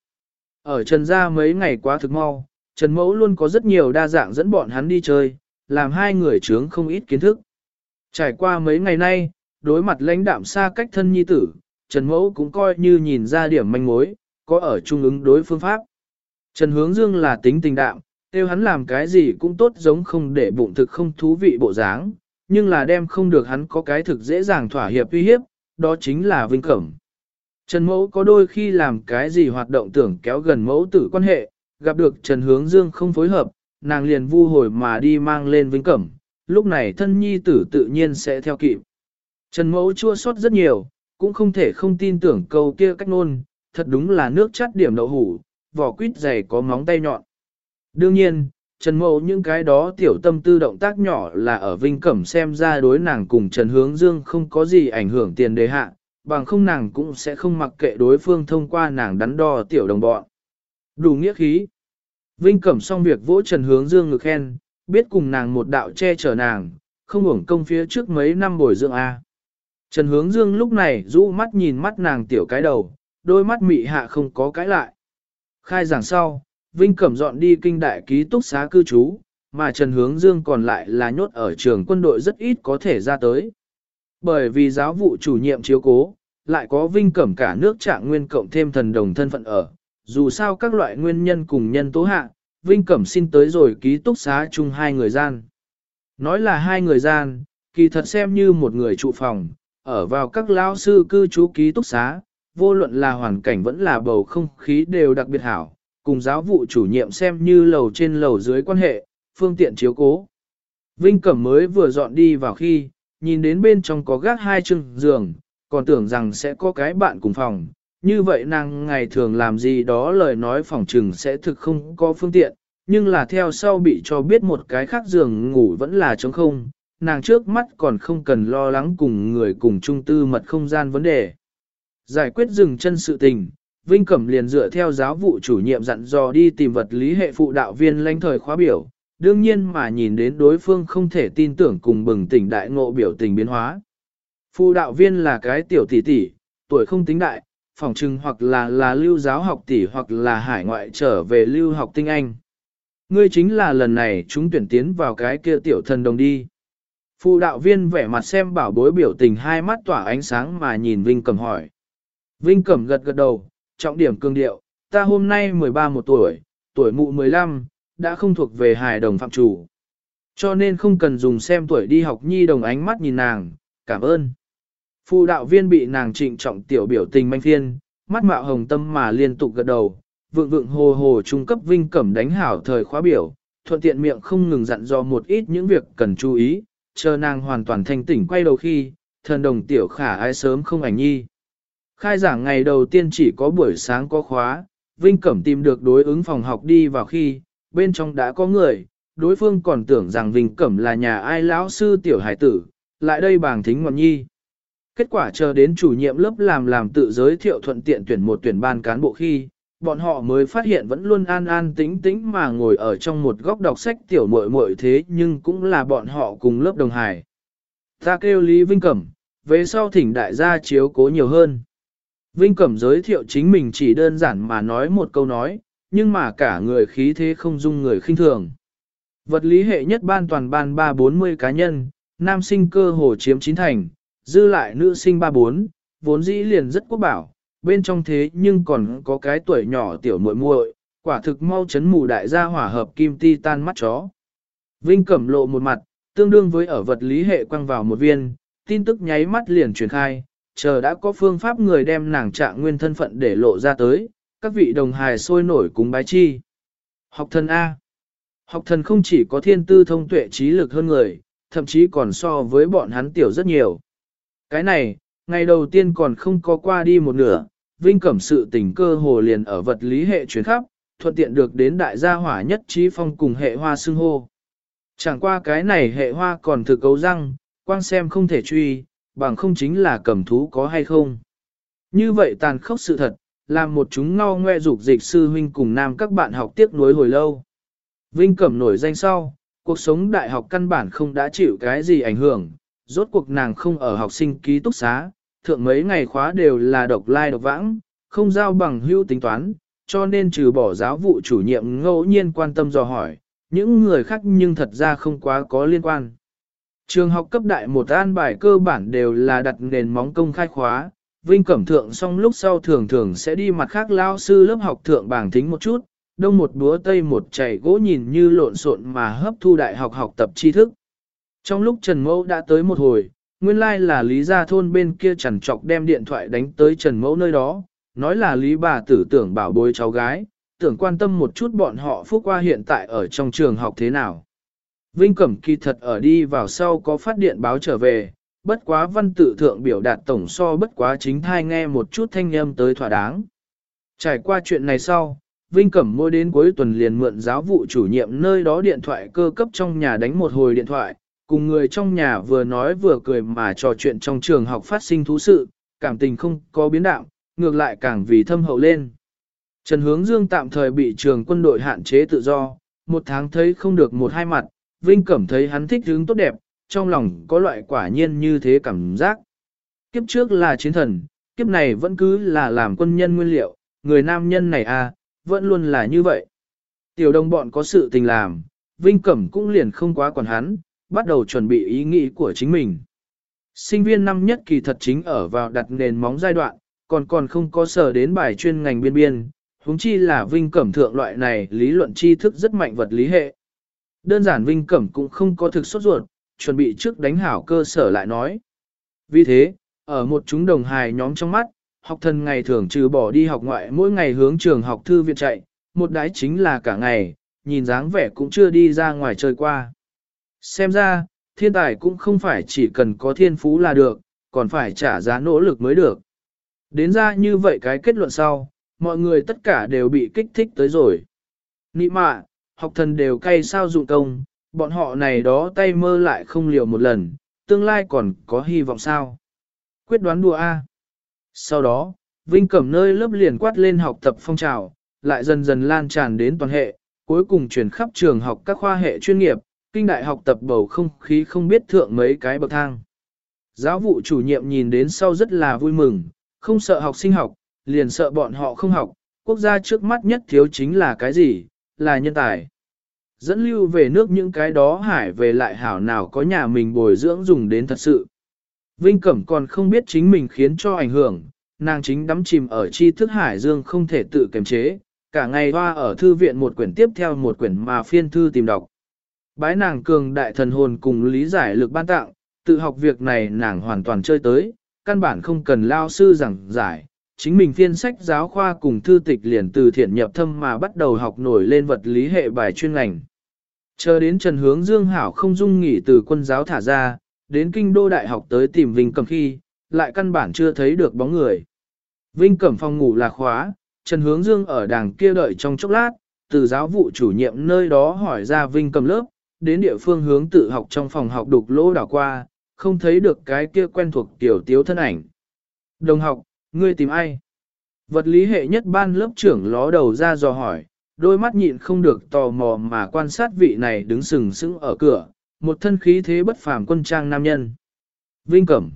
Ở Trần gia mấy ngày quá thực mau, Trần Mẫu luôn có rất nhiều đa dạng dẫn bọn hắn đi chơi, làm hai người trướng không ít kiến thức. Trải qua mấy ngày nay, đối mặt lãnh đạm xa cách thân nhi tử, Trần Mẫu cũng coi như nhìn ra điểm manh mối, có ở trung ứng đối phương pháp. Trần Hướng Dương là tính tình đạm, tiêu hắn làm cái gì cũng tốt giống không để bụng thực không thú vị bộ dáng, nhưng là đem không được hắn có cái thực dễ dàng thỏa hiệp uy hiếp, đó chính là vinh cẩm. Trần Mẫu có đôi khi làm cái gì hoạt động tưởng kéo gần mẫu tử quan hệ, gặp được Trần Hướng Dương không phối hợp, nàng liền vu hồi mà đi mang lên vinh cẩm, lúc này thân nhi tử tự nhiên sẽ theo kịp. Trần Mẫu chua xót rất nhiều, cũng không thể không tin tưởng câu kia cách nôn, thật đúng là nước chắt điểm đậu hủ, vỏ quýt dày có móng tay nhọn. Đương nhiên, Trần Mậu những cái đó tiểu tâm tư động tác nhỏ là ở Vinh Cẩm xem ra đối nàng cùng Trần Hướng Dương không có gì ảnh hưởng tiền đề hạ, bằng không nàng cũng sẽ không mặc kệ đối phương thông qua nàng đắn đo tiểu đồng bọn. Đủ nghĩa khí. Vinh Cẩm xong việc vỗ Trần Hướng Dương ngực khen, biết cùng nàng một đạo che chở nàng, không uổng công phía trước mấy năm bồi dưỡng A. Trần Hướng Dương lúc này rũ mắt nhìn mắt nàng tiểu cái đầu, đôi mắt mị hạ không có cái lại. Khai giảng sau, Vinh Cẩm dọn đi kinh đại ký túc xá cư trú, mà Trần Hướng Dương còn lại là nhốt ở trường quân đội rất ít có thể ra tới. Bởi vì giáo vụ chủ nhiệm chiếu cố, lại có Vinh Cẩm cả nước trạng nguyên cộng thêm thần đồng thân phận ở. Dù sao các loại nguyên nhân cùng nhân tố hạ, Vinh Cẩm xin tới rồi ký túc xá chung hai người gian. Nói là hai người gian, kỳ thật xem như một người trụ phòng, ở vào các lao sư cư trú ký túc xá, vô luận là hoàn cảnh vẫn là bầu không khí đều đặc biệt hảo, cùng giáo vụ chủ nhiệm xem như lầu trên lầu dưới quan hệ, phương tiện chiếu cố. Vinh Cẩm mới vừa dọn đi vào khi, nhìn đến bên trong có gác hai chừng giường, còn tưởng rằng sẽ có cái bạn cùng phòng. Như vậy nàng ngày thường làm gì đó lời nói phòng trừng sẽ thực không có phương tiện, nhưng là theo sau bị cho biết một cái khác giường ngủ vẫn là trống không, nàng trước mắt còn không cần lo lắng cùng người cùng chung tư mật không gian vấn đề. Giải quyết dừng chân sự tình, Vinh Cẩm liền dựa theo giáo vụ chủ nhiệm dặn dò đi tìm vật lý hệ phụ đạo viên lãnh thời khóa biểu, đương nhiên mà nhìn đến đối phương không thể tin tưởng cùng bừng tỉnh đại ngộ biểu tình biến hóa. Phụ đạo viên là cái tiểu tỷ tỷ, tuổi không tính đại, phòng trừng hoặc là là lưu giáo học tỷ hoặc là hải ngoại trở về lưu học tinh anh. Ngươi chính là lần này chúng tuyển tiến vào cái kia tiểu thần đồng đi. Phụ đạo viên vẻ mặt xem bảo bối biểu tình hai mắt tỏa ánh sáng mà nhìn Vinh Cẩm hỏi. Vinh Cẩm gật gật đầu, trọng điểm cương điệu, ta hôm nay 13 một tuổi, tuổi mụ 15, đã không thuộc về hài đồng phạm chủ. Cho nên không cần dùng xem tuổi đi học nhi đồng ánh mắt nhìn nàng, cảm ơn. Phụ đạo viên bị nàng trịnh trọng tiểu biểu tình manh thiên, mắt mạo hồng tâm mà liên tục gật đầu, vượng vượng hồ hồ trung cấp vinh cẩm đánh hảo thời khóa biểu, thuận tiện miệng không ngừng dặn dò một ít những việc cần chú ý, chờ nàng hoàn toàn thanh tỉnh quay đầu khi, thần đồng tiểu khả ai sớm không ảnh nhi. Khai giảng ngày đầu tiên chỉ có buổi sáng có khóa, Vinh Cẩm tìm được đối ứng phòng học đi vào khi, bên trong đã có người, đối phương còn tưởng rằng Vinh Cẩm là nhà ai lão sư tiểu hải tử, lại đây bảng thính ngọn nhi. Kết quả chờ đến chủ nhiệm lớp làm làm tự giới thiệu thuận tiện tuyển một tuyển ban cán bộ khi, bọn họ mới phát hiện vẫn luôn an an tĩnh tĩnh mà ngồi ở trong một góc đọc sách tiểu muội muội thế nhưng cũng là bọn họ cùng lớp đồng hải, Ta kêu Lý Vinh Cẩm, về sau thỉnh đại gia chiếu cố nhiều hơn. Vinh Cẩm giới thiệu chính mình chỉ đơn giản mà nói một câu nói, nhưng mà cả người khí thế không dung người khinh thường. Vật lý hệ nhất ban toàn ban 340 cá nhân, nam sinh cơ hồ chiếm chín thành, dư lại nữ sinh 34, vốn dĩ liền rất quốc bảo, bên trong thế nhưng còn có cái tuổi nhỏ tiểu muội muội, quả thực mau chấn mù đại gia hỏa hợp kim ti tan mắt chó. Vinh cẩm lộ một mặt, tương đương với ở vật lý hệ quăng vào một viên, tin tức nháy mắt liền truyền khai, chờ đã có phương pháp người đem nàng trạng nguyên thân phận để lộ ra tới, các vị đồng hài sôi nổi cùng bái chi. Học thần A. Học thần không chỉ có thiên tư thông tuệ trí lực hơn người, thậm chí còn so với bọn hắn tiểu rất nhiều. Cái này, ngày đầu tiên còn không có qua đi một nửa, Vinh Cẩm sự tình cơ hồ liền ở vật lý hệ chuyến khắp, thuận tiện được đến đại gia hỏa nhất trí phong cùng hệ hoa xưng hô. Chẳng qua cái này hệ hoa còn thực cấu răng, quang xem không thể truy, bằng không chính là cầm thú có hay không. Như vậy tàn khốc sự thật, làm một chúng ngao ngoe dục dịch sư huynh cùng nam các bạn học tiếc nuối hồi lâu. Vinh Cẩm nổi danh sau, cuộc sống đại học căn bản không đã chịu cái gì ảnh hưởng, rốt cuộc nàng không ở học sinh ký túc xá, thượng mấy ngày khóa đều là độc lai like độc vãng, không giao bằng hưu tính toán, cho nên trừ bỏ giáo vụ chủ nhiệm ngẫu nhiên quan tâm dò hỏi, những người khác nhưng thật ra không quá có liên quan. Trường học cấp đại một an bài cơ bản đều là đặt nền móng công khai khóa, Vinh Cẩm Thượng xong lúc sau thường thường sẽ đi mặt khác lao sư lớp học thượng bảng thính một chút, đông một búa tây một chảy gỗ nhìn như lộn xộn mà hấp thu đại học học tập tri thức. Trong lúc Trần Mẫu đã tới một hồi, nguyên lai like là Lý Gia Thôn bên kia chẳng chọc đem điện thoại đánh tới Trần Mẫu nơi đó, nói là Lý bà tử tưởng bảo bối cháu gái, tưởng quan tâm một chút bọn họ phúc qua hiện tại ở trong trường học thế nào. Vinh Cẩm kỳ thật ở đi vào sau có phát điện báo trở về, bất quá văn tự thượng biểu đạt tổng so bất quá chính thai nghe một chút thanh âm tới thỏa đáng. Trải qua chuyện này sau, Vinh Cẩm mỗi đến cuối tuần liền mượn giáo vụ chủ nhiệm nơi đó điện thoại cơ cấp trong nhà đánh một hồi điện thoại, cùng người trong nhà vừa nói vừa cười mà trò chuyện trong trường học phát sinh thú sự, cảm tình không có biến đạo, ngược lại càng vì thâm hậu lên. Trần Hướng Dương tạm thời bị trường quân đội hạn chế tự do, một tháng thấy không được một hai mặt, Vinh Cẩm thấy hắn thích hướng tốt đẹp, trong lòng có loại quả nhiên như thế cảm giác. Kiếp trước là chiến thần, kiếp này vẫn cứ là làm quân nhân nguyên liệu, người nam nhân này à, vẫn luôn là như vậy. Tiểu đồng bọn có sự tình làm, Vinh Cẩm cũng liền không quá quản hắn, bắt đầu chuẩn bị ý nghĩ của chính mình. Sinh viên năm nhất kỳ thật chính ở vào đặt nền móng giai đoạn, còn còn không có sở đến bài chuyên ngành biên biên, huống chi là Vinh Cẩm thượng loại này lý luận tri thức rất mạnh vật lý hệ. Đơn giản Vinh Cẩm cũng không có thực sốt ruột, chuẩn bị trước đánh hảo cơ sở lại nói. Vì thế, ở một chúng đồng hài nhóm trong mắt, học thần ngày thường trừ bỏ đi học ngoại mỗi ngày hướng trường học thư viện chạy, một đái chính là cả ngày, nhìn dáng vẻ cũng chưa đi ra ngoài chơi qua. Xem ra, thiên tài cũng không phải chỉ cần có thiên phú là được, còn phải trả giá nỗ lực mới được. Đến ra như vậy cái kết luận sau, mọi người tất cả đều bị kích thích tới rồi. Nị mạ, học thần đều cay sao dụng công, bọn họ này đó tay mơ lại không liều một lần, tương lai còn có hy vọng sao. Quyết đoán đùa A. Sau đó, Vinh Cẩm nơi lớp liền quát lên học tập phong trào, lại dần dần lan tràn đến toàn hệ, cuối cùng chuyển khắp trường học các khoa hệ chuyên nghiệp, kinh đại học tập bầu không khí không biết thượng mấy cái bậc thang. Giáo vụ chủ nhiệm nhìn đến sau rất là vui mừng, không sợ học sinh học, liền sợ bọn họ không học, quốc gia trước mắt nhất thiếu chính là cái gì, là nhân tài. Dẫn lưu về nước những cái đó hải về lại hảo nào có nhà mình bồi dưỡng dùng đến thật sự. Vinh Cẩm còn không biết chính mình khiến cho ảnh hưởng, nàng chính đắm chìm ở tri thức hải dương không thể tự kiềm chế, cả ngày hoa ở thư viện một quyển tiếp theo một quyển mà phiên thư tìm đọc. Bái nàng cường đại thần hồn cùng lý giải lực ban tặng, tự học việc này nàng hoàn toàn chơi tới, căn bản không cần lao sư giảng giải, chính mình phiên sách giáo khoa cùng thư tịch liền từ thiện nhập thâm mà bắt đầu học nổi lên vật lý hệ bài chuyên ngành. Chờ đến Trần Hướng Dương Hảo không dung nghỉ từ quân giáo thả ra, đến kinh đô đại học tới tìm Vinh Cẩm khi, lại căn bản chưa thấy được bóng người. Vinh Cẩm phòng ngủ là khóa, Trần Hướng Dương ở đàng kia đợi trong chốc lát, từ giáo vụ chủ nhiệm nơi đó hỏi ra Vinh Cẩm lớp, đến địa phương hướng tự học trong phòng học đục lỗ đảo qua, không thấy được cái kia quen thuộc tiểu tiếu thân ảnh. Đồng học, ngươi tìm ai? Vật lý hệ nhất ban lớp trưởng ló đầu ra dò hỏi, đôi mắt nhịn không được tò mò mà quan sát vị này đứng sừng sững ở cửa, một thân khí thế bất phàm quân trang nam nhân. Vinh Cẩm.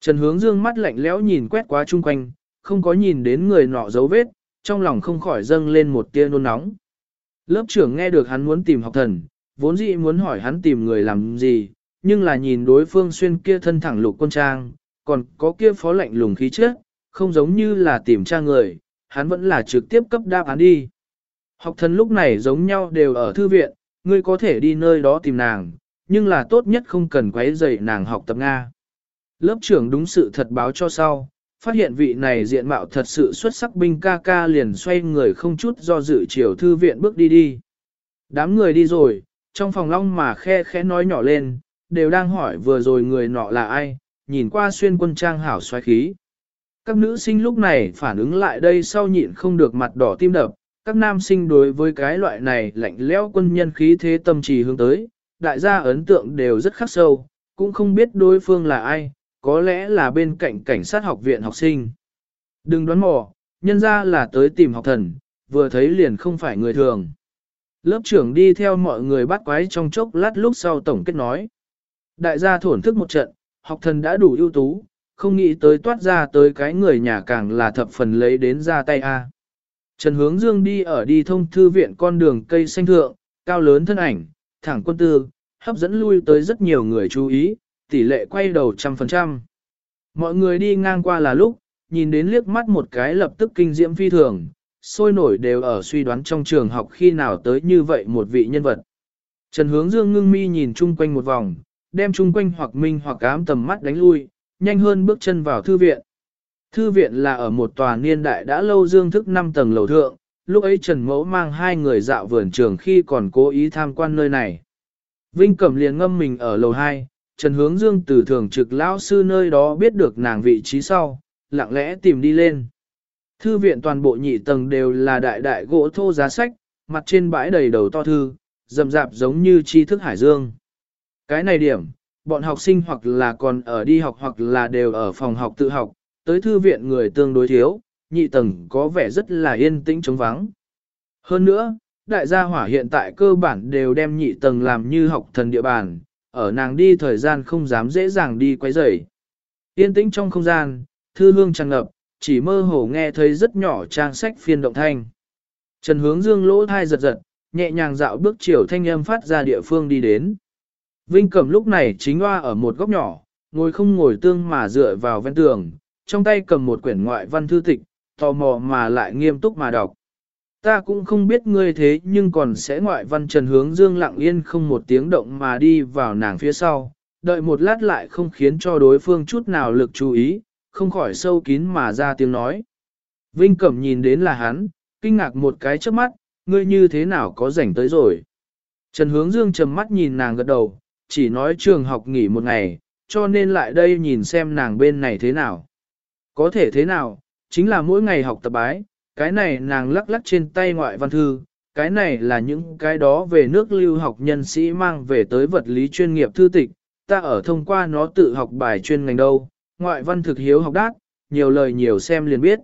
Trần hướng dương mắt lạnh lẽo nhìn quét qua chung quanh, không có nhìn đến người nọ dấu vết, trong lòng không khỏi dâng lên một tia nôn nóng. Lớp trưởng nghe được hắn muốn tìm học thần, vốn dĩ muốn hỏi hắn tìm người làm gì, nhưng là nhìn đối phương xuyên kia thân thẳng lục quân trang, còn có kia phó lạnh lùng khí chất, không giống như là tìm tra người, hắn vẫn là trực tiếp cấp đáp án đi. Học thần lúc này giống nhau đều ở thư viện, ngươi có thể đi nơi đó tìm nàng, nhưng là tốt nhất không cần quấy rầy nàng học tập Nga. Lớp trưởng đúng sự thật báo cho sau, phát hiện vị này diện mạo thật sự xuất sắc binh ca ca liền xoay người không chút do dự chiều thư viện bước đi đi. Đám người đi rồi, trong phòng long mà khe khẽ nói nhỏ lên, đều đang hỏi vừa rồi người nọ là ai, nhìn qua xuyên quân trang hảo xoáy khí. Các nữ sinh lúc này phản ứng lại đây sau nhịn không được mặt đỏ tim đập, các nam sinh đối với cái loại này lạnh lẽo quân nhân khí thế tâm trì hướng tới, đại gia ấn tượng đều rất khắc sâu, cũng không biết đối phương là ai, có lẽ là bên cạnh cảnh sát học viện học sinh. Đừng đoán mò, nhân ra là tới tìm học thần, vừa thấy liền không phải người thường. Lớp trưởng đi theo mọi người bắt quái trong chốc lát lúc sau tổng kết nói. Đại gia thổn thức một trận, học thần đã đủ ưu tú, không nghĩ tới toát ra tới cái người nhà càng là thập phần lấy đến ra tay a. Trần Hướng Dương đi ở đi thông thư viện con đường cây xanh thượng, cao lớn thân ảnh, thẳng quân tư, hấp dẫn lui tới rất nhiều người chú ý, tỷ lệ quay đầu trăm phần trăm. Mọi người đi ngang qua là lúc, nhìn đến liếc mắt một cái lập tức kinh diễm phi thường, sôi nổi đều ở suy đoán trong trường học khi nào tới như vậy một vị nhân vật. Trần Hướng Dương ngưng mi nhìn chung quanh một vòng, đem chung quanh hoặc minh hoặc ám tầm mắt đánh lui, nhanh hơn bước chân vào thư viện. Thư viện là ở một tòa niên đại đã lâu dương thức 5 tầng lầu thượng, lúc ấy Trần Mẫu mang hai người dạo vườn trường khi còn cố ý tham quan nơi này. Vinh Cẩm liền ngâm mình ở lầu 2, Trần Hướng Dương từ thường trực lão sư nơi đó biết được nàng vị trí sau, lặng lẽ tìm đi lên. Thư viện toàn bộ nhị tầng đều là đại đại gỗ thô giá sách, mặt trên bãi đầy đầu to thư, rậm rạp giống như tri thức hải dương. Cái này điểm, bọn học sinh hoặc là còn ở đi học hoặc là đều ở phòng học tự học, tới thư viện người tương đối thiếu, nhị tầng có vẻ rất là yên tĩnh trống vắng. Hơn nữa, đại gia hỏa hiện tại cơ bản đều đem nhị tầng làm như học thần địa bàn, ở nàng đi thời gian không dám dễ dàng đi quấy rầy. Yên tĩnh trong không gian, thư hương tràn ngập, chỉ mơ hồ nghe thấy rất nhỏ trang sách phiên động thanh. Trần hướng dương lỗ thai giật giật, nhẹ nhàng dạo bước chiều thanh âm phát ra địa phương đi đến. Vinh Cẩm lúc này chính hoa ở một góc nhỏ, ngồi không ngồi tương mà dựa vào ven tường, trong tay cầm một quyển ngoại văn thư tịch, tò mò mà lại nghiêm túc mà đọc. Ta cũng không biết ngươi thế nhưng còn sẽ ngoại văn trần hướng dương lặng yên không một tiếng động mà đi vào nàng phía sau, đợi một lát lại không khiến cho đối phương chút nào lực chú ý, không khỏi sâu kín mà ra tiếng nói. Vinh Cẩm nhìn đến là hắn, kinh ngạc một cái trước mắt, ngươi như thế nào có rảnh tới rồi. Trần hướng dương trầm mắt nhìn nàng gật đầu, chỉ nói trường học nghỉ một ngày, cho nên lại đây nhìn xem nàng bên này thế nào. Có thể thế nào, chính là mỗi ngày học tập bái, cái này nàng lắc lắc trên tay ngoại văn thư, cái này là những cái đó về nước lưu học nhân sĩ mang về tới vật lý chuyên nghiệp thư tịch, ta ở thông qua nó tự học bài chuyên ngành đâu, ngoại văn thực hiếu học đát, nhiều lời nhiều xem liền biết.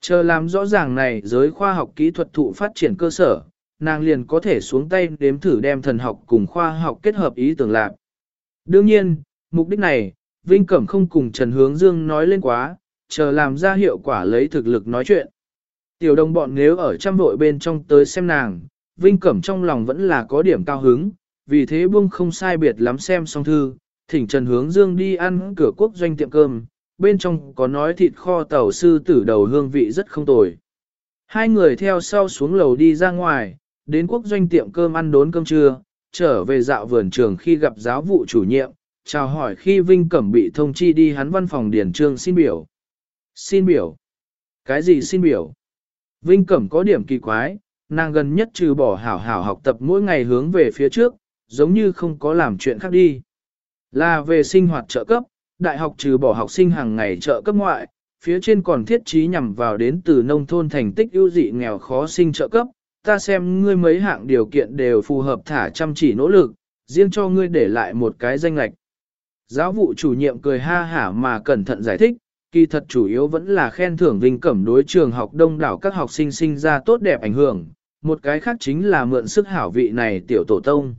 Chờ làm rõ ràng này giới khoa học kỹ thuật thụ phát triển cơ sở, nàng liền có thể xuống tay đếm thử đem thần học cùng khoa học kết hợp ý tưởng lạc. Đương nhiên, mục đích này, Vinh Cẩm không cùng Trần Hướng Dương nói lên quá, chờ làm ra hiệu quả lấy thực lực nói chuyện. Tiểu đồng bọn nếu ở trăm vội bên trong tới xem nàng, Vinh Cẩm trong lòng vẫn là có điểm cao hứng, vì thế buông không sai biệt lắm xem xong thư, thỉnh Trần Hướng Dương đi ăn cửa quốc doanh tiệm cơm, bên trong có nói thịt kho tàu sư tử đầu hương vị rất không tồi. Hai người theo sau xuống lầu đi ra ngoài, đến quốc doanh tiệm cơm ăn đốn cơm trưa, trở về dạo vườn trường khi gặp giáo vụ chủ nhiệm, chào hỏi khi Vinh Cẩm bị thông chi đi hắn văn phòng điển trương xin biểu. Xin biểu. Cái gì xin biểu? Vinh Cẩm có điểm kỳ quái, nàng gần nhất trừ bỏ hảo hảo học tập mỗi ngày hướng về phía trước, giống như không có làm chuyện khác đi. Là về sinh hoạt trợ cấp, đại học trừ bỏ học sinh hàng ngày trợ cấp ngoại, phía trên còn thiết trí nhằm vào đến từ nông thôn thành tích ưu dị nghèo khó sinh trợ cấp, ta xem ngươi mấy hạng điều kiện đều phù hợp thả chăm chỉ nỗ lực, riêng cho ngươi để lại một cái danh lạch. Giáo vụ chủ nhiệm cười ha hả mà cẩn thận giải thích, kỳ thật chủ yếu vẫn là khen thưởng Vinh Cẩm đối trường học đông đảo các học sinh sinh ra tốt đẹp ảnh hưởng, một cái khác chính là mượn sức hảo vị này tiểu tổ tông.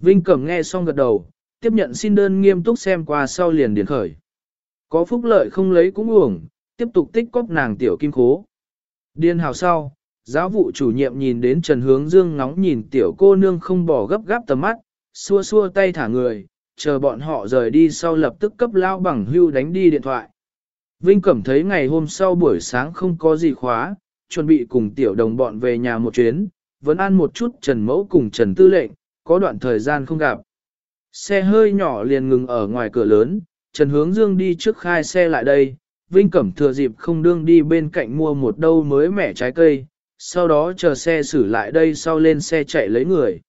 Vinh Cẩm nghe xong gật đầu, tiếp nhận xin đơn nghiêm túc xem qua sau liền điền khởi. Có phúc lợi không lấy cũng uổng, tiếp tục tích cóp nàng tiểu kim khố. Điên hào sau, giáo vụ chủ nhiệm nhìn đến Trần Hướng Dương ngóng nhìn tiểu cô nương không bỏ gấp gáp tầm mắt, xua xua tay thả người, chờ bọn họ rời đi sau lập tức cấp lao bằng hưu đánh đi điện thoại. Vinh Cẩm thấy ngày hôm sau buổi sáng không có gì khóa, chuẩn bị cùng tiểu đồng bọn về nhà một chuyến, vẫn ăn một chút Trần Mẫu cùng Trần Tư lệnh, có đoạn thời gian không gặp. Xe hơi nhỏ liền ngừng ở ngoài cửa lớn, Trần Hướng Dương đi trước khai xe lại đây, Vinh Cẩm thừa dịp không đương đi bên cạnh mua một đâu mới mẻ trái cây, sau đó chờ xe xử lại đây sau lên xe chạy lấy người.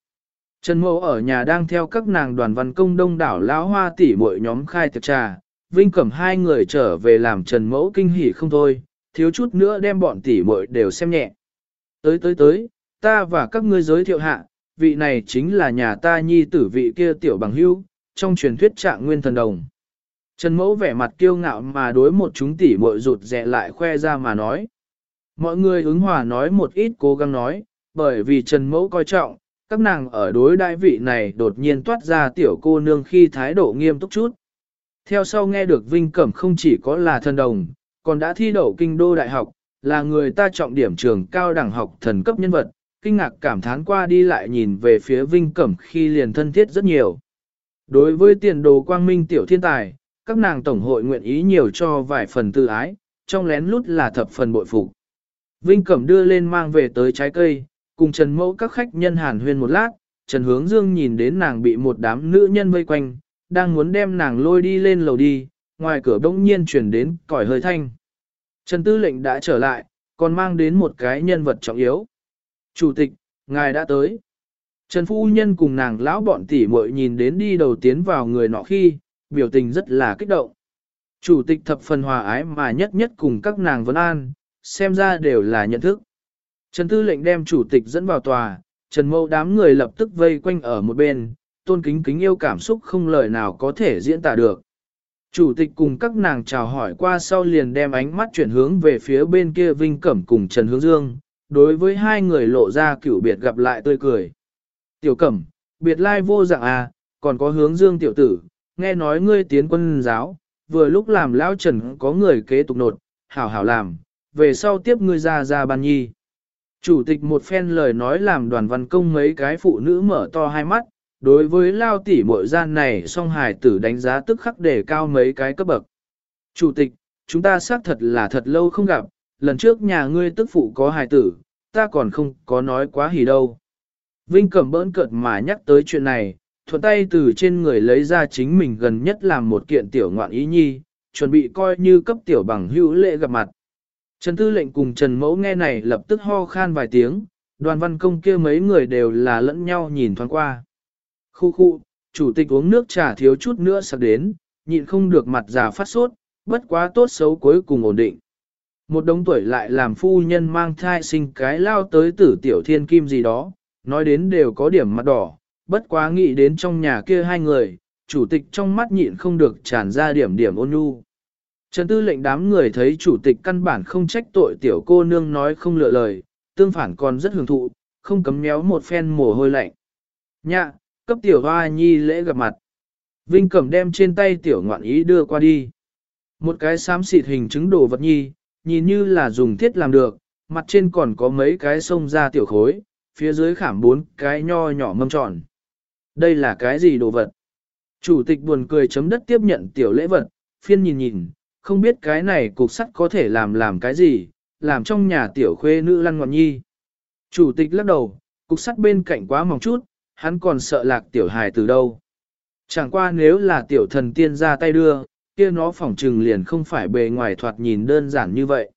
Trần Mẫu ở nhà đang theo các nàng đoàn văn công đông đảo lão hoa tỷ muội nhóm khai tiệc trà, Vinh Cẩm hai người trở về làm Trần Mẫu kinh hỉ không thôi, thiếu chút nữa đem bọn tỷ muội đều xem nhẹ. Tới tới tới, ta và các ngươi giới thiệu hạ, vị này chính là nhà ta nhi tử vị kia tiểu bằng hưu, trong truyền thuyết trạng nguyên thần đồng. Trần Mẫu vẻ mặt kiêu ngạo mà đối một chúng tỷ muội rụt rè lại khoe ra mà nói. Mọi người ứng hòa nói một ít cố gắng nói, bởi vì Trần Mẫu coi trọng, các nàng ở đối đại vị này đột nhiên toát ra tiểu cô nương khi thái độ nghiêm túc chút. Theo sau nghe được Vinh Cẩm không chỉ có là thân đồng, còn đã thi đậu kinh đô đại học, là người ta trọng điểm trường cao đẳng học thần cấp nhân vật, kinh ngạc cảm thán qua đi lại nhìn về phía Vinh Cẩm khi liền thân thiết rất nhiều. Đối với tiền đồ quang minh tiểu thiên tài, các nàng tổng hội nguyện ý nhiều cho vài phần tự ái, trong lén lút là thập phần bội phục. Vinh Cẩm đưa lên mang về tới trái cây, cùng Trần Mẫu các khách nhân hàn huyên một lát, Trần Hướng Dương nhìn đến nàng bị một đám nữ nhân vây quanh, đang muốn đem nàng lôi đi lên lầu đi, ngoài cửa bỗng nhiên chuyển đến còi hơi thanh. Trần Tư lệnh đã trở lại, còn mang đến một cái nhân vật trọng yếu. Chủ tịch, ngài đã tới. Trần Phu Nhân cùng nàng lão bọn tỷ muội nhìn đến đi đầu tiến vào người nọ khi, biểu tình rất là kích động. Chủ tịch thập phần hòa ái mà nhất nhất cùng các nàng vấn an, xem ra đều là nhận thức. Trần Tư lệnh đem chủ tịch dẫn vào tòa, Trần Mâu đám người lập tức vây quanh ở một bên, tôn kính kính yêu cảm xúc không lời nào có thể diễn tả được. Chủ tịch cùng các nàng chào hỏi qua sau liền đem ánh mắt chuyển hướng về phía bên kia Vinh Cẩm cùng Trần Hướng Dương, đối với hai người lộ ra cửu biệt gặp lại tươi cười. Tiểu Cẩm, biệt lai vô dạng à, còn có Hướng Dương tiểu tử, nghe nói ngươi tiến quân giáo, vừa lúc làm lão Trần có người kế tục nột, hảo hảo làm, về sau tiếp ngươi ra ra ban nhi. Chủ tịch một phen lời nói làm đoàn văn công mấy cái phụ nữ mở to hai mắt, đối với lao tỉ muội gian này song hài tử đánh giá tức khắc để cao mấy cái cấp bậc. Chủ tịch, chúng ta xác thật là thật lâu không gặp, lần trước nhà ngươi tức phụ có hài tử, ta còn không có nói quá hỉ đâu. Vinh Cẩm bỡn cợt mà nhắc tới chuyện này, thuận tay từ trên người lấy ra chính mình gần nhất làm một kiện tiểu ngoạn ý nhi, chuẩn bị coi như cấp tiểu bằng hữu lễ gặp mặt. Trần Tư lệnh cùng Trần Mẫu nghe này lập tức ho khan vài tiếng, đoàn văn công kia mấy người đều là lẫn nhau nhìn thoáng qua. Khu khu, chủ tịch uống nước trà thiếu chút nữa sắp đến, nhịn không được mặt già phát sốt, bất quá tốt xấu cuối cùng ổn định. Một đống tuổi lại làm phu nhân mang thai sinh cái lao tới tử tiểu thiên kim gì đó, nói đến đều có điểm mặt đỏ, bất quá nghĩ đến trong nhà kia hai người, chủ tịch trong mắt nhịn không được tràn ra điểm điểm ôn nhu. Trần tư lệnh đám người thấy chủ tịch căn bản không trách tội tiểu cô nương nói không lựa lời, tương phản còn rất hưởng thụ, không cấm méo một phen mồ hôi lạnh. Nhạ, cấp tiểu hoa nhi lễ gặp mặt. Vinh Cẩm đem trên tay tiểu ngoạn ý đưa qua đi. Một cái xám xịt hình chứng đồ vật nhi, nhìn như là dùng thiết làm được, mặt trên còn có mấy cái sông ra tiểu khối, phía dưới khảm bốn cái nho nhỏ mâm tròn. Đây là cái gì đồ vật? Chủ tịch buồn cười chấm đất tiếp nhận tiểu lễ vật, phiên nhìn nhìn, không biết cái này cục sắt có thể làm làm cái gì, làm trong nhà tiểu khuê nữ lăn ngọn nhi. Chủ tịch lắc đầu, cục sắt bên cạnh quá mỏng chút, hắn còn sợ lạc tiểu hài từ đâu. Chẳng qua nếu là tiểu thần tiên ra tay đưa, kia nó phỏng trừng liền không phải bề ngoài thoạt nhìn đơn giản như vậy.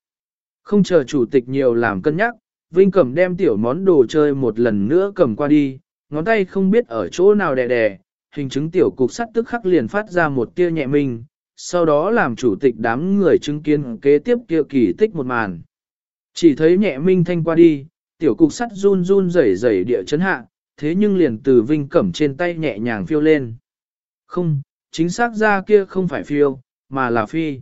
Không chờ chủ tịch nhiều làm cân nhắc, Vinh cẩm đem tiểu món đồ chơi một lần nữa cầm qua đi, ngón tay không biết ở chỗ nào đè đè, hình chứng tiểu cục sắt tức khắc liền phát ra một tia nhẹ mình sau đó làm chủ tịch đám người chứng kiến kế tiếp kia kỳ tích một màn. Chỉ thấy nhẹ minh thanh qua đi, tiểu cục sắt run run rẩy rẩy địa chấn hạ, thế nhưng liền từ vinh cẩm trên tay nhẹ nhàng phiêu lên. Không, chính xác ra kia không phải phiêu, mà là phi.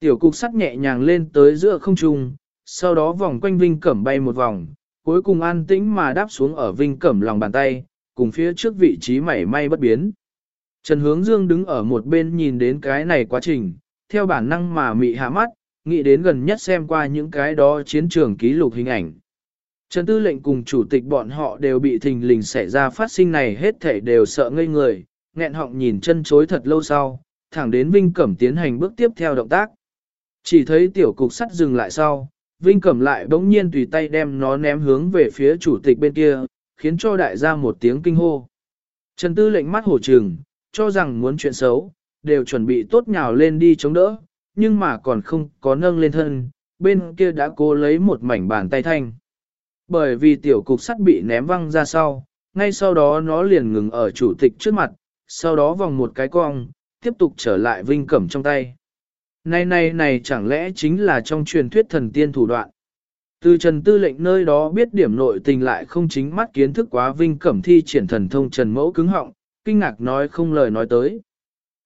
Tiểu cục sắt nhẹ nhàng lên tới giữa không trung, sau đó vòng quanh Vinh Cẩm bay một vòng, cuối cùng an tĩnh mà đáp xuống ở Vinh Cẩm lòng bàn tay, cùng phía trước vị trí mảy may bất biến. Trần Hướng Dương đứng ở một bên nhìn đến cái này quá trình, theo bản năng mà mị hạ mắt, nghĩ đến gần nhất xem qua những cái đó chiến trường ký lục hình ảnh. Trần Tư lệnh cùng chủ tịch bọn họ đều bị thình lình xảy ra phát sinh này hết thể đều sợ ngây người, nghẹn họng nhìn chân chối thật lâu sau, thẳng đến Vinh Cẩm tiến hành bước tiếp theo động tác. Chỉ thấy tiểu cục sắt dừng lại sau, Vinh Cẩm lại bỗng nhiên tùy tay đem nó ném hướng về phía chủ tịch bên kia, khiến cho đại gia một tiếng kinh hô. Trần Tư lệnh mắt hổ trừng, cho rằng muốn chuyện xấu, đều chuẩn bị tốt nhào lên đi chống đỡ, nhưng mà còn không có nâng lên thân, bên kia đã cố lấy một mảnh bàn tay thanh. Bởi vì tiểu cục sắt bị ném văng ra sau, ngay sau đó nó liền ngừng ở chủ tịch trước mặt, sau đó vòng một cái cong, tiếp tục trở lại Vinh Cẩm trong tay. Này này này chẳng lẽ chính là trong truyền thuyết thần tiên thủ đoạn. Từ Trần Tư lệnh nơi đó biết điểm nội tình lại không chính mắt kiến thức quá Vinh Cẩm thi triển thần thông Trần Mẫu cứng họng, kinh ngạc nói không lời nói tới.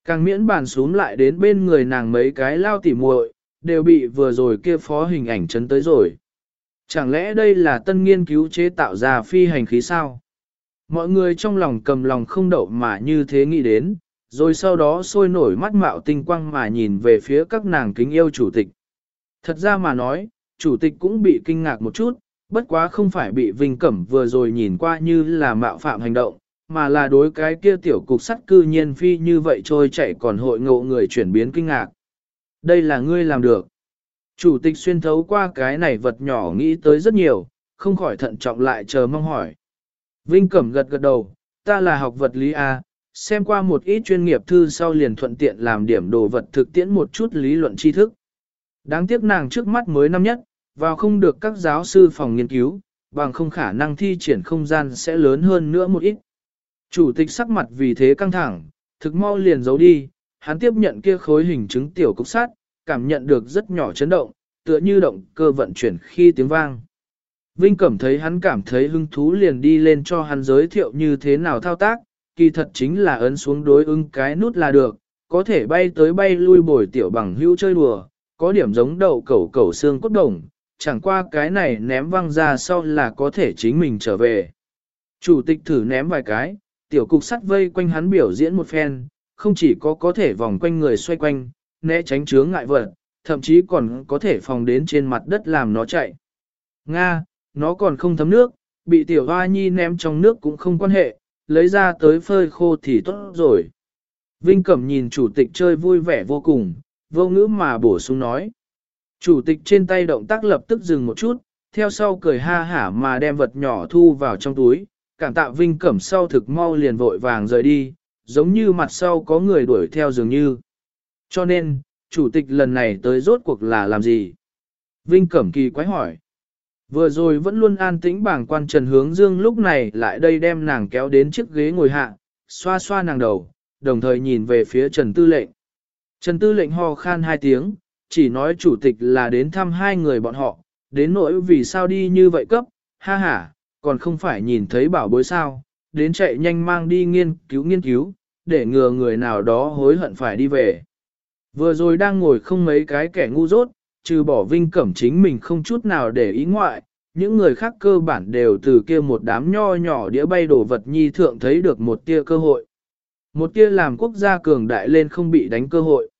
Càng miễn bàn xuống lại đến bên người nàng mấy cái lao tỉ muội, đều bị vừa rồi kia phó hình ảnh chấn tới rồi. Chẳng lẽ đây là tân nghiên cứu chế tạo ra phi hành khí sao? Mọi người trong lòng cầm lòng không đậu mà như thế nghĩ đến, rồi sau đó sôi nổi mắt mạo tinh quang mà nhìn về phía các nàng kính yêu chủ tịch. Thật ra mà nói, chủ tịch cũng bị kinh ngạc một chút, bất quá không phải bị Vinh Cẩm vừa rồi nhìn qua như là mạo phạm hành động, mà là đối cái kia tiểu cục sắt cư nhiên phi như vậy trôi chạy còn hội ngộ người chuyển biến kinh ngạc. Đây là ngươi làm được. Chủ tịch xuyên thấu qua cái này vật nhỏ nghĩ tới rất nhiều, không khỏi thận trọng lại chờ mong hỏi. Vinh Cẩm gật gật đầu, ta là học vật lý A, xem qua một ít chuyên nghiệp thư sau liền thuận tiện làm điểm đồ vật thực tiễn một chút lý luận tri thức. Đáng tiếc nàng trước mắt mới năm nhất, vào không được các giáo sư phòng nghiên cứu, bằng không khả năng thi triển không gian sẽ lớn hơn nữa một ít. Chủ tịch sắc mặt vì thế căng thẳng, thực mau liền giấu đi, hắn tiếp nhận kia khối hình chứng tiểu cục sát, cảm nhận được rất nhỏ chấn động, tựa như động cơ vận chuyển khi tiếng vang. Vinh Cẩm thấy hắn cảm thấy hứng thú liền đi lên cho hắn giới thiệu như thế nào thao tác, kỳ thật chính là ấn xuống đối ứng cái nút là được, có thể bay tới bay lui bồi tiểu bằng hữu chơi đùa, có điểm giống đậu cẩu cẩu xương cốt đồng, chẳng qua cái này ném văng ra sau là có thể chính mình trở về. Chủ tịch thử ném vài cái, tiểu cục sắt vây quanh hắn biểu diễn một phen, không chỉ có có thể vòng quanh người xoay quanh, né tránh chướng ngại vật, thậm chí còn có thể phòng đến trên mặt đất làm nó chạy. Nga, nó còn không thấm nước, bị tiểu hoa nhi ném trong nước cũng không quan hệ, lấy ra tới phơi khô thì tốt rồi. Vinh Cẩm nhìn chủ tịch chơi vui vẻ vô cùng, vô ngữ mà bổ sung nói. Chủ tịch trên tay động tác lập tức dừng một chút, theo sau cười ha hả mà đem vật nhỏ thu vào trong túi, cảm tạ Vinh Cẩm sau thực mau liền vội vàng rời đi, giống như mặt sau có người đuổi theo dường như. Cho nên, chủ tịch lần này tới rốt cuộc là làm gì? Vinh Cẩm kỳ quái hỏi. Vừa rồi vẫn luôn an tĩnh bảng quan Trần Hướng Dương lúc này lại đây đem nàng kéo đến chiếc ghế ngồi hạ, xoa xoa nàng đầu, đồng thời nhìn về phía Trần Tư lệnh. Trần Tư lệnh ho khan hai tiếng, chỉ nói chủ tịch là đến thăm hai người bọn họ, đến nỗi vì sao đi như vậy cấp, ha ha, còn không phải nhìn thấy bảo bối sao, đến chạy nhanh mang đi nghiên cứu nghiên cứu, để ngừa người nào đó hối hận phải đi về. Vừa rồi đang ngồi không mấy cái kẻ ngu dốt, trừ bỏ vinh cẩm chính mình không chút nào để ý ngoại, những người khác cơ bản đều từ kia một đám nho nhỏ đĩa bay đổ vật nhi thượng thấy được một tia cơ hội. Một tia làm quốc gia cường đại lên không bị đánh cơ hội.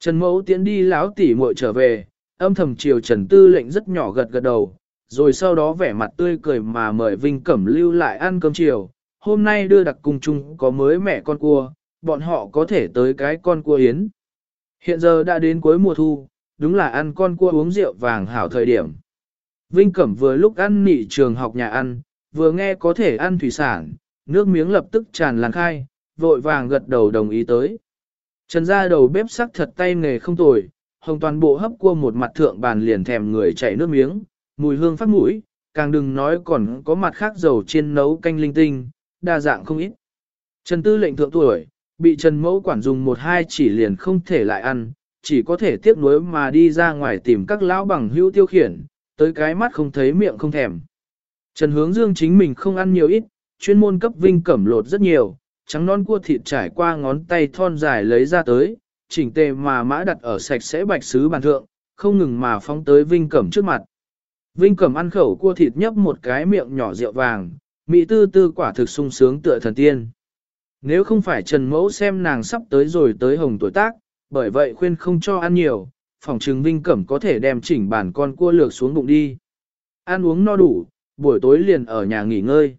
Trần Mẫu tiến đi lão tỉ muội trở về, âm thầm chiều Trần Tư lệnh rất nhỏ gật gật đầu, rồi sau đó vẻ mặt tươi cười mà mời Vinh Cẩm lưu lại ăn cơm chiều. Hôm nay đưa đặc cung chung có mới mẹ con cua, bọn họ có thể tới cái con cua yến. Hiện giờ đã đến cuối mùa thu, đúng là ăn con cua uống rượu vàng hảo thời điểm. Vinh Cẩm vừa lúc ăn nị trường học nhà ăn, vừa nghe có thể ăn thủy sản, nước miếng lập tức tràn lan khai, vội vàng gật đầu đồng ý tới. Trần ra đầu bếp sắc thật tay nghề không tồi, hồng toàn bộ hấp cua một mặt thượng bàn liền thèm người chảy nước miếng, mùi hương phát mũi, càng đừng nói còn có mặt khác dầu chiên nấu canh linh tinh, đa dạng không ít. Trần Tư lệnh thượng tuổi, bị Trần Mẫu quản dùng một hai chỉ liền không thể lại ăn, chỉ có thể tiếp nối mà đi ra ngoài tìm các lão bằng hữu tiêu khiển, tới cái mắt không thấy miệng không thèm. Trần Hướng Dương chính mình không ăn nhiều ít, chuyên môn cấp vinh cẩm lột rất nhiều, trắng non cua thịt trải qua ngón tay thon dài lấy ra tới, chỉnh tề mà mã đặt ở sạch sẽ bạch sứ bàn thượng, không ngừng mà phóng tới Vinh Cẩm trước mặt. Vinh Cẩm ăn khẩu cua thịt nhấp một cái miệng nhỏ rượu vàng, mỹ tư tư quả thực sung sướng tựa thần tiên. Nếu không phải Trần Mẫu xem nàng sắp tới rồi tới hồng tuổi tác, bởi vậy khuyên không cho ăn nhiều, phòng trừng Vinh Cẩm có thể đem chỉnh bản con cua lược xuống bụng đi. Ăn uống no đủ, buổi tối liền ở nhà nghỉ ngơi.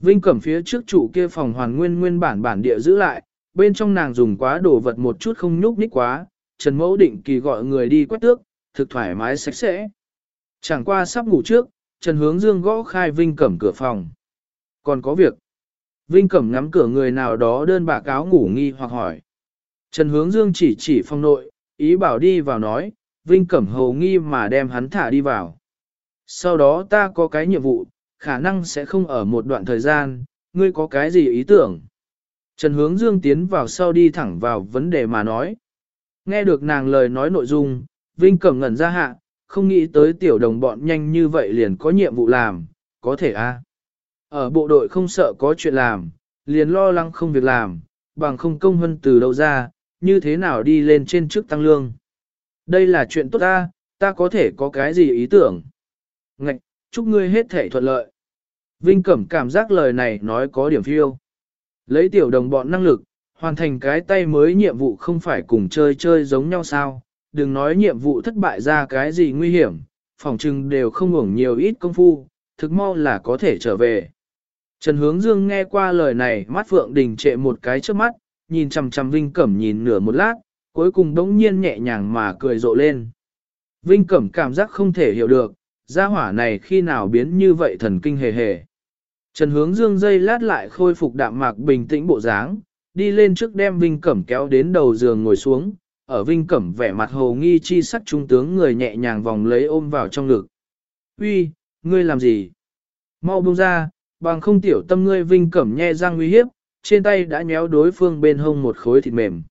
Vinh Cẩm phía trước trụ kia phòng hoàn nguyên nguyên bản bản địa giữ lại, bên trong nàng dùng quá đồ vật một chút không nhúc nhích quá, Trần Mẫu định kỳ gọi người đi quét tước, thực thoải mái sạch sẽ. Chẳng qua sắp ngủ trước, Trần Hướng Dương gõ khai Vinh Cẩm cửa phòng. Còn có việc. Vinh Cẩm ngắm cửa người nào đó đơn bà cáo ngủ nghi hoặc hỏi. Trần Hướng Dương chỉ chỉ phong nội, ý bảo đi vào nói, Vinh Cẩm hầu nghi mà đem hắn thả đi vào. Sau đó ta có cái nhiệm vụ, khả năng sẽ không ở một đoạn thời gian, ngươi có cái gì ý tưởng? Trần Hướng Dương tiến vào sau đi thẳng vào vấn đề mà nói. Nghe được nàng lời nói nội dung, Vinh Cẩm ngẩn ra hạ, không nghĩ tới tiểu đồng bọn nhanh như vậy liền có nhiệm vụ làm, có thể a à? Ở bộ đội không sợ có chuyện làm, liền lo lắng không việc làm, bằng không công hơn từ đâu ra, như thế nào đi lên trên chức tăng lương. Đây là chuyện tốt ta, ta có thể có cái gì ý tưởng. Ngạch, chúc ngươi hết thể thuận lợi. Vinh Cẩm cảm giác lời này nói có điểm phiêu. Lấy tiểu đồng bọn năng lực, hoàn thành cái tay mới nhiệm vụ không phải cùng chơi chơi giống nhau sao, đừng nói nhiệm vụ thất bại ra cái gì nguy hiểm, phòng trừng đều không ngủng nhiều ít công phu, thực mau là có thể trở về. Trần Hướng Dương nghe qua lời này mắt Phượng Đình trệ một cái trước mắt, nhìn chằm chằm Vinh Cẩm nhìn nửa một lát, cuối cùng đống nhiên nhẹ nhàng mà cười rộ lên. Vinh Cẩm cảm giác không thể hiểu được, gia hỏa này khi nào biến như vậy thần kinh hề hề. Trần Hướng Dương dây lát lại khôi phục đạm mạc bình tĩnh bộ dáng, đi lên trước đem Vinh Cẩm kéo đến đầu giường ngồi xuống, ở Vinh Cẩm vẻ mặt hồ nghi chi sắc trung tướng người nhẹ nhàng vòng lấy ôm vào trong ngực. Uy, ngươi làm gì? Mau buông ra, bằng không tiểu tâm ngươi Vinh Cẩm nhe răng uy hiếp, trên tay đã nhéo đối phương bên hông một khối thịt mềm.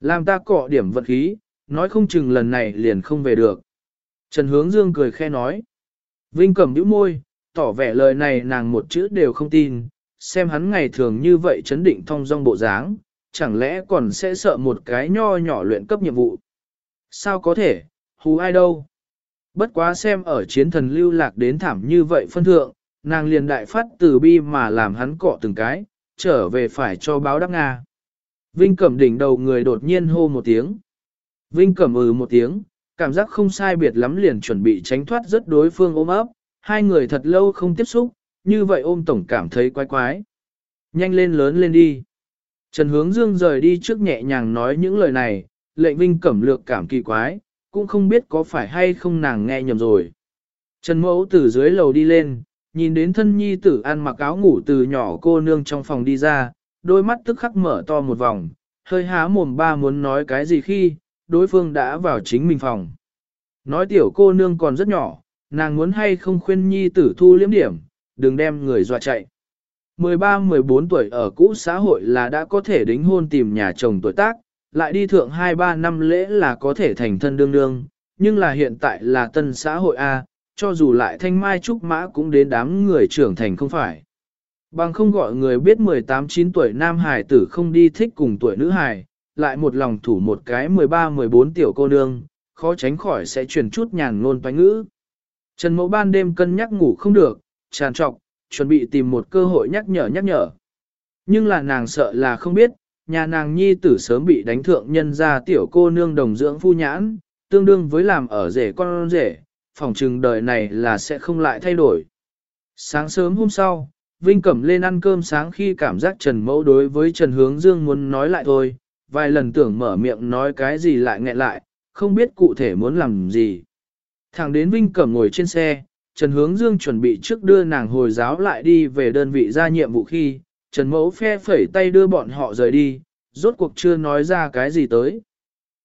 Làm ta cọ điểm vật khí, nói không chừng lần này liền không về được. Trần Hướng Dương cười khe nói. Vinh Cẩm nhíu môi, tỏ vẻ lời này nàng một chữ đều không tin, xem hắn ngày thường như vậy chấn định thong dong bộ dáng, chẳng lẽ còn sẽ sợ một cái nho nhỏ luyện cấp nhiệm vụ. Sao có thể, hù ai đâu. Bất quá xem ở chiến thần lưu lạc đến thảm như vậy phân thượng, nàng liền đại phát từ bi mà làm hắn cọ từng cái, trở về phải cho báo đáp Nga. Vinh Cẩm đỉnh đầu người đột nhiên hô một tiếng. Vinh Cẩm ừ một tiếng, cảm giác không sai biệt lắm liền chuẩn bị tránh thoát rất đối phương ôm ấp, hai người thật lâu không tiếp xúc, như vậy ôm tổng cảm thấy quái quái. Nhanh lên lớn lên đi. Trần Hướng Dương rời đi trước nhẹ nhàng nói những lời này, lệnh Vinh Cẩm lược cảm kỳ quái, cũng không biết có phải hay không nàng nghe nhầm rồi. Trần Mẫu từ dưới lầu đi lên, nhìn đến thân nhi tử ăn mặc áo ngủ từ nhỏ cô nương trong phòng đi ra, đôi mắt tức khắc mở to một vòng, hơi há mồm ba muốn nói cái gì khi, đối phương đã vào chính mình phòng. Nói tiểu cô nương còn rất nhỏ, nàng muốn hay không khuyên nhi tử thu liếm điểm, đừng đem người dọa chạy. 13-14 tuổi ở cũ xã hội là đã có thể đính hôn tìm nhà chồng tuổi tác, lại đi thượng 2-3 năm lễ là có thể thành thân đương đương, nhưng là hiện tại là tân xã hội A, cho dù lại thanh mai trúc mã cũng đến đám người trưởng thành không phải. Bằng không gọi người biết 18-9 tuổi nam hài tử không đi thích cùng tuổi nữ hài, lại một lòng thủ một cái 13-14 tiểu cô nương, khó tránh khỏi sẽ truyền chút nhàn ngôn toán ngữ. Trần mẫu ban đêm cân nhắc ngủ không được, tràn trọc, chuẩn bị tìm một cơ hội nhắc nhở nhắc nhở. Nhưng là nàng sợ là không biết, nhà nàng nhi tử sớm bị đánh thượng nhân ra tiểu cô nương đồng dưỡng phu nhãn, tương đương với làm ở rể con rể, phòng trừng đời này là sẽ không lại thay đổi. Sáng sớm hôm sau, Vinh Cẩm lên ăn cơm sáng khi cảm giác Trần Mẫu đối với Trần Hướng Dương muốn nói lại thôi, vài lần tưởng mở miệng nói cái gì lại nghẹn lại, không biết cụ thể muốn làm gì. Thẳng đến Vinh Cẩm ngồi trên xe, Trần Hướng Dương chuẩn bị trước đưa nàng hồi giáo lại đi về đơn vị ra nhiệm vụ khi, Trần Mẫu phe phẩy tay đưa bọn họ rời đi, rốt cuộc chưa nói ra cái gì tới.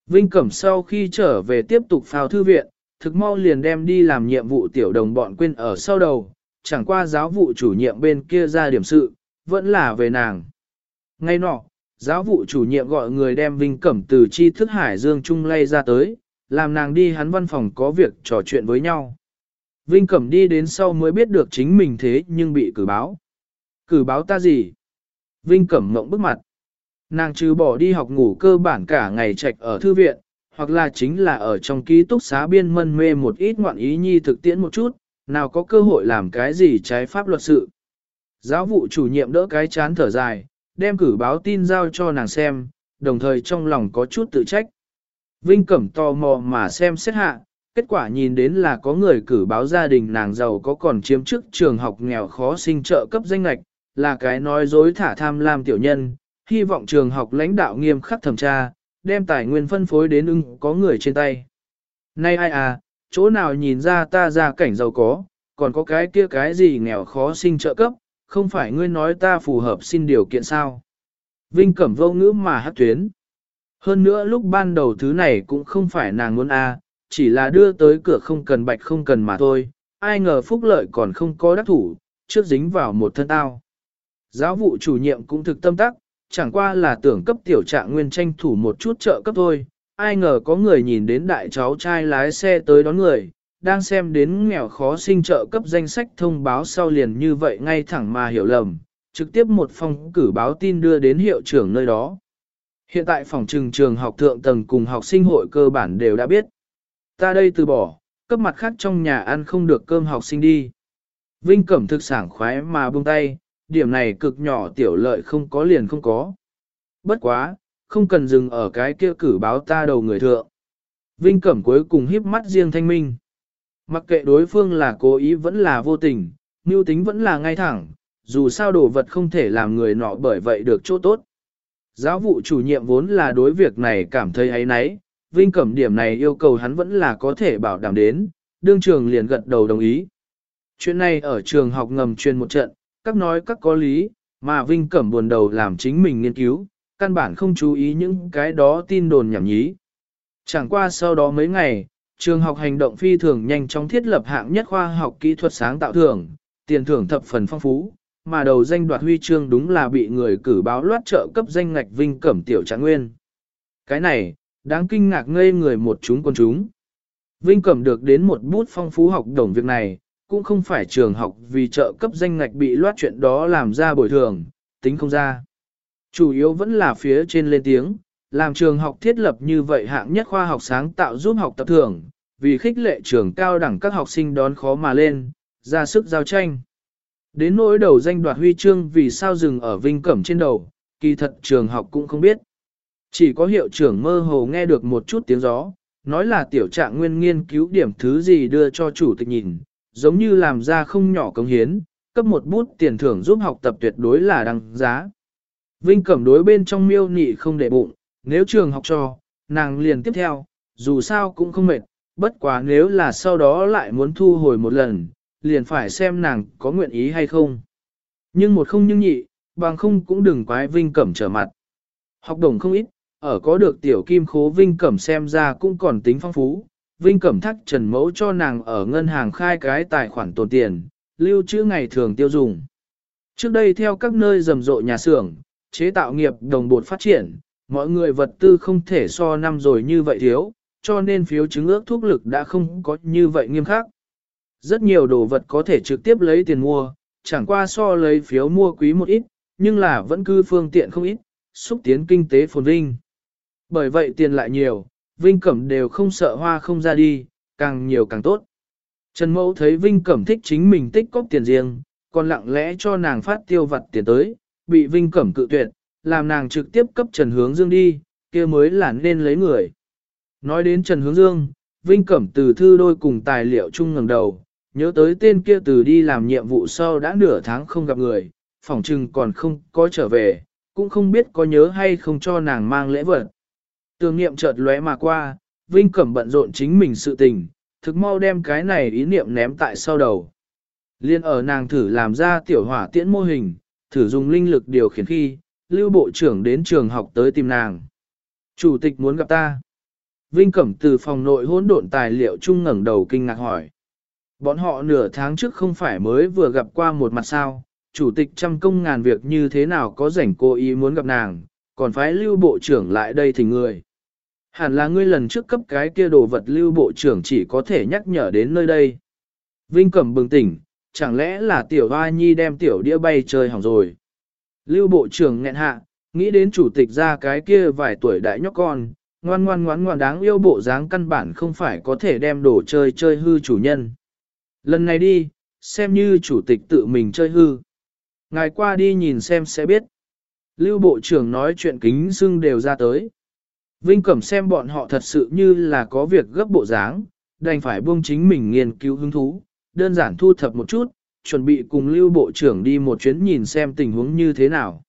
Vinh Cẩm sau khi trở về tiếp tục phao thư viện, thực mau liền đem đi làm nhiệm vụ tiểu đồng bọn quên ở sau đầu, chẳng qua giáo vụ chủ nhiệm bên kia ra điểm sự, vẫn là về nàng. Ngay nọ, giáo vụ chủ nhiệm gọi người đem Vinh Cẩm từ chi thức Hải Dương Trung lay ra tới, làm nàng đi hắn văn phòng có việc trò chuyện với nhau. Vinh Cẩm đi đến sau mới biết được chính mình thế nhưng bị cử báo. Cử báo ta gì? Vinh Cẩm mộng bức mặt. Nàng trừ bỏ đi học ngủ cơ bản cả ngày trạch ở thư viện, hoặc là chính là ở trong ký túc xá biên mân mê một ít ngoạn ý nhi thực tiễn một chút, nào có cơ hội làm cái gì trái pháp luật sự. Giáo vụ chủ nhiệm đỡ cái chán thở dài, đem cử báo tin giao cho nàng xem, đồng thời trong lòng có chút tự trách. Vinh Cẩm tò mò mà xem xét hạ, kết quả nhìn đến là có người cử báo gia đình nàng giàu có còn chiếm chức trường học nghèo khó sinh trợ cấp danh lạch, là cái nói dối thả tham lam tiểu nhân, hy vọng trường học lãnh đạo nghiêm khắc thẩm tra, đem tài nguyên phân phối đến ưng có người trên tay. Nay ai à, chỗ nào nhìn ra ta ra cảnh giàu có, còn có cái kia cái gì nghèo khó sinh trợ cấp, không phải ngươi nói ta phù hợp xin điều kiện sao. Vinh Cẩm vô ngữ mà hát tuyến. Hơn nữa lúc ban đầu thứ này cũng không phải nàng muốn a, chỉ là đưa tới cửa không cần bạch không cần mà thôi, ai ngờ phúc lợi còn không có đắc thủ, trước dính vào một thân tao. Giáo vụ chủ nhiệm cũng thực tâm tắc, chẳng qua là tưởng cấp tiểu trạng nguyên tranh thủ một chút trợ cấp thôi, ai ngờ có người nhìn đến đại cháu trai lái xe tới đón người, đang xem đến nghèo khó sinh trợ cấp danh sách thông báo sau liền như vậy ngay thẳng mà hiểu lầm, trực tiếp một phong cử báo tin đưa đến hiệu trưởng nơi đó. Hiện tại phòng trừng trường học thượng tầng cùng học sinh hội cơ bản đều đã biết. Ta đây từ bỏ, cấp mặt khác trong nhà ăn không được cơm học sinh đi. Vinh Cẩm thực sảng khoái mà buông tay, điểm này cực nhỏ tiểu lợi không có liền không có. Bất quá, không cần dừng ở cái kia cử báo ta đầu người thượng. Vinh Cẩm cuối cùng híp mắt riêng thanh minh. Mặc kệ đối phương là cố ý vẫn là vô tình, mưu tính vẫn là ngay thẳng, dù sao đồ vật không thể làm người nọ bởi vậy được chỗ tốt. Giáo vụ chủ nhiệm vốn là đối việc này cảm thấy ấy nấy, Vinh Cẩm điểm này yêu cầu hắn vẫn là có thể bảo đảm đến, đương trường liền gật đầu đồng ý. Chuyện này ở trường học ngầm truyền một trận, các nói các có lý, mà Vinh Cẩm buồn đầu làm chính mình nghiên cứu, căn bản không chú ý những cái đó tin đồn nhảm nhí. Chẳng qua sau đó mấy ngày, trường học hành động phi thường nhanh chóng thiết lập hạng nhất khoa học kỹ thuật sáng tạo thưởng, tiền thưởng thập phần phong phú, mà đầu danh đoạt huy chương đúng là bị người cử báo loát trợ cấp danh ngạch Vinh Cẩm tiểu trạng nguyên. Cái này, đáng kinh ngạc ngây người một chúng con chúng. Vinh Cẩm được đến một bút phong phú học đồng việc này, cũng không phải trường học vì trợ cấp danh ngạch bị loát chuyện đó làm ra bồi thường, tính không ra. Chủ yếu vẫn là phía trên lên tiếng, làm trường học thiết lập như vậy hạng nhất khoa học sáng tạo giúp học tập thưởng, vì khích lệ trường cao đẳng các học sinh đón khó mà lên, ra sức giao tranh. Đến nỗi đầu danh đoạt huy chương vì sao dừng ở vinh cẩm trên đầu, kỳ thật trường học cũng không biết. Chỉ có hiệu trưởng mơ hồ nghe được một chút tiếng gió, nói là tiểu trạng nguyên nghiên cứu điểm thứ gì đưa cho chủ tịch nhìn, giống như làm ra không nhỏ công hiến, cấp một bút tiền thưởng giúp học tập tuyệt đối là đăng giá. Vinh Cẩm đối bên trong miêu nị không để bụng, nếu trường học cho, nàng liền tiếp theo, dù sao cũng không mệt, bất quá nếu là sau đó lại muốn thu hồi một lần, liền phải xem nàng có nguyện ý hay không. Nhưng một không nhưng nhị, bằng không cũng đừng quái Vinh Cẩm trở mặt. Học đồng không ít, ở có được tiểu kim khố Vinh Cẩm xem ra cũng còn tính phong phú. Vinh Cẩm thắc trần mẫu cho nàng ở ngân hàng khai cái tài khoản tồn tiền, lưu trữ ngày thường tiêu dùng. Trước đây theo các nơi rầm rộ nhà xưởng, chế tạo nghiệp đồng bột phát triển, mọi người vật tư không thể so năm rồi như vậy thiếu, cho nên phiếu chứng ước thuốc lực đã không có như vậy nghiêm khắc. Rất nhiều đồ vật có thể trực tiếp lấy tiền mua, chẳng qua so lấy phiếu mua quý một ít, nhưng là vẫn cư phương tiện không ít, xúc tiến kinh tế phồn vinh. Bởi vậy tiền lại nhiều, Vinh Cẩm đều không sợ hoa không ra đi, càng nhiều càng tốt. Trần Mẫu thấy Vinh Cẩm thích chính mình tích cóp tiền riêng, còn lặng lẽ cho nàng phát tiêu vặt tiền tới, bị Vinh Cẩm cự tuyệt, làm nàng trực tiếp cấp Trần Hướng Dương đi, kia mới là nên lấy người. Nói đến Trần Hướng Dương, Vinh Cẩm từ thư đôi cùng tài liệu chung ngẩng đầu, nhớ tới tên kia từ đi làm nhiệm vụ sau đã nửa tháng không gặp người, phỏng chừng còn không có trở về, cũng không biết có nhớ hay không cho nàng mang lễ vật. Tường niệm chợt lóe mà qua, Vinh Cẩm bận rộn chính mình sự tình, thực mau đem cái này ý niệm ném tại sau đầu. Liên ở nàng thử làm ra tiểu hỏa tiễn mô hình, thử dùng linh lực điều khiển khi, lưu bộ trưởng đến trường học tới tìm nàng. Chủ tịch muốn gặp ta. Vinh Cẩm từ phòng nội hỗn độn tài liệu chung ngẩng đầu kinh ngạc hỏi. Bọn họ nửa tháng trước không phải mới vừa gặp qua một mặt sao, chủ tịch trăm công ngàn việc như thế nào có rảnh cô ý muốn gặp nàng, còn phải lưu bộ trưởng lại đây thì người. Hẳn là ngươi lần trước cấp cái kia đồ vật lưu bộ trưởng chỉ có thể nhắc nhở đến nơi đây. Vinh Cẩm bừng tỉnh, chẳng lẽ là tiểu hoa nhi đem tiểu đĩa bay chơi hỏng rồi. Lưu bộ trưởng nghẹn hạ, Nghĩ đến chủ tịch ra cái kia vài tuổi đại nhóc con, ngoan ngoan ngoan ngoan đáng yêu bộ dáng căn bản không phải có thể đem đồ chơi chơi hư chủ nhân. Lần này đi, xem như chủ tịch tự mình chơi hư. Ngài qua đi nhìn xem sẽ biết. Lưu Bộ trưởng nói chuyện kính xưng đều ra tới. Vinh Cẩm xem bọn họ thật sự như là có việc gấp bộ dáng, đành phải buông chính mình nghiên cứu hứng thú, đơn giản thu thập một chút, chuẩn bị cùng Lưu Bộ trưởng đi một chuyến nhìn xem tình huống như thế nào.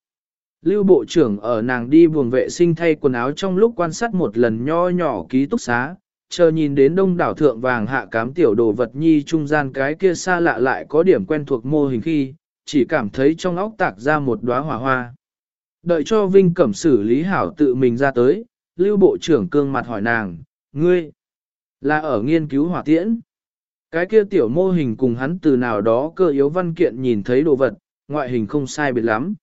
Lưu Bộ trưởng ở nàng đi buồng vệ sinh thay quần áo trong lúc quan sát một lần nho nhỏ ký túc xá, chờ nhìn đến đông đảo thượng vàng hạ cám tiểu đồ vật nhi trung gian cái kia xa lạ lại có điểm quen thuộc mô hình khi, chỉ cảm thấy trong óc tạc ra một đóa hỏa hoa. Đợi cho Vinh Cẩm xử lý hảo tự mình ra tới, Lưu Bộ trưởng cương mặt hỏi nàng, ngươi, là ở nghiên cứu hỏa tiễn. Cái kia tiểu mô hình cùng hắn từ nào đó cơ yếu văn kiện nhìn thấy đồ vật, ngoại hình không sai biệt lắm.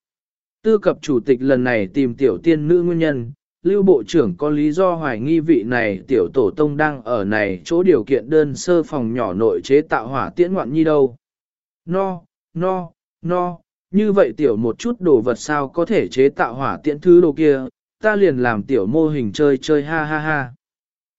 Tư cập chủ tịch lần này tìm tiểu tiên nữ nguyên nhân, Lưu Bộ trưởng có lý do hoài nghi vị này tiểu tổ tông đang ở này chỗ điều kiện đơn sơ phòng nhỏ nội chế tạo hỏa tiễn ngoạn nhi đâu. No, no, no, như vậy tiểu một chút đồ vật sao có thể chế tạo hỏa tiễn thứ đồ kia, ta liền làm tiểu mô hình chơi chơi ha ha ha.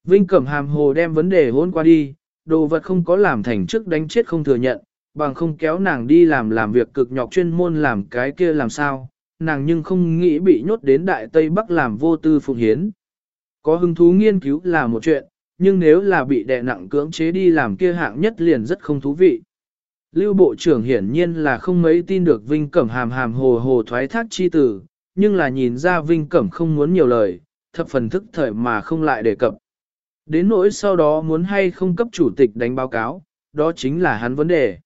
Vinh Cẩm hàm hồ đem vấn đề hôn qua đi, đồ vật không có làm thành trước đánh chết không thừa nhận, bằng không kéo nàng đi làm làm việc cực nhọc chuyên môn làm cái kia làm sao, nàng nhưng không nghĩ bị nhốt đến Đại Tây Bắc làm vô tư phụng hiến. Có hứng thú nghiên cứu là một chuyện, nhưng nếu là bị đè nặng cưỡng chế đi làm kia hạng nhất liền rất không thú vị. Lưu Bộ trưởng hiển nhiên là không mấy tin được Vinh Cẩm hàm hàm hồ hồ thoái thác chi tử, nhưng là nhìn ra Vinh Cẩm không muốn nhiều lời, thập phần thức thời mà không lại đề cập. Đến nỗi sau đó muốn hay không cấp chủ tịch đánh báo cáo, đó chính là hắn vấn đề.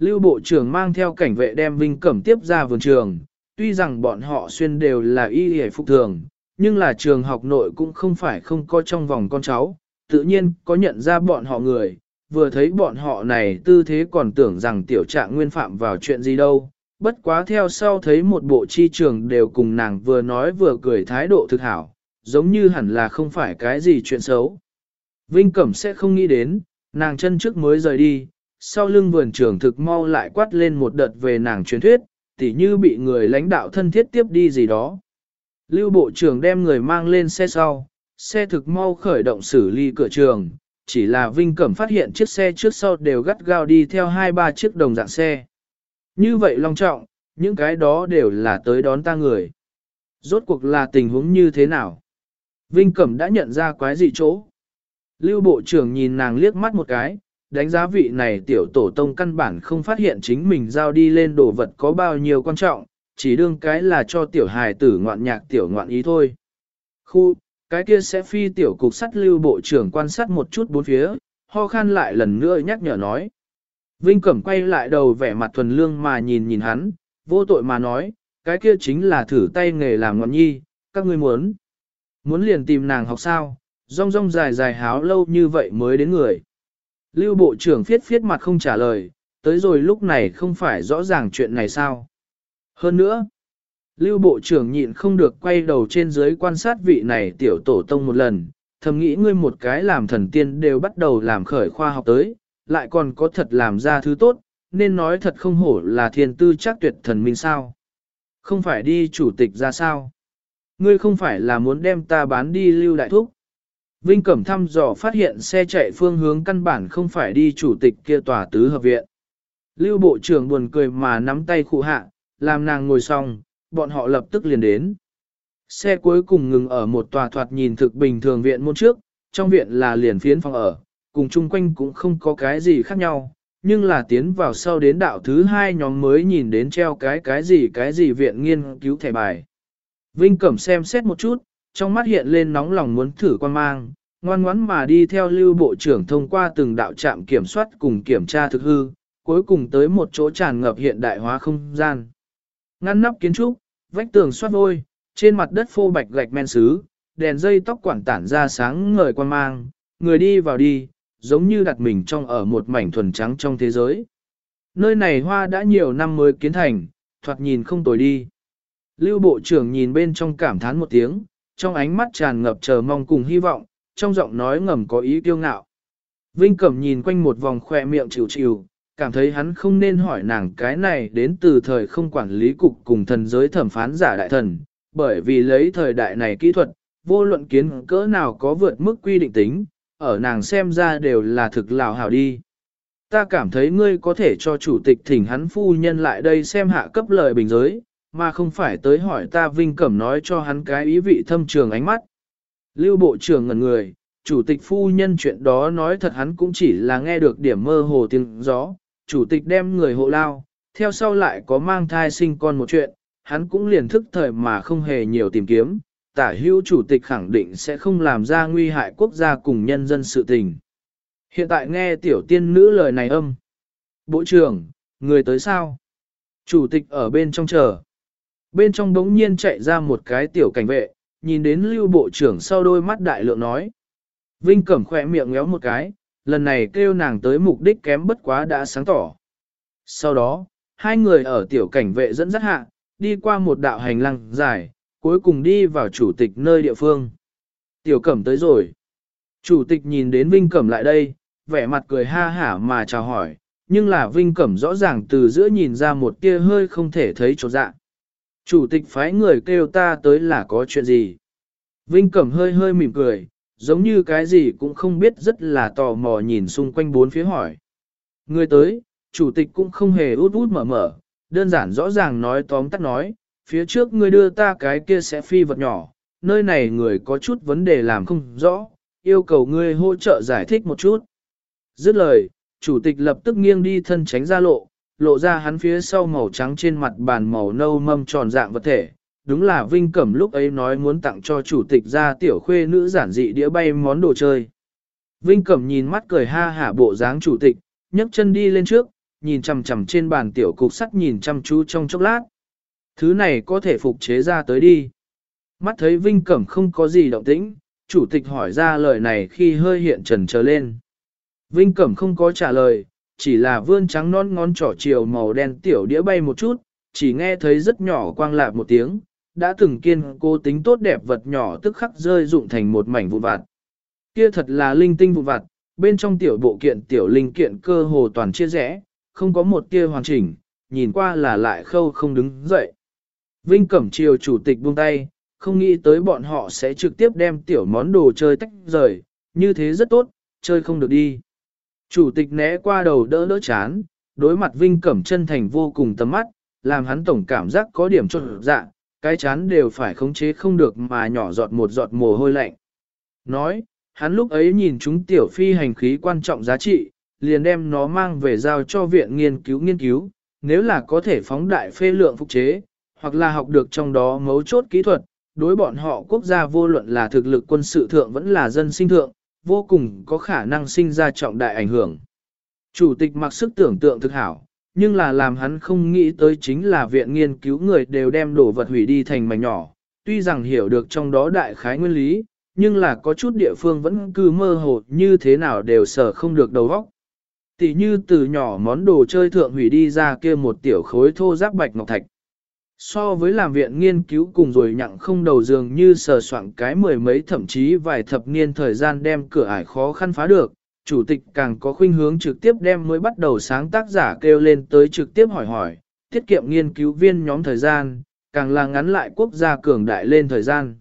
Lưu Bộ trưởng mang theo cảnh vệ đem Vinh Cẩm tiếp ra vườn trường, tuy rằng bọn họ xuyên đều là y hề phục thường, nhưng là trường học nội cũng không phải không có trong vòng con cháu, tự nhiên có nhận ra bọn họ người, vừa thấy bọn họ này tư thế còn tưởng rằng tiểu trạng nguyên phạm vào chuyện gì đâu. Bất quá theo sau thấy một bộ chi trường đều cùng nàng vừa nói vừa cười thái độ thực hảo, giống như hẳn là không phải cái gì chuyện xấu. Vinh Cẩm sẽ không nghĩ đến, nàng chân trước mới rời đi, sau lưng vườn trường thực mau lại quát lên một đợt về nàng truyền thuyết, tỉ như bị người lãnh đạo thân thiết tiếp đi gì đó. Lưu Bộ trưởng đem người mang lên xe sau, xe thực mau khởi động xử lý cửa trường, chỉ là Vinh Cẩm phát hiện chiếc xe trước sau đều gắt gao đi theo hai ba chiếc đồng dạng xe. Như vậy long trọng, những cái đó đều là tới đón ta người. Rốt cuộc là tình huống như thế nào? Vinh Cẩm đã nhận ra quái dị chỗ. Lưu Bộ trưởng nhìn nàng liếc mắt một cái, đánh giá vị này tiểu tổ tông căn bản không phát hiện chính mình giao đi lên đồ vật có bao nhiêu quan trọng, chỉ đương cái là cho tiểu hài tử ngoạn nhạc tiểu ngoạn ý thôi. Khu, cái kia sẽ phi tiểu cục sắt lưu bộ trưởng quan sát một chút bốn phía, ho khan lại lần nữa nhắc nhở nói. Vinh Cẩm quay lại đầu vẻ mặt thuần lương mà nhìn nhìn hắn, vô tội mà nói, cái kia chính là thử tay nghề làm ngọn nhi, các ngươi muốn. Muốn liền tìm nàng học sao, rong rong dài dài háo lâu như vậy mới đến người. Lưu bộ trưởng phiết phiết mặt không trả lời, tới rồi lúc này không phải rõ ràng chuyện này sao. Hơn nữa, Lưu bộ trưởng nhịn không được quay đầu trên dưới quan sát vị này tiểu tổ tông một lần, thầm nghĩ ngươi một cái làm thần tiên đều bắt đầu làm khởi khoa học tới, lại còn có thật làm ra thứ tốt, nên nói thật không hổ là thiên tư chắc tuyệt thần minh sao. Không phải đi chủ tịch ra sao. Ngươi không phải là muốn đem ta bán đi lưu đại thúc. Vinh Cẩm thăm dò phát hiện xe chạy phương hướng căn bản không phải đi chủ tịch kia tòa tứ hợp viện. Lưu Bộ trưởng buồn cười mà nắm tay khu hạ, làm nàng ngồi xong, bọn họ lập tức liền đến. Xe cuối cùng ngừng ở một tòa thoạt nhìn thực bình thường viện môn trước, trong viện là liền phiến phòng ở, cùng chung quanh cũng không có cái gì khác nhau, nhưng là tiến vào sau đến đạo thứ hai nhóm mới nhìn đến treo cái cái gì cái gì viện nghiên cứu thẻ bài. Vinh Cẩm xem xét một chút, trong mắt hiện lên nóng lòng muốn thử quan mang, ngoan ngoãn mà đi theo lưu bộ trưởng thông qua từng đạo trạm kiểm soát cùng kiểm tra thực hư, cuối cùng tới một chỗ tràn ngập hiện đại hóa không gian. Ngăn nắp kiến trúc, vách tường xoát vôi, trên mặt đất phô bạch gạch men sứ, đèn dây tóc quản tản ra sáng ngời quan mang, người đi vào đi, giống như đặt mình trong ở một mảnh thuần trắng trong thế giới. Nơi này hoa đã nhiều năm mới kiến thành, thoạt nhìn không tồi đi. Lưu bộ trưởng nhìn bên trong cảm thán một tiếng, trong ánh mắt tràn ngập chờ mong cùng hy vọng, trong giọng nói ngầm có ý kiêu ngạo. Vinh Cẩm nhìn quanh một vòng khoe miệng chịu chịu, cảm thấy hắn không nên hỏi nàng cái này đến từ thời không quản lý cục cùng thần giới thẩm phán giả đại thần, bởi vì lấy thời đại này kỹ thuật, vô luận kiến cỡ nào có vượt mức quy định tính, ở nàng xem ra đều là thực lào hảo đi. Ta cảm thấy ngươi có thể cho chủ tịch thỉnh hắn phu nhân lại đây xem hạ cấp lời bình giới, mà không phải tới hỏi ta Vinh Cẩm nói cho hắn cái ý vị thâm trường ánh mắt. Lưu Bộ trưởng ngẩn người, chủ tịch phu nhân chuyện đó nói thật hắn cũng chỉ là nghe được điểm mơ hồ tiếng gió, chủ tịch đem người hộ lao, theo sau lại có mang thai sinh con một chuyện, hắn cũng liền thức thời mà không hề nhiều tìm kiếm, tả hữu chủ tịch khẳng định sẽ không làm ra nguy hại quốc gia cùng nhân dân sự tình. Hiện tại nghe tiểu tiên nữ lời này âm. Bộ trưởng, người tới sao? Chủ tịch ở bên trong chờ. Bên trong đống nhiên chạy ra một cái tiểu cảnh vệ, nhìn đến lưu bộ trưởng sau đôi mắt đại lượng nói. Vinh cẩm khỏe miệng ngéo một cái, lần này kêu nàng tới mục đích kém bất quá đã sáng tỏ. Sau đó, hai người ở tiểu cảnh vệ dẫn dắt hạ, đi qua một đạo hành lang dài, cuối cùng đi vào chủ tịch nơi địa phương. Tiểu cẩm tới rồi. Chủ tịch nhìn đến Vinh Cẩm lại đây, vẻ mặt cười ha hả mà chào hỏi, nhưng là Vinh Cẩm rõ ràng từ giữa nhìn ra một tia hơi không thể thấy chỗ dạ. Chủ tịch phái người kêu ta tới là có chuyện gì? Vinh Cẩm hơi hơi mỉm cười, giống như cái gì cũng không biết rất là tò mò nhìn xung quanh bốn phía hỏi. Người tới, chủ tịch cũng không hề út út mở mở, đơn giản rõ ràng nói tóm tắt nói, phía trước ngươi đưa ta cái kia sẽ phi vật nhỏ, nơi này người có chút vấn đề làm không rõ, yêu cầu ngươi hỗ trợ giải thích một chút. Dứt lời, chủ tịch lập tức nghiêng đi thân tránh ra lộ, lộ ra hắn phía sau màu trắng trên mặt bàn màu nâu mâm tròn dạng vật thể. Đúng là Vinh Cẩm lúc ấy nói muốn tặng cho chủ tịch ra tiểu khuê nữ giản dị đĩa bay món đồ chơi. Vinh Cẩm nhìn mắt cười ha hả bộ dáng chủ tịch, nhấc chân đi lên trước, nhìn chằm chằm trên bàn tiểu cục sắt nhìn chăm chú trong chốc lát. Thứ này có thể phục chế ra tới đi. Mắt thấy Vinh Cẩm không có gì động tĩnh, chủ tịch hỏi ra lời này khi hơi hiện trần trở lên. Vinh Cẩm không có trả lời, chỉ là vươn trắng non ngón trỏ chiều màu đen tiểu đĩa bay một chút, chỉ nghe thấy rất nhỏ quang lạc một tiếng, đã từng kiên cố tính tốt đẹp vật nhỏ tức khắc rơi rụng thành một mảnh vụn vặt. Kia thật là linh tinh vụn vặt, bên trong tiểu bộ kiện tiểu linh kiện cơ hồ toàn chia rẽ, không có một tia hoàn chỉnh, nhìn qua là lại khâu không đứng dậy. Vinh Cẩm triều chủ tịch buông tay, không nghĩ tới bọn họ sẽ trực tiếp đem tiểu món đồ chơi tách rời, như thế rất tốt, chơi không được đi. Chủ tịch né qua đầu đỡ đỡ chán, đối mặt Vinh Cẩm chân thành vô cùng tầm mắt, làm hắn tổng cảm giác có điểm trộn dạ, cái chán đều phải khống chế không được mà nhỏ giọt một giọt mồ hôi lạnh. Nói, hắn lúc ấy nhìn chúng tiểu phi hành khí quan trọng giá trị, liền đem nó mang về giao cho viện nghiên cứu nghiên cứu, nếu là có thể phóng đại phê lượng phục chế, hoặc là học được trong đó mấu chốt kỹ thuật, đối bọn họ quốc gia vô luận là thực lực quân sự thượng vẫn là dân sinh thượng, vô cùng có khả năng sinh ra trọng đại ảnh hưởng. Chủ tịch mặc sức tưởng tượng thực hảo, nhưng là làm hắn không nghĩ tới chính là viện nghiên cứu người đều đem đồ vật hủy đi thành mảnh nhỏ, tuy rằng hiểu được trong đó đại khái nguyên lý, nhưng là có chút địa phương vẫn cứ mơ hồ như thế nào đều sở không được đầu óc. Tỷ như từ nhỏ món đồ chơi thượng hủy đi ra kia một tiểu khối thô giáp bạch ngọc thạch. So với làm viện nghiên cứu cùng rồi nhặng không đầu dường như sờ soạn cái mười mấy thậm chí vài thập niên thời gian đem cửa ải khó khăn phá được, chủ tịch càng có khuynh hướng trực tiếp đem mới bắt đầu sáng tác giả kêu lên tới trực tiếp hỏi hỏi, tiết kiệm nghiên cứu viên nhóm thời gian, càng là ngắn lại quốc gia cường đại lên thời gian.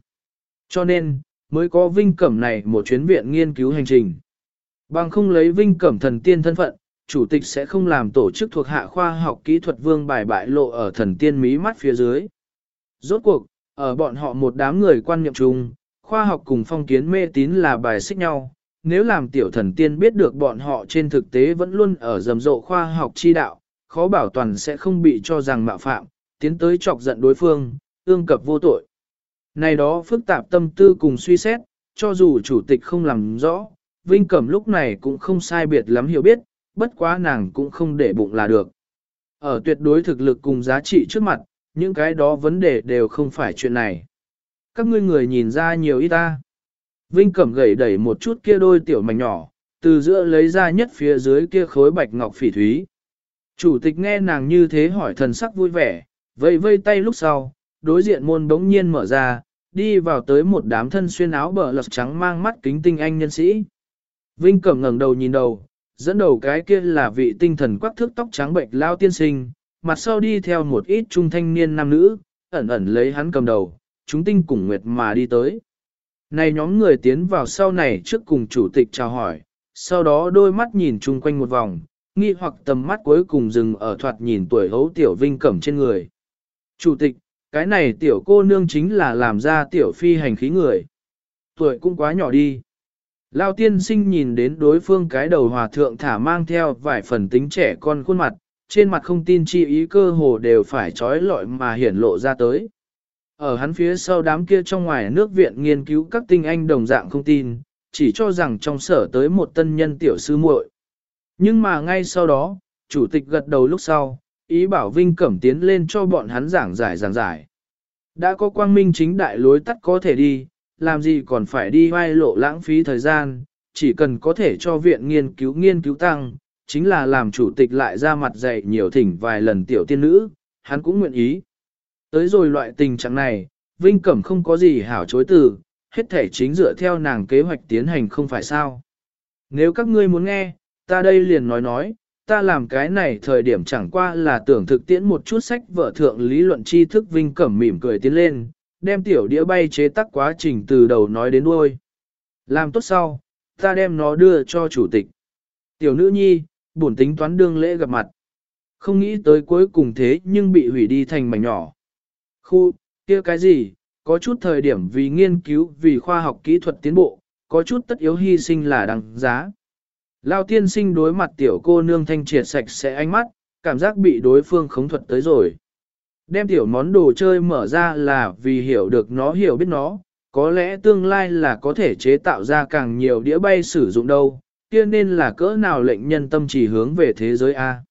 Cho nên, mới có vinh cẩm này một chuyến viện nghiên cứu hành trình. Bằng không lấy vinh cẩm thần tiên thân phận, chủ tịch sẽ không làm tổ chức thuộc hạ khoa học kỹ thuật vương bài bại lộ ở thần tiên mí mắt phía dưới. Rốt cuộc, ở bọn họ một đám người quan niệm chung, khoa học cùng phong kiến mê tín là bài xích nhau. Nếu làm tiểu thần tiên biết được bọn họ trên thực tế vẫn luôn ở rầm rộ khoa học chi đạo, khó bảo toàn sẽ không bị cho rằng mạo phạm, tiến tới chọc giận đối phương, ương cập vô tội. Này đó phức tạp tâm tư cùng suy xét, cho dù chủ tịch không làm rõ, Vinh Cẩm lúc này cũng không sai biệt lắm hiểu biết, bất quá nàng cũng không để bụng là được. Ở tuyệt đối thực lực cùng giá trị trước mặt, những cái đó vấn đề đều không phải chuyện này. Các ngươi người nhìn ra nhiều ít ta. Vinh Cẩm gầy đẩy một chút kia đôi tiểu mảnh nhỏ, từ giữa lấy ra nhất phía dưới kia khối bạch ngọc phỉ thúy. Chủ tịch nghe nàng như thế hỏi thần sắc vui vẻ, vây vây tay lúc sau, đối diện môn đống nhiên mở ra, đi vào tới một đám thân xuyên áo bờ lật trắng mang mắt kính tinh anh nhân sĩ. Vinh Cẩm ngẩng đầu nhìn đầu, dẫn đầu cái kia là vị tinh thần quắc thước tóc trắng bệnh lao tiên sinh, mặt sau đi theo một ít trung thanh niên nam nữ, ẩn ẩn lấy hắn cầm đầu, chúng tinh cùng nguyệt mà đi tới. Này nhóm người tiến vào sau này trước cùng chủ tịch chào hỏi, sau đó đôi mắt nhìn chung quanh một vòng, nghi hoặc tầm mắt cuối cùng dừng ở thoạt nhìn tuổi hấu tiểu vinh cẩm trên người. Chủ tịch, cái này tiểu cô nương chính là làm ra tiểu phi hành khí người. Tuổi cũng quá nhỏ đi. Lao tiên sinh nhìn đến đối phương cái đầu hòa thượng thả mang theo vài phần tính trẻ con khuôn mặt, trên mặt không tin chi ý cơ hồ đều phải trói lọi mà hiển lộ ra tới. Ở hắn phía sau đám kia trong ngoài nước viện nghiên cứu các tinh anh đồng dạng không tin, chỉ cho rằng trong sở tới một tân nhân tiểu sư muội. Nhưng mà ngay sau đó, chủ tịch gật đầu lúc sau, ý bảo Vinh Cẩm tiến lên cho bọn hắn giảng giải giảng giải. Đã có quang minh chính đại lối tắt có thể đi, làm gì còn phải đi hoai lộ lãng phí thời gian, chỉ cần có thể cho viện nghiên cứu nghiên cứu tăng, chính là làm chủ tịch lại ra mặt dạy nhiều thỉnh vài lần tiểu tiên nữ, hắn cũng nguyện ý. Tới rồi loại tình trạng này, Vinh Cẩm không có gì hảo chối từ, hết thể chính dựa theo nàng kế hoạch tiến hành không phải sao. Nếu các ngươi muốn nghe, ta đây liền nói nói, ta làm cái này thời điểm chẳng qua là tưởng thực tiễn một chút sách vợ thượng lý luận tri thức Vinh Cẩm mỉm cười tiến lên, đem tiểu đĩa bay chế tác quá trình từ đầu nói đến đuôi. Làm tốt sau, ta đem nó đưa cho chủ tịch. Tiểu nữ nhi, bổn tính toán đương lễ gặp mặt. Không nghĩ tới cuối cùng thế nhưng bị hủy đi thành mảnh nhỏ. Khu, kia cái gì, có chút thời điểm vì nghiên cứu vì khoa học kỹ thuật tiến bộ, có chút tất yếu hy sinh là đằng giá. Lao tiên sinh đối mặt tiểu cô nương thanh triệt sạch sẽ ánh mắt, cảm giác bị đối phương khống thuật tới rồi. Đem tiểu món đồ chơi mở ra là vì hiểu được nó hiểu biết nó, có lẽ tương lai là có thể chế tạo ra càng nhiều đĩa bay sử dụng đâu, kia nên là cỡ nào lệnh nhân tâm chỉ hướng về thế giới A.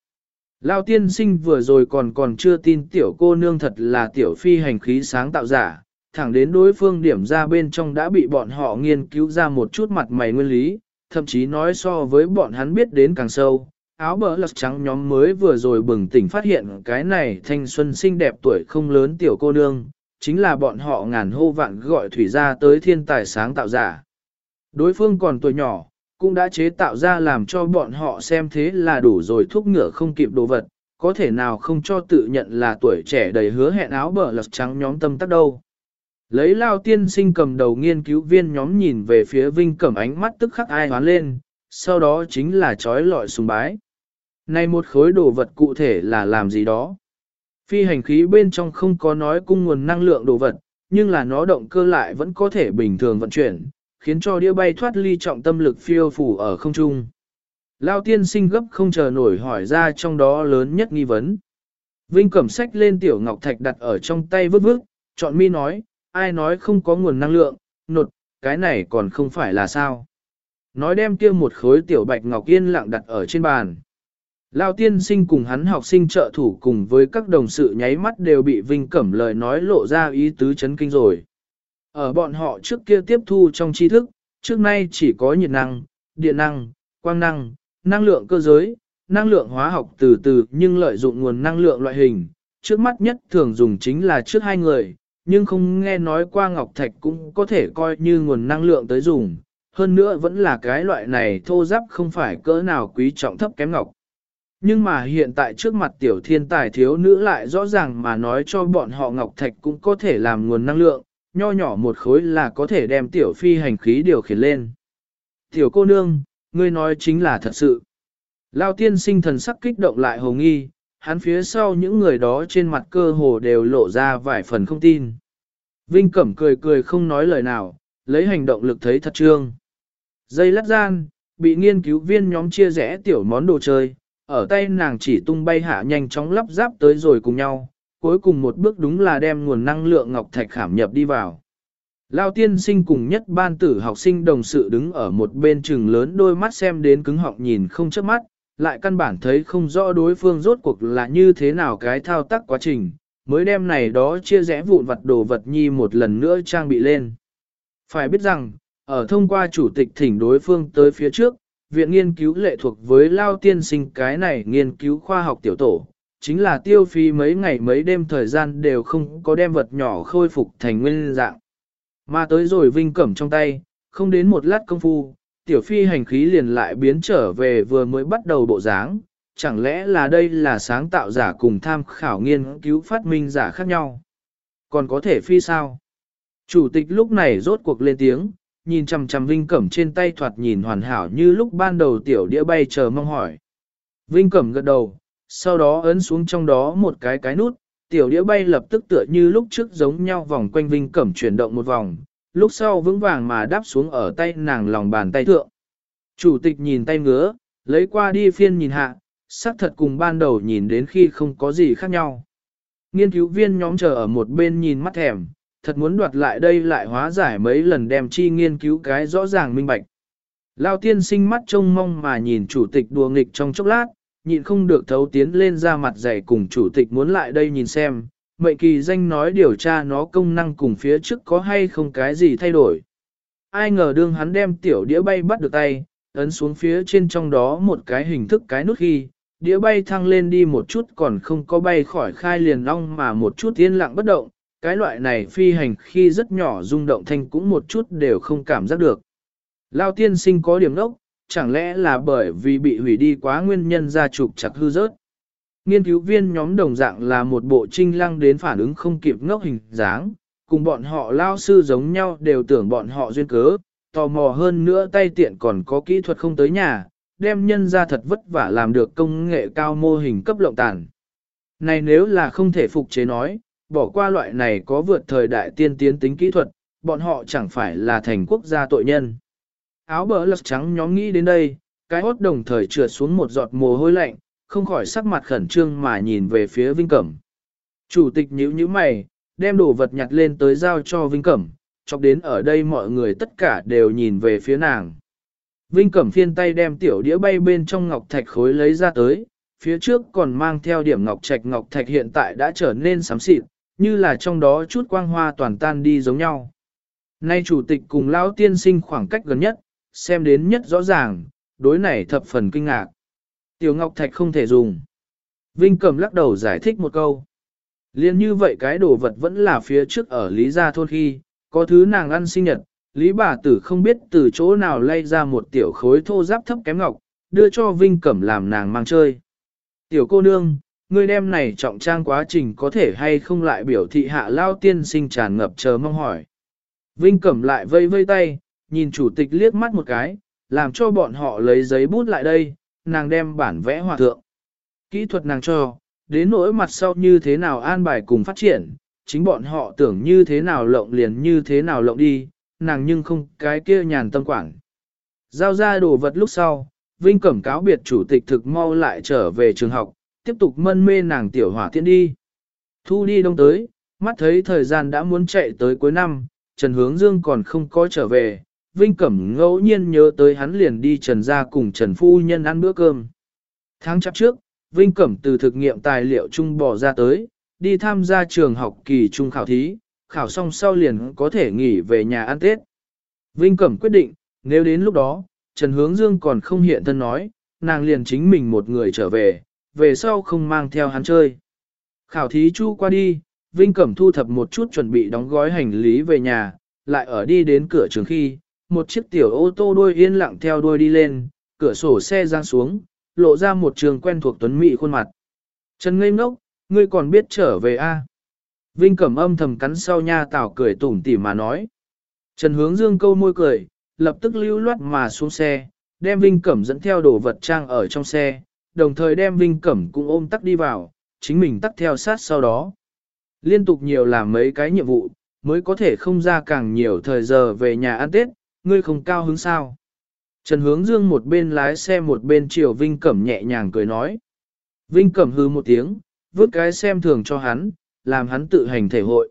Lao tiên sinh vừa rồi còn còn chưa tin tiểu cô nương thật là tiểu phi hành khí sáng tạo giả, thẳng đến đối phương điểm ra bên trong đã bị bọn họ nghiên cứu ra một chút mặt mày nguyên lý, thậm chí nói so với bọn hắn biết đến càng sâu. Áo bờ lật trắng nhóm mới vừa rồi bừng tỉnh phát hiện cái này thanh xuân xinh đẹp tuổi không lớn tiểu cô nương, chính là bọn họ ngàn hô vạn gọi thủy ra tới thiên tài sáng tạo giả. Đối phương còn tuổi nhỏ, cũng đã chế tạo ra làm cho bọn họ xem thế là đủ rồi thuốc ngựa không kịp đồ vật, có thể nào không cho tự nhận là tuổi trẻ đầy hứa hẹn áo bờ lật trắng nhóm tâm tắc đâu. Lấy lao tiên sinh cầm đầu nghiên cứu viên nhóm nhìn về phía Vinh Cẩm ánh mắt tức khắc ai hoán lên, sau đó chính là trói lọi sùng bái. Này một khối đồ vật cụ thể là làm gì đó? Phi hành khí bên trong không có nói cung nguồn năng lượng đồ vật, nhưng là nó động cơ lại vẫn có thể bình thường vận chuyển, khiến cho đĩa bay thoát ly trọng tâm lực phiêu phủ ở không trung. Lao tiên sinh gấp không chờ nổi hỏi ra trong đó lớn nhất nghi vấn. Vinh cẩm sách lên tiểu ngọc thạch đặt ở trong tay vứt vứt, chọn mi nói, ai nói không có nguồn năng lượng, nột, cái này còn không phải là sao. Nói đem kia một khối tiểu bạch ngọc yên lặng đặt ở trên bàn. Lao tiên sinh cùng hắn học sinh trợ thủ cùng với các đồng sự nháy mắt đều bị Vinh Cẩm lời nói lộ ra ý tứ chấn kinh rồi. Ở bọn họ trước kia tiếp thu trong tri thức, trước nay chỉ có nhiệt năng, điện năng, quang năng, năng lượng cơ giới, năng lượng hóa học từ từ nhưng lợi dụng nguồn năng lượng loại hình. Trước mắt nhất thường dùng chính là trước hai người, nhưng không nghe nói qua ngọc thạch cũng có thể coi như nguồn năng lượng tới dùng. Hơn nữa vẫn là cái loại này thô giáp không phải cỡ nào quý trọng thấp kém ngọc. Nhưng mà hiện tại trước mặt tiểu thiên tài thiếu nữ lại rõ ràng mà nói cho bọn họ ngọc thạch cũng có thể làm nguồn năng lượng, nho nhỏ một khối là có thể đem tiểu phi hành khí điều khiển lên. Tiểu cô nương, ngươi nói chính là thật sự. Lao tiên sinh thần sắc kích động lại hồ nghi, hắn phía sau những người đó trên mặt cơ hồ đều lộ ra vài phần không tin. Vinh Cẩm cười cười không nói lời nào, lấy hành động lực thấy thật trương. Dây lát gian, bị nghiên cứu viên nhóm chia rẽ tiểu món đồ chơi, ở tay nàng chỉ tung bay hạ nhanh chóng lắp ráp tới rồi cùng nhau, cuối cùng một bước đúng là đem nguồn năng lượng ngọc thạch khảm nhập đi vào. Lao tiên sinh cùng nhất ban tử học sinh đồng sự đứng ở một bên trừng lớn đôi mắt xem đến cứng họng nhìn không chớp mắt, lại căn bản thấy không rõ đối phương rốt cuộc là như thế nào cái thao tác quá trình, mới đem này đó chia rẽ vụn vặt đồ vật nhi một lần nữa trang bị lên. Phải biết rằng, ở thông qua chủ tịch thỉnh đối phương tới phía trước, viện nghiên cứu lệ thuộc với Lao tiên sinh cái này nghiên cứu khoa học tiểu tổ, chính là tiêu phí mấy ngày mấy đêm thời gian đều không có đem vật nhỏ khôi phục thành nguyên dạng. Mà tới rồi vinh cẩm trong tay, không đến một lát công phu, tiểu phi hành khí liền lại biến trở về vừa mới bắt đầu bộ dáng, chẳng lẽ là đây là sáng tạo giả cùng tham khảo nghiên cứu phát minh giả khác nhau. Còn có thể phi sao? Chủ tịch lúc này rốt cuộc lên tiếng, nhìn chằm chằm Vinh Cẩm trên tay thoạt nhìn hoàn hảo như lúc ban đầu tiểu đĩa bay chờ mong hỏi. Vinh Cẩm gật đầu, sau đó ấn xuống trong đó một cái cái nút, tiểu đĩa bay lập tức tựa như lúc trước giống nhau vòng quanh Vinh Cẩm chuyển động một vòng, lúc sau vững vàng mà đáp xuống ở tay nàng lòng bàn tay thượng. Chủ tịch nhìn tay ngứa, lấy qua đi phiên nhìn hạ, xác thật cùng ban đầu nhìn đến khi không có gì khác nhau. Nghiên cứu viên nhóm chờ ở một bên nhìn mắt thèm, thật muốn đoạt lại đây lại hóa giải mấy lần đem chi nghiên cứu cái rõ ràng minh bạch. Lao tiên sinh mắt trông mong mà nhìn chủ tịch đùa nghịch trong chốc lát, nhịn không được thấu tiến lên ra mặt dày cùng chủ tịch muốn lại đây nhìn xem, mệnh kỳ danh nói điều tra nó công năng cùng phía trước có hay không cái gì thay đổi. Ai ngờ đương hắn đem tiểu đĩa bay bắt được tay, ấn xuống phía trên trong đó một cái hình thức cái nút khi, đĩa bay thăng lên đi một chút còn không có bay khỏi khai liền long mà một chút yên lặng bất động, cái loại này phi hành khi rất nhỏ rung động thanh cũng một chút đều không cảm giác được. Lao tiên sinh có điểm đốc, chẳng lẽ là bởi vì bị hủy đi quá nguyên nhân ra trục chặt hư rớt. Nghiên cứu viên nhóm đồng dạng là một bộ trinh lăng đến phản ứng không kịp ngốc hình dáng, cùng bọn họ lao sư giống nhau đều tưởng bọn họ duyên cớ, tò mò hơn nữa tay tiện còn có kỹ thuật không tới nhà, đem nhân ra thật vất vả làm được công nghệ cao mô hình cấp lộng tàn. Này nếu là không thể phục chế nói, bỏ qua loại này có vượt thời đại tiên tiến tính kỹ thuật, bọn họ chẳng phải là thành quốc gia tội nhân. Áo bờ lật trắng nhóm nghĩ đến đây, cái hốt đồng thời trượt xuống một giọt mồ hôi lạnh, không khỏi sắc mặt khẩn trương mà nhìn về phía Vinh Cẩm. Chủ tịch nhíu nhíu mày, đem đồ vật nhặt lên tới giao cho Vinh Cẩm, chọc đến ở đây mọi người tất cả đều nhìn về phía nàng. Vinh Cẩm phiên tay đem tiểu đĩa bay bên trong ngọc thạch khối lấy ra tới, phía trước còn mang theo điểm ngọc trạch ngọc thạch hiện tại đã trở nên xám xịt, như là trong đó chút quang hoa toàn tan đi giống nhau. Nay chủ tịch cùng lão tiên sinh khoảng cách gần nhất, xem đến nhất rõ ràng, đối này thập phần kinh ngạc. Tiểu Ngọc Thạch không thể dùng. Vinh Cẩm lắc đầu giải thích một câu. Liên như vậy cái đồ vật vẫn là phía trước ở Lý Gia Thôn khi, có thứ nàng ăn sinh nhật, Lý bà tử không biết từ chỗ nào lay ra một tiểu khối thô giáp thấp kém ngọc, đưa cho Vinh Cẩm làm nàng mang chơi. Tiểu cô nương, ngươi đem này trọng trang quá trình có thể hay không lại biểu thị hạ lao tiên sinh tràn ngập chờ mong hỏi. Vinh Cẩm lại vây vây tay, nhìn chủ tịch liếc mắt một cái, làm cho bọn họ lấy giấy bút lại đây, nàng đem bản vẽ hòa thượng. Kỹ thuật nàng cho, đến nỗi mặt sau như thế nào an bài cùng phát triển, chính bọn họ tưởng như thế nào lộng liền như thế nào lộng đi, nàng nhưng không cái kia nhàn tâm quản. Giao ra đồ vật lúc sau, Vinh Cẩm cáo biệt chủ tịch thực mau lại trở về trường học, tiếp tục mân mê nàng tiểu hỏa thiên đi. Thu đi đông tới, mắt thấy thời gian đã muốn chạy tới cuối năm, Trần Hướng Dương còn không có trở về, Vinh Cẩm ngẫu nhiên nhớ tới hắn liền đi Trần ra cùng Trần Phu Nhân ăn bữa cơm. Tháng chắp trước, Vinh Cẩm từ thực nghiệm tài liệu trung bỏ ra tới, đi tham gia trường học kỳ trung khảo thí, khảo xong sau liền có thể nghỉ về nhà ăn Tết. Vinh Cẩm quyết định, nếu đến lúc đó, Trần Hướng Dương còn không hiện thân nói, nàng liền chính mình một người trở về, về sau không mang theo hắn chơi. Khảo thí chu qua đi, Vinh Cẩm thu thập một chút chuẩn bị đóng gói hành lý về nhà, lại ở đi đến cửa trường khi, một chiếc tiểu ô tô đuôi yên lặng theo đuôi đi lên, cửa sổ xe giang xuống, lộ ra một trường quen thuộc tuấn mỹ khuôn mặt. Trần ngây ngốc, ngươi còn biết trở về a? À? Vinh Cẩm âm thầm cắn sau nha tảo cười tủm tỉm mà nói. Trần hướng dương câu môi cười, lập tức lưu loát mà xuống xe, đem Vinh Cẩm dẫn theo đồ vật trang ở trong xe, đồng thời đem Vinh Cẩm cũng ôm tắc đi vào, chính mình tắc theo sát sau đó. Liên tục nhiều làm mấy cái nhiệm vụ, mới có thể không ra càng nhiều thời giờ về nhà ăn Tết, ngươi không cao hứng sao. Trần hướng dương một bên lái xe một bên chiều Vinh Cẩm nhẹ nhàng cười nói. Vinh Cẩm hư một tiếng, vứt cái xem thường cho hắn, làm hắn tự hành thể hội.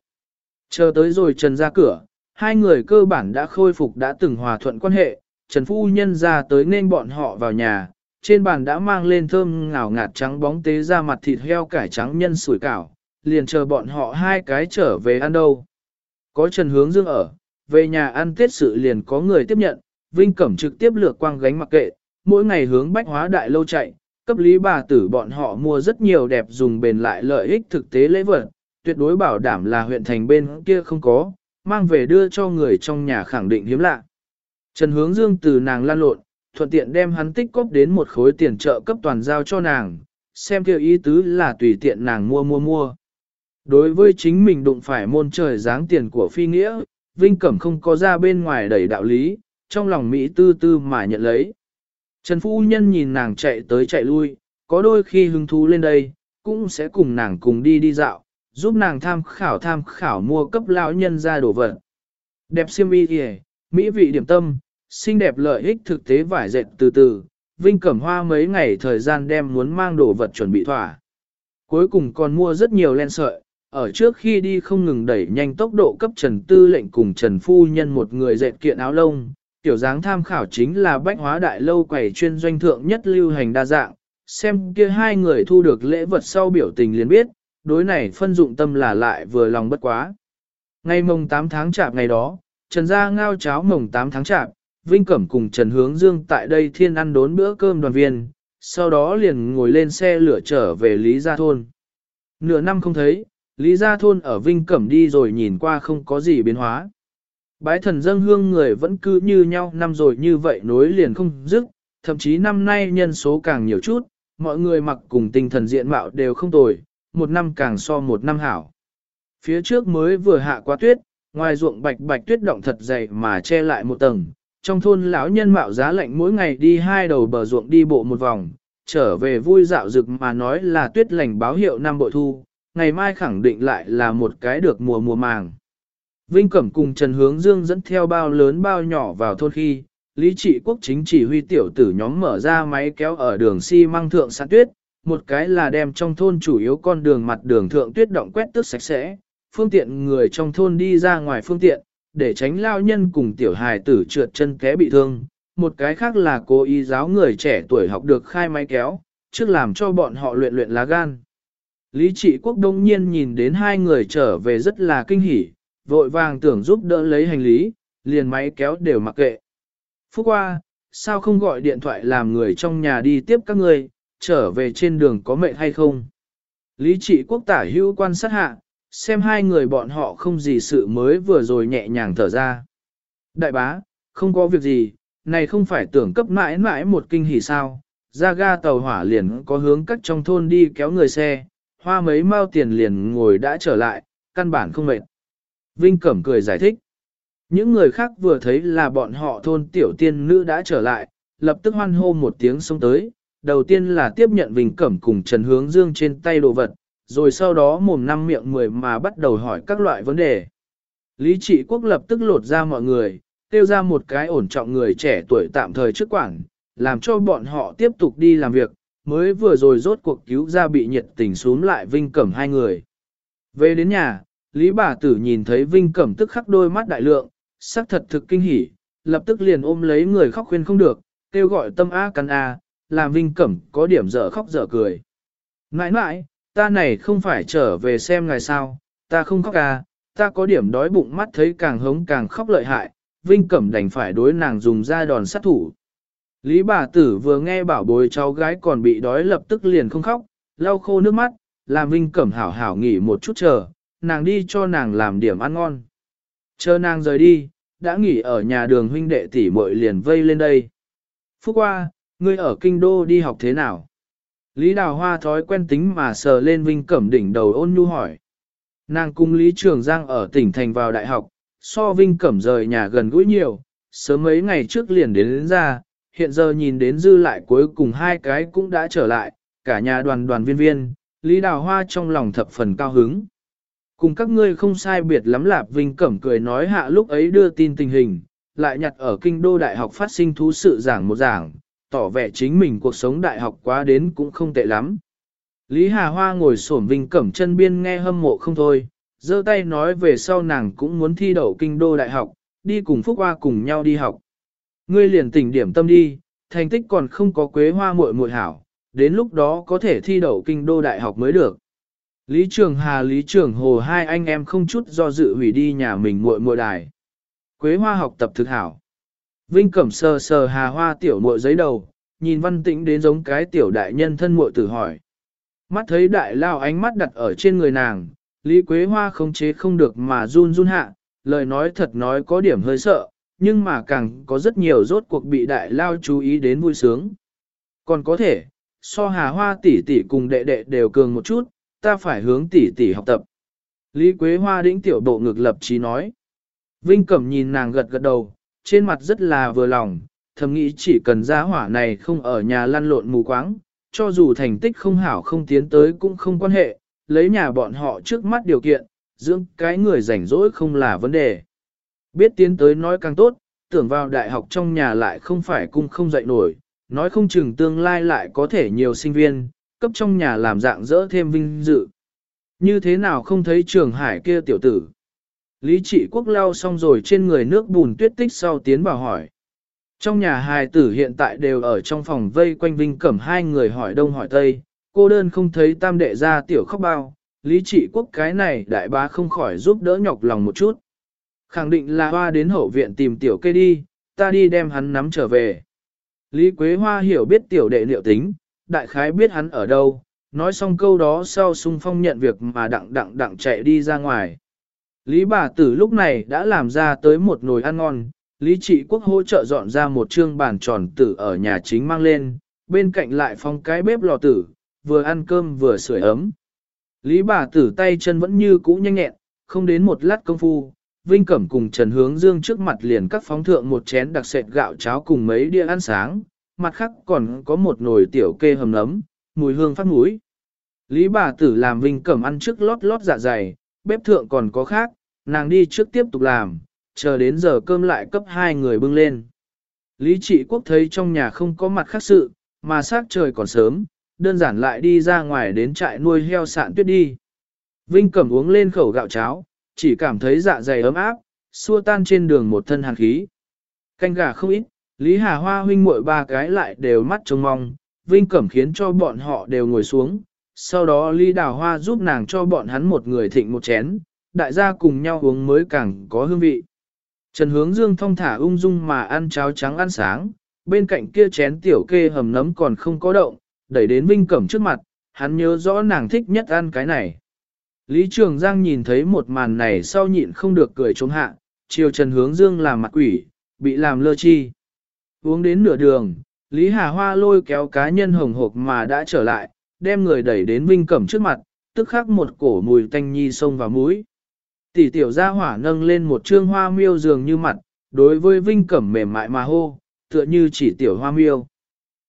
Chờ tới rồi Trần ra cửa, hai người cơ bản đã khôi phục đã từng hòa thuận quan hệ, Trần Phu Nhân ra tới nên bọn họ vào nhà, trên bàn đã mang lên thơm ngào ngạt trắng bóng tế ra mặt thịt heo cải trắng nhân sủi cảo, liền chờ bọn họ hai cái trở về ăn đâu. Có Trần Hướng Dương ở, về nhà ăn tết sự liền có người tiếp nhận, Vinh Cẩm trực tiếp lược quang gánh mặc kệ, mỗi ngày hướng bách hóa đại lâu chạy, cấp lý bà tử bọn họ mua rất nhiều đẹp dùng bền lại lợi ích thực tế lễ vật, tuyệt đối bảo đảm là huyện thành bên kia không có, mang về đưa cho người trong nhà khẳng định hiếm lạ. Trần Hướng Dương từ nàng lan lộn, thuận tiện đem hắn tích cóp đến một khối tiền trợ cấp toàn giao cho nàng, xem kêu ý tứ là tùy tiện nàng mua mua mua. Đối với chính mình đụng phải môn trời dáng tiền của phi nghĩa, Vinh Cẩm không có ra bên ngoài đẩy đạo lý, trong lòng Mỹ tư tư mà nhận lấy. Trần Phu Nhân nhìn nàng chạy tới chạy lui, có đôi khi hứng thú lên đây, cũng sẽ cùng nàng cùng đi đi dạo, giúp nàng tham khảo tham khảo mua cấp lão nhân ra đồ vật. Đẹp siêm y kìa, mỹ vị điểm tâm, xinh đẹp lợi ích thực tế vải dệt từ từ, Vinh Cẩm Hoa mấy ngày thời gian đem muốn mang đồ vật chuẩn bị thỏa. Cuối cùng còn mua rất nhiều len sợi, ở trước khi đi không ngừng đẩy nhanh tốc độ cấp Trần Tư lệnh cùng Trần Phu Nhân một người dệt kiện áo lông, tiểu dáng tham khảo chính là bách hóa đại lâu quầy chuyên doanh thượng nhất lưu hành đa dạng, xem kia hai người thu được lễ vật sau biểu tình liền biết, đối này phân dụng tâm là lại vừa lòng bất quá. Ngày mồng 8 tháng chạp ngày đó, Trần Gia ngao cháo mồng 8 tháng chạp, Vinh Cẩm cùng Trần Hướng Dương tại đây thiên ăn đốn bữa cơm đoàn viên, sau đó liền ngồi lên xe lửa trở về Lý Gia Thôn. Nửa năm không thấy, Lý Gia Thôn ở Vinh Cẩm đi rồi nhìn qua không có gì biến hóa. Bái thần dân hương người vẫn cứ như nhau năm rồi như vậy nối liền không dứt, thậm chí năm nay nhân số càng nhiều chút, mọi người mặc cùng tinh thần diện mạo đều không tồi, một năm càng so một năm hảo. Phía trước mới vừa hạ qua tuyết, ngoài ruộng bạch bạch tuyết động thật dày mà che lại một tầng, trong thôn lão nhân mạo giá lạnh mỗi ngày đi hai đầu bờ ruộng đi bộ một vòng, trở về vui dạo rực mà nói là tuyết lành báo hiệu năm bội thu, ngày mai khẳng định lại là một cái được mùa mùa màng. Vinh Cẩm cùng Trần Hướng Dương dẫn theo bao lớn bao nhỏ vào thôn khi, Lý trị quốc chính chỉ huy tiểu tử nhóm mở ra máy kéo ở đường xi si măng thượng sạn tuyết, một cái là đem trong thôn chủ yếu con đường mặt đường thượng tuyết động quét tước sạch sẽ, phương tiện người trong thôn đi ra ngoài phương tiện, để tránh lao nhân cùng tiểu hài tử trượt chân té bị thương. Một cái khác là cố ý giáo người trẻ tuổi học được khai máy kéo, trước làm cho bọn họ luyện luyện lá gan. Lý trị quốc đông nhiên nhìn đến hai người trở về rất là kinh hỉ, vội vàng tưởng giúp đỡ lấy hành lý, liền máy kéo đều mặc kệ. Phúc qua, sao không gọi điện thoại làm người trong nhà đi tiếp các người, trở về trên đường có mệt hay không? Lý trị quốc tả hữu quan sát hạ, xem hai người bọn họ không gì sự mới vừa rồi nhẹ nhàng thở ra. Đại bá, không có việc gì, này không phải tưởng cấp mãi mãi một kinh hỉ sao, ra ga tàu hỏa liền có hướng cắt trong thôn đi kéo người xe, hoa mấy mao tiền liền ngồi đã trở lại, căn bản không mệt. Vinh Cẩm cười giải thích. Những người khác vừa thấy là bọn họ thôn tiểu tiên nữ đã trở lại, lập tức hoan hô một tiếng xông tới. Đầu tiên là tiếp nhận Vinh Cẩm cùng Trần Hướng Dương trên tay đồ vật, rồi sau đó mồm năm miệng mười mà bắt đầu hỏi các loại vấn đề. Lý trị quốc lập tức lột ra mọi người, tiêu ra một cái ổn trọng người trẻ tuổi tạm thời trước quản, làm cho bọn họ tiếp tục đi làm việc, mới vừa rồi rốt cuộc cứu ra bị nhiệt tình xuống lại Vinh Cẩm hai người. Về đến nhà, Lý bà tử nhìn thấy Vinh Cẩm tức khắc đôi mắt đại lượng, sắc thật thực kinh hỉ, lập tức liền ôm lấy người khóc khuyên không được, kêu gọi tâm a cắn a, làm Vinh Cẩm có điểm dở khóc dở cười. Nãi nãi, ta này không phải trở về xem ngài sao, ta không khóc à, ta có điểm đói bụng mắt thấy càng hống càng khóc lợi hại, Vinh Cẩm đành phải đối nàng dùng ra đòn sát thủ. Lý bà tử vừa nghe bảo bối cháu gái còn bị đói lập tức liền không khóc, lau khô nước mắt, làm Vinh Cẩm hảo hảo nghỉ một chút chờ, nàng đi cho nàng làm điểm ăn ngon. Chờ nàng rời đi, đã nghỉ ở nhà đường huynh đệ tỷ muội liền vây lên đây. Phúc qua, ngươi ở kinh đô đi học thế nào? Lý Đào Hoa thói quen tính mà sờ lên Vinh Cẩm đỉnh đầu ôn nhu hỏi. Nàng cùng Lý Trường Giang ở tỉnh thành vào đại học, so Vinh Cẩm rời nhà gần gũi nhiều, sớm mấy ngày trước liền đến, đến ra, hiện giờ nhìn đến dư lại cuối cùng hai cái cũng đã trở lại, cả nhà đoàn đoàn viên viên, Lý Đào Hoa trong lòng thập phần cao hứng. Cùng các ngươi không sai biệt lắm lạp Vinh Cẩm cười nói hạ lúc ấy đưa tin tình hình, lại nhặt ở kinh đô đại học phát sinh thú sự giảng một giảng, tỏ vẻ chính mình cuộc sống đại học quá đến cũng không tệ lắm. Lý Hà Hoa ngồi xổm Vinh Cẩm chân biên nghe hâm mộ không thôi, giơ tay nói về sau nàng cũng muốn thi đậu kinh đô đại học, đi cùng Phúc Hoa cùng nhau đi học. Ngươi liền tỉnh điểm tâm đi, thành tích còn không có quế hoa muội muội hảo, đến lúc đó có thể thi đậu kinh đô đại học mới được. Lý Trường Hà Lý Trường Hồ hai anh em không chút do dự hủy đi nhà mình muội muội đài. Quế Hoa học tập thực hảo. Vinh Cẩm sờ sờ Hà Hoa tiểu muội giấy đầu, nhìn Văn Tĩnh đến giống cái tiểu đại nhân thân muội tử hỏi. Mắt thấy đại lao ánh mắt đặt ở trên người nàng, Lý Quế Hoa không chế không được mà run run hạ, lời nói thật nói có điểm hơi sợ, nhưng mà càng có rất nhiều rốt cuộc bị đại lao chú ý đến vui sướng. Còn có thể, so Hà Hoa tỷ tỷ cùng đệ đệ đều cường một chút, ta phải hướng tỷ tỷ học tập. Lý Quế Hoa đĩnh tiểu độ ngược lập trí nói. Vinh Cẩm nhìn nàng gật gật đầu, trên mặt rất là vừa lòng, thầm nghĩ chỉ cần gia hỏa này không ở nhà lăn lộn mù quáng, cho dù thành tích không hảo không tiến tới cũng không quan hệ, lấy nhà bọn họ trước mắt điều kiện, dưỡng cái người rảnh rỗi không là vấn đề. Biết tiến tới nói càng tốt, tưởng vào đại học trong nhà lại không phải cung không dạy nổi, nói không chừng tương lai lại có thể nhiều sinh viên, cấp trong nhà làm dạng dỡ thêm vinh dự. Như thế nào không thấy trường hải kia tiểu tử? Lý trị quốc lao xong rồi trên người nước bùn tuyết tích sau tiến vào hỏi. Trong nhà hài tử hiện tại đều ở trong phòng vây quanh Vinh Cẩm hai người hỏi đông hỏi tây, cô đơn không thấy tam đệ ra tiểu khóc bao, lý trị quốc cái này đại bá không khỏi giúp đỡ nhọc lòng một chút. Khẳng định là hoa đến hậu viện tìm tiểu kê đi, ta đi đem hắn nắm trở về. Lý Quế Hoa hiểu biết tiểu đệ liệu tính, đại khái biết hắn ở đâu, nói xong câu đó sau sung phong nhận việc mà đặng đặng đặng chạy đi ra ngoài. Lý bà tử lúc này đã làm ra tới một nồi ăn ngon, Lý trị quốc hỗ trợ dọn ra một trương bàn tròn tử ở nhà chính mang lên, bên cạnh lại phong cái bếp lò tử, vừa ăn cơm vừa sưởi ấm. Lý bà tử tay chân vẫn như cũ nhanh nhẹn, không đến một lát công phu, Vinh Cẩm cùng Trần Hướng Dương trước mặt liền cắt phóng thượng một chén đặc sệt gạo cháo cùng mấy đĩa ăn sáng, mặt khác còn có một nồi tiểu kê hầm nấm, mùi hương phát mũi. Lý bà tử làm Vinh Cẩm ăn trước lót lót dạ dày, bếp thượng còn có khác, nàng đi trước tiếp tục làm, chờ đến giờ cơm lại cấp hai người bưng lên. Lý trị quốc thấy trong nhà không có mặt khác sự, mà sát trời còn sớm, đơn giản lại đi ra ngoài đến trại nuôi heo sạn tuyết đi. Vinh Cẩm uống lên khẩu gạo cháo, chỉ cảm thấy dạ dày ấm áp, xua tan trên đường một thân hàn khí. Canh gà không ít, Lý Hà Hoa huynh muội ba cái lại đều mắt trông mong, Vinh Cẩm khiến cho bọn họ đều ngồi xuống, sau đó Lý Đào Hoa giúp nàng cho bọn hắn một người thịnh một chén, đại gia cùng nhau uống mới càng có hương vị. Trần Hướng Dương thong thả ung dung mà ăn cháo trắng ăn sáng, bên cạnh kia chén tiểu kê hầm nấm còn không có động, đẩy đến Vinh Cẩm trước mặt, hắn nhớ rõ nàng thích nhất ăn cái này. Lý Trường Giang nhìn thấy một màn này sau nhịn không được cười trống hạ, chiều Trần Hướng Dương làm mặt quỷ, bị làm lơ chi. Uống đến nửa đường, Lý Hà Hoa lôi kéo cá nhân hồng hộp mà đã trở lại, đem người đẩy đến Vinh Cẩm trước mặt, tức khắc một cổ mùi tanh nhi xông vào mũi. Tỷ tiểu gia hỏa nâng lên một trương hoa miêu dường như mặt, đối với Vinh Cẩm mềm mại mà hô, tựa như chỉ tiểu hoa miêu.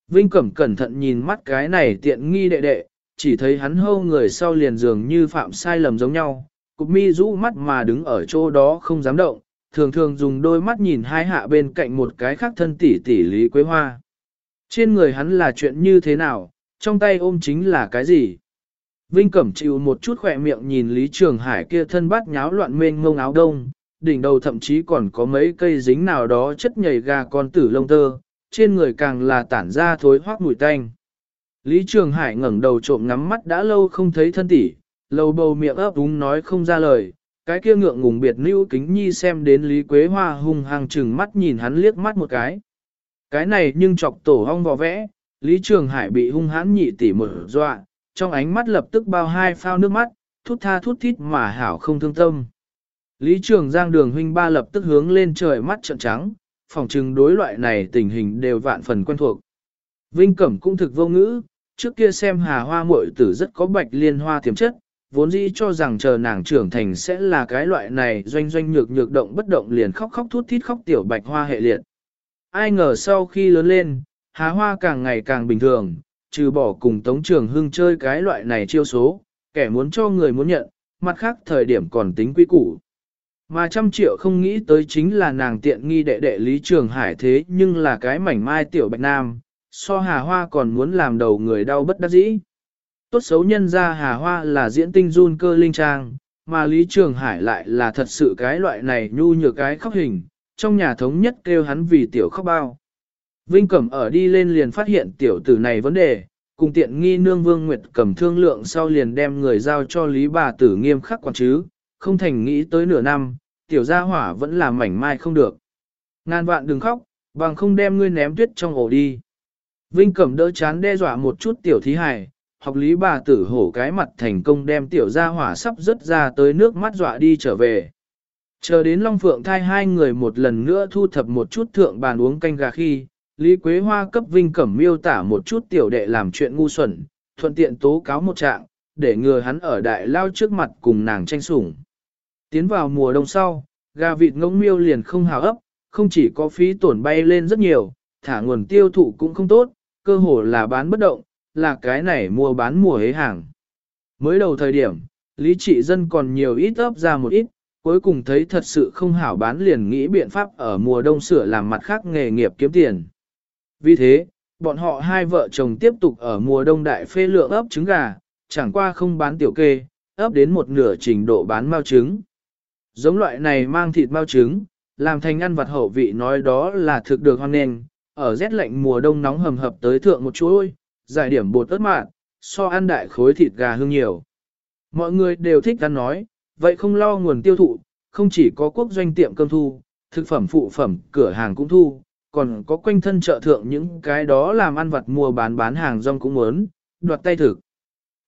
Vinh Cẩm cẩn thận nhìn mắt cái này tiện nghi đệ đệ, chỉ thấy hắn hâu người sau liền dường như phạm sai lầm giống nhau, cục mi rũ mắt mà đứng ở chỗ đó không dám động, thường thường dùng đôi mắt nhìn hai hạ bên cạnh một cái khác thân tỷ tỷ Lý Quế Hoa. Trên người hắn là chuyện như thế nào, trong tay ôm chính là cái gì? Vinh Cẩm chịu một chút khỏe miệng nhìn Lý Trường Hải kia thân bát nháo loạn mênh ngông áo đông, đỉnh đầu thậm chí còn có mấy cây dính nào đó chất nhầy gà con tử lông tơ, trên người càng là tản ra thối hoác mùi tanh. Lý Trường Hải ngẩng đầu trộm ngắm mắt đã lâu không thấy thân tỷ, lầu bầu miệng ấp úng nói không ra lời, cái kia ngượng ngùng biệt nữ kính nhi xem đến Lý Quế Hoa hung hăng chừng mắt nhìn hắn liếc mắt một cái. Cái này nhưng chọc tổ hong vò vẽ, Lý Trường Hải bị hung hãn nhị tỷ mở dọa, trong ánh mắt lập tức bao hai phao nước mắt, thút tha thút thít mà hảo không thương tâm. Lý Trường Giang đường huynh ba lập tức hướng lên trời mắt trợn trắng, phòng trừng đối loại này tình hình đều vạn phần quen thuộc. Vinh Cẩm cũng thực vô ngữ, trước kia xem hà hoa muội tử rất có bạch liên hoa tiềm chất, vốn dĩ cho rằng chờ nàng trưởng thành sẽ là cái loại này doanh doanh nhược nhược động bất động liền khóc khóc thút thít khóc tiểu bạch hoa hệ liệt. Ai ngờ sau khi lớn lên, hà hoa càng ngày càng bình thường, trừ bỏ cùng Tống Trường Hưng chơi cái loại này chiêu số, kẻ muốn cho người muốn nhận, mặt khác thời điểm còn tính quý củ. Mà trăm triệu không nghĩ tới chính là nàng tiện nghi đệ đệ Lý Trường Hải thế nhưng là cái mảnh mai tiểu bạch nam, so hà hoa còn muốn làm đầu người đau bất đắc dĩ. Tốt xấu nhân ra hà hoa là diễn tinh run cơ linh trang, mà Lý Trường Hải lại là thật sự cái loại này nhu nhược cái khóc hình, trong nhà thống nhất kêu hắn vì tiểu khóc bao. Vinh Cẩm ở đi lên liền phát hiện tiểu tử này vấn đề, cùng tiện nghi nương Vương Nguyệt cầm thương lượng sau liền đem người giao cho Lý bà tử nghiêm khắc quản chứ, không thành nghĩ tới nửa năm, tiểu gia hỏa vẫn là mảnh mai không được. Ngàn vạn đừng khóc, bằng không đem ngươi ném tuyết trong ổ đi. Vinh Cẩm đỡ chán đe dọa một chút tiểu thí hài, học lý bà tử hổ cái mặt thành công đem tiểu gia hỏa sắp rớt ra tới nước mắt dọa đi trở về. Chờ đến Long Phượng thai hai người một lần nữa thu thập một chút thượng bàn uống canh gà khi, Lý Quế Hoa cấp Vinh Cẩm miêu tả một chút tiểu đệ làm chuyện ngu xuẩn, thuận tiện tố cáo một trạng, để ngừa hắn ở đại lao trước mặt cùng nàng tranh sủng. Tiến vào mùa đông sau, Gà vịt ngỗng miêu liền không hào ấp, không chỉ có phí tổn bay lên rất nhiều, thả nguồn tiêu thụ cũng không tốt, cơ hồ là bán bất động, là cái này mua bán mùa hế hàng. Mới đầu thời điểm, lý trị dân còn nhiều ít ấp ra một ít, cuối cùng thấy thật sự không hảo bán liền nghĩ biện pháp ở mùa đông sửa làm mặt khác nghề nghiệp kiếm tiền. Vì thế, bọn họ hai vợ chồng tiếp tục ở mùa đông đại phê lượng ấp trứng gà, chẳng qua không bán tiểu kê, ấp đến một nửa trình độ bán mao trứng. Giống loại này mang thịt mao trứng, làm thành ăn vặt hậu vị nói đó là thực được hoan nghênh, ở rét lạnh mùa đông nóng hầm hập tới thượng một chuỗi, giải điểm bột ớt mạn, so ăn đại khối thịt gà hương nhiều. Mọi người đều thích ăn nói, vậy không lo nguồn tiêu thụ, không chỉ có quốc doanh tiệm cơm thu, thực phẩm phụ phẩm, cửa hàng cũng thu, còn có quanh thân chợ thượng những cái đó làm ăn vặt mua bán bán hàng rong cũng muốn, đoạt tay thực.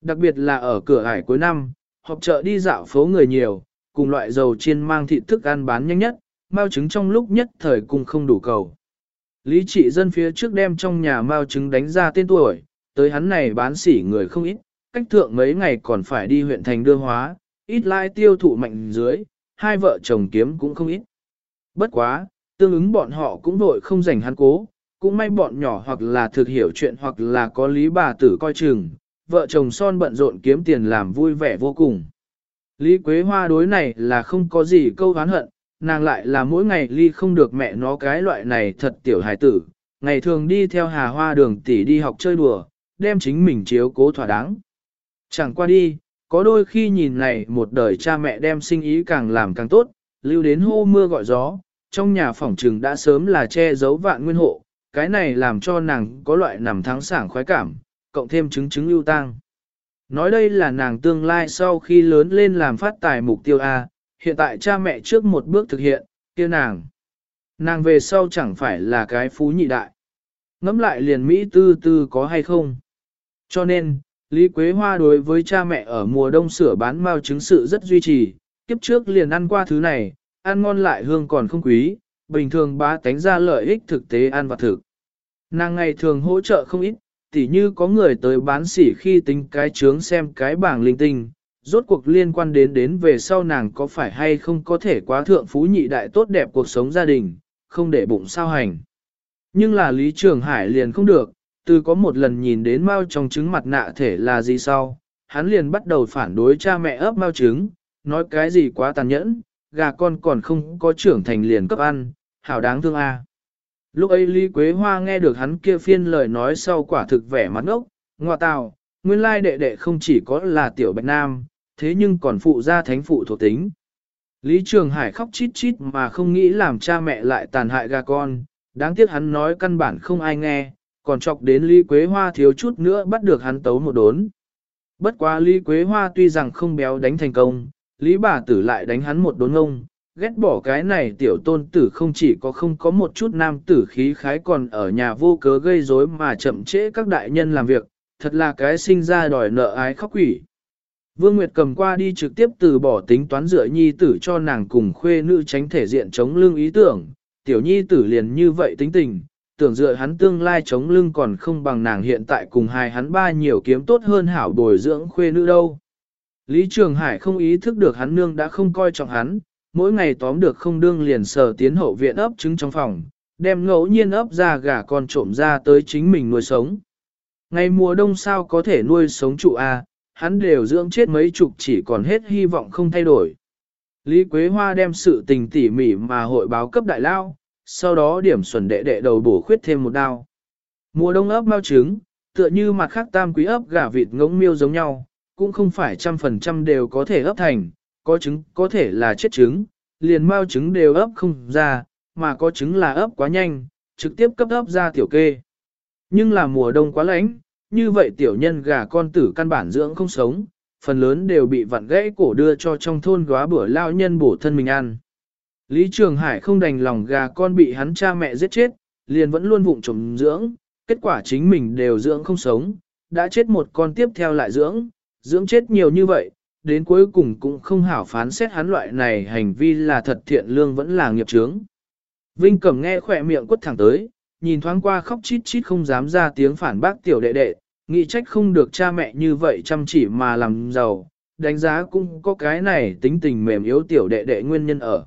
Đặc biệt là ở cửa ải cuối năm, họp chợ đi dạo phố người nhiều, cùng loại dầu chiên mang thịt thức ăn bán nhanh nhất, bao trứng trong lúc nhất thời cùng không đủ cầu. Lý trị dân phía trước đem trong nhà mao trứng đánh ra tên tuổi, tới hắn này bán sỉ người không ít, cách thượng mấy ngày còn phải đi huyện thành đưa hóa, ít lai tiêu thụ mạnh dưới, hai vợ chồng kiếm cũng không ít. Bất quá, tương ứng bọn họ cũng vội không rảnh hắn cố, cũng may bọn nhỏ hoặc là thực hiểu chuyện hoặc là có lý bà tử coi chừng, vợ chồng son bận rộn kiếm tiền làm vui vẻ vô cùng. Lý Quế Hoa đối này là không có gì câu hán hận, nàng lại là mỗi ngày ly không được mẹ nó cái loại này thật tiểu hài tử, ngày thường đi theo hà hoa đường tỷ đi học chơi đùa, đem chính mình chiếu cố thỏa đáng. Chẳng qua đi, có đôi khi nhìn này một đời cha mẹ đem sinh ý càng làm càng tốt, lưu đến hô mưa gọi gió, trong nhà phòng trừng đã sớm là che giấu vạn nguyên hộ, cái này làm cho nàng có loại nằm thắng sảng khoái cảm, cộng thêm chứng chứng ưu tang. Nói đây là nàng tương lai sau khi lớn lên làm phát tài mục tiêu A, hiện tại cha mẹ trước một bước thực hiện, kia nàng. Nàng về sau chẳng phải là cái phú nhị đại. Ngắm lại liền Mỹ tư tư có hay không. Cho nên, Lý Quế Hoa đối với cha mẹ ở mùa đông sửa bán mao chứng sự rất duy trì, kiếp trước liền ăn qua thứ này, ăn ngon lại hương còn không quý, bình thường bá tánh ra lợi ích thực tế ăn và thực. Nàng ngày thường hỗ trợ không ít, tỉ như có người tới bán sỉ khi tính cái trướng xem cái bảng linh tinh, rốt cuộc liên quan đến đến về sau nàng có phải hay không có thể quá thượng phú nhị đại tốt đẹp cuộc sống gia đình, không để bụng sao hành. Nhưng là Lý Trường Hải liền không được, từ có một lần nhìn đến mao trong trứng mặt nạ thể là gì sau, hắn liền bắt đầu phản đối cha mẹ ấp mao trứng, nói cái gì quá tàn nhẫn, gà con còn không có trưởng thành liền cấp ăn, hảo đáng thương a. Lúc ấy Lý Quế Hoa nghe được hắn kia phiên lời nói sau quả thực vẻ mặt ngốc, ngoa tào, nguyên lai đệ đệ không chỉ có là tiểu bạch nam, thế nhưng còn phụ ra thánh phụ thuộc tính. Lý Trường Hải khóc chít chít mà không nghĩ làm cha mẹ lại tàn hại gà con, đáng tiếc hắn nói căn bản không ai nghe, còn chọc đến Lý Quế Hoa thiếu chút nữa bắt được hắn tấu một đốn. Bất quá Lý Quế Hoa tuy rằng không béo đánh thành công, Lý bà tử lại đánh hắn một đốn ngông, ghét bỏ cái này tiểu tôn tử không chỉ có không có một chút nam tử khí khái còn ở nhà vô cớ gây rối mà chậm trễ các đại nhân làm việc, thật là cái sinh ra đòi nợ ái khóc quỷ. Vương Nguyệt cầm qua đi trực tiếp từ bỏ tính toán dựa nhi tử cho nàng cùng khuê nữ tránh thể diện chống lưng ý tưởng, tiểu nhi tử liền như vậy tính tình, tưởng dựa hắn tương lai chống lưng còn không bằng nàng hiện tại cùng hai hắn ba nhiều kiếm tốt hơn hảo bồi dưỡng khuê nữ đâu. Lý Trường Hải không ý thức được hắn nương đã không coi trọng hắn, mỗi ngày tóm được không đương liền sờ tiến hậu viện ấp trứng trong phòng, đem ngẫu nhiên ấp ra gà con trộm ra tới chính mình nuôi sống. Ngày mùa đông sao có thể nuôi sống trụ A, hắn đều dưỡng chết mấy chục chỉ còn hết hy vọng không thay đổi. Lý Quế Hoa đem sự tình tỉ mỉ mà hội báo cấp đại lao, sau đó điểm xuẩn đệ đệ đầu bổ khuyết thêm một đao. Mùa đông ấp bao trứng, tựa như mặt khác tam quý ấp gà vịt ngỗng miêu giống nhau, cũng không phải trăm phần trăm đều có thể ấp thành, có trứng có thể là chết trứng, liền mao trứng đều ấp không ra, mà có trứng là ấp quá nhanh, trực tiếp cấp ấp ra tiểu kê. Nhưng là mùa đông quá lạnh, như vậy tiểu nhân gà con tử căn bản dưỡng không sống, phần lớn đều bị vặn gãy cổ đưa cho trong thôn góa bữa lao nhân bổ thân mình ăn. Lý Trường Hải không đành lòng gà con bị hắn cha mẹ giết chết, liền vẫn luôn vụng trồng dưỡng, kết quả chính mình đều dưỡng không sống, đã chết một con tiếp theo lại dưỡng, dưỡng chết nhiều như vậy, đến cuối cùng cũng không hảo phán xét hắn loại này hành vi là thật thiện lương vẫn là nghiệp chướng. Vinh Cẩm nghe khỏe miệng quất thẳng tới, nhìn thoáng qua khóc chít chít không dám ra tiếng phản bác tiểu đệ đệ, nghĩ trách không được cha mẹ như vậy chăm chỉ mà làm giàu, đánh giá cũng có cái này tính tình mềm yếu tiểu đệ đệ nguyên nhân ở.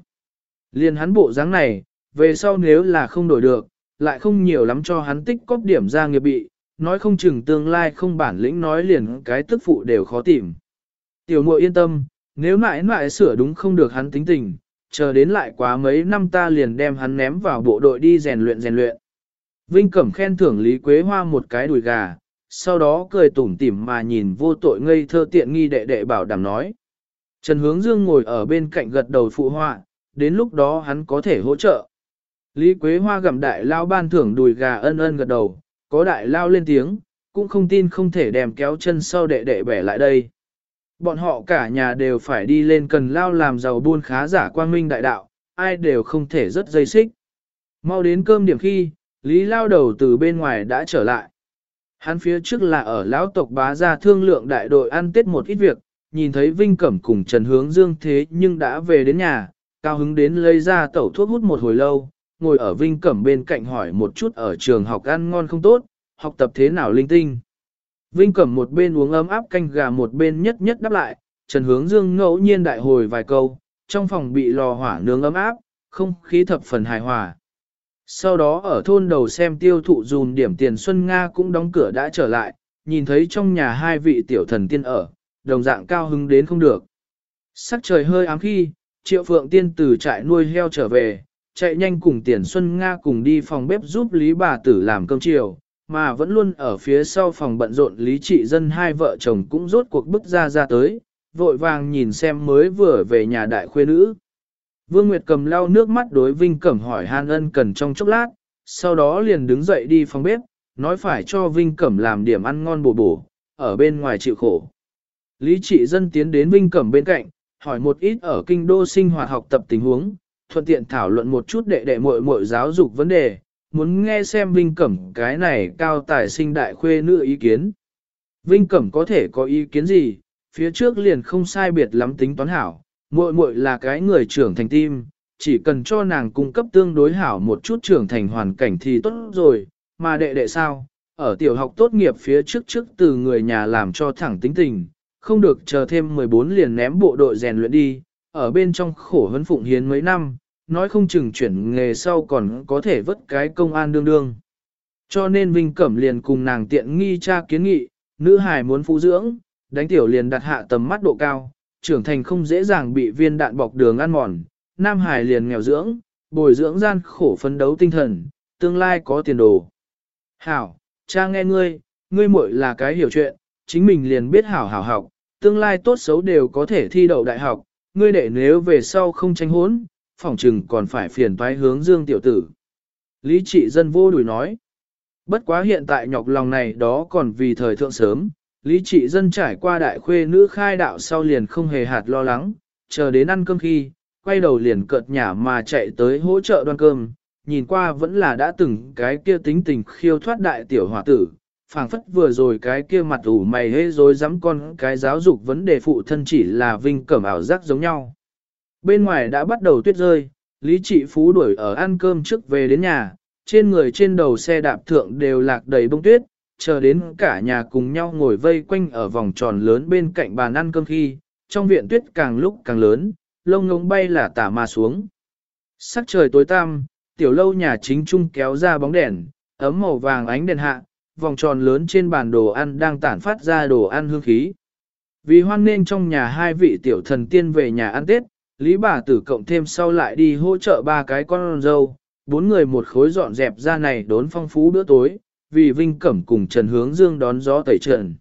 Liền hắn bộ dáng này, về sau nếu là không đổi được, lại không nhiều lắm cho hắn tích cóp điểm ra nghiệp bị, nói không chừng tương lai không bản lĩnh nói liền cái tức phụ đều khó tìm. Tiểu muội yên tâm, nếu mãi mãi sửa đúng không được hắn tính tình, chờ đến lại quá mấy năm ta liền đem hắn ném vào bộ đội đi rèn luyện rèn luyện. Vinh Cẩm khen thưởng Lý Quế Hoa một cái đùi gà, sau đó cười tủm tỉm mà nhìn vô tội ngây thơ tiện nghi đệ đệ bảo đảm nói. Trần Hướng Dương ngồi ở bên cạnh gật đầu phụ họa, đến lúc đó hắn có thể hỗ trợ. Lý Quế Hoa gặm đại lao ban thưởng đùi gà ân ân gật đầu, có đại lao lên tiếng, cũng không tin không thể đem kéo chân sau đệ đệ bẻ lại đây. Bọn họ cả nhà đều phải đi lên cần lao làm giàu buôn khá giả quang minh đại đạo, ai đều không thể rất dây xích. Mau đến cơm điểm khi, Lý lao đầu từ bên ngoài đã trở lại. Hắn phía trước là ở lão tộc bá gia thương lượng đại đội ăn tết một ít việc, nhìn thấy Vinh Cẩm cùng Trần Hướng Dương thế nhưng đã về đến nhà, cao hứng đến lấy ra tẩu thuốc hút một hồi lâu, ngồi ở Vinh Cẩm bên cạnh hỏi một chút ở trường học ăn ngon không tốt, học tập thế nào linh tinh. Vinh Cẩm một bên uống ấm áp canh gà một bên nhất nhất đáp lại, Trần Hướng Dương ngẫu nhiên đại hồi vài câu, trong phòng bị lò hỏa nướng ấm áp, không khí thập phần hài hòa. Sau đó ở thôn đầu xem tiêu thụ dùn điểm tiền Xuân Nga cũng đóng cửa đã trở lại, nhìn thấy trong nhà hai vị tiểu thần tiên ở, đồng dạng cao hứng đến không được. Sắc trời hơi ám khi, triệu phượng tiên từ trại nuôi heo trở về, chạy nhanh cùng tiền Xuân Nga cùng đi phòng bếp giúp Lý bà tử làm cơm chiều, mà vẫn luôn ở phía sau phòng bận rộn Lý trị dân hai vợ chồng cũng rốt cuộc bức ra ra tới, vội vàng nhìn xem mới vừa về nhà đại khuê nữ. Vương Nguyệt cầm lau nước mắt đối Vinh Cẩm hỏi Han Ân cần trong chốc lát, sau đó liền đứng dậy đi phòng bếp, nói phải cho Vinh Cẩm làm điểm ăn ngon bổ bổ, ở bên ngoài chịu khổ. Lý trị dân tiến đến Vinh Cẩm bên cạnh, hỏi một ít ở kinh đô sinh hoạt học tập tình huống, thuận tiện thảo luận một chút đệ đệ muội muội giáo dục vấn đề, muốn nghe xem Vinh Cẩm cái này cao tài sinh đại khuê nữ ý kiến. Vinh Cẩm có thể có ý kiến gì, phía trước liền không sai biệt lắm tính toán hảo, muội muội là cái người trưởng thành tim, chỉ cần cho nàng cung cấp tương đối hảo một chút trưởng thành hoàn cảnh thì tốt rồi, mà đệ đệ sao, ở tiểu học tốt nghiệp phía trước trước từ người nhà làm cho thẳng tính tình, không được chờ thêm 14 liền ném bộ đội rèn luyện đi, ở bên trong khổ hấn phụng hiến mấy năm, nói không chừng chuyển nghề sau còn có thể vất cái công an đương đương. Cho nên Vinh Cẩm liền cùng nàng tiện nghi cha kiến nghị, nữ hài muốn phụ dưỡng, đánh tiểu liền đặt hạ tầm mắt độ cao, trưởng thành không dễ dàng bị viên đạn bọc đường ăn mòn, nam Hải liền nghèo dưỡng, bồi dưỡng gian khổ phấn đấu tinh thần, tương lai có tiền đồ. Hảo, cha nghe ngươi, ngươi muội là cái hiểu chuyện, chính mình liền biết hảo hảo học, tương lai tốt xấu đều có thể thi đậu đại học, ngươi đệ nếu về sau không tranh hốn, phỏng chừng còn phải phiền toái hướng dương tiểu tử. Lý trị dân vô đùi nói. Bất quá hiện tại nhọc lòng này đó còn vì thời thượng sớm, lý trị dân trải qua đại khuê nữ khai đạo sau liền không hề hạt lo lắng, chờ đến ăn cơm khi, quay đầu liền cợt nhả mà chạy tới hỗ trợ đoan cơm, nhìn qua vẫn là đã từng cái kia tính tình khiêu thoát đại tiểu hòa tử, phảng phất vừa rồi cái kia mặt ủ mày hê rồi dám con cái giáo dục vấn đề phụ thân chỉ là vinh cẩm ảo giác giống nhau. Bên ngoài đã bắt đầu tuyết rơi, Lý Trị Phú đuổi ở ăn cơm trước về đến nhà, trên người trên đầu xe đạp thượng đều lạc đầy bông tuyết, chờ đến cả nhà cùng nhau ngồi vây quanh ở vòng tròn lớn bên cạnh bàn ăn cơm khi, trong viện tuyết càng lúc càng lớn, lông ngống bay là tả mà xuống. Sắc trời tối tăm, tiểu lâu nhà chính trung kéo ra bóng đèn, ấm màu vàng ánh đèn hạ, vòng tròn lớn trên bàn đồ ăn đang tản phát ra đồ ăn hương khí. Vì hoan nên trong nhà hai vị tiểu thần tiên về nhà ăn Tết, Lý bà tử cộng thêm sau lại đi hỗ trợ ba cái con dâu, bốn người một khối dọn dẹp ra này đốn phong phú bữa tối, vì Vinh Cẩm cùng Trần Hướng Dương đón gió tẩy trần.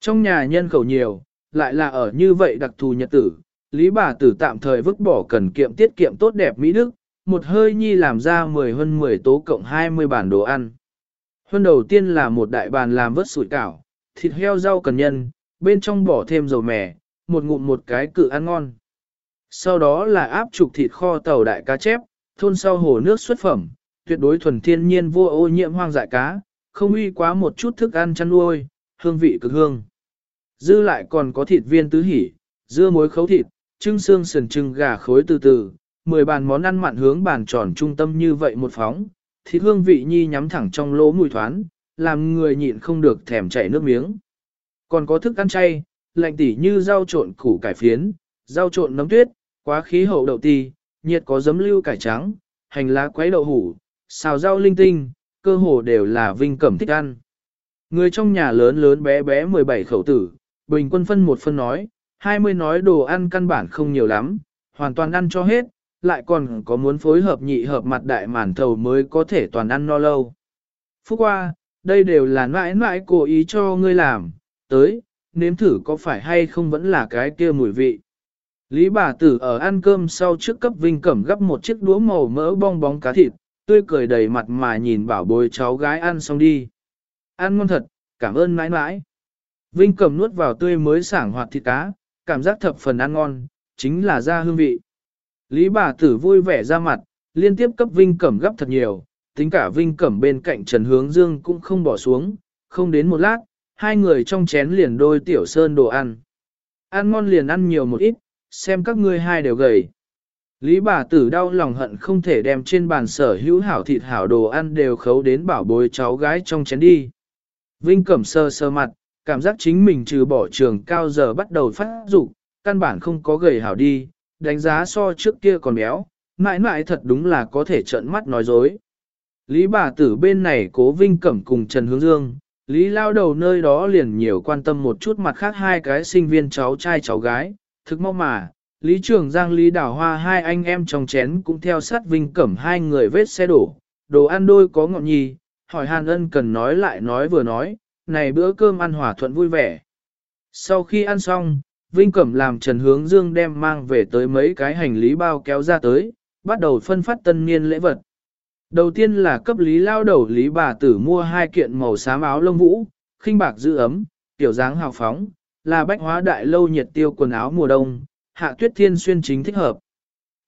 Trong nhà nhân khẩu nhiều, lại là ở như vậy đặc thù nhật tử, Lý bà tử tạm thời vứt bỏ cần kiệm tiết kiệm tốt đẹp Mỹ Đức, một hơi nhi làm ra 10 hơn 10 tố cộng 20 bản đồ ăn. Hơn đầu tiên là một đại bàn làm vớt sủi cảo, thịt heo rau cần nhân, bên trong bỏ thêm dầu mè, một ngụm một cái cự ăn ngon. Sau đó là áp trục thịt kho tàu đại cá chép, thôn sau hồ nước xuất phẩm, tuyệt đối thuần thiên nhiên vô ô nhiễm hoang dại cá, không uy quá một chút thức ăn chăn nuôi, hương vị cực hương. Dư lại còn có thịt viên tứ hỉ, dưa muối khấu thịt, trưng xương sườn trưng gà khối từ từ, 10 bàn món ăn mặn hướng bàn tròn trung tâm như vậy một phóng, thịt hương vị nhi nhắm thẳng trong lỗ mùi thoán, làm người nhịn không được thèm chảy nước miếng. Còn có thức ăn chay, lạnh tỉ như rau trộn củ cải phiến, rau trộn nấm tuyết, quá khí hậu đậu ti, nhiệt có giấm lưu cải trắng, hành lá quấy đậu hủ, xào rau linh tinh, cơ hồ đều là Vinh Cẩm thích ăn. Người trong nhà lớn lớn bé bé 17 khẩu tử, bình quân phân một phân nói, 20 nói đồ ăn căn bản không nhiều lắm, hoàn toàn ăn cho hết, lại còn có muốn phối hợp nhị hợp mặt đại màn thầu mới có thể toàn ăn no lâu. Phúc qua, đây đều là mãi mãi cố ý cho ngươi làm, tới, nếm thử có phải hay không vẫn là cái kia mùi vị. Lý bà tử ở ăn cơm sau trước cấp Vinh Cẩm gấp một chiếc đũa màu mỡ bong bóng cá thịt, tươi cười đầy mặt mà nhìn bảo bối cháu gái ăn xong đi. Ăn ngon thật, cảm ơn mãi mãi. Vinh cầm nuốt vào tươi mới sảng hoạt thịt cá, cảm giác thập phần ăn ngon, chính là ra hương vị. Lý bà tử vui vẻ ra mặt, liên tiếp cấp Vinh Cẩm gấp thật nhiều, tính cả Vinh Cẩm bên cạnh Trần Hướng Dương cũng không bỏ xuống, không đến một lát, hai người trong chén liền đôi tiểu sơn đồ ăn. Ăn ngon liền ăn nhiều một ít, xem các ngươi hai đều gầy. Lý bà tử đau lòng hận không thể đem trên bàn sở hữu hảo thịt hảo đồ ăn đều khấu đến bảo bối cháu gái trong chén đi. Vinh Cẩm sơ sơ mặt, cảm giác chính mình trừ bỏ trường cao giờ bắt đầu phát dục căn bản không có gầy hảo đi, đánh giá so trước kia còn béo, mãi mãi thật đúng là có thể trợn mắt nói dối. Lý bà tử bên này cố Vinh Cẩm cùng Trần Hướng Dương, Lý lao đầu nơi đó liền nhiều quan tâm một chút mặt khác hai cái sinh viên cháu trai cháu gái, thực mong mà, Lý Trường Giang Lý Đào Hoa hai anh em trong chén cũng theo sát Vinh Cẩm hai người vết xe đổ, đồ ăn đôi có ngọn nhì, hỏi Hàn Ân cần nói lại nói vừa nói, này bữa cơm ăn hòa thuận vui vẻ. Sau khi ăn xong, Vinh Cẩm làm Trần Hướng Dương đem mang về tới mấy cái hành lý bao kéo ra tới, bắt đầu phân phát tân niên lễ vật. Đầu tiên là cấp lý lao đầu lý bà tử mua hai kiện màu xám áo lông vũ, khinh bạc giữ ấm, tiểu dáng hào phóng, là bách hóa đại lâu nhiệt tiêu quần áo mùa đông, hạ tuyết thiên xuyên chính thích hợp.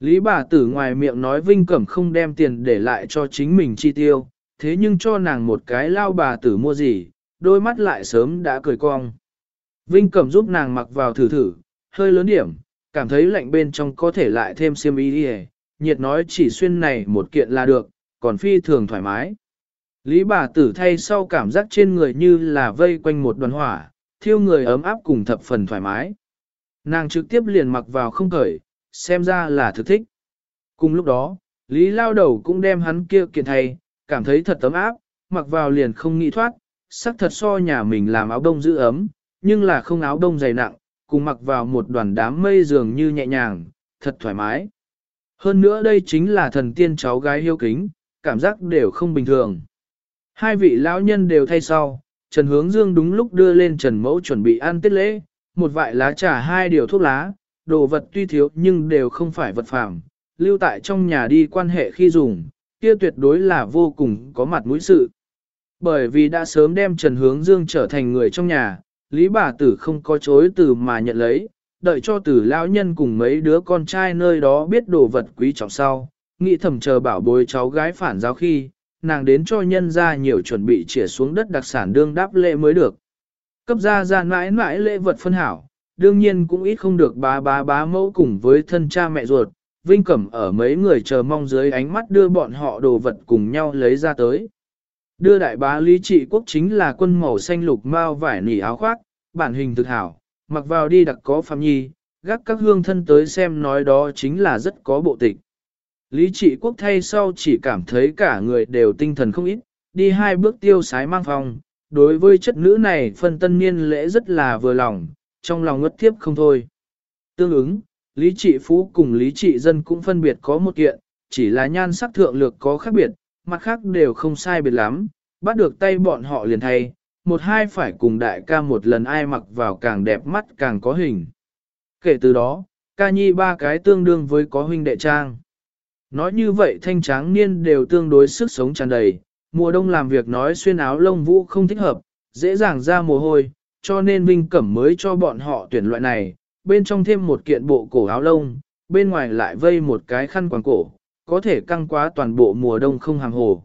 Lý bà tử ngoài miệng nói Vinh Cẩm không đem tiền để lại cho chính mình chi tiêu, thế nhưng cho nàng một cái lao bà tử mua gì, đôi mắt lại sớm đã cười cong. Vinh Cẩm giúp nàng mặc vào thử thử, hơi lớn điểm, cảm thấy lạnh bên trong có thể lại thêm xiêm y đi nhiệt nói chỉ xuyên này một kiện là được, còn phi thường thoải mái. Lý bà tử thay sau cảm giác trên người như là vây quanh một đoàn hỏa, thiêu người ấm áp cùng thập phần thoải mái. Nàng trực tiếp liền mặc vào không khởi, xem ra là thực thích. Cùng lúc đó, Lý lao đầu cũng đem hắn kia kiện thay, cảm thấy thật tấm áp, mặc vào liền không nghĩ thoát, sắc thật so nhà mình làm áo đông giữ ấm, nhưng là không áo đông dày nặng, cùng mặc vào một đoàn đám mây dường như nhẹ nhàng, thật thoải mái. Hơn nữa đây chính là thần tiên cháu gái hiếu kính, cảm giác đều không bình thường. Hai vị lão nhân đều thay sau, Trần Hướng Dương đúng lúc đưa lên Trần Mẫu chuẩn bị ăn tết lễ, một vại lá trà hai điều thuốc lá, đồ vật tuy thiếu nhưng đều không phải vật phẩm, lưu tại trong nhà đi quan hệ khi dùng, kia tuyệt đối là vô cùng có mặt mũi sự. Bởi vì đã sớm đem Trần Hướng Dương trở thành người trong nhà, Lý bà tử không có chối từ mà nhận lấy, đợi cho tử lão nhân cùng mấy đứa con trai nơi đó biết đồ vật quý trọng sau, nghĩ thầm chờ bảo bối cháu gái phản giáo khi, nàng đến cho nhân ra nhiều chuẩn bị chĩa xuống đất đặc sản đương đáp lễ mới được. Cấp ra ra mãi mãi lễ vật phân hảo, đương nhiên cũng ít không được bá bá bá mẫu cùng với thân cha mẹ ruột, Vinh Cẩm ở mấy người chờ mong dưới ánh mắt đưa bọn họ đồ vật cùng nhau lấy ra tới. Đưa đại bá lý trị quốc chính là quân màu xanh lục mao vải nỉ áo khoác, bản hình thực hảo, mặc vào đi đặc có phạm nhi, gác các hương thân tới xem nói đó chính là rất có bộ tịch. Lý trị quốc thay sau chỉ cảm thấy cả người đều tinh thần không ít, đi hai bước tiêu sái mang phòng, đối với chất nữ này phân tân niên lễ rất là vừa lòng, trong lòng ngất tiếp không thôi. Tương ứng, Lý trị phú cùng Lý trị dân cũng phân biệt có một kiện, chỉ là nhan sắc thượng lược có khác biệt, mặt khác đều không sai biệt lắm, bắt được tay bọn họ liền thay, một hai phải cùng đại ca một lần ai mặc vào càng đẹp mắt càng có hình. Kể từ đó, ca nhi ba cái tương đương với có huynh đệ trang. Nói như vậy thanh tráng niên đều tương đối sức sống tràn đầy, mùa đông làm việc nói xuyên áo lông vũ không thích hợp, dễ dàng ra mồ hôi, cho nên Vinh Cẩm mới cho bọn họ tuyển loại này, bên trong thêm một kiện bộ cổ áo lông, bên ngoài lại vây một cái khăn quàng cổ, có thể căng quá toàn bộ mùa đông không hàng hồ.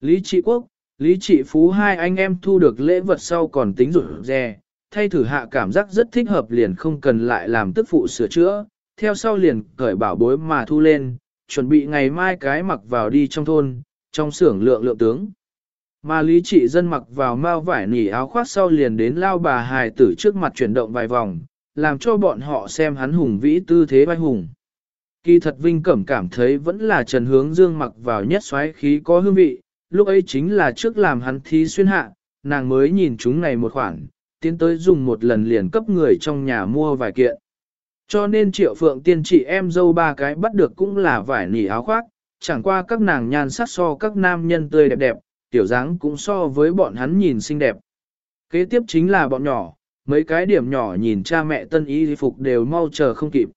Lý Trị Quốc, Lý Trị Phú hai anh em thu được lễ vật sau còn tính rủi rè, thay thử hạ cảm giác rất thích hợp liền không cần lại làm tức phụ sửa chữa, theo sau liền cởi bảo bối mà thu lên, chuẩn bị ngày mai cái mặc vào đi trong thôn, trong xưởng lượng lượng tướng. Mà lý trị dân mặc vào mao vải nỉ áo khoác sau liền đến lao bà hài tử trước mặt chuyển động vài vòng, làm cho bọn họ xem hắn hùng vĩ tư thế vai hùng. Kỳ thật Vinh Cẩm cảm thấy vẫn là Trần Hướng Dương mặc vào nhất xoáy khí có hương vị, lúc ấy chính là trước làm hắn thí xuyên hạ, nàng mới nhìn chúng này một khoản, tiến tới dùng một lần liền cấp người trong nhà mua vài kiện. Cho nên triệu phượng tiên trị em dâu ba cái bắt được cũng là vải nỉ áo khoác, chẳng qua các nàng nhan sắc so các nam nhân tươi đẹp đẹp, tiểu dáng cũng so với bọn hắn nhìn xinh đẹp. Kế tiếp chính là bọn nhỏ, mấy cái điểm nhỏ nhìn cha mẹ tân y phục đều mau chờ không kịp.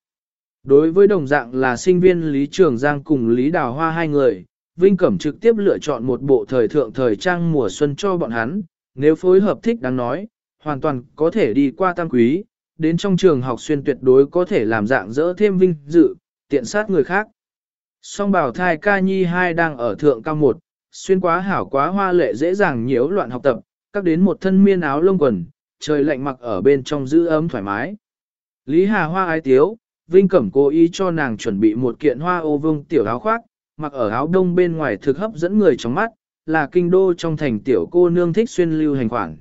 Đối với đồng dạng là sinh viên Lý Trường Giang cùng Lý Đào Hoa hai người, Vinh Cẩm trực tiếp lựa chọn một bộ thời thượng thời trang mùa xuân cho bọn hắn, nếu phối hợp thích đáng nói, hoàn toàn có thể đi qua tam quý, đến trong trường học xuyên tuyệt đối có thể làm dạng dỡ thêm vinh dự, tiện sát người khác. Song bảo thai ca nhi hai đang ở thượng cao một, xuyên quá hảo quá hoa lệ dễ dàng nhiễu loạn học tập, các đến một thân miên áo lông quần, trời lạnh mặc ở bên trong giữ ấm thoải mái. Lý Hà Hoa ái tiếu, Vinh Cẩm cố ý cho nàng chuẩn bị một kiện hoa ô vương tiểu áo khoác, mặc ở áo đông bên ngoài thực hấp dẫn người trong mắt, là kinh đô trong thành tiểu cô nương thích xuyên lưu hành khoản.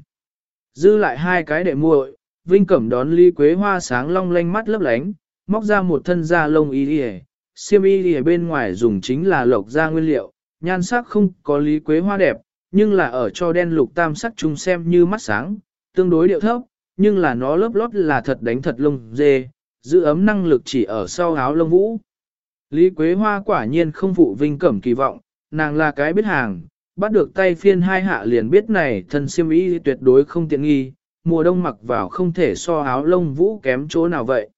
Dư lại hai cái để muội, Vinh Cẩm đón ly quế hoa sáng long lanh mắt lấp lánh, móc ra một thân da lông y đi Siêm y ở bên ngoài dùng chính là lộc da nguyên liệu, nhan sắc không có lý quế hoa đẹp, nhưng là ở cho đen lục tam sắc chung xem như mắt sáng, tương đối điệu thấp, nhưng là nó lớp lót là thật đánh thật lông dê, giữ ấm năng lực chỉ ở sau áo lông vũ. Lý Quế Hoa quả nhiên không phụ Vinh Cẩm kỳ vọng, nàng là cái biết hàng, bắt được tay phiên hai hạ liền biết này thân siêm y tuyệt đối không tiện nghi, mùa đông mặc vào không thể so áo lông vũ kém chỗ nào vậy.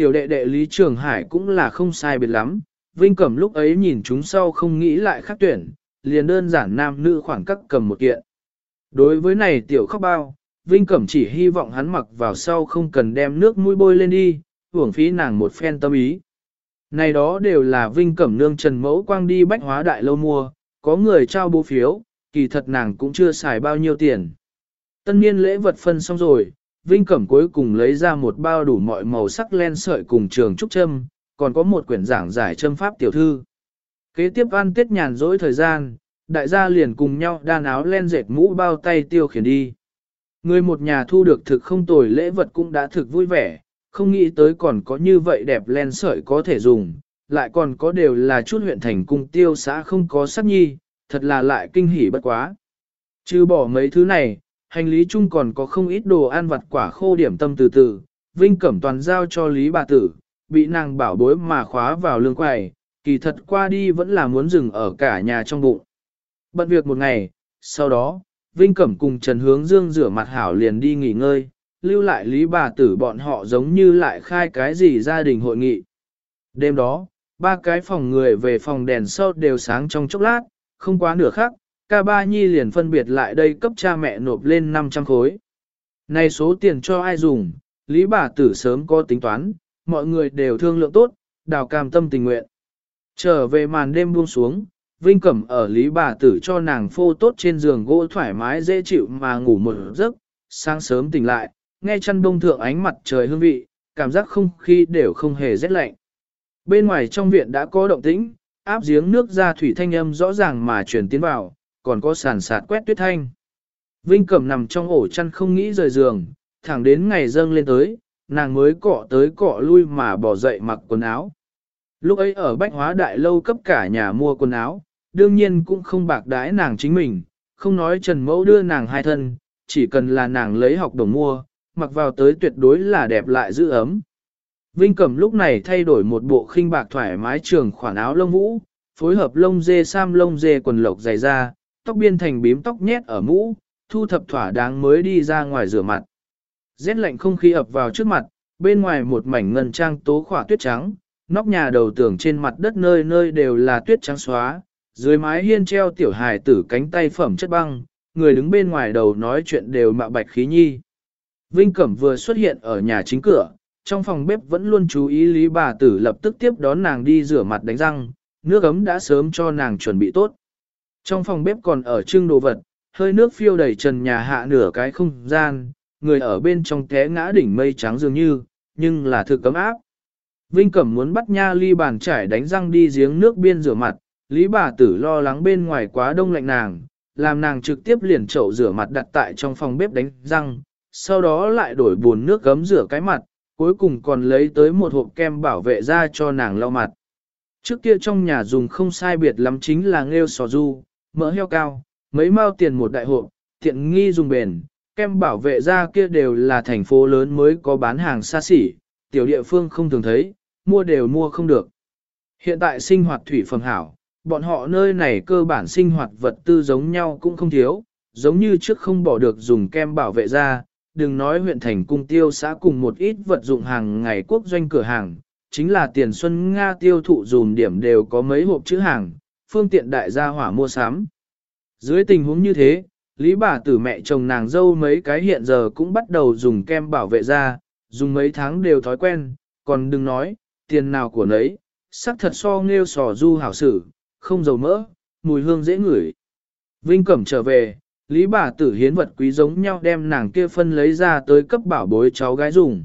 Tiểu đệ đệ Lý Trường Hải cũng là không sai biệt lắm, Vinh Cẩm lúc ấy nhìn chúng sau không nghĩ lại khác tuyển, liền đơn giản nam nữ khoảng cách cầm một kiện. Đối với này tiểu khóc bao, Vinh Cẩm chỉ hy vọng hắn mặc vào sau không cần đem nước mũi bôi lên đi, hưởng phí nàng một phen tâm ý. Này đó đều là Vinh Cẩm nương Trần Mẫu Quang đi bách hóa đại lâu mua, có người trao bố phiếu, kỳ thật nàng cũng chưa xài bao nhiêu tiền. Tân niên lễ vật phân xong rồi, Vinh Cẩm cuối cùng lấy ra một bao đủ mọi màu sắc len sợi cùng trường trúc châm, còn có một quyển giảng giải châm pháp tiểu thư. Kế tiếp ăn tiết nhàn rỗi thời gian, đại gia liền cùng nhau đan áo len dệt mũ bao tay tiêu khiển đi. Người một nhà thu được thực không tồi lễ vật cũng đã thực vui vẻ, không nghĩ tới còn có như vậy đẹp len sợi có thể dùng, lại còn có đều là chút huyện thành cung tiêu xã không có sắc nhi, thật là lại kinh hỉ bất quá. Chứ bỏ mấy thứ này, hành lý chung còn có không ít đồ ăn vặt quả khô điểm tâm từ từ, Vinh Cẩm toàn giao cho Lý bà tử, bị nàng bảo bối mà khóa vào lương quầy, kỳ thật qua đi vẫn là muốn dừng ở cả nhà trong bụng. Bận việc một ngày, sau đó, Vinh Cẩm cùng Trần Hướng Dương rửa mặt hảo liền đi nghỉ ngơi, lưu lại Lý bà tử bọn họ giống như lại khai cái gì gia đình hội nghị. Đêm đó, ba cái phòng người về phòng đèn sau đều sáng trong chốc lát, không quá nửa khắc, ca ba nhi liền phân biệt lại đây cấp cha mẹ nộp lên 500 khối. Này số tiền cho ai dùng, Lý bà tử sớm có tính toán, mọi người đều thương lượng tốt, đào cam tâm tình nguyện. Trở về màn đêm buông xuống, Vinh Cẩm ở Lý bà tử cho nàng phô tốt trên giường gỗ thoải mái dễ chịu mà ngủ một giấc, sáng sớm tỉnh lại, nghe chăn đông thượng ánh mặt trời hương vị, cảm giác không khí đều không hề rét lạnh. Bên ngoài trong viện đã có động tĩnh, áp giếng nước ra thủy thanh âm rõ ràng mà chuyển tiến vào, còn có sàn sạt quét tuyết thanh. Vinh Cẩm nằm trong ổ chăn không nghĩ rời giường, thẳng đến ngày dâng lên tới, nàng mới cọ tới cọ lui mà bỏ dậy mặc quần áo. Lúc ấy ở Bách Hóa Đại Lâu cấp cả nhà mua quần áo, đương nhiên cũng không bạc đái nàng chính mình, không nói Trần Mẫu đưa nàng hai thân, chỉ cần là nàng lấy học đồng mua, mặc vào tới tuyệt đối là đẹp lại giữ ấm. Vinh Cẩm lúc này thay đổi một bộ khinh bạc thoải mái trường khoản áo lông vũ, phối hợp lông dê sam lông dê quần lộc dày da, tóc biên thành bím tóc nhét ở mũ, thu thập thỏa đáng mới đi ra ngoài rửa mặt. Rét lạnh không khí ập vào trước mặt, bên ngoài một mảnh ngân trang tố khỏa tuyết trắng, nóc nhà đầu tường trên mặt đất nơi nơi đều là tuyết trắng xóa, dưới mái hiên treo tiểu hài tử cánh tay phẩm chất băng, người đứng bên ngoài đầu nói chuyện đều mạo bạch khí nhi. Vinh Cẩm vừa xuất hiện ở nhà chính cửa, trong phòng bếp vẫn luôn chú ý Lý bà tử lập tức tiếp đón nàng đi rửa mặt đánh răng, nước ấm đã sớm cho nàng chuẩn bị tốt. Trong phòng bếp còn ở trưng đồ vật, hơi nước phiêu đầy trần nhà hạ nửa cái không gian, người ở bên trong té ngã đỉnh mây trắng dường như, nhưng là thực cấm áp. Vinh Cẩm muốn bắt nha ly bàn trải đánh răng đi giếng nước biên rửa mặt, Lý bà tử lo lắng bên ngoài quá đông lạnh nàng, làm nàng trực tiếp liền chậu rửa mặt đặt tại trong phòng bếp đánh răng, sau đó lại đổi buồn nước gấm rửa cái mặt, cuối cùng còn lấy tới một hộp kem bảo vệ da cho nàng lau mặt. Trước kia trong nhà dùng không sai biệt lắm chính là nghêu sò du, mỡ heo cao, mấy mao tiền một đại hộp, tiện nghi dùng bền, kem bảo vệ da kia đều là thành phố lớn mới có bán hàng xa xỉ, tiểu địa phương không thường thấy, mua đều mua không được. Hiện tại sinh hoạt thủy phẩm hảo, bọn họ nơi này cơ bản sinh hoạt vật tư giống nhau cũng không thiếu, giống như trước không bỏ được dùng kem bảo vệ da, đừng nói huyện thành cung tiêu xã cùng một ít vật dụng hàng ngày quốc doanh cửa hàng, chính là tiền xuân Nga tiêu thụ dùm điểm đều có mấy hộp chữ hàng, phương tiện đại gia hỏa mua sắm. Dưới tình huống như thế, Lý bà tử mẹ chồng nàng dâu mấy cái hiện giờ cũng bắt đầu dùng kem bảo vệ da, dùng mấy tháng đều thói quen, còn đừng nói, tiền nào của nấy, sắc thật so nghêu sò du hảo sử, không dầu mỡ, mùi hương dễ ngửi. Vinh Cẩm trở về, Lý bà tử hiến vật quý giống nhau đem nàng kia phân lấy ra tới cấp bảo bối cháu gái dùng.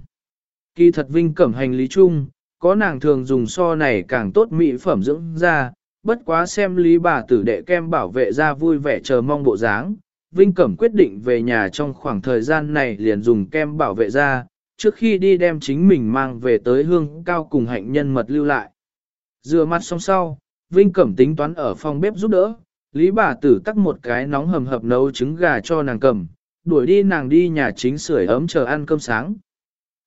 Kỳ thật Vinh Cẩm hành lý chung, có nàng thường dùng so này càng tốt mỹ phẩm dưỡng da, bất quá xem Lý bà tử đệ kem bảo vệ da vui vẻ chờ mong bộ dáng. Vinh Cẩm quyết định về nhà trong khoảng thời gian này liền dùng kem bảo vệ da, trước khi đi đem chính mình mang về tới hương cao cùng hạnh nhân mật lưu lại. Rửa mặt xong sau, Vinh Cẩm tính toán ở phòng bếp giúp đỡ, Lý bà tử tắc một cái nóng hầm hập nấu trứng gà cho nàng cầm, đuổi đi nàng đi nhà chính sưởi ấm chờ ăn cơm sáng.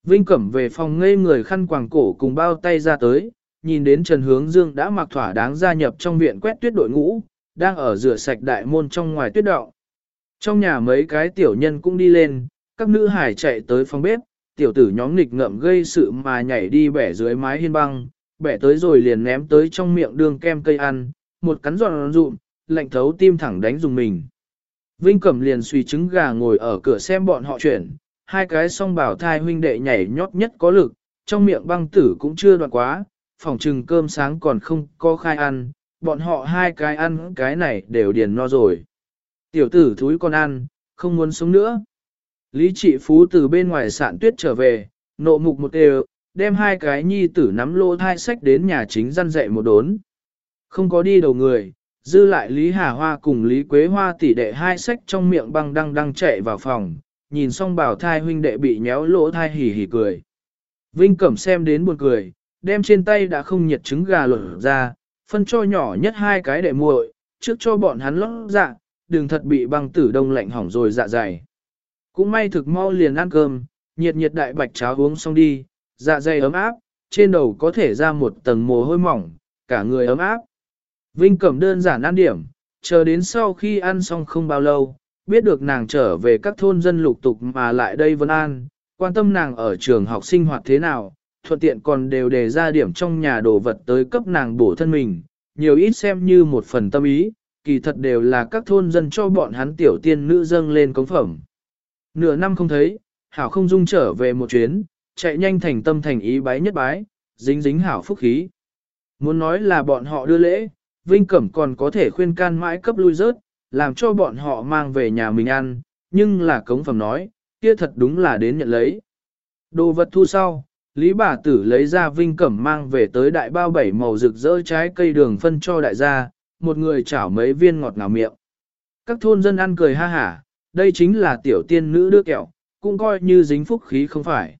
Vinh Cẩm về phòng ngây người khăn quàng cổ cùng bao tay ra tới, nhìn đến Trần Hướng Dương đã mặc thỏa đáng gia nhập trong viện quét tuyết đội ngũ, đang ở rửa sạch đại môn trong ngoài tuyết đạo. Trong nhà mấy cái tiểu nhân cũng đi lên, các nữ hải chạy tới phòng bếp, tiểu tử nhóm nghịch ngậm gây sự mà nhảy đi bẻ dưới mái hiên băng, bẻ tới rồi liền ném tới trong miệng đường kem cây ăn, một cắn giòn rụm, lạnh thấu tim thẳng đánh dùng mình. Vinh Cẩm liền suy trứng gà ngồi ở cửa xem bọn họ chuyển, hai cái song bảo thai huynh đệ nhảy nhót nhất có lực, trong miệng băng tử cũng chưa đoạn quá, phòng trừng cơm sáng còn không có khai ăn, bọn họ hai cái ăn cái này đều điền no rồi. Tiểu tử thúi con ăn, không muốn sống nữa. Lý trị phú từ bên ngoài sạn tuyết trở về, nộ mục một đều, đem hai cái nhi tử nắm lô thai sách đến nhà chính răn dạy một đốn. Không có đi đầu người, dư lại Lý Hà Hoa cùng Lý Quế Hoa tỷ đệ hai sách trong miệng băng đăng đăng chạy vào phòng, nhìn xong bảo thai huynh đệ bị nhéo lỗ thai hỉ hỉ cười. Vinh Cẩm xem đến buồn cười, đem trên tay đã không nhiệt trứng gà lột ra, phân cho nhỏ nhất hai cái để muội, trước cho bọn hắn lót dạ, đừng thật bị băng tử đông lạnh hỏng rồi dạ dày. Cũng may thực mau liền ăn cơm, nhiệt nhiệt đại bạch cháo uống xong đi, dạ dày ấm áp, trên đầu có thể ra một tầng mồ hôi mỏng, cả người ấm áp. Vinh Cẩm đơn giản ăn điểm, chờ đến sau khi ăn xong không bao lâu, biết được nàng trở về các thôn dân lục tục mà lại đây Vân An, quan tâm nàng ở trường học sinh hoạt thế nào, thuận tiện còn đều đề ra điểm trong nhà đồ vật tới cấp nàng bổ thân mình, nhiều ít xem như một phần tâm ý, kỳ thật đều là các thôn dân cho bọn hắn tiểu tiên nữ dâng lên cống phẩm. Nửa năm không thấy, Hảo không dung trở về một chuyến, chạy nhanh thành tâm thành ý bái nhất bái, dính dính Hảo phúc khí. Muốn nói là bọn họ đưa lễ, Vinh Cẩm còn có thể khuyên can mãi cấp lui rớt, làm cho bọn họ mang về nhà mình ăn, nhưng là cống phẩm nói, kia thật đúng là đến nhận lấy. Đồ vật thu sau, Lý bà tử lấy ra Vinh Cẩm mang về tới đại bao bảy màu rực rỡ trái cây đường phân cho đại gia, một người chảo mấy viên ngọt ngào miệng. Các thôn dân ăn cười ha hả, đây chính là tiểu tiên nữ đưa kẹo, cũng coi như dính phúc khí không phải.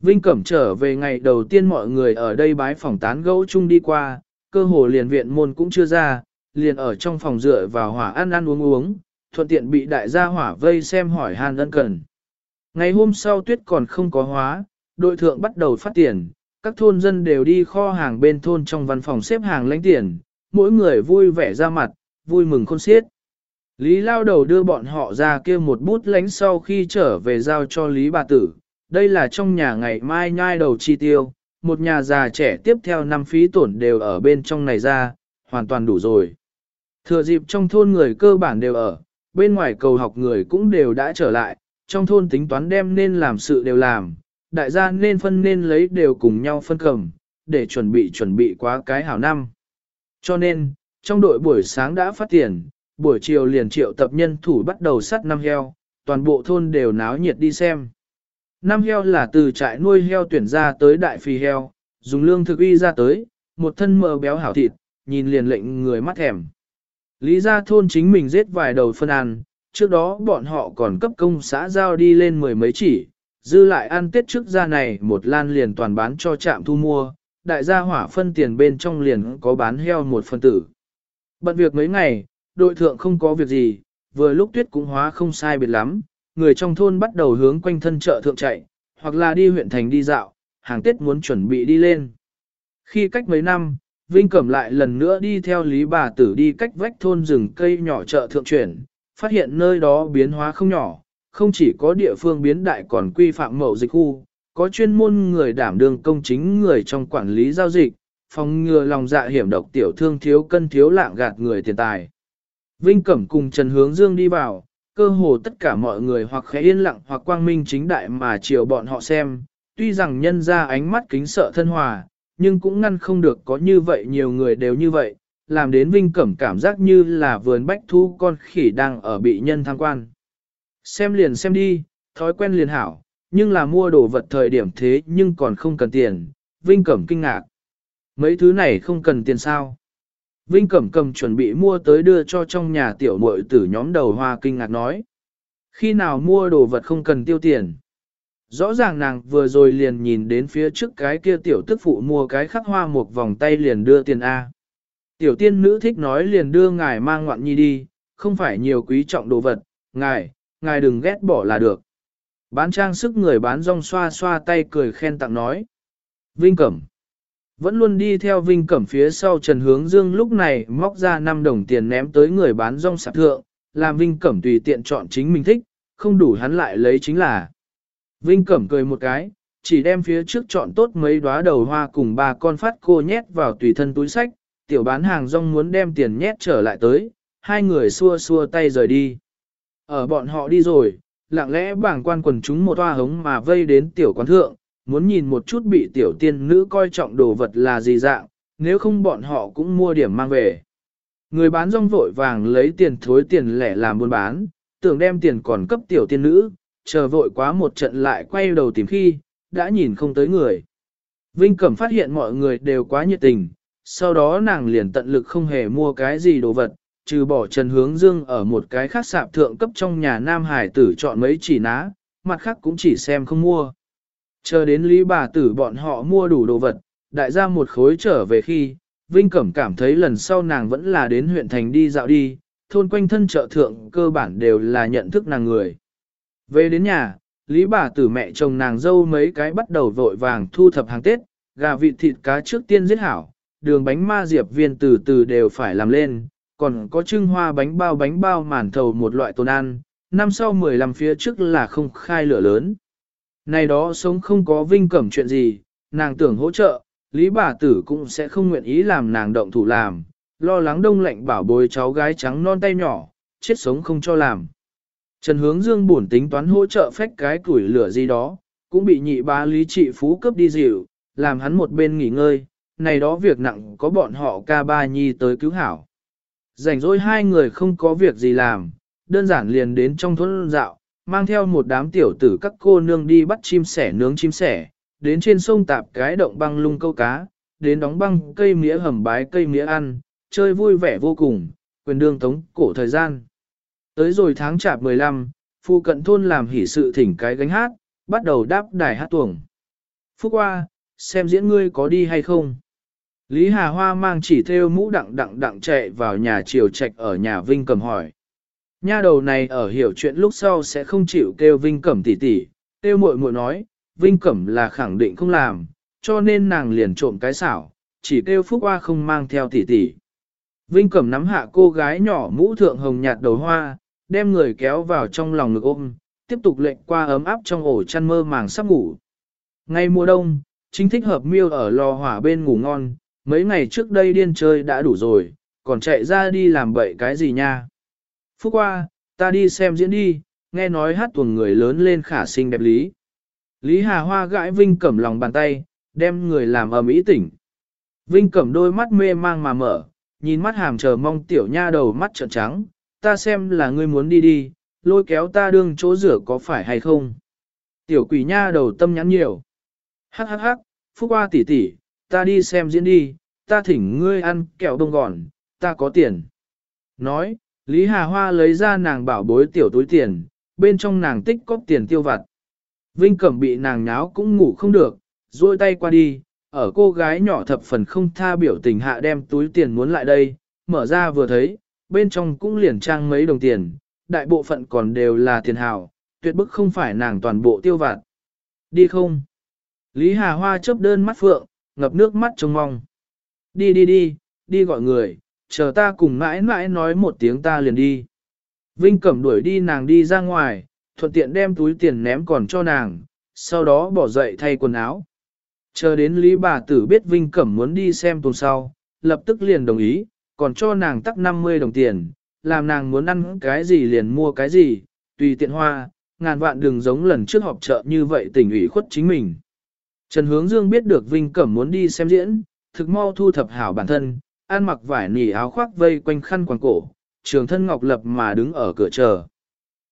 Vinh Cẩm trở về ngày đầu tiên mọi người ở đây bái phòng tán gẫu chung đi qua, cơ hồ liền viện môn cũng chưa ra, liền ở trong phòng dựa vào hỏa ăn ăn uống uống, thuận tiện bị đại gia hỏa vây xem hỏi han ân cần. Ngày hôm sau tuyết còn không có hóa, đội thượng bắt đầu phát tiền, các thôn dân đều đi kho hàng bên thôn trong văn phòng xếp hàng lãnh tiền, mỗi người vui vẻ ra mặt, vui mừng khôn xiết. Lý lao đầu đưa bọn họ ra kia một bút lánh sau khi trở về giao cho Lý bà tử, đây là trong nhà ngày mai nhai đầu chi tiêu, một nhà già trẻ tiếp theo năm phí tổn đều ở bên trong này ra, hoàn toàn đủ rồi. Thừa dịp trong thôn người cơ bản đều ở, bên ngoài cầu học người cũng đều đã trở lại, trong thôn tính toán đem nên làm sự đều làm, đại gia nên phân nên lấy đều cùng nhau phân cầm, để chuẩn bị chuẩn bị quá cái hảo năm. Cho nên, trong đội buổi sáng đã phát tiền, buổi chiều liền triệu tập nhân thủ bắt đầu sắt năm heo, toàn bộ thôn đều náo nhiệt đi xem. Năm heo là từ trại nuôi heo tuyển ra tới đại phi heo, dùng lương thực uy ra tới, một thân mỡ béo hảo thịt, nhìn liền lệnh người mắt thèm. Lý gia thôn chính mình giết vài đầu phân ăn, trước đó bọn họ còn cấp công xã giao đi lên mười mấy chỉ, dư lại ăn tết trước ra này một lan liền toàn bán cho trạm thu mua, đại gia hỏa phân tiền bên trong liền có bán heo một phân tử. Bận việc mấy ngày, đội thượng không có việc gì, vừa lúc tuyết cũng hóa không sai biệt lắm, người trong thôn bắt đầu hướng quanh thân chợ thượng chạy, hoặc là đi huyện thành đi dạo, hàng Tết muốn chuẩn bị đi lên. Khi cách mấy năm, Vinh Cẩm lại lần nữa đi theo Lý Bà Tử đi cách vách thôn rừng cây nhỏ chợ thượng chuyển, phát hiện nơi đó biến hóa không nhỏ, không chỉ có địa phương biến đại còn quy phạm mậu dịch khu, có chuyên môn người đảm đương công chính người trong quản lý giao dịch, phòng ngừa lòng dạ hiểm độc tiểu thương thiếu cân thiếu lạng gạt người tiền tài. Vinh Cẩm cùng Trần Hướng Dương đi vào, cơ hồ tất cả mọi người hoặc khẽ yên lặng hoặc quang minh chính đại mà chiều bọn họ xem, tuy rằng nhân ra ánh mắt kính sợ thân hòa, nhưng cũng ngăn không được có như vậy nhiều người đều như vậy, làm đến Vinh Cẩm cảm giác như là vườn bách thu con khỉ đang ở bị nhân tham quan. Xem liền xem đi, thói quen liền hảo, nhưng là mua đồ vật thời điểm thế nhưng còn không cần tiền, Vinh Cẩm kinh ngạc. Mấy thứ này không cần tiền sao? Vinh Cẩm cầm chuẩn bị mua tới đưa cho trong nhà tiểu muội tử nhóm đầu hoa kinh ngạc nói. Khi nào mua đồ vật không cần tiêu tiền? Rõ ràng nàng vừa rồi liền nhìn đến phía trước cái kia tiểu tức phụ mua cái khắc hoa một vòng tay liền đưa tiền A. Tiểu tiên nữ thích nói liền đưa ngài mang ngoạn nhi đi, không phải nhiều quý trọng đồ vật, ngài, ngài đừng ghét bỏ là được. Bán trang sức người bán rong xoa xoa tay cười khen tặng nói. Vinh Cẩm Vẫn luôn đi theo Vinh Cẩm phía sau Trần Hướng Dương lúc này móc ra 5 đồng tiền ném tới người bán rong sạp thượng, làm Vinh Cẩm tùy tiện chọn chính mình thích, không đủ hắn lại lấy chính là. Vinh Cẩm cười một cái, chỉ đem phía trước chọn tốt mấy đóa đầu hoa cùng ba con phát cô nhét vào tùy thân túi sách, tiểu bán hàng rong muốn đem tiền nhét trở lại tới, hai người xua xua tay rời đi. Ở bọn họ đi rồi, lặng lẽ bảng quan quần chúng một toa hống mà vây đến tiểu quán thượng, muốn nhìn một chút bị tiểu tiên nữ coi trọng đồ vật là gì dạng, nếu không bọn họ cũng mua điểm mang về. Người bán rong vội vàng lấy tiền thối tiền lẻ làm buôn bán, tưởng đem tiền còn cấp tiểu tiên nữ, chờ vội quá một trận lại quay đầu tìm khi, đã nhìn không tới người. Vinh Cẩm phát hiện mọi người đều quá nhiệt tình, sau đó nàng liền tận lực không hề mua cái gì đồ vật, trừ bỏ Trần Hướng Dương ở một cái khác sạp thượng cấp trong nhà Nam Hải tử chọn mấy chỉ ná, mặt khác cũng chỉ xem không mua. Chờ đến Lý bà tử bọn họ mua đủ đồ vật, đại gia một khối trở về khi, Vinh Cẩm cảm thấy lần sau nàng vẫn là đến huyện thành đi dạo đi, thôn quanh thân chợ thượng cơ bản đều là nhận thức nàng người. Về đến nhà, Lý bà tử mẹ chồng nàng dâu mấy cái bắt đầu vội vàng thu thập hàng Tết, gà vịt thịt cá trước tiên giết hảo, đường bánh ma diệp viên từ từ đều phải làm lên, còn có trưng hoa bánh bao bánh bao màn thầu một loại tồn ăn, năm sau 15 phía trước là không khai lửa lớn. Này đó sống không có vinh cẩm chuyện gì, nàng tưởng hỗ trợ, Lý bà tử cũng sẽ không nguyện ý làm nàng động thủ làm, lo lắng đông lạnh bảo bồi cháu gái trắng non tay nhỏ, chết sống không cho làm. Trần Hướng Dương buồn tính toán hỗ trợ phách cái củi lửa gì đó, cũng bị nhị bá Lý Trị Phú cấp đi dịu, làm hắn một bên nghỉ ngơi, này đó việc nặng có bọn họ ca ba nhi tới cứu hảo. Rảnh rỗi hai người không có việc gì làm, đơn giản liền đến trong thôn dạo, mang theo một đám tiểu tử các cô nương đi bắt chim sẻ nướng chim sẻ, đến trên sông tạp cái động băng lung câu cá, đến đóng băng cây mía hầm bái cây mía ăn, chơi vui vẻ vô cùng, quyền đương tống cổ thời gian. Tới rồi tháng chạp 15, phu cận thôn làm hỷ sự thỉnh cái gánh hát, bắt đầu đáp đài hát tuồng. Phúc qua, xem diễn ngươi có đi hay không? Lý Hà Hoa mang chỉ theo mũ đặng đặng đặng chạy vào nhà triều trạch ở nhà Vinh Cẩm hỏi. Nha đầu này ở hiểu chuyện lúc sau sẽ không chịu kêu Vinh Cẩm tỉ tỉ, kêu muội muội nói, Vinh Cẩm là khẳng định không làm, cho nên nàng liền trộm cái xảo, chỉ kêu Phúc Hoa không mang theo tỉ tỉ. Vinh Cẩm nắm hạ cô gái nhỏ mũ thượng hồng nhạt đầu hoa, đem người kéo vào trong lòng ngực ôm, tiếp tục lệnh qua ấm áp trong ổ chăn mơ màng sắp ngủ. Ngay mùa đông, chính thích hợp miêu ở lò hỏa bên ngủ ngon, mấy ngày trước đây điên chơi đã đủ rồi, còn chạy ra đi làm bậy cái gì nha. Phúc qua, ta đi xem diễn đi, nghe nói hát tuồng người lớn lên khả sinh đẹp lý. Lý Hà Hoa gãi Vinh Cẩm lòng bàn tay, đem người làm ầm Mỹ tỉnh. Vinh Cẩm đôi mắt mê mang mà mở, nhìn mắt hàm chờ mong tiểu nha đầu mắt trợn trắng, ta xem là ngươi muốn đi đi, lôi kéo ta đương chỗ rửa có phải hay không. Tiểu quỷ nha đầu tâm nhắn nhiều. Hắc hắc hắc, phúc qua tỷ tỷ, ta đi xem diễn đi, ta thỉnh ngươi ăn kẹo đông gòn, ta có tiền. Nói, Lý Hà Hoa lấy ra nàng bảo bối tiểu túi tiền, bên trong nàng tích cóp tiền tiêu vặt. Vinh Cẩm bị nàng nháo cũng ngủ không được, duỗi tay qua đi, ở cô gái nhỏ thập phần không tha biểu tình hạ đem túi tiền muốn lại đây, mở ra vừa thấy, bên trong cũng liền trang mấy đồng tiền, đại bộ phận còn đều là tiền hào, tuyệt bức không phải nàng toàn bộ tiêu vặt. Đi không? Lý Hà Hoa chớp đơn mắt phượng, ngập nước mắt trông mong. Đi đi đi, đi gọi người, chờ ta cùng mãi mãi nói một tiếng ta liền đi. Vinh Cẩm đuổi đi nàng đi ra ngoài, thuận tiện đem túi tiền ném còn cho nàng, sau đó bỏ dậy thay quần áo. Chờ đến Lý bà tử biết Vinh Cẩm muốn đi xem tuần sau, lập tức liền đồng ý, còn cho nàng tắc 50 đồng tiền, làm nàng muốn ăn cái gì liền mua cái gì, tùy tiện hoa, ngàn vạn đừng giống lần trước họp chợ như vậy tỉnh ủy khuất chính mình. Trần Hướng Dương biết được Vinh Cẩm muốn đi xem diễn, thực mau thu thập hảo bản thân, ăn mặc vải nỉ áo khoác vây quanh khăn quàng cổ, trường thân ngọc lập mà đứng ở cửa chờ.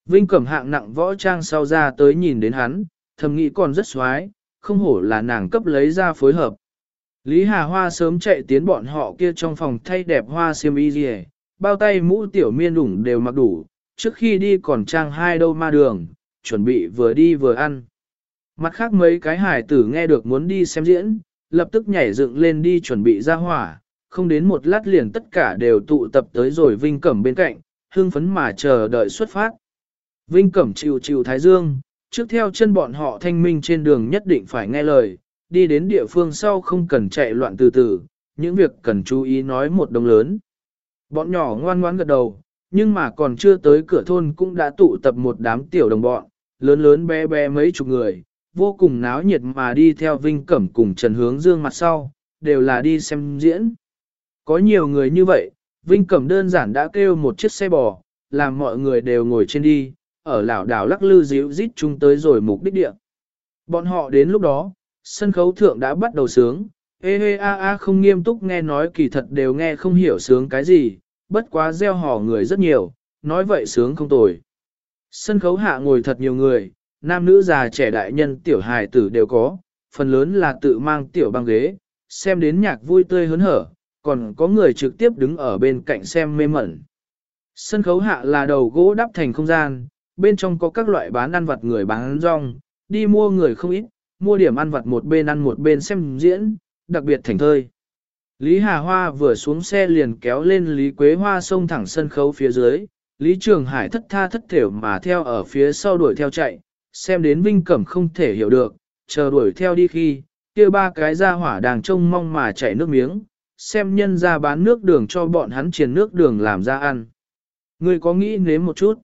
Vinh Cẩm hạng nặng võ trang sau ra tới nhìn đến hắn, thầm nghĩ còn rất xoái, không hổ là nàng cấp lấy ra phối hợp. Lý Hà Hoa sớm chạy tiến bọn họ kia trong phòng thay đẹp hoa xiêm y gì bao tay mũ tiểu miên đủng đều mặc đủ, trước khi đi còn trang hai đâu ma đường, chuẩn bị vừa đi vừa ăn. Mặt khác mấy cái hải tử nghe được muốn đi xem diễn, lập tức nhảy dựng lên đi chuẩn bị ra hỏa, không đến một lát liền tất cả đều tụ tập tới rồi Vinh Cẩm bên cạnh, hương phấn mà chờ đợi xuất phát. Vinh Cẩm chịu chịu Thái Dương, trước theo chân bọn họ thanh minh trên đường nhất định phải nghe lời, đi đến địa phương sau không cần chạy loạn từ từ, những việc cần chú ý nói một đồng lớn. Bọn nhỏ ngoan ngoãn gật đầu, nhưng mà còn chưa tới cửa thôn cũng đã tụ tập một đám tiểu đồng bọn, lớn lớn bé bé mấy chục người, vô cùng náo nhiệt mà đi theo Vinh Cẩm cùng Trần Hướng Dương mặt sau, đều là đi xem diễn. Có nhiều người như vậy, Vinh Cẩm đơn giản đã kêu một chiếc xe bò, làm mọi người đều ngồi trên đi, ở lảo đảo lắc lư dịu rít chung tới rồi mục đích địa. Bọn họ đến lúc đó, sân khấu thượng đã bắt đầu sướng, ê hê a a không nghiêm túc nghe nói kỳ thật đều nghe không hiểu sướng cái gì, bất quá gieo hò người rất nhiều, nói vậy sướng không tồi. Sân khấu hạ ngồi thật nhiều người, nam nữ già trẻ đại nhân tiểu hài tử đều có, phần lớn là tự mang tiểu băng ghế, xem đến nhạc vui tươi hớn hở, còn có người trực tiếp đứng ở bên cạnh xem mê mẩn. Sân khấu hạ là đầu gỗ đắp thành không gian, bên trong có các loại bán ăn vặt người bán rong, đi mua người không ít, mua điểm ăn vặt một bên ăn một bên xem diễn, đặc biệt thành thơi. Lý Hà Hoa vừa xuống xe liền kéo lên Lý Quế Hoa xông thẳng sân khấu phía dưới, Lý Trường Hải thất tha thất thểu mà theo ở phía sau đuổi theo chạy, xem đến Vinh Cẩm không thể hiểu được, chờ đuổi theo đi khi, kia ba cái ra hỏa đang trông mong mà chạy nước miếng, xem nhân ra bán nước đường cho bọn hắn triền nước đường làm ra ăn. Người có nghĩ nếm một chút?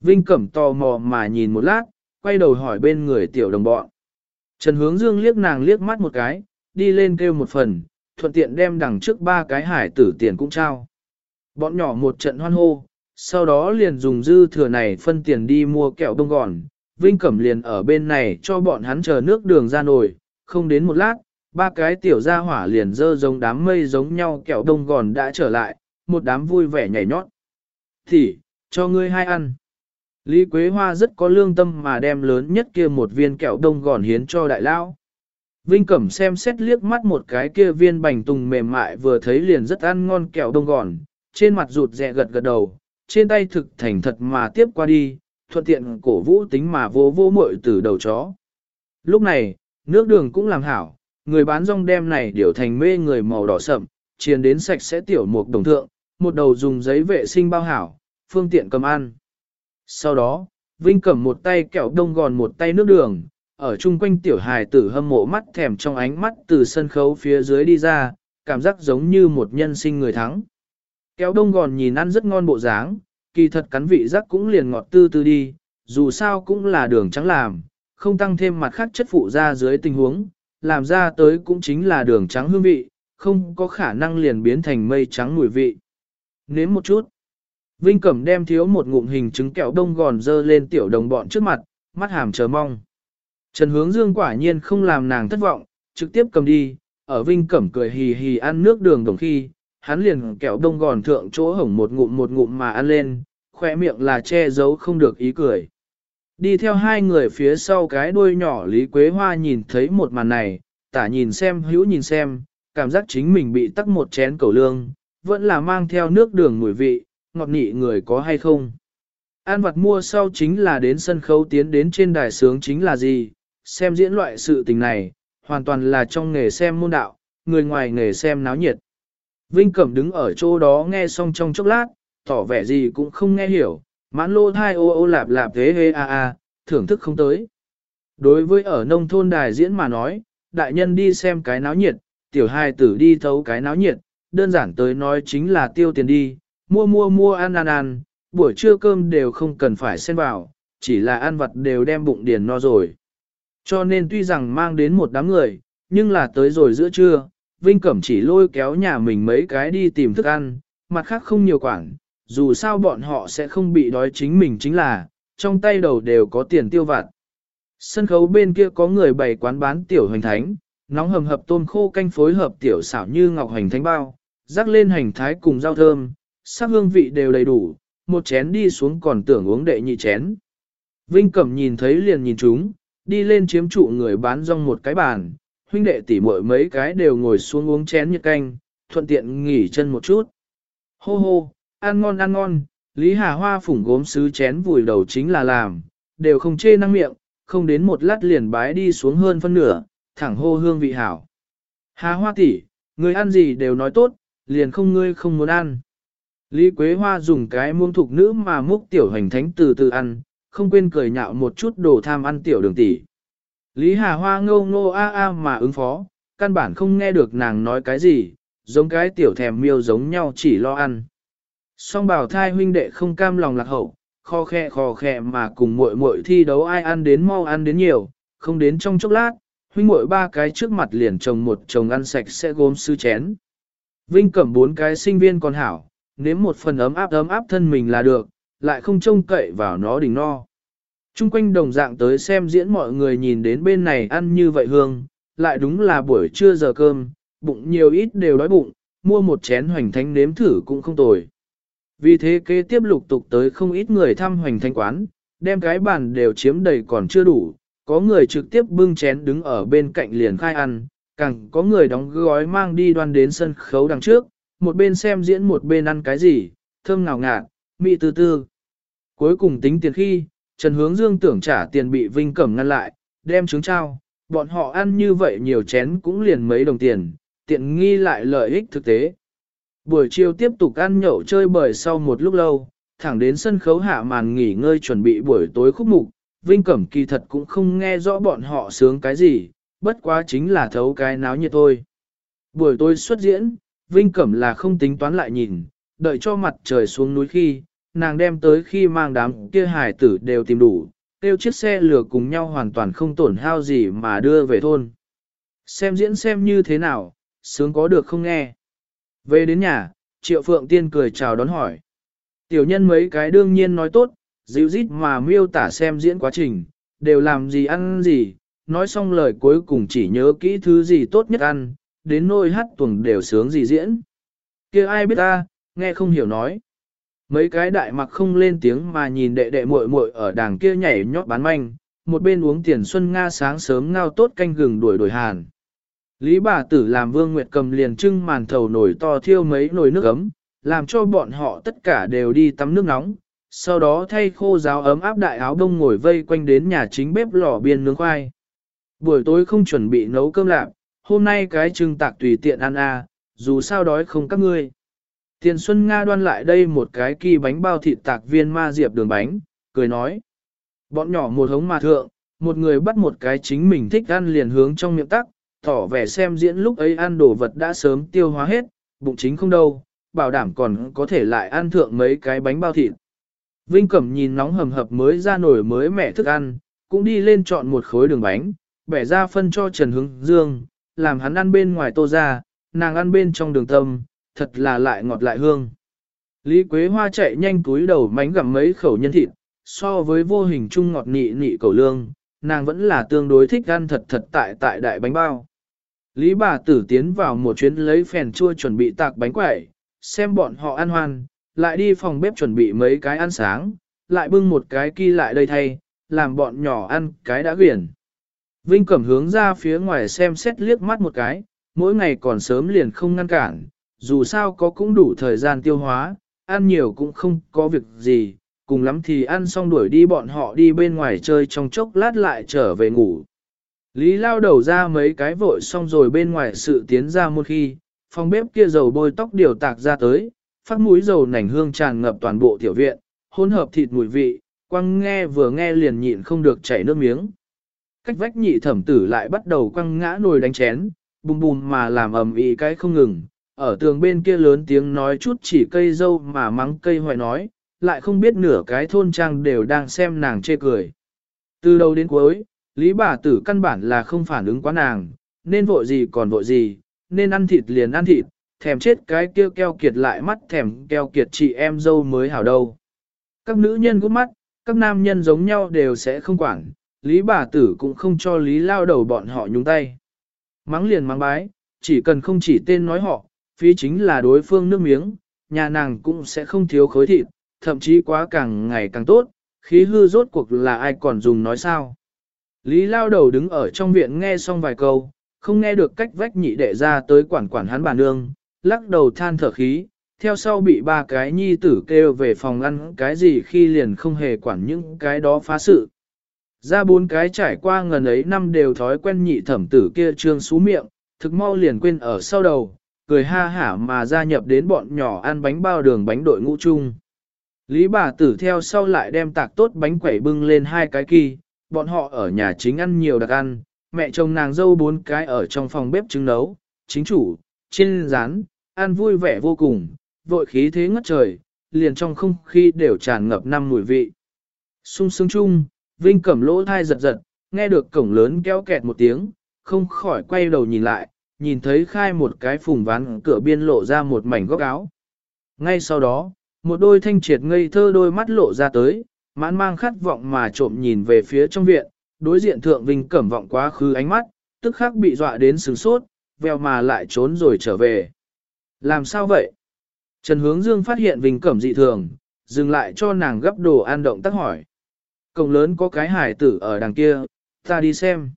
Vinh Cẩm tò mò mà nhìn một lát, quay đầu hỏi bên người tiểu đồng bọn. Trần Hướng Dương liếc nàng liếc mắt một cái, đi lên kêu một phần, thuận tiện đem đằng trước ba cái hải tử tiền cũng trao. Bọn nhỏ một trận hoan hô, sau đó liền dùng dư thừa này phân tiền đi mua kẹo đông gòn. Vinh Cẩm liền ở bên này cho bọn hắn chờ nước đường ra nồi, không đến một lát, ba cái tiểu gia hỏa liền dơ giống đám mây giống nhau kẹo đông gòn đã trở lại, một đám vui vẻ nhảy nhót. Thì, cho ngươi hai ăn. Lý Quế Hoa rất có lương tâm mà đem lớn nhất kia một viên kẹo đông gòn hiến cho đại lao. Vinh Cẩm xem xét liếc mắt một cái kia viên bành tùng mềm mại vừa thấy liền rất ăn ngon kẹo đông gòn, trên mặt rụt rẹ gật gật đầu, trên tay thực thành thật mà tiếp qua đi, thuận tiện cổ vũ tính mà vô vô muội từ đầu chó. Lúc này, nước đường cũng làm hảo, người bán rong đem này điều thành mê người màu đỏ sậm, chiền đến sạch sẽ tiểu mục đồng thượng, một đầu dùng giấy vệ sinh bao hảo, phương tiện cầm ăn. Sau đó, Vinh cầm một tay kẹo đông gòn một tay nước đường, ở chung quanh tiểu hài tử hâm mộ mắt thèm trong ánh mắt từ sân khấu phía dưới đi ra, cảm giác giống như một nhân sinh người thắng. Kéo đông gòn nhìn ăn rất ngon bộ dáng, kỳ thật cắn vị giác cũng liền ngọt tư tư đi, dù sao cũng là đường trắng làm, không tăng thêm mặt khác chất phụ ra dưới tình huống, làm ra tới cũng chính là đường trắng hương vị, không có khả năng liền biến thành mây trắng mùi vị. Nếm một chút. Vinh Cẩm đem thiếu một ngụm hình trứng kẹo đông gòn dơ lên tiểu đồng bọn trước mặt, mắt hàm chờ mong. Trần Hướng Dương quả nhiên không làm nàng thất vọng, trực tiếp cầm đi, ở Vinh Cẩm cười hì hì ăn nước đường đồng khi, hắn liền kẹo đông gòn thượng chỗ hổng một ngụm một ngụm mà ăn lên, khỏe miệng là che giấu không được ý cười. Đi theo hai người phía sau cái đuôi nhỏ Lý Quế Hoa nhìn thấy một màn này, tả nhìn xem hữu nhìn xem, cảm giác chính mình bị tắc một chén cầu lương, vẫn là mang theo nước đường mùi vị, ngọt nị người có hay không. An vật mua sau chính là đến sân khấu tiến đến trên đài sướng chính là gì, xem diễn loại sự tình này, hoàn toàn là trong nghề xem môn đạo, người ngoài nghề xem náo nhiệt. Vinh Cẩm đứng ở chỗ đó nghe xong trong chốc lát, tỏ vẻ gì cũng không nghe hiểu, mãn lô thai ô ô lạp lạp thế hê a a, thưởng thức không tới. Đối với ở nông thôn đài diễn mà nói, đại nhân đi xem cái náo nhiệt, tiểu hài tử đi thấu cái náo nhiệt, đơn giản tới nói chính là tiêu tiền đi, mua mua mua ăn ăn ăn, buổi trưa cơm đều không cần phải xen vào, chỉ là ăn vặt đều đem bụng điền no rồi. Cho nên tuy rằng mang đến một đám người, nhưng là tới rồi giữa trưa, Vinh Cẩm chỉ lôi kéo nhà mình mấy cái đi tìm thức ăn, mặt khác không nhiều quản, dù sao bọn họ sẽ không bị đói chính mình chính là, trong tay đầu đều có tiền tiêu vặt. Sân khấu bên kia có người bày quán bán tiểu hoành thánh, nóng hầm hập tôm khô canh phối hợp tiểu xảo như ngọc hành thánh bao, rắc lên hành thái cùng rau thơm, sắc hương vị đều đầy đủ, một chén đi xuống còn tưởng uống đệ nhị chén. Vinh Cẩm nhìn thấy liền nhìn chúng, đi lên chiếm trụ người bán rong một cái bàn, huynh đệ tỉ muội mấy cái đều ngồi xuống uống chén như canh, thuận tiện nghỉ chân một chút. Hô hô, ăn ngon ăn ngon, Lý Hà Hoa phủng gốm sứ chén vùi đầu chính là làm, đều không chê năng miệng, không đến một lát liền bái đi xuống hơn phân nửa, thẳng hô hương vị hảo. Hà Hoa tỷ, người ăn gì đều nói tốt, liền không ngươi không muốn ăn. Lý Quế Hoa dùng cái muông thục nữ mà múc tiểu hành thánh từ từ ăn, không quên cười nhạo một chút đồ tham ăn tiểu đường tỷ. Lý Hà Hoa ngô ngô a a mà ứng phó, căn bản không nghe được nàng nói cái gì, giống cái tiểu thèm miêu giống nhau chỉ lo ăn. Song bảo thai huynh đệ không cam lòng lạc hậu, kho khe kho khe mà cùng muội muội thi đấu ai ăn đến mau ăn đến nhiều, không đến trong chốc lát, huynh muội ba cái trước mặt liền chồng một chồng ăn sạch sẽ gốm sứ chén. Vinh cẩm bốn cái sinh viên còn hảo, nếm một phần ấm áp ấm áp thân mình là được, lại không trông cậy vào nó đỉnh no. Trung quanh đồng dạng tới xem diễn mọi người nhìn đến bên này ăn như vậy hương, lại đúng là buổi trưa giờ cơm, bụng nhiều ít đều đói bụng, mua một chén hoành thánh nếm thử cũng không tồi. Vì thế kế tiếp lục tục tới không ít người thăm hoành thánh quán, đem cái bàn đều chiếm đầy còn chưa đủ, có người trực tiếp bưng chén đứng ở bên cạnh liền khai ăn, càng có người đóng gói mang đi đoan đến sân khấu đằng trước, một bên xem diễn một bên ăn cái gì, thơm ngào ngạt, mị tư tư. Cuối cùng tính tiền khi, Trần Hướng Dương tưởng trả tiền bị Vinh Cẩm ngăn lại, đem trứng trao, bọn họ ăn như vậy nhiều chén cũng liền mấy đồng tiền, tiện nghi lại lợi ích thực tế. Buổi chiều tiếp tục ăn nhậu chơi bời sau một lúc lâu, thẳng đến sân khấu hạ màn nghỉ ngơi chuẩn bị buổi tối khúc mục, Vinh Cẩm kỳ thật cũng không nghe rõ bọn họ sướng cái gì, bất quá chính là thấu cái náo nhiệt thôi. Buổi tối xuất diễn, Vinh Cẩm là không tính toán lại nhìn, đợi cho mặt trời xuống núi khi, nàng đem tới khi mang đám kia hải tử đều tìm đủ, tiêu chiếc xe lửa cùng nhau hoàn toàn không tổn hao gì mà đưa về thôn. Xem diễn xem như thế nào, sướng có được không nghe. Về đến nhà, Triệu Phượng Tiên cười chào đón hỏi. Tiểu nhân mấy cái đương nhiên nói tốt, dịu dít mà miêu tả xem diễn quá trình, đều làm gì ăn gì, nói xong lời cuối cùng chỉ nhớ kỹ thứ gì tốt nhất ăn, đến nôi hát tuồng đều sướng gì diễn. kia ai biết ta, nghe không hiểu nói. Mấy cái đại mặc không lên tiếng mà nhìn đệ đệ muội muội ở đàng kia nhảy nhót bán manh, một bên uống tiền xuân Nga sáng sớm ngao tốt canh gừng đuổi đuổi hàn. Lý bà tử làm vương nguyệt cầm liền trưng màn thầu nổi to thiêu mấy nồi nước ấm, làm cho bọn họ tất cả đều đi tắm nước nóng, sau đó thay khô giáo ấm áp đại áo đông ngồi vây quanh đến nhà chính bếp lò biên nướng khoai. Buổi tối không chuẩn bị nấu cơm lạp, hôm nay cái trưng tạc tùy tiện ăn à, dù sao đói không các ngươi. Tiền Xuân Nga đoan lại đây một cái kỳ bánh bao thịt tạc viên ma diệp đường bánh, cười nói. Bọn nhỏ một hống mà thượng, một người bắt một cái chính mình thích ăn liền hướng trong miệng tắc, tỏ vẻ xem diễn lúc ấy ăn đồ vật đã sớm tiêu hóa hết, bụng chính không đâu, bảo đảm còn có thể lại ăn thượng mấy cái bánh bao thịt. Vinh Cẩm nhìn nóng hầm hập mới ra nổi mới mẹ thức ăn, cũng đi lên chọn một khối đường bánh, bẻ ra phân cho Trần hưng Dương, làm hắn ăn bên ngoài tô ra, nàng ăn bên trong đường tâm, thật là lại ngọt lại hương. Lý Quế Hoa chạy nhanh túi đầu mánh gặm mấy khẩu nhân thịt, so với vô hình chung ngọt nị nị cầu lương, nàng vẫn là tương đối thích ăn thật thật tại tại đại bánh bao. Lý bà tử tiến vào một chuyến lấy phèn chua chuẩn bị tạc bánh quẩy, xem bọn họ ăn hoan, lại đi phòng bếp chuẩn bị mấy cái ăn sáng, lại bưng một cái kỳ lại đây thay, làm bọn nhỏ ăn cái đã quyển. Vinh Cẩm hướng ra phía ngoài xem xét liếc mắt một cái, mỗi ngày còn sớm liền không ngăn cản, dù sao có cũng đủ thời gian tiêu hóa, ăn nhiều cũng không có việc gì, cùng lắm thì ăn xong đuổi đi bọn họ đi bên ngoài chơi trong chốc lát lại trở về ngủ. Lý lao đầu ra mấy cái vội xong rồi bên ngoài sự tiến ra một khi, phòng bếp kia dầu bôi tóc điều tạc ra tới, phát mũi dầu nảnh hương tràn ngập toàn bộ tiểu viện, hỗn hợp thịt mùi vị, quăng nghe vừa nghe liền nhịn không được chảy nước miếng. Cách vách nhị thẩm tử lại bắt đầu quăng ngã nồi đánh chén, bùm bùm mà làm ầm ĩ cái không ngừng, ở tường bên kia lớn tiếng nói chút chỉ cây dâu mà mắng cây hoài nói, lại không biết nửa cái thôn trang đều đang xem nàng chê cười. Từ đầu đến cuối, Lý bà tử căn bản là không phản ứng quá nàng, nên vội gì còn vội gì, nên ăn thịt liền ăn thịt, thèm chết cái kia keo kiệt lại mắt thèm keo kiệt chị em dâu mới hảo đâu. Các nữ nhân gút mắt, các nam nhân giống nhau đều sẽ không quản, Lý bà tử cũng không cho Lý lao đầu bọn họ nhúng tay. Mắng liền mắng bái, chỉ cần không chỉ tên nói họ, phí chính là đối phương nước miếng, nhà nàng cũng sẽ không thiếu khối thịt, thậm chí quá càng ngày càng tốt, khí hư rốt cuộc là ai còn dùng nói sao. Lý lao đầu đứng ở trong viện nghe xong vài câu, không nghe được cách vách nhị đệ ra tới quản quản hắn bà nương, lắc đầu than thở khí, theo sau bị ba cái nhi tử kêu về phòng ăn cái gì khi liền không hề quản những cái đó phá sự. Ra bốn cái trải qua ngần ấy năm đều thói quen nhị thẩm tử kia trương xú miệng, thực mau liền quên ở sau đầu, cười ha hả mà gia nhập đến bọn nhỏ ăn bánh bao đường bánh đội ngũ chung. Lý bà tử theo sau lại đem tạc tốt bánh quẩy bưng lên hai cái kỳ, bọn họ ở nhà chính ăn nhiều đặc ăn, mẹ chồng nàng dâu bốn cái ở trong phòng bếp trứng nấu, chính chủ, chiên rán, ăn vui vẻ vô cùng, vội khí thế ngất trời, liền trong không khí đều tràn ngập năm mùi vị. Sung sướng chung, Vinh cẩm lỗ thai giật giật, nghe được cổng lớn kéo kẹt một tiếng, không khỏi quay đầu nhìn lại, nhìn thấy khai một cái phùng ván cửa biên lộ ra một mảnh góc áo. Ngay sau đó, một đôi thanh triệt ngây thơ đôi mắt lộ ra tới, mãn mang khát vọng mà trộm nhìn về phía trong viện, đối diện thượng Vinh cẩm vọng quá khứ ánh mắt, tức khắc bị dọa đến sừng sốt, veo mà lại trốn rồi trở về. Làm sao vậy? Trần Hướng Dương phát hiện Vinh cẩm dị thường, dừng lại cho nàng gấp đồ an động tác hỏi. Cổng lớn có cái hải tử ở đằng kia, ta đi xem.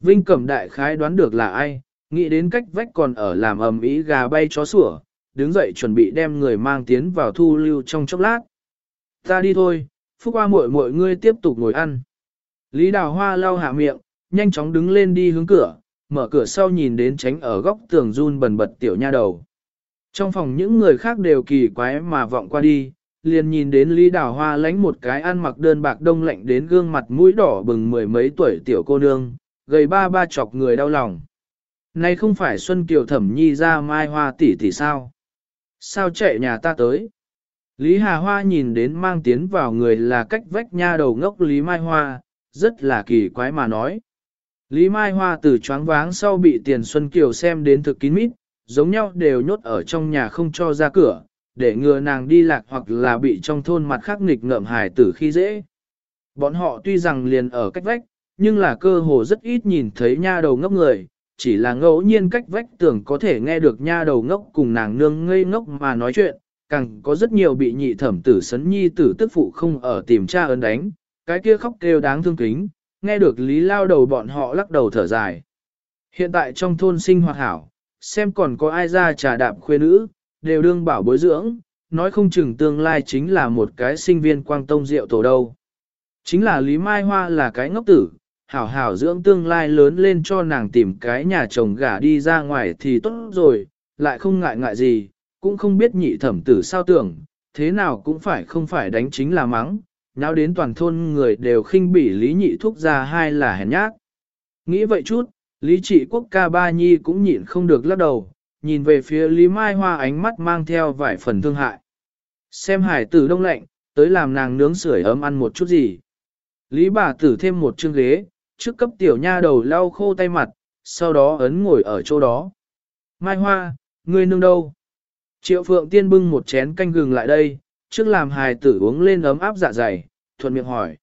Vinh cẩm đại khái đoán được là ai, nghĩ đến cách vách còn ở làm ầm ý gà bay chó sủa, đứng dậy chuẩn bị đem người mang tiến vào thu lưu trong chốc lát. Ta đi thôi, phúc qua muội muội ngươi tiếp tục ngồi ăn. Lý Đào Hoa lau hạ miệng, nhanh chóng đứng lên đi hướng cửa, mở cửa sau nhìn đến tránh ở góc tường run bần bật tiểu nha đầu. Trong phòng những người khác đều kỳ quái mà vọng qua đi, liền nhìn đến Lý Đào Hoa lánh một cái ăn mặc đơn bạc đông lạnh đến gương mặt mũi đỏ bừng mười mấy tuổi tiểu cô nương, gầy ba ba chọc người đau lòng. Này không phải Xuân Kiều Thẩm Nhi ra mai hoa tỷ tỷ sao? Sao chạy nhà ta tới? Lý Hà Hoa nhìn đến mang tiến vào người là cách vách nha đầu ngốc Lý Mai Hoa, rất là kỳ quái mà nói. Lý Mai Hoa từ choáng váng sau bị Tiền Xuân Kiều xem đến thực kín mít, giống nhau đều nhốt ở trong nhà không cho ra cửa, để ngừa nàng đi lạc hoặc là bị trong thôn mặt khắc nghịch ngợm hài tử khi dễ. Bọn họ tuy rằng liền ở cách vách, nhưng là cơ hồ rất ít nhìn thấy nha đầu ngốc người, chỉ là ngẫu nhiên cách vách tưởng có thể nghe được nha đầu ngốc cùng nàng nương ngây ngốc mà nói chuyện, càng có rất nhiều bị nhị thẩm tử sấn nhi tử tức phụ không ở tìm cha ơn đánh, cái kia khóc kêu đáng thương kính, nghe được lý lao đầu bọn họ lắc đầu thở dài. Hiện tại trong thôn sinh hoạt hảo, xem còn có ai ra trà đạp khuê nữ, đều đương bảo bối dưỡng, nói không chừng tương lai chính là một cái sinh viên quang tông rượu tổ đâu. Chính là Lý Mai Hoa là cái ngốc tử, hảo hảo dưỡng tương lai lớn lên cho nàng tìm cái nhà chồng gả đi ra ngoài thì tốt rồi, lại không ngại ngại gì, cũng không biết nhị thẩm tử sao tưởng, thế nào cũng phải không phải đánh chính là mắng, nháo đến toàn thôn người đều khinh bỉ Lý nhị thúc ra hai là hèn nhát. Nghĩ vậy chút, Lý trị quốc ca ba nhi cũng nhịn không được lắc đầu, nhìn về phía Lý Mai Hoa ánh mắt mang theo vài phần thương hại. Xem hải tử đông lạnh, tới làm nàng nướng sưởi ấm ăn một chút gì. Lý bà tử thêm một chương ghế, trước cấp tiểu nha đầu lau khô tay mặt, sau đó ấn ngồi ở chỗ đó. Mai Hoa, ngươi nương đâu? Triệu Phượng Tiên bưng một chén canh gừng lại đây, trước làm hài tử uống lên ấm áp dạ dày, thuận miệng hỏi.